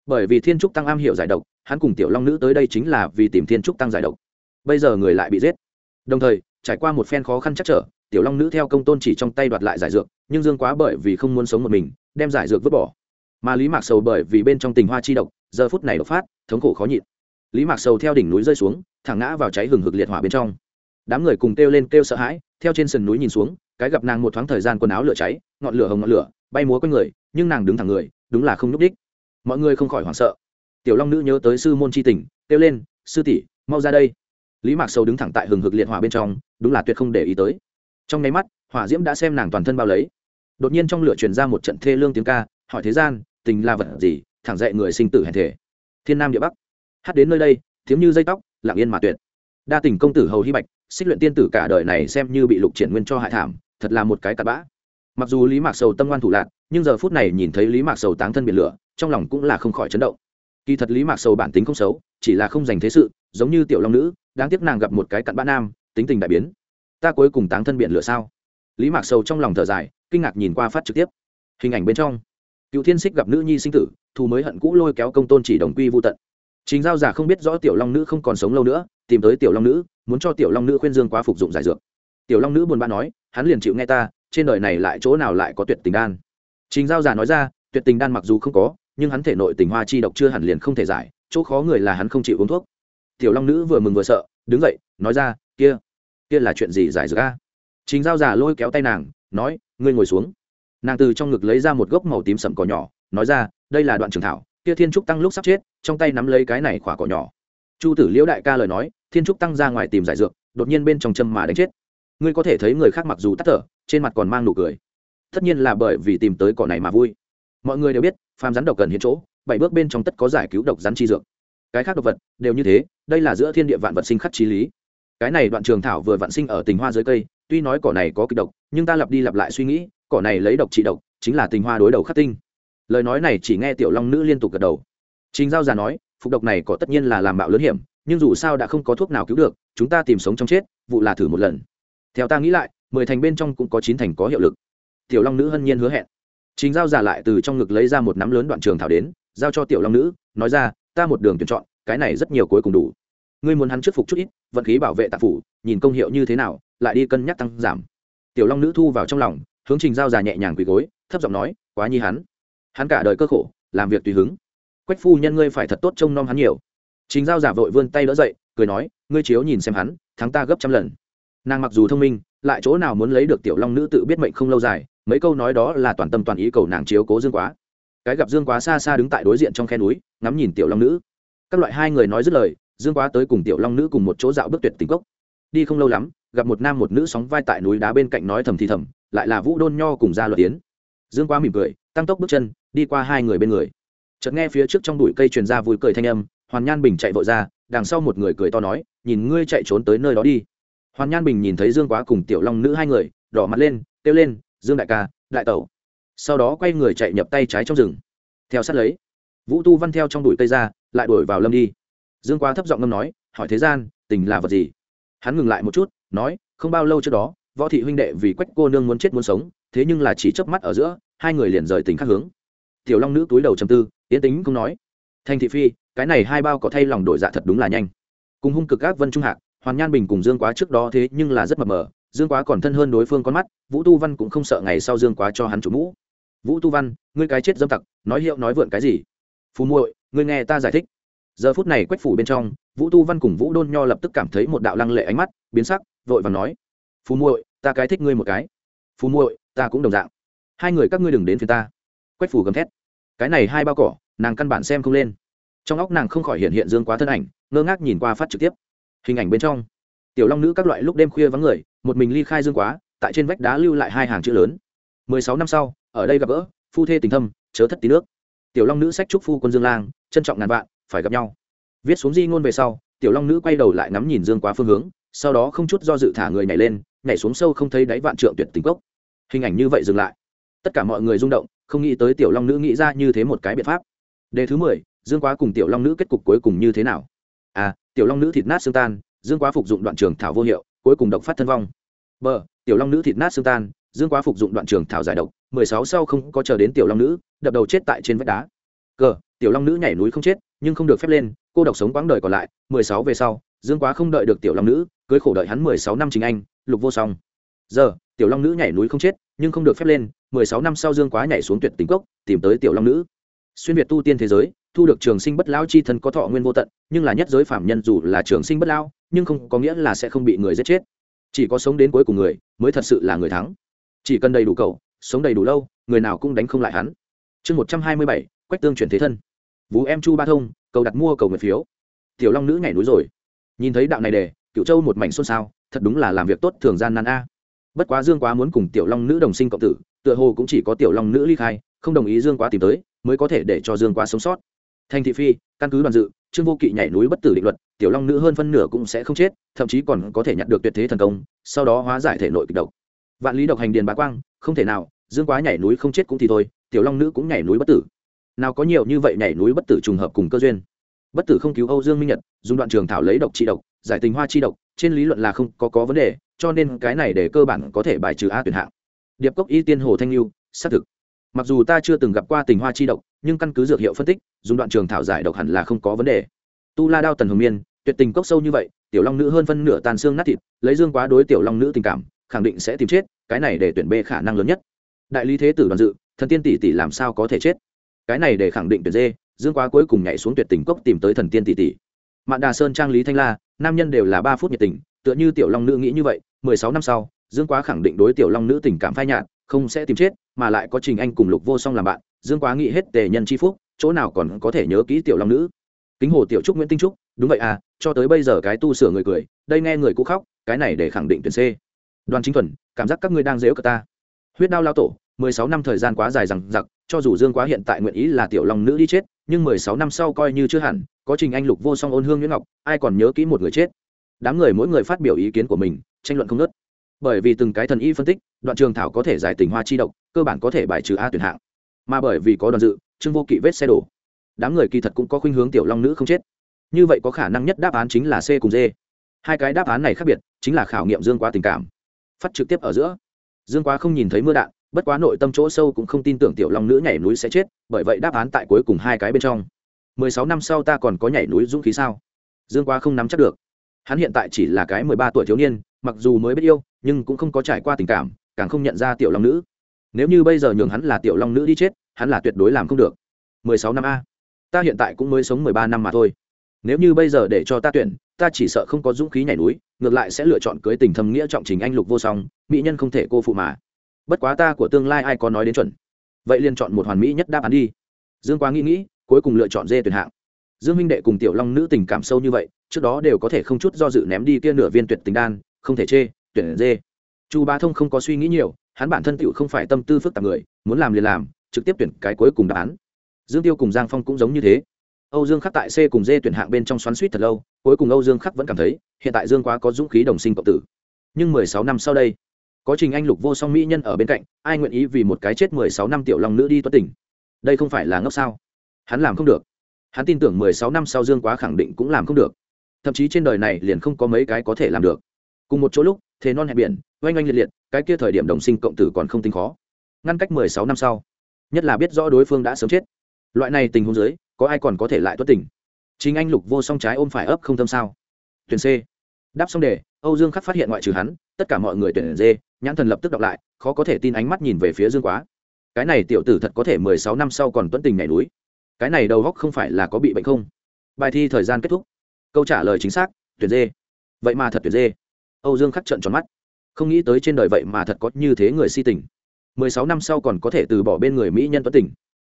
Bởi vì thiên trúc tăng am hiểu giải độc, hắn cùng tiểu long nữ tới đây chính là vì tìm thiên trúc tăng giải độc. Bây giờ người lại bị giết. Đồng thời, trải qua một phen khó khăn chắc trở, tiểu long nữ theo công tôn chỉ trong tay đoạt lại giải dược, nhưng dương quá bởi vì không muốn sống một mình, đem giải dược vứt bỏ mà lý mạc sầu bởi vì bên trong tình hoa chi độc, giờ phút này độc phát, thống khổ khó nhịn. Lý mạc sầu theo đỉnh núi rơi xuống, thẳng ngã vào cháy hừng hực liệt hỏa bên trong. Đám người cùng kêu lên, kêu sợ hãi, theo trên sườn núi nhìn xuống, cái gặp nàng một thoáng thời gian quần áo lửa cháy, ngọn lửa hồng ngọn lửa, bay múa quanh người, nhưng nàng đứng thẳng người, đúng là không nhúc đích mọi người không khỏi hoảng sợ. Tiểu long nữ nhớ tới sư môn tri tỉnh tình, kêu lên, sư tỷ, mau ra đây. Lý mạc sầu đứng thẳng tại hừng hực liệt hỏa bên trong, đúng là tuyệt không để ý tới. Trong nháy mắt, hỏa diễm đã xem nàng toàn thân bao lấy. Đột nhiên trong lửa truyền ra một trận thê lương tiếng ca, hỏi thế gian tình là vật gì, thẳng dậy người sinh tử hèn thể. Thiên nam địa bắc. Hát đến nơi đây thiếm như dây tóc, lặng yên mà tuyệt. Đa tình công tử hầu hy bạch, xích luyện tiên tử cả đời này xem như bị lục triển nguyên cho hại thảm, thật là một cái cặp bã. Mặc dù lý mạc sầu tâm ngoan thủ lạc, nhưng giờ phút này nhìn thấy lý mạc sầu táng thân biển lửa, trong lòng cũng là không khỏi chấn động. Kỳ thật lý mạc sầu bản tính không xấu, chỉ là không dành thế sự, giống như tiểu long nữ, đáng tiếc nàng gặp một cái cặn bã nam, tính tình đại biến. Ta cuối cùng táng thân biển lửa sao? Lý mạc sầu trong lòng thở dài, kinh ngạc nhìn qua phát trực tiếp. Hình ảnh bên trong cựu thiên xích gặp nữ nhi sinh tử, thù mới hận cũ lôi kéo công tôn chỉ đồng quy vô tận. Chính giao giả không biết rõ tiểu long nữ không còn sống lâu nữa, tìm tới tiểu long nữ, muốn cho tiểu long nữ khuyên dương quá phục dụng giải dược. Tiểu long nữ buồn bã nói, hắn liền chịu nghe ta, trên đời này lại chỗ nào lại có tuyệt tình đan? Chính giao giả nói ra, tuyệt tình đan mặc dù không có, nhưng hắn thể nội tình hoa chi độc chưa hẳn liền không thể giải, chỗ khó người là hắn không chịu uống thuốc. Tiểu long nữ vừa mừng vừa sợ, đứng dậy, nói ra, kia kia là chuyện gì giải dược a? Chính giao giả lôi kéo tay nàng, nói, ngươi ngồi xuống nàng từ trong ngực lấy ra một gốc màu tím sậm cỏ nhỏ, nói ra, đây là đoạn trường thảo, kia thiên trúc tăng lúc sắp chết, trong tay nắm lấy cái này khỏa cỏ nhỏ. Chu tử liễu đại ca lời nói, thiên trúc tăng ra ngoài tìm giải dược, đột nhiên bên trong châm mà đánh chết. Ngươi có thể thấy người khác mặc dù tắt thở, trên mặt còn mang nụ cười. Tất nhiên là bởi vì tìm tới cỏ này mà vui. Mọi người đều biết, phàm rắn độc cần hiện chỗ, bảy bước bên trong tất có giải cứu độc rắn chi dược. Cái khác độc vật, đều như thế, đây là giữa thiên địa vạn vật sinh khắc trí lý. Cái này đoạn trường thảo vừa vạn sinh ở tình hoa dưới cây, tuy nói cỏ này có kịch độc, nhưng ta lặp đi lặp lại suy nghĩ cỏ này lấy độc trị độc, chính là tình hoa đối đầu khắc tinh. Lời nói này chỉ nghe tiểu long nữ liên tục gật đầu. Chính giao già nói, phục độc này có tất nhiên là làm bạo lớn hiểm, nhưng dù sao đã không có thuốc nào cứu được, chúng ta tìm sống trong chết, vụ là thử một lần. Theo ta nghĩ lại, mười thành bên trong cũng có chín thành có hiệu lực. Tiểu long nữ hân nhiên hứa hẹn. Chính giao giả lại từ trong ngực lấy ra một nắm lớn đoạn trường thảo đến, giao cho tiểu long nữ, nói ra, ta một đường tuyển chọn, cái này rất nhiều cuối cùng đủ. Ngươi muốn hắn trước phục chút ít, vận khí bảo vệ tạp phủ, nhìn công hiệu như thế nào, lại đi cân nhắc tăng giảm. Tiểu long nữ thu vào trong lòng hướng trình giao già nhẹ nhàng quỳ gối, thấp giọng nói, quá nhi hắn. Hắn cả đời cơ khổ, làm việc tùy hứng. Quách phu nhân ngươi phải thật tốt trông nom hắn nhiều. Trình giao giả vội vươn tay đỡ dậy, cười nói, ngươi chiếu nhìn xem hắn, thắng ta gấp trăm lần. Nàng mặc dù thông minh, lại chỗ nào muốn lấy được tiểu long nữ tự biết mệnh không lâu dài, mấy câu nói đó là toàn tâm toàn ý cầu nàng chiếu cố dương quá. Cái gặp dương quá xa xa đứng tại đối diện trong khe núi, ngắm nhìn tiểu long nữ. Các loại hai người nói dứt lời, dương quá tới cùng tiểu long nữ cùng một chỗ dạo bước tuyệt tình cốc. Đi không lâu lắm, gặp một nam một nữ sóng vai tại núi đá bên cạnh nói thầm thì thầm lại là vũ đôn nho cùng gia luật tiến dương quá mỉm cười, tăng tốc bước chân, đi qua hai người bên người. Chợt nghe phía trước trong bụi cây truyền ra vui cười thanh âm, hoàn nhan bình chạy vội ra, đằng sau một người cười to nói, nhìn ngươi chạy trốn tới nơi đó đi. Hoàn nhan bình nhìn thấy dương quá cùng tiểu long nữ hai người, đỏ mặt lên, kêu lên, dương đại ca, đại tẩu. Sau đó quay người chạy nhập tay trái trong rừng. Theo sát lấy, vũ tu văn theo trong bụi cây ra, lại đuổi vào lâm đi. Dương quá thấp giọng ngâm nói, hỏi thế gian, tình là vật gì? Hắn ngừng lại một chút, nói, không bao lâu trước đó võ thị huynh đệ vì quách cô nương muốn chết muốn sống, thế nhưng là chỉ chớp mắt ở giữa, hai người liền rời tình khác hướng. Tiểu long nữ túi đầu trầm tư, yến tính không nói. Thanh thị phi, cái này hai bao có thay lòng đổi dạ thật đúng là nhanh. Cùng hung cực các vân trung hạc, hoàn nhan bình cùng dương quá trước đó thế nhưng là rất mập mờ, dương quá còn thân hơn đối phương con mắt, vũ tu văn cũng không sợ ngày sau dương quá cho hắn chủ mũ. Vũ tu văn, ngươi cái chết dâm tặc, nói hiệu nói vượn cái gì? Phù muội, ngươi nghe ta giải thích. Giờ phút này quách phủ bên trong, vũ tu văn cùng vũ đôn nho lập tức cảm thấy một đạo lăng lệ ánh mắt, biến sắc, vội và nói. Phù muội ta cái thích ngươi một cái. Phù muội, ta cũng đồng dạng. Hai người các ngươi đừng đến phía ta. Quách phủ gầm thét. Cái này hai bao cỏ, nàng căn bản xem không lên. Trong óc nàng không khỏi hiện hiện dương quá thân ảnh, ngơ ngác nhìn qua phát trực tiếp. Hình ảnh bên trong, tiểu long nữ các loại lúc đêm khuya vắng người, một mình ly khai dương quá, tại trên vách đá lưu lại hai hàng chữ lớn. Mười sáu năm sau, ở đây gặp gỡ, phu thê tình thâm, chớ thất tí nước. Tiểu long nữ sách trúc phu quân dương lang, trân trọng ngàn vạn, phải gặp nhau. Viết xuống di ngôn về sau, tiểu long nữ quay đầu lại ngắm nhìn dương quá phương hướng, sau đó không chút do dự thả người nhảy lên nhảy xuống sâu không thấy đáy vạn trượng tuyệt tình cốc. Hình ảnh như vậy dừng lại. Tất cả mọi người rung động, không nghĩ tới tiểu long nữ nghĩ ra như thế một cái biện pháp. Đề thứ mười, dương quá cùng tiểu long nữ kết cục cuối cùng như thế nào? À tiểu long nữ thịt nát xương tan, dương quá phục dụng đoạn trường thảo vô hiệu, cuối cùng độc phát thân vong. B, tiểu long nữ thịt nát xương tan, dương quá phục dụng đoạn trường thảo giải độc, mười sáu sau không có chờ đến tiểu long nữ, đập đầu chết tại trên vách đá. C tiểu long nữ nhảy núi không chết, nhưng không được phép lên, cô độc sống quãng đời còn lại, mười sáu về sau, dương quá không đợi được tiểu long nữ, cưới khổ đợi hắn mười sáu năm chính anh lục vô song. Giờ, tiểu long nữ nhảy núi không chết, nhưng không được phép lên, mười sáu năm sau dương quá nhảy xuống tuyệt tình cốc, tìm tới tiểu long nữ. Xuyên việt tu tiên thế giới, thu được trường sinh bất lão chi thân có thọ nguyên vô tận, nhưng là nhất giới phạm nhân dù là trường sinh bất lão, nhưng không có nghĩa là sẽ không bị người giết chết. Chỉ có sống đến cuối cùng người, mới thật sự là người thắng. Chỉ cần đầy đủ cầu sống đầy đủ lâu, người nào cũng đánh không lại hắn. Chương một trăm hai mươi bảy, quách tương chuyển thế thân. Vũ em chu ba thông, cầu đặt mua cầu nguyện phiếu. Tiểu long nữ nhảy núi rồi. Nhìn thấy đạo này để cựu châu một mảnh xôn xao thật đúng là làm việc tốt thường gian nan a. Bất quá dương quá muốn cùng tiểu long nữ đồng sinh cộng tử, tựa hồ cũng chỉ có tiểu long nữ ly khai, không đồng ý dương quá tìm tới, mới có thể để cho dương quá sống sót. Thành thị phi, căn cứ đoàn dự, trương vô kỵ nhảy núi bất tử định luật, tiểu long nữ hơn phân nửa cũng sẽ không chết, thậm chí còn có thể nhận được tuyệt thế thần công, sau đó hóa giải thể nội kịch độc. Vạn lý độc hành điền bá quang, không thể nào, dương quá nhảy núi không chết cũng thì thôi, tiểu long nữ cũng nhảy núi bất tử. Nào có nhiều như vậy nhảy núi bất tử trùng hợp cùng cơ duyên. Bất tử không cứu âu dương minh nhật, dùng đoạn trường thảo lấy độc trị độc, giải tình hoa chi độc trên lý luận là không có có vấn đề, cho nên cái này để cơ bản có thể bài trừ a tuyển hạng. Điệp cốc y tiên hồ thanh lưu, xác thực. Mặc dù ta chưa từng gặp qua tình hoa chi độc, nhưng căn cứ dược hiệu phân tích, dùng đoạn trường thảo giải độc hẳn là không có vấn đề. Tu la đao tần hồng miên, tuyệt tình cốc sâu như vậy, tiểu long nữ hơn phân nửa tàn xương nát thịt, lấy dương quá đối tiểu long nữ tình cảm, khẳng định sẽ tìm chết, cái này để tuyển b khả năng lớn nhất. Đại lý thế tử đoàn dự, thần tiên tỷ tỷ làm sao có thể chết? Cái này để khẳng định tuyển dê, dương quá cuối cùng nhảy xuống tuyệt tình cốc tìm tới thần tiên tỷ tỷ mạn đà sơn trang lý thanh la, nam nhân đều là ba phút nhiệt tình, tựa như tiểu long nữ nghĩ như vậy, mười sáu năm sau, dương quá khẳng định đối tiểu long nữ tình cảm phai nhạt, không sẽ tìm chết, mà lại có trình anh cùng lục vô song làm bạn, dương quá nghĩ hết tề nhân c h i phúc, chỗ nào còn có thể nhớ kỹ tiểu long nữ. Kính hồ tiểu trúc nguyễn tinh trúc, đúng vậy à cho tới bây giờ cái tu sửa người cười, đây nghe người cũ khóc, cái này để khẳng định tuyển c. Đoàn chính thuần, cảm giác các ngươi đang dếu cờ ta. Huyết đao lao tổ mười sáu năm thời gian quá dài rằng giặc, cho dù dương quá hiện tại nguyện ý là tiểu long nữ đi chết, nhưng mười sáu năm sau coi như chưa hẳn, có trình anh lục vô song ôn hương nguyễn ngọc, ai còn nhớ kỹ một người chết. Đám người mỗi người phát biểu ý kiến của mình, tranh luận không nớt bởi vì từng cái thần y phân tích, đoạn trường thảo có thể giải tình hoa chi độc, cơ bản có thể bài trừ a tuyển hạng. Mà bởi vì có đoàn dự, trương vô kỵ vết xe đổ. Đám người kỳ thật cũng có khuynh hướng tiểu long nữ không chết. Như vậy có khả năng nhất đáp án chính là c cùng d. Hai cái đáp án này khác biệt, chính là khảo nghiệm dương quá tình cảm. Phát trực tiếp ở giữa. Dương quá không nhìn thấy mưa đạn bất quá nội tâm chỗ sâu cũng không tin tưởng tiểu long nữ nhảy núi sẽ chết, bởi vậy đáp án tại cuối cùng hai cái bên trong. Mười sáu năm sau ta còn có nhảy núi dũng khí sao? Dương quá không nắm chắc được. Hắn hiện tại chỉ là cái mười ba tuổi thiếu niên, mặc dù mới biết yêu, nhưng cũng không có trải qua tình cảm, càng không nhận ra tiểu long nữ. Nếu như bây giờ nhường hắn là tiểu long nữ đi chết, hắn là tuyệt đối làm không được. Mười sáu năm a. Ta hiện tại cũng mới sống mười ba năm mà thôi. Nếu như bây giờ để cho ta tuyển, ta chỉ sợ không có dũng khí nhảy núi, ngược lại sẽ lựa chọn cưới tình thầm nghĩa trọng trình anh lục vô song, mỹ nhân không thể cô phụ mà bất quá ta của tương lai ai có nói đến chuẩn. Vậy liền chọn một hoàn mỹ nhất đáp án đi. Dương quá nghĩ nghĩ, cuối cùng lựa chọn dê tuyển hạng. Dương minh đệ cùng tiểu long nữ tình cảm sâu như vậy, trước đó đều có thể không chút do dự ném đi kia nửa viên tuyệt tình đan, không thể chê, tuyển dê. Chu ba thông không có suy nghĩ nhiều, hắn bản thân tựu không phải tâm tư phức tạp người, muốn làm liền làm, trực tiếp tuyển cái cuối cùng đáp án. Dương tiêu cùng giang phong cũng giống như thế. Âu dương khắc tại c cùng d tuyển hạng bên trong xoắn suýt thật lâu, cuối cùng âu dương khắc vẫn cảm thấy, hiện tại dương quá có dũng khí đồng sinh cộng tử. Nhưng mười sáu năm sau đây có trình anh lục vô song mỹ nhân ở bên cạnh, ai nguyện ý vì một cái chết mười sáu năm tiểu long nữ đi tuất tỉnh? Đây không phải là ngốc sao? Hắn làm không được. Hắn tin tưởng mười sáu năm sau dương quá khẳng định cũng làm không được. Thậm chí trên đời này liền không có mấy cái có thể làm được. Cùng một chỗ lúc, thế non hẹp biển, oanh oanh liệt liệt, cái kia thời điểm đồng sinh cộng tử còn không tính khó. Ngăn cách mười sáu năm sau, nhất là biết rõ đối phương đã sớm chết. Loại này tình huống dưới, có ai còn có thể lại tuất tỉnh? Chính anh lục vô song trái ôm phải ấp không thâm sao? Tuyển c. Đáp xong đề, âu dương khắc phát hiện ngoại trừ hắn, tất cả mọi người tuyển d nhãn thần lập tức đọc lại, khó có thể tin ánh mắt nhìn về phía dương quá. Cái này tiểu tử thật có thể mười sáu năm sau còn tuấn tình nhảy núi. Cái này đầu góc không phải là có bị bệnh không? Bài thi thời gian kết thúc. Câu trả lời chính xác tuyệt dê. Vậy mà thật tuyệt dê. Âu dương khắc trận tròn mắt. Không nghĩ tới trên đời vậy mà thật có như thế người si tình. mười sáu năm sau còn có thể từ bỏ bên người mỹ nhân tuấn tình.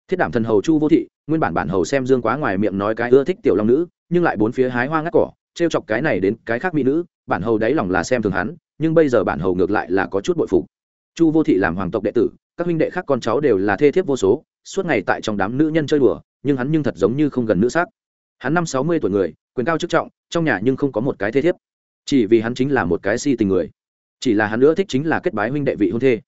Thiết đảm thần hầu chu vô thị, nguyên bản bản hầu xem dương quá ngoài miệng nói cái ưa thích tiểu long nữ, nhưng lại bốn phía hái hoa ngắt cỏ t r e o chọc cái này đến cái khác mỹ nữ, bản hầu đáy lòng là xem thường hắn nhưng bây giờ bản hầu ngược lại là có chút bội phục. Chu vô thị làm hoàng tộc đệ tử, các huynh đệ khác con cháu đều là thê thiếp vô số, suốt ngày tại trong đám nữ nhân chơi đùa, nhưng hắn nhưng thật giống như không gần nữ sắc hắn năm sáu mươi tuổi người, quyền cao chức trọng, trong nhà nhưng không có một cái thê thiếp. Chỉ vì hắn chính là một cái si tình người. Chỉ là hắn nữa thích chính là kết bái huynh đệ vị hôn thê.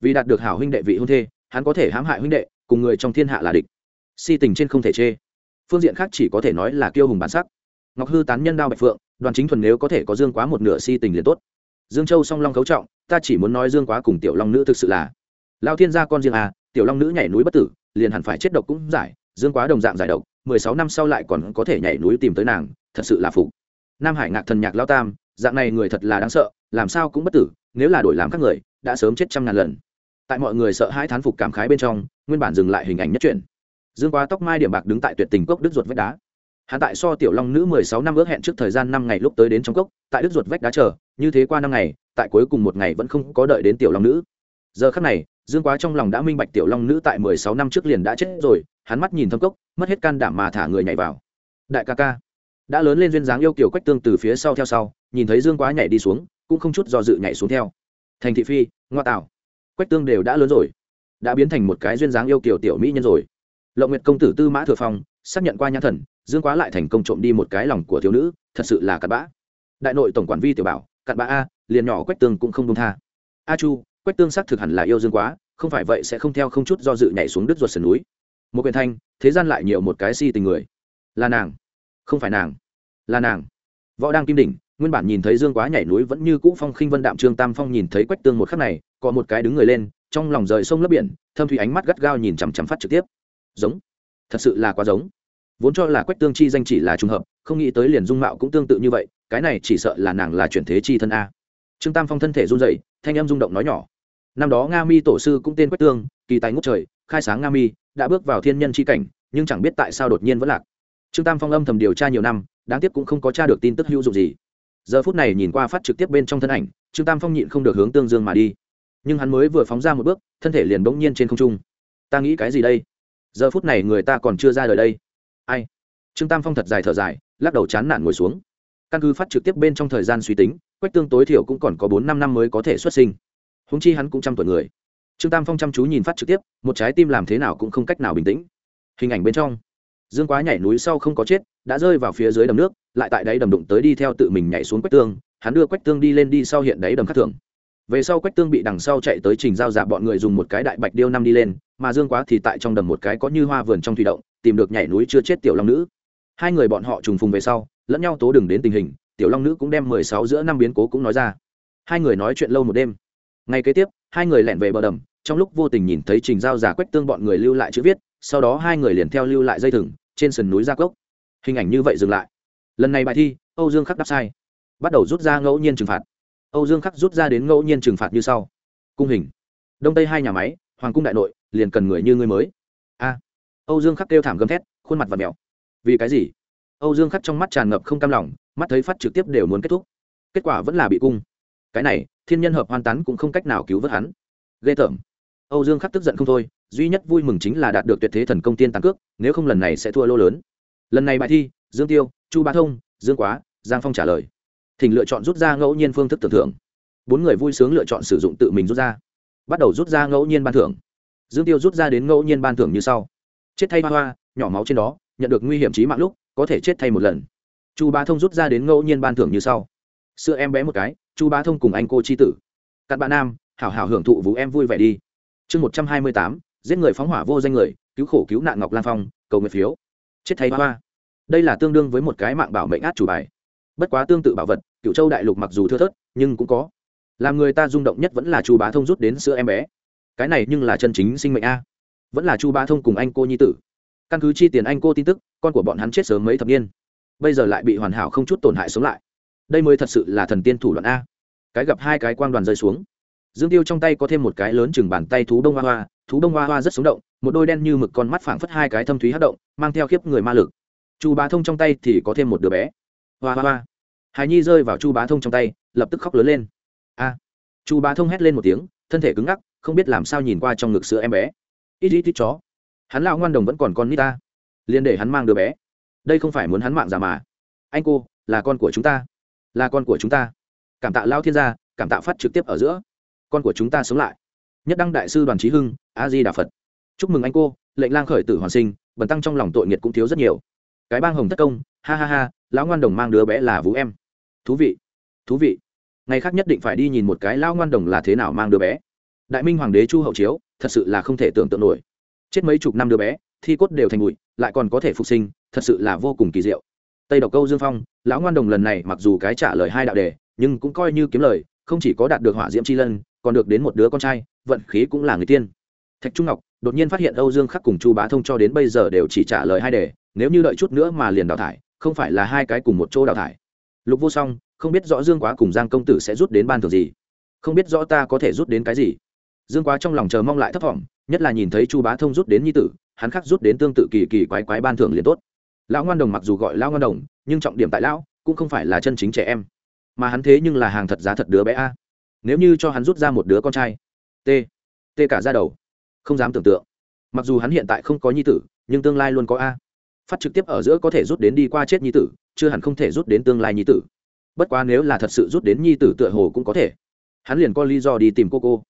Vì đạt được hảo huynh đệ vị hôn thê, hắn có thể hãm hại huynh đệ, cùng người trong thiên hạ là địch. Si tình trên không thể chê. Phương diện khác chỉ có thể nói là kiêu hùng bản sắc. Ngọc hư tán nhân đao bạch phượng, đoàn chính thuần nếu có thể có dương quá một nửa si tình liền tốt dương châu song long cấu trọng, ta chỉ muốn nói dương quá cùng tiểu long nữ thực sự là. Lao thiên gia con riêng à tiểu long nữ nhảy núi bất tử, liền hẳn phải chết độc cũng giải, dương quá đồng dạng giải độc, mười sáu năm sau lại còn có thể nhảy núi tìm tới nàng, thật sự là phục. Nam hải ngạc thần nhạc lao tam, dạng này người thật là đáng sợ, làm sao cũng bất tử, nếu là đổi làm các người, đã sớm chết trăm ngàn lần. Tại mọi người sợ hãi thán phục cảm khái bên trong, nguyên bản dừng lại hình ảnh nhất truyện. Dương quá tóc mai điểm bạc đứng tại tuyệt tình cốc đứt ruột vách đá hắn tại so tiểu long nữ mười sáu năm ước hẹn trước thời gian năm ngày lúc tới đến trong cốc, tại đức ruột vách đá chờ, như thế qua năm ngày, tại cuối cùng một ngày vẫn không có đợi đến tiểu long nữ. Giờ khắc này, dương quá trong lòng đã minh bạch tiểu long nữ tại mười sáu năm trước liền đã chết rồi, hắn mắt nhìn thâm cốc, mất hết can đảm mà thả người nhảy vào. Đại ca ca, đã lớn lên duyên dáng yêu kiểu quách tương từ phía sau theo sau, nhìn thấy dương quá nhảy đi xuống, cũng không chút do dự nhảy xuống theo. Thành thị phi, ngoa tạo. Quách tương đều đã lớn rồi, đã biến thành một cái duyên dáng yêu kiểu tiểu mỹ nhân rồi. Lộng nguyệt công tử tư mã thừa phong, xác nhận qua nhãn thần dương quá lại thành công trộm đi một cái lòng của thiếu nữ, thật sự là cặn bã. Đại nội tổng quản vi tiểu bảo, cặn bã a, liền nhỏ quách tương cũng không đông tha. A chu, quách tương xác thực hẳn là yêu dương quá, không phải vậy sẽ không theo không chút do dự nhảy xuống đứt ruột sườn núi. Một quyền thanh, thế gian lại nhiều một cái si tình người. Là nàng. Không phải nàng. Là nàng. Võ đang kim đỉnh, nguyên bản nhìn thấy dương quá nhảy núi vẫn như cũ phong khinh vân đạm trương tam phong nhìn thấy quách tương một khắc này, có một cái đứng người lên, trong lòng rời sông lấp biển, thâm thủy ánh mắt gắt gao nhìn chằm chằm phát trực tiếp. Giống. Thật sự là quá giống vốn cho là quách tương chi danh chỉ là trùng hợp, không nghĩ tới liền dung mạo cũng tương tự như vậy, cái này chỉ sợ là nàng là chuyển thế chi thân a. Trương tam phong thân thể run dậy thanh em rung động nói nhỏ. Năm đó nga mi tổ sư cũng tên quách tương, kỳ tài ngút trời, khai sáng nga mi, đã bước vào thiên nhân chi cảnh, nhưng chẳng biết tại sao đột nhiên vẫn lạc. Trương tam phong âm thầm điều tra nhiều năm, đáng tiếc cũng không có tra được tin tức hữu dụng gì. Giờ phút này nhìn qua phát trực tiếp bên trong thân ảnh, trương tam phong nhịn không được hướng tương dương mà đi. Nhưng hắn mới vừa phóng ra một bước, thân thể liền bỗng nhiên trên không trung. Ta nghĩ cái gì đây? Giờ phút này người ta còn chưa ra đời đây ai? Trương tam phong thật dài thở dài, lắc đầu chán nản ngồi xuống. Căn cứ phát trực tiếp bên trong thời gian suy tính, quách tương tối thiểu cũng còn có bốn năm năm mới có thể xuất sinh. Húng chi hắn cũng trăm tuổi người. Trương tam phong chăm chú nhìn phát trực tiếp, một trái tim làm thế nào cũng không cách nào bình tĩnh. Hình ảnh bên trong. Dương quá nhảy núi sau không có chết, đã rơi vào phía dưới đầm nước, lại tại đáy đầm đụng tới đi theo tự mình nhảy xuống quách tương, hắn đưa quách tương đi lên đi sau hiện đáy đầm khắc thường. Về sau quách tương bị đằng sau chạy tới trình giao dạ bọn người dùng một cái đại bạch điêu năm đi lên, mà dương quá thì tại trong đầm một cái có như hoa vườn trong thủy động tìm được nhảy núi chưa chết tiểu long nữ. Hai người bọn họ trùng phùng về sau, lẫn nhau tố đừng đến tình hình, tiểu long nữ cũng đem mười sáu giữa năm biến cố cũng nói ra. Hai người nói chuyện lâu một đêm. Ngay kế tiếp, hai người lẻn về bờ đầm, trong lúc vô tình nhìn thấy trình giao giả quách tương bọn người lưu lại chữ viết, sau đó hai người liền theo lưu lại dây thừng, trên sườn núi gia cốc. Hình ảnh như vậy dừng lại. Lần này bài thi, âu dương khắc đáp sai. Bắt đầu rút ra ngẫu nhiên trừng phạt. Âu dương khắc rút ra đến ngẫu nhiên trừng phạt như sau. Cung hình. Đông tây hai nhà máy, hoàng cung đại nội, liền cần người như người mới âu dương khắc kêu thảm gầm thét, khuôn mặt và mèo vì cái gì? Âu dương khắc trong mắt tràn ngập không cam lòng, mắt thấy phát trực tiếp đều muốn kết thúc. Kết quả vẫn là bị cung. Cái này, thiên nhân hợp hoàn tán cũng không cách nào cứu vớt hắn. Ghê tởm. Âu dương khắc tức giận không thôi, duy nhất vui mừng chính là đạt được tuyệt thế thần công tiên tàn cước, nếu không lần này sẽ thua lô lớn. Lần này bài thi, dương tiêu, chu bá thông, dương quá, giang phong trả lời. Thỉnh lựa chọn rút ra ngẫu nhiên phương thức tưởng thưởng. Bốn người vui sướng lựa chọn sử dụng tự mình rút ra. Bắt đầu rút ra ngẫu nhiên ban thưởng. Dương tiêu rút ra đến ngẫu nhiên ban thưởng như sau chết thay hoa hoa, nhỏ máu trên đó, nhận được nguy hiểm trí mạng lúc, có thể chết thay một lần. Chu bá thông rút ra đến ngẫu nhiên ban thưởng như sau. Sữa em bé một cái, chu bá thông cùng anh cô chi tử. Cặn bạn nam, hảo hảo hưởng thụ vũ em vui vẻ đi. Chương một trăm hai mươi tám, giết người phóng hỏa vô danh người, cứu khổ cứu nạn ngọc lan phong, cầu nguyện phiếu. Chết thay hoa hoa. Đây là tương đương với một cái mạng bảo mệnh át chủ bài. Bất quá tương tự bảo vật cựu châu đại lục mặc dù thưa thớt, nhưng cũng có. Làm người ta rung động nhất vẫn là chu bá thông rút đến sữa em bé. Cái này nhưng là chân chính sinh mệnh a vẫn là chu bá thông cùng anh cô nhi tử. Căn cứ chi tiền anh cô tin tức, con của bọn hắn chết sớm mấy thập niên. Bây giờ lại bị hoàn hảo không chút tổn hại sống lại. Đây mới thật sự là thần tiên thủ đoạn a. Cái gặp hai cái quang đoàn rơi xuống. Dương tiêu trong tay có thêm một cái lớn chừng bàn tay thú đông hoa hoa, thú đông hoa hoa rất sống động, một đôi đen như mực con mắt phảng phất hai cái thâm thúy hát động, mang theo khiếp người ma lực. Chu bá thông trong tay thì có thêm một đứa bé. Hoa hoa hoa. Hài nhi rơi vào chu bá thông trong tay, lập tức khóc lớn lên. A. Chu bá thông hét lên một tiếng, thân thể cứng ngắc, không biết làm sao nhìn qua trong ngực sữa em bé ít ít ít chó. Hắn lão ngoan đồng vẫn còn con nít ta. Liền để hắn mang đứa bé. Đây không phải muốn hắn mạng giả mà. Anh cô, là con của chúng ta. Là con của chúng ta. Cảm tạ lao thiên gia, cảm tạ phát trực tiếp ở giữa. Con của chúng ta sống lại. Nhất đăng đại sư đoàn trí hưng a di đà phật. Chúc mừng anh cô, lệnh lang khởi tử hoàn sinh, bần tăng trong lòng tội nghiệt cũng thiếu rất nhiều. Cái bang hồng tất công, ha ha ha, lão ngoan đồng mang đứa bé là vũ em. Thú vị. Thú vị. Ngày khác nhất định phải đi nhìn một cái lão ngoan đồng là thế nào mang đứa bé đại minh hoàng đế chu hậu chiếu, thật sự là không thể tưởng tượng nổi. Chết mấy chục năm đứa bé, thi cốt đều thành bụi, lại còn có thể phục sinh, thật sự là vô cùng kỳ diệu. Tây độc câu dương phong, lão ngoan đồng lần này mặc dù cái trả lời hai đạo đề, nhưng cũng coi như kiếm lời, không chỉ có đạt được hỏa diễm c h i lân, còn được đến một đứa con trai, vận khí cũng là người tiên. Thạch trung ngọc đột nhiên phát hiện âu dương khắc cùng chu bá thông cho đến bây giờ đều chỉ trả lời hai đề, nếu như đợi chút nữa mà liền đào thải, không phải là hai cái cùng một chỗ đào thải. Lục vô song, không biết rõ dương quá cùng giang công tử sẽ rút đến ban thường gì? Không biết rõ ta có thể rút đến cái gì? Dương quá trong lòng chờ mong lại thấp t nhất là nhìn thấy chu bá thông rút đến nhi tử, hắn khắc rút đến tương tự kỳ kỳ quái quái ban thưởng liền tốt. Lão ngoan đồng mặc dù gọi lão ngoan đồng, nhưng trọng điểm tại lão, cũng không phải là chân chính trẻ em. Mà hắn thế nhưng là hàng thật giá thật đứa bé a. Nếu như cho hắn rút ra một đứa con trai, t tê cả ra đầu, không dám tưởng tượng. Mặc dù hắn hiện tại không có nhi tử, nhưng tương lai luôn có a. Phát trực tiếp ở giữa có thể rút đến đi qua chết nhi tử, chưa hẳn không thể rút đến tương lai nhi tử. Bất quá nếu là thật sự rút đến nhi tử tựa hồ cũng có thể. Hắn liền có lý do đi tìm cô cô.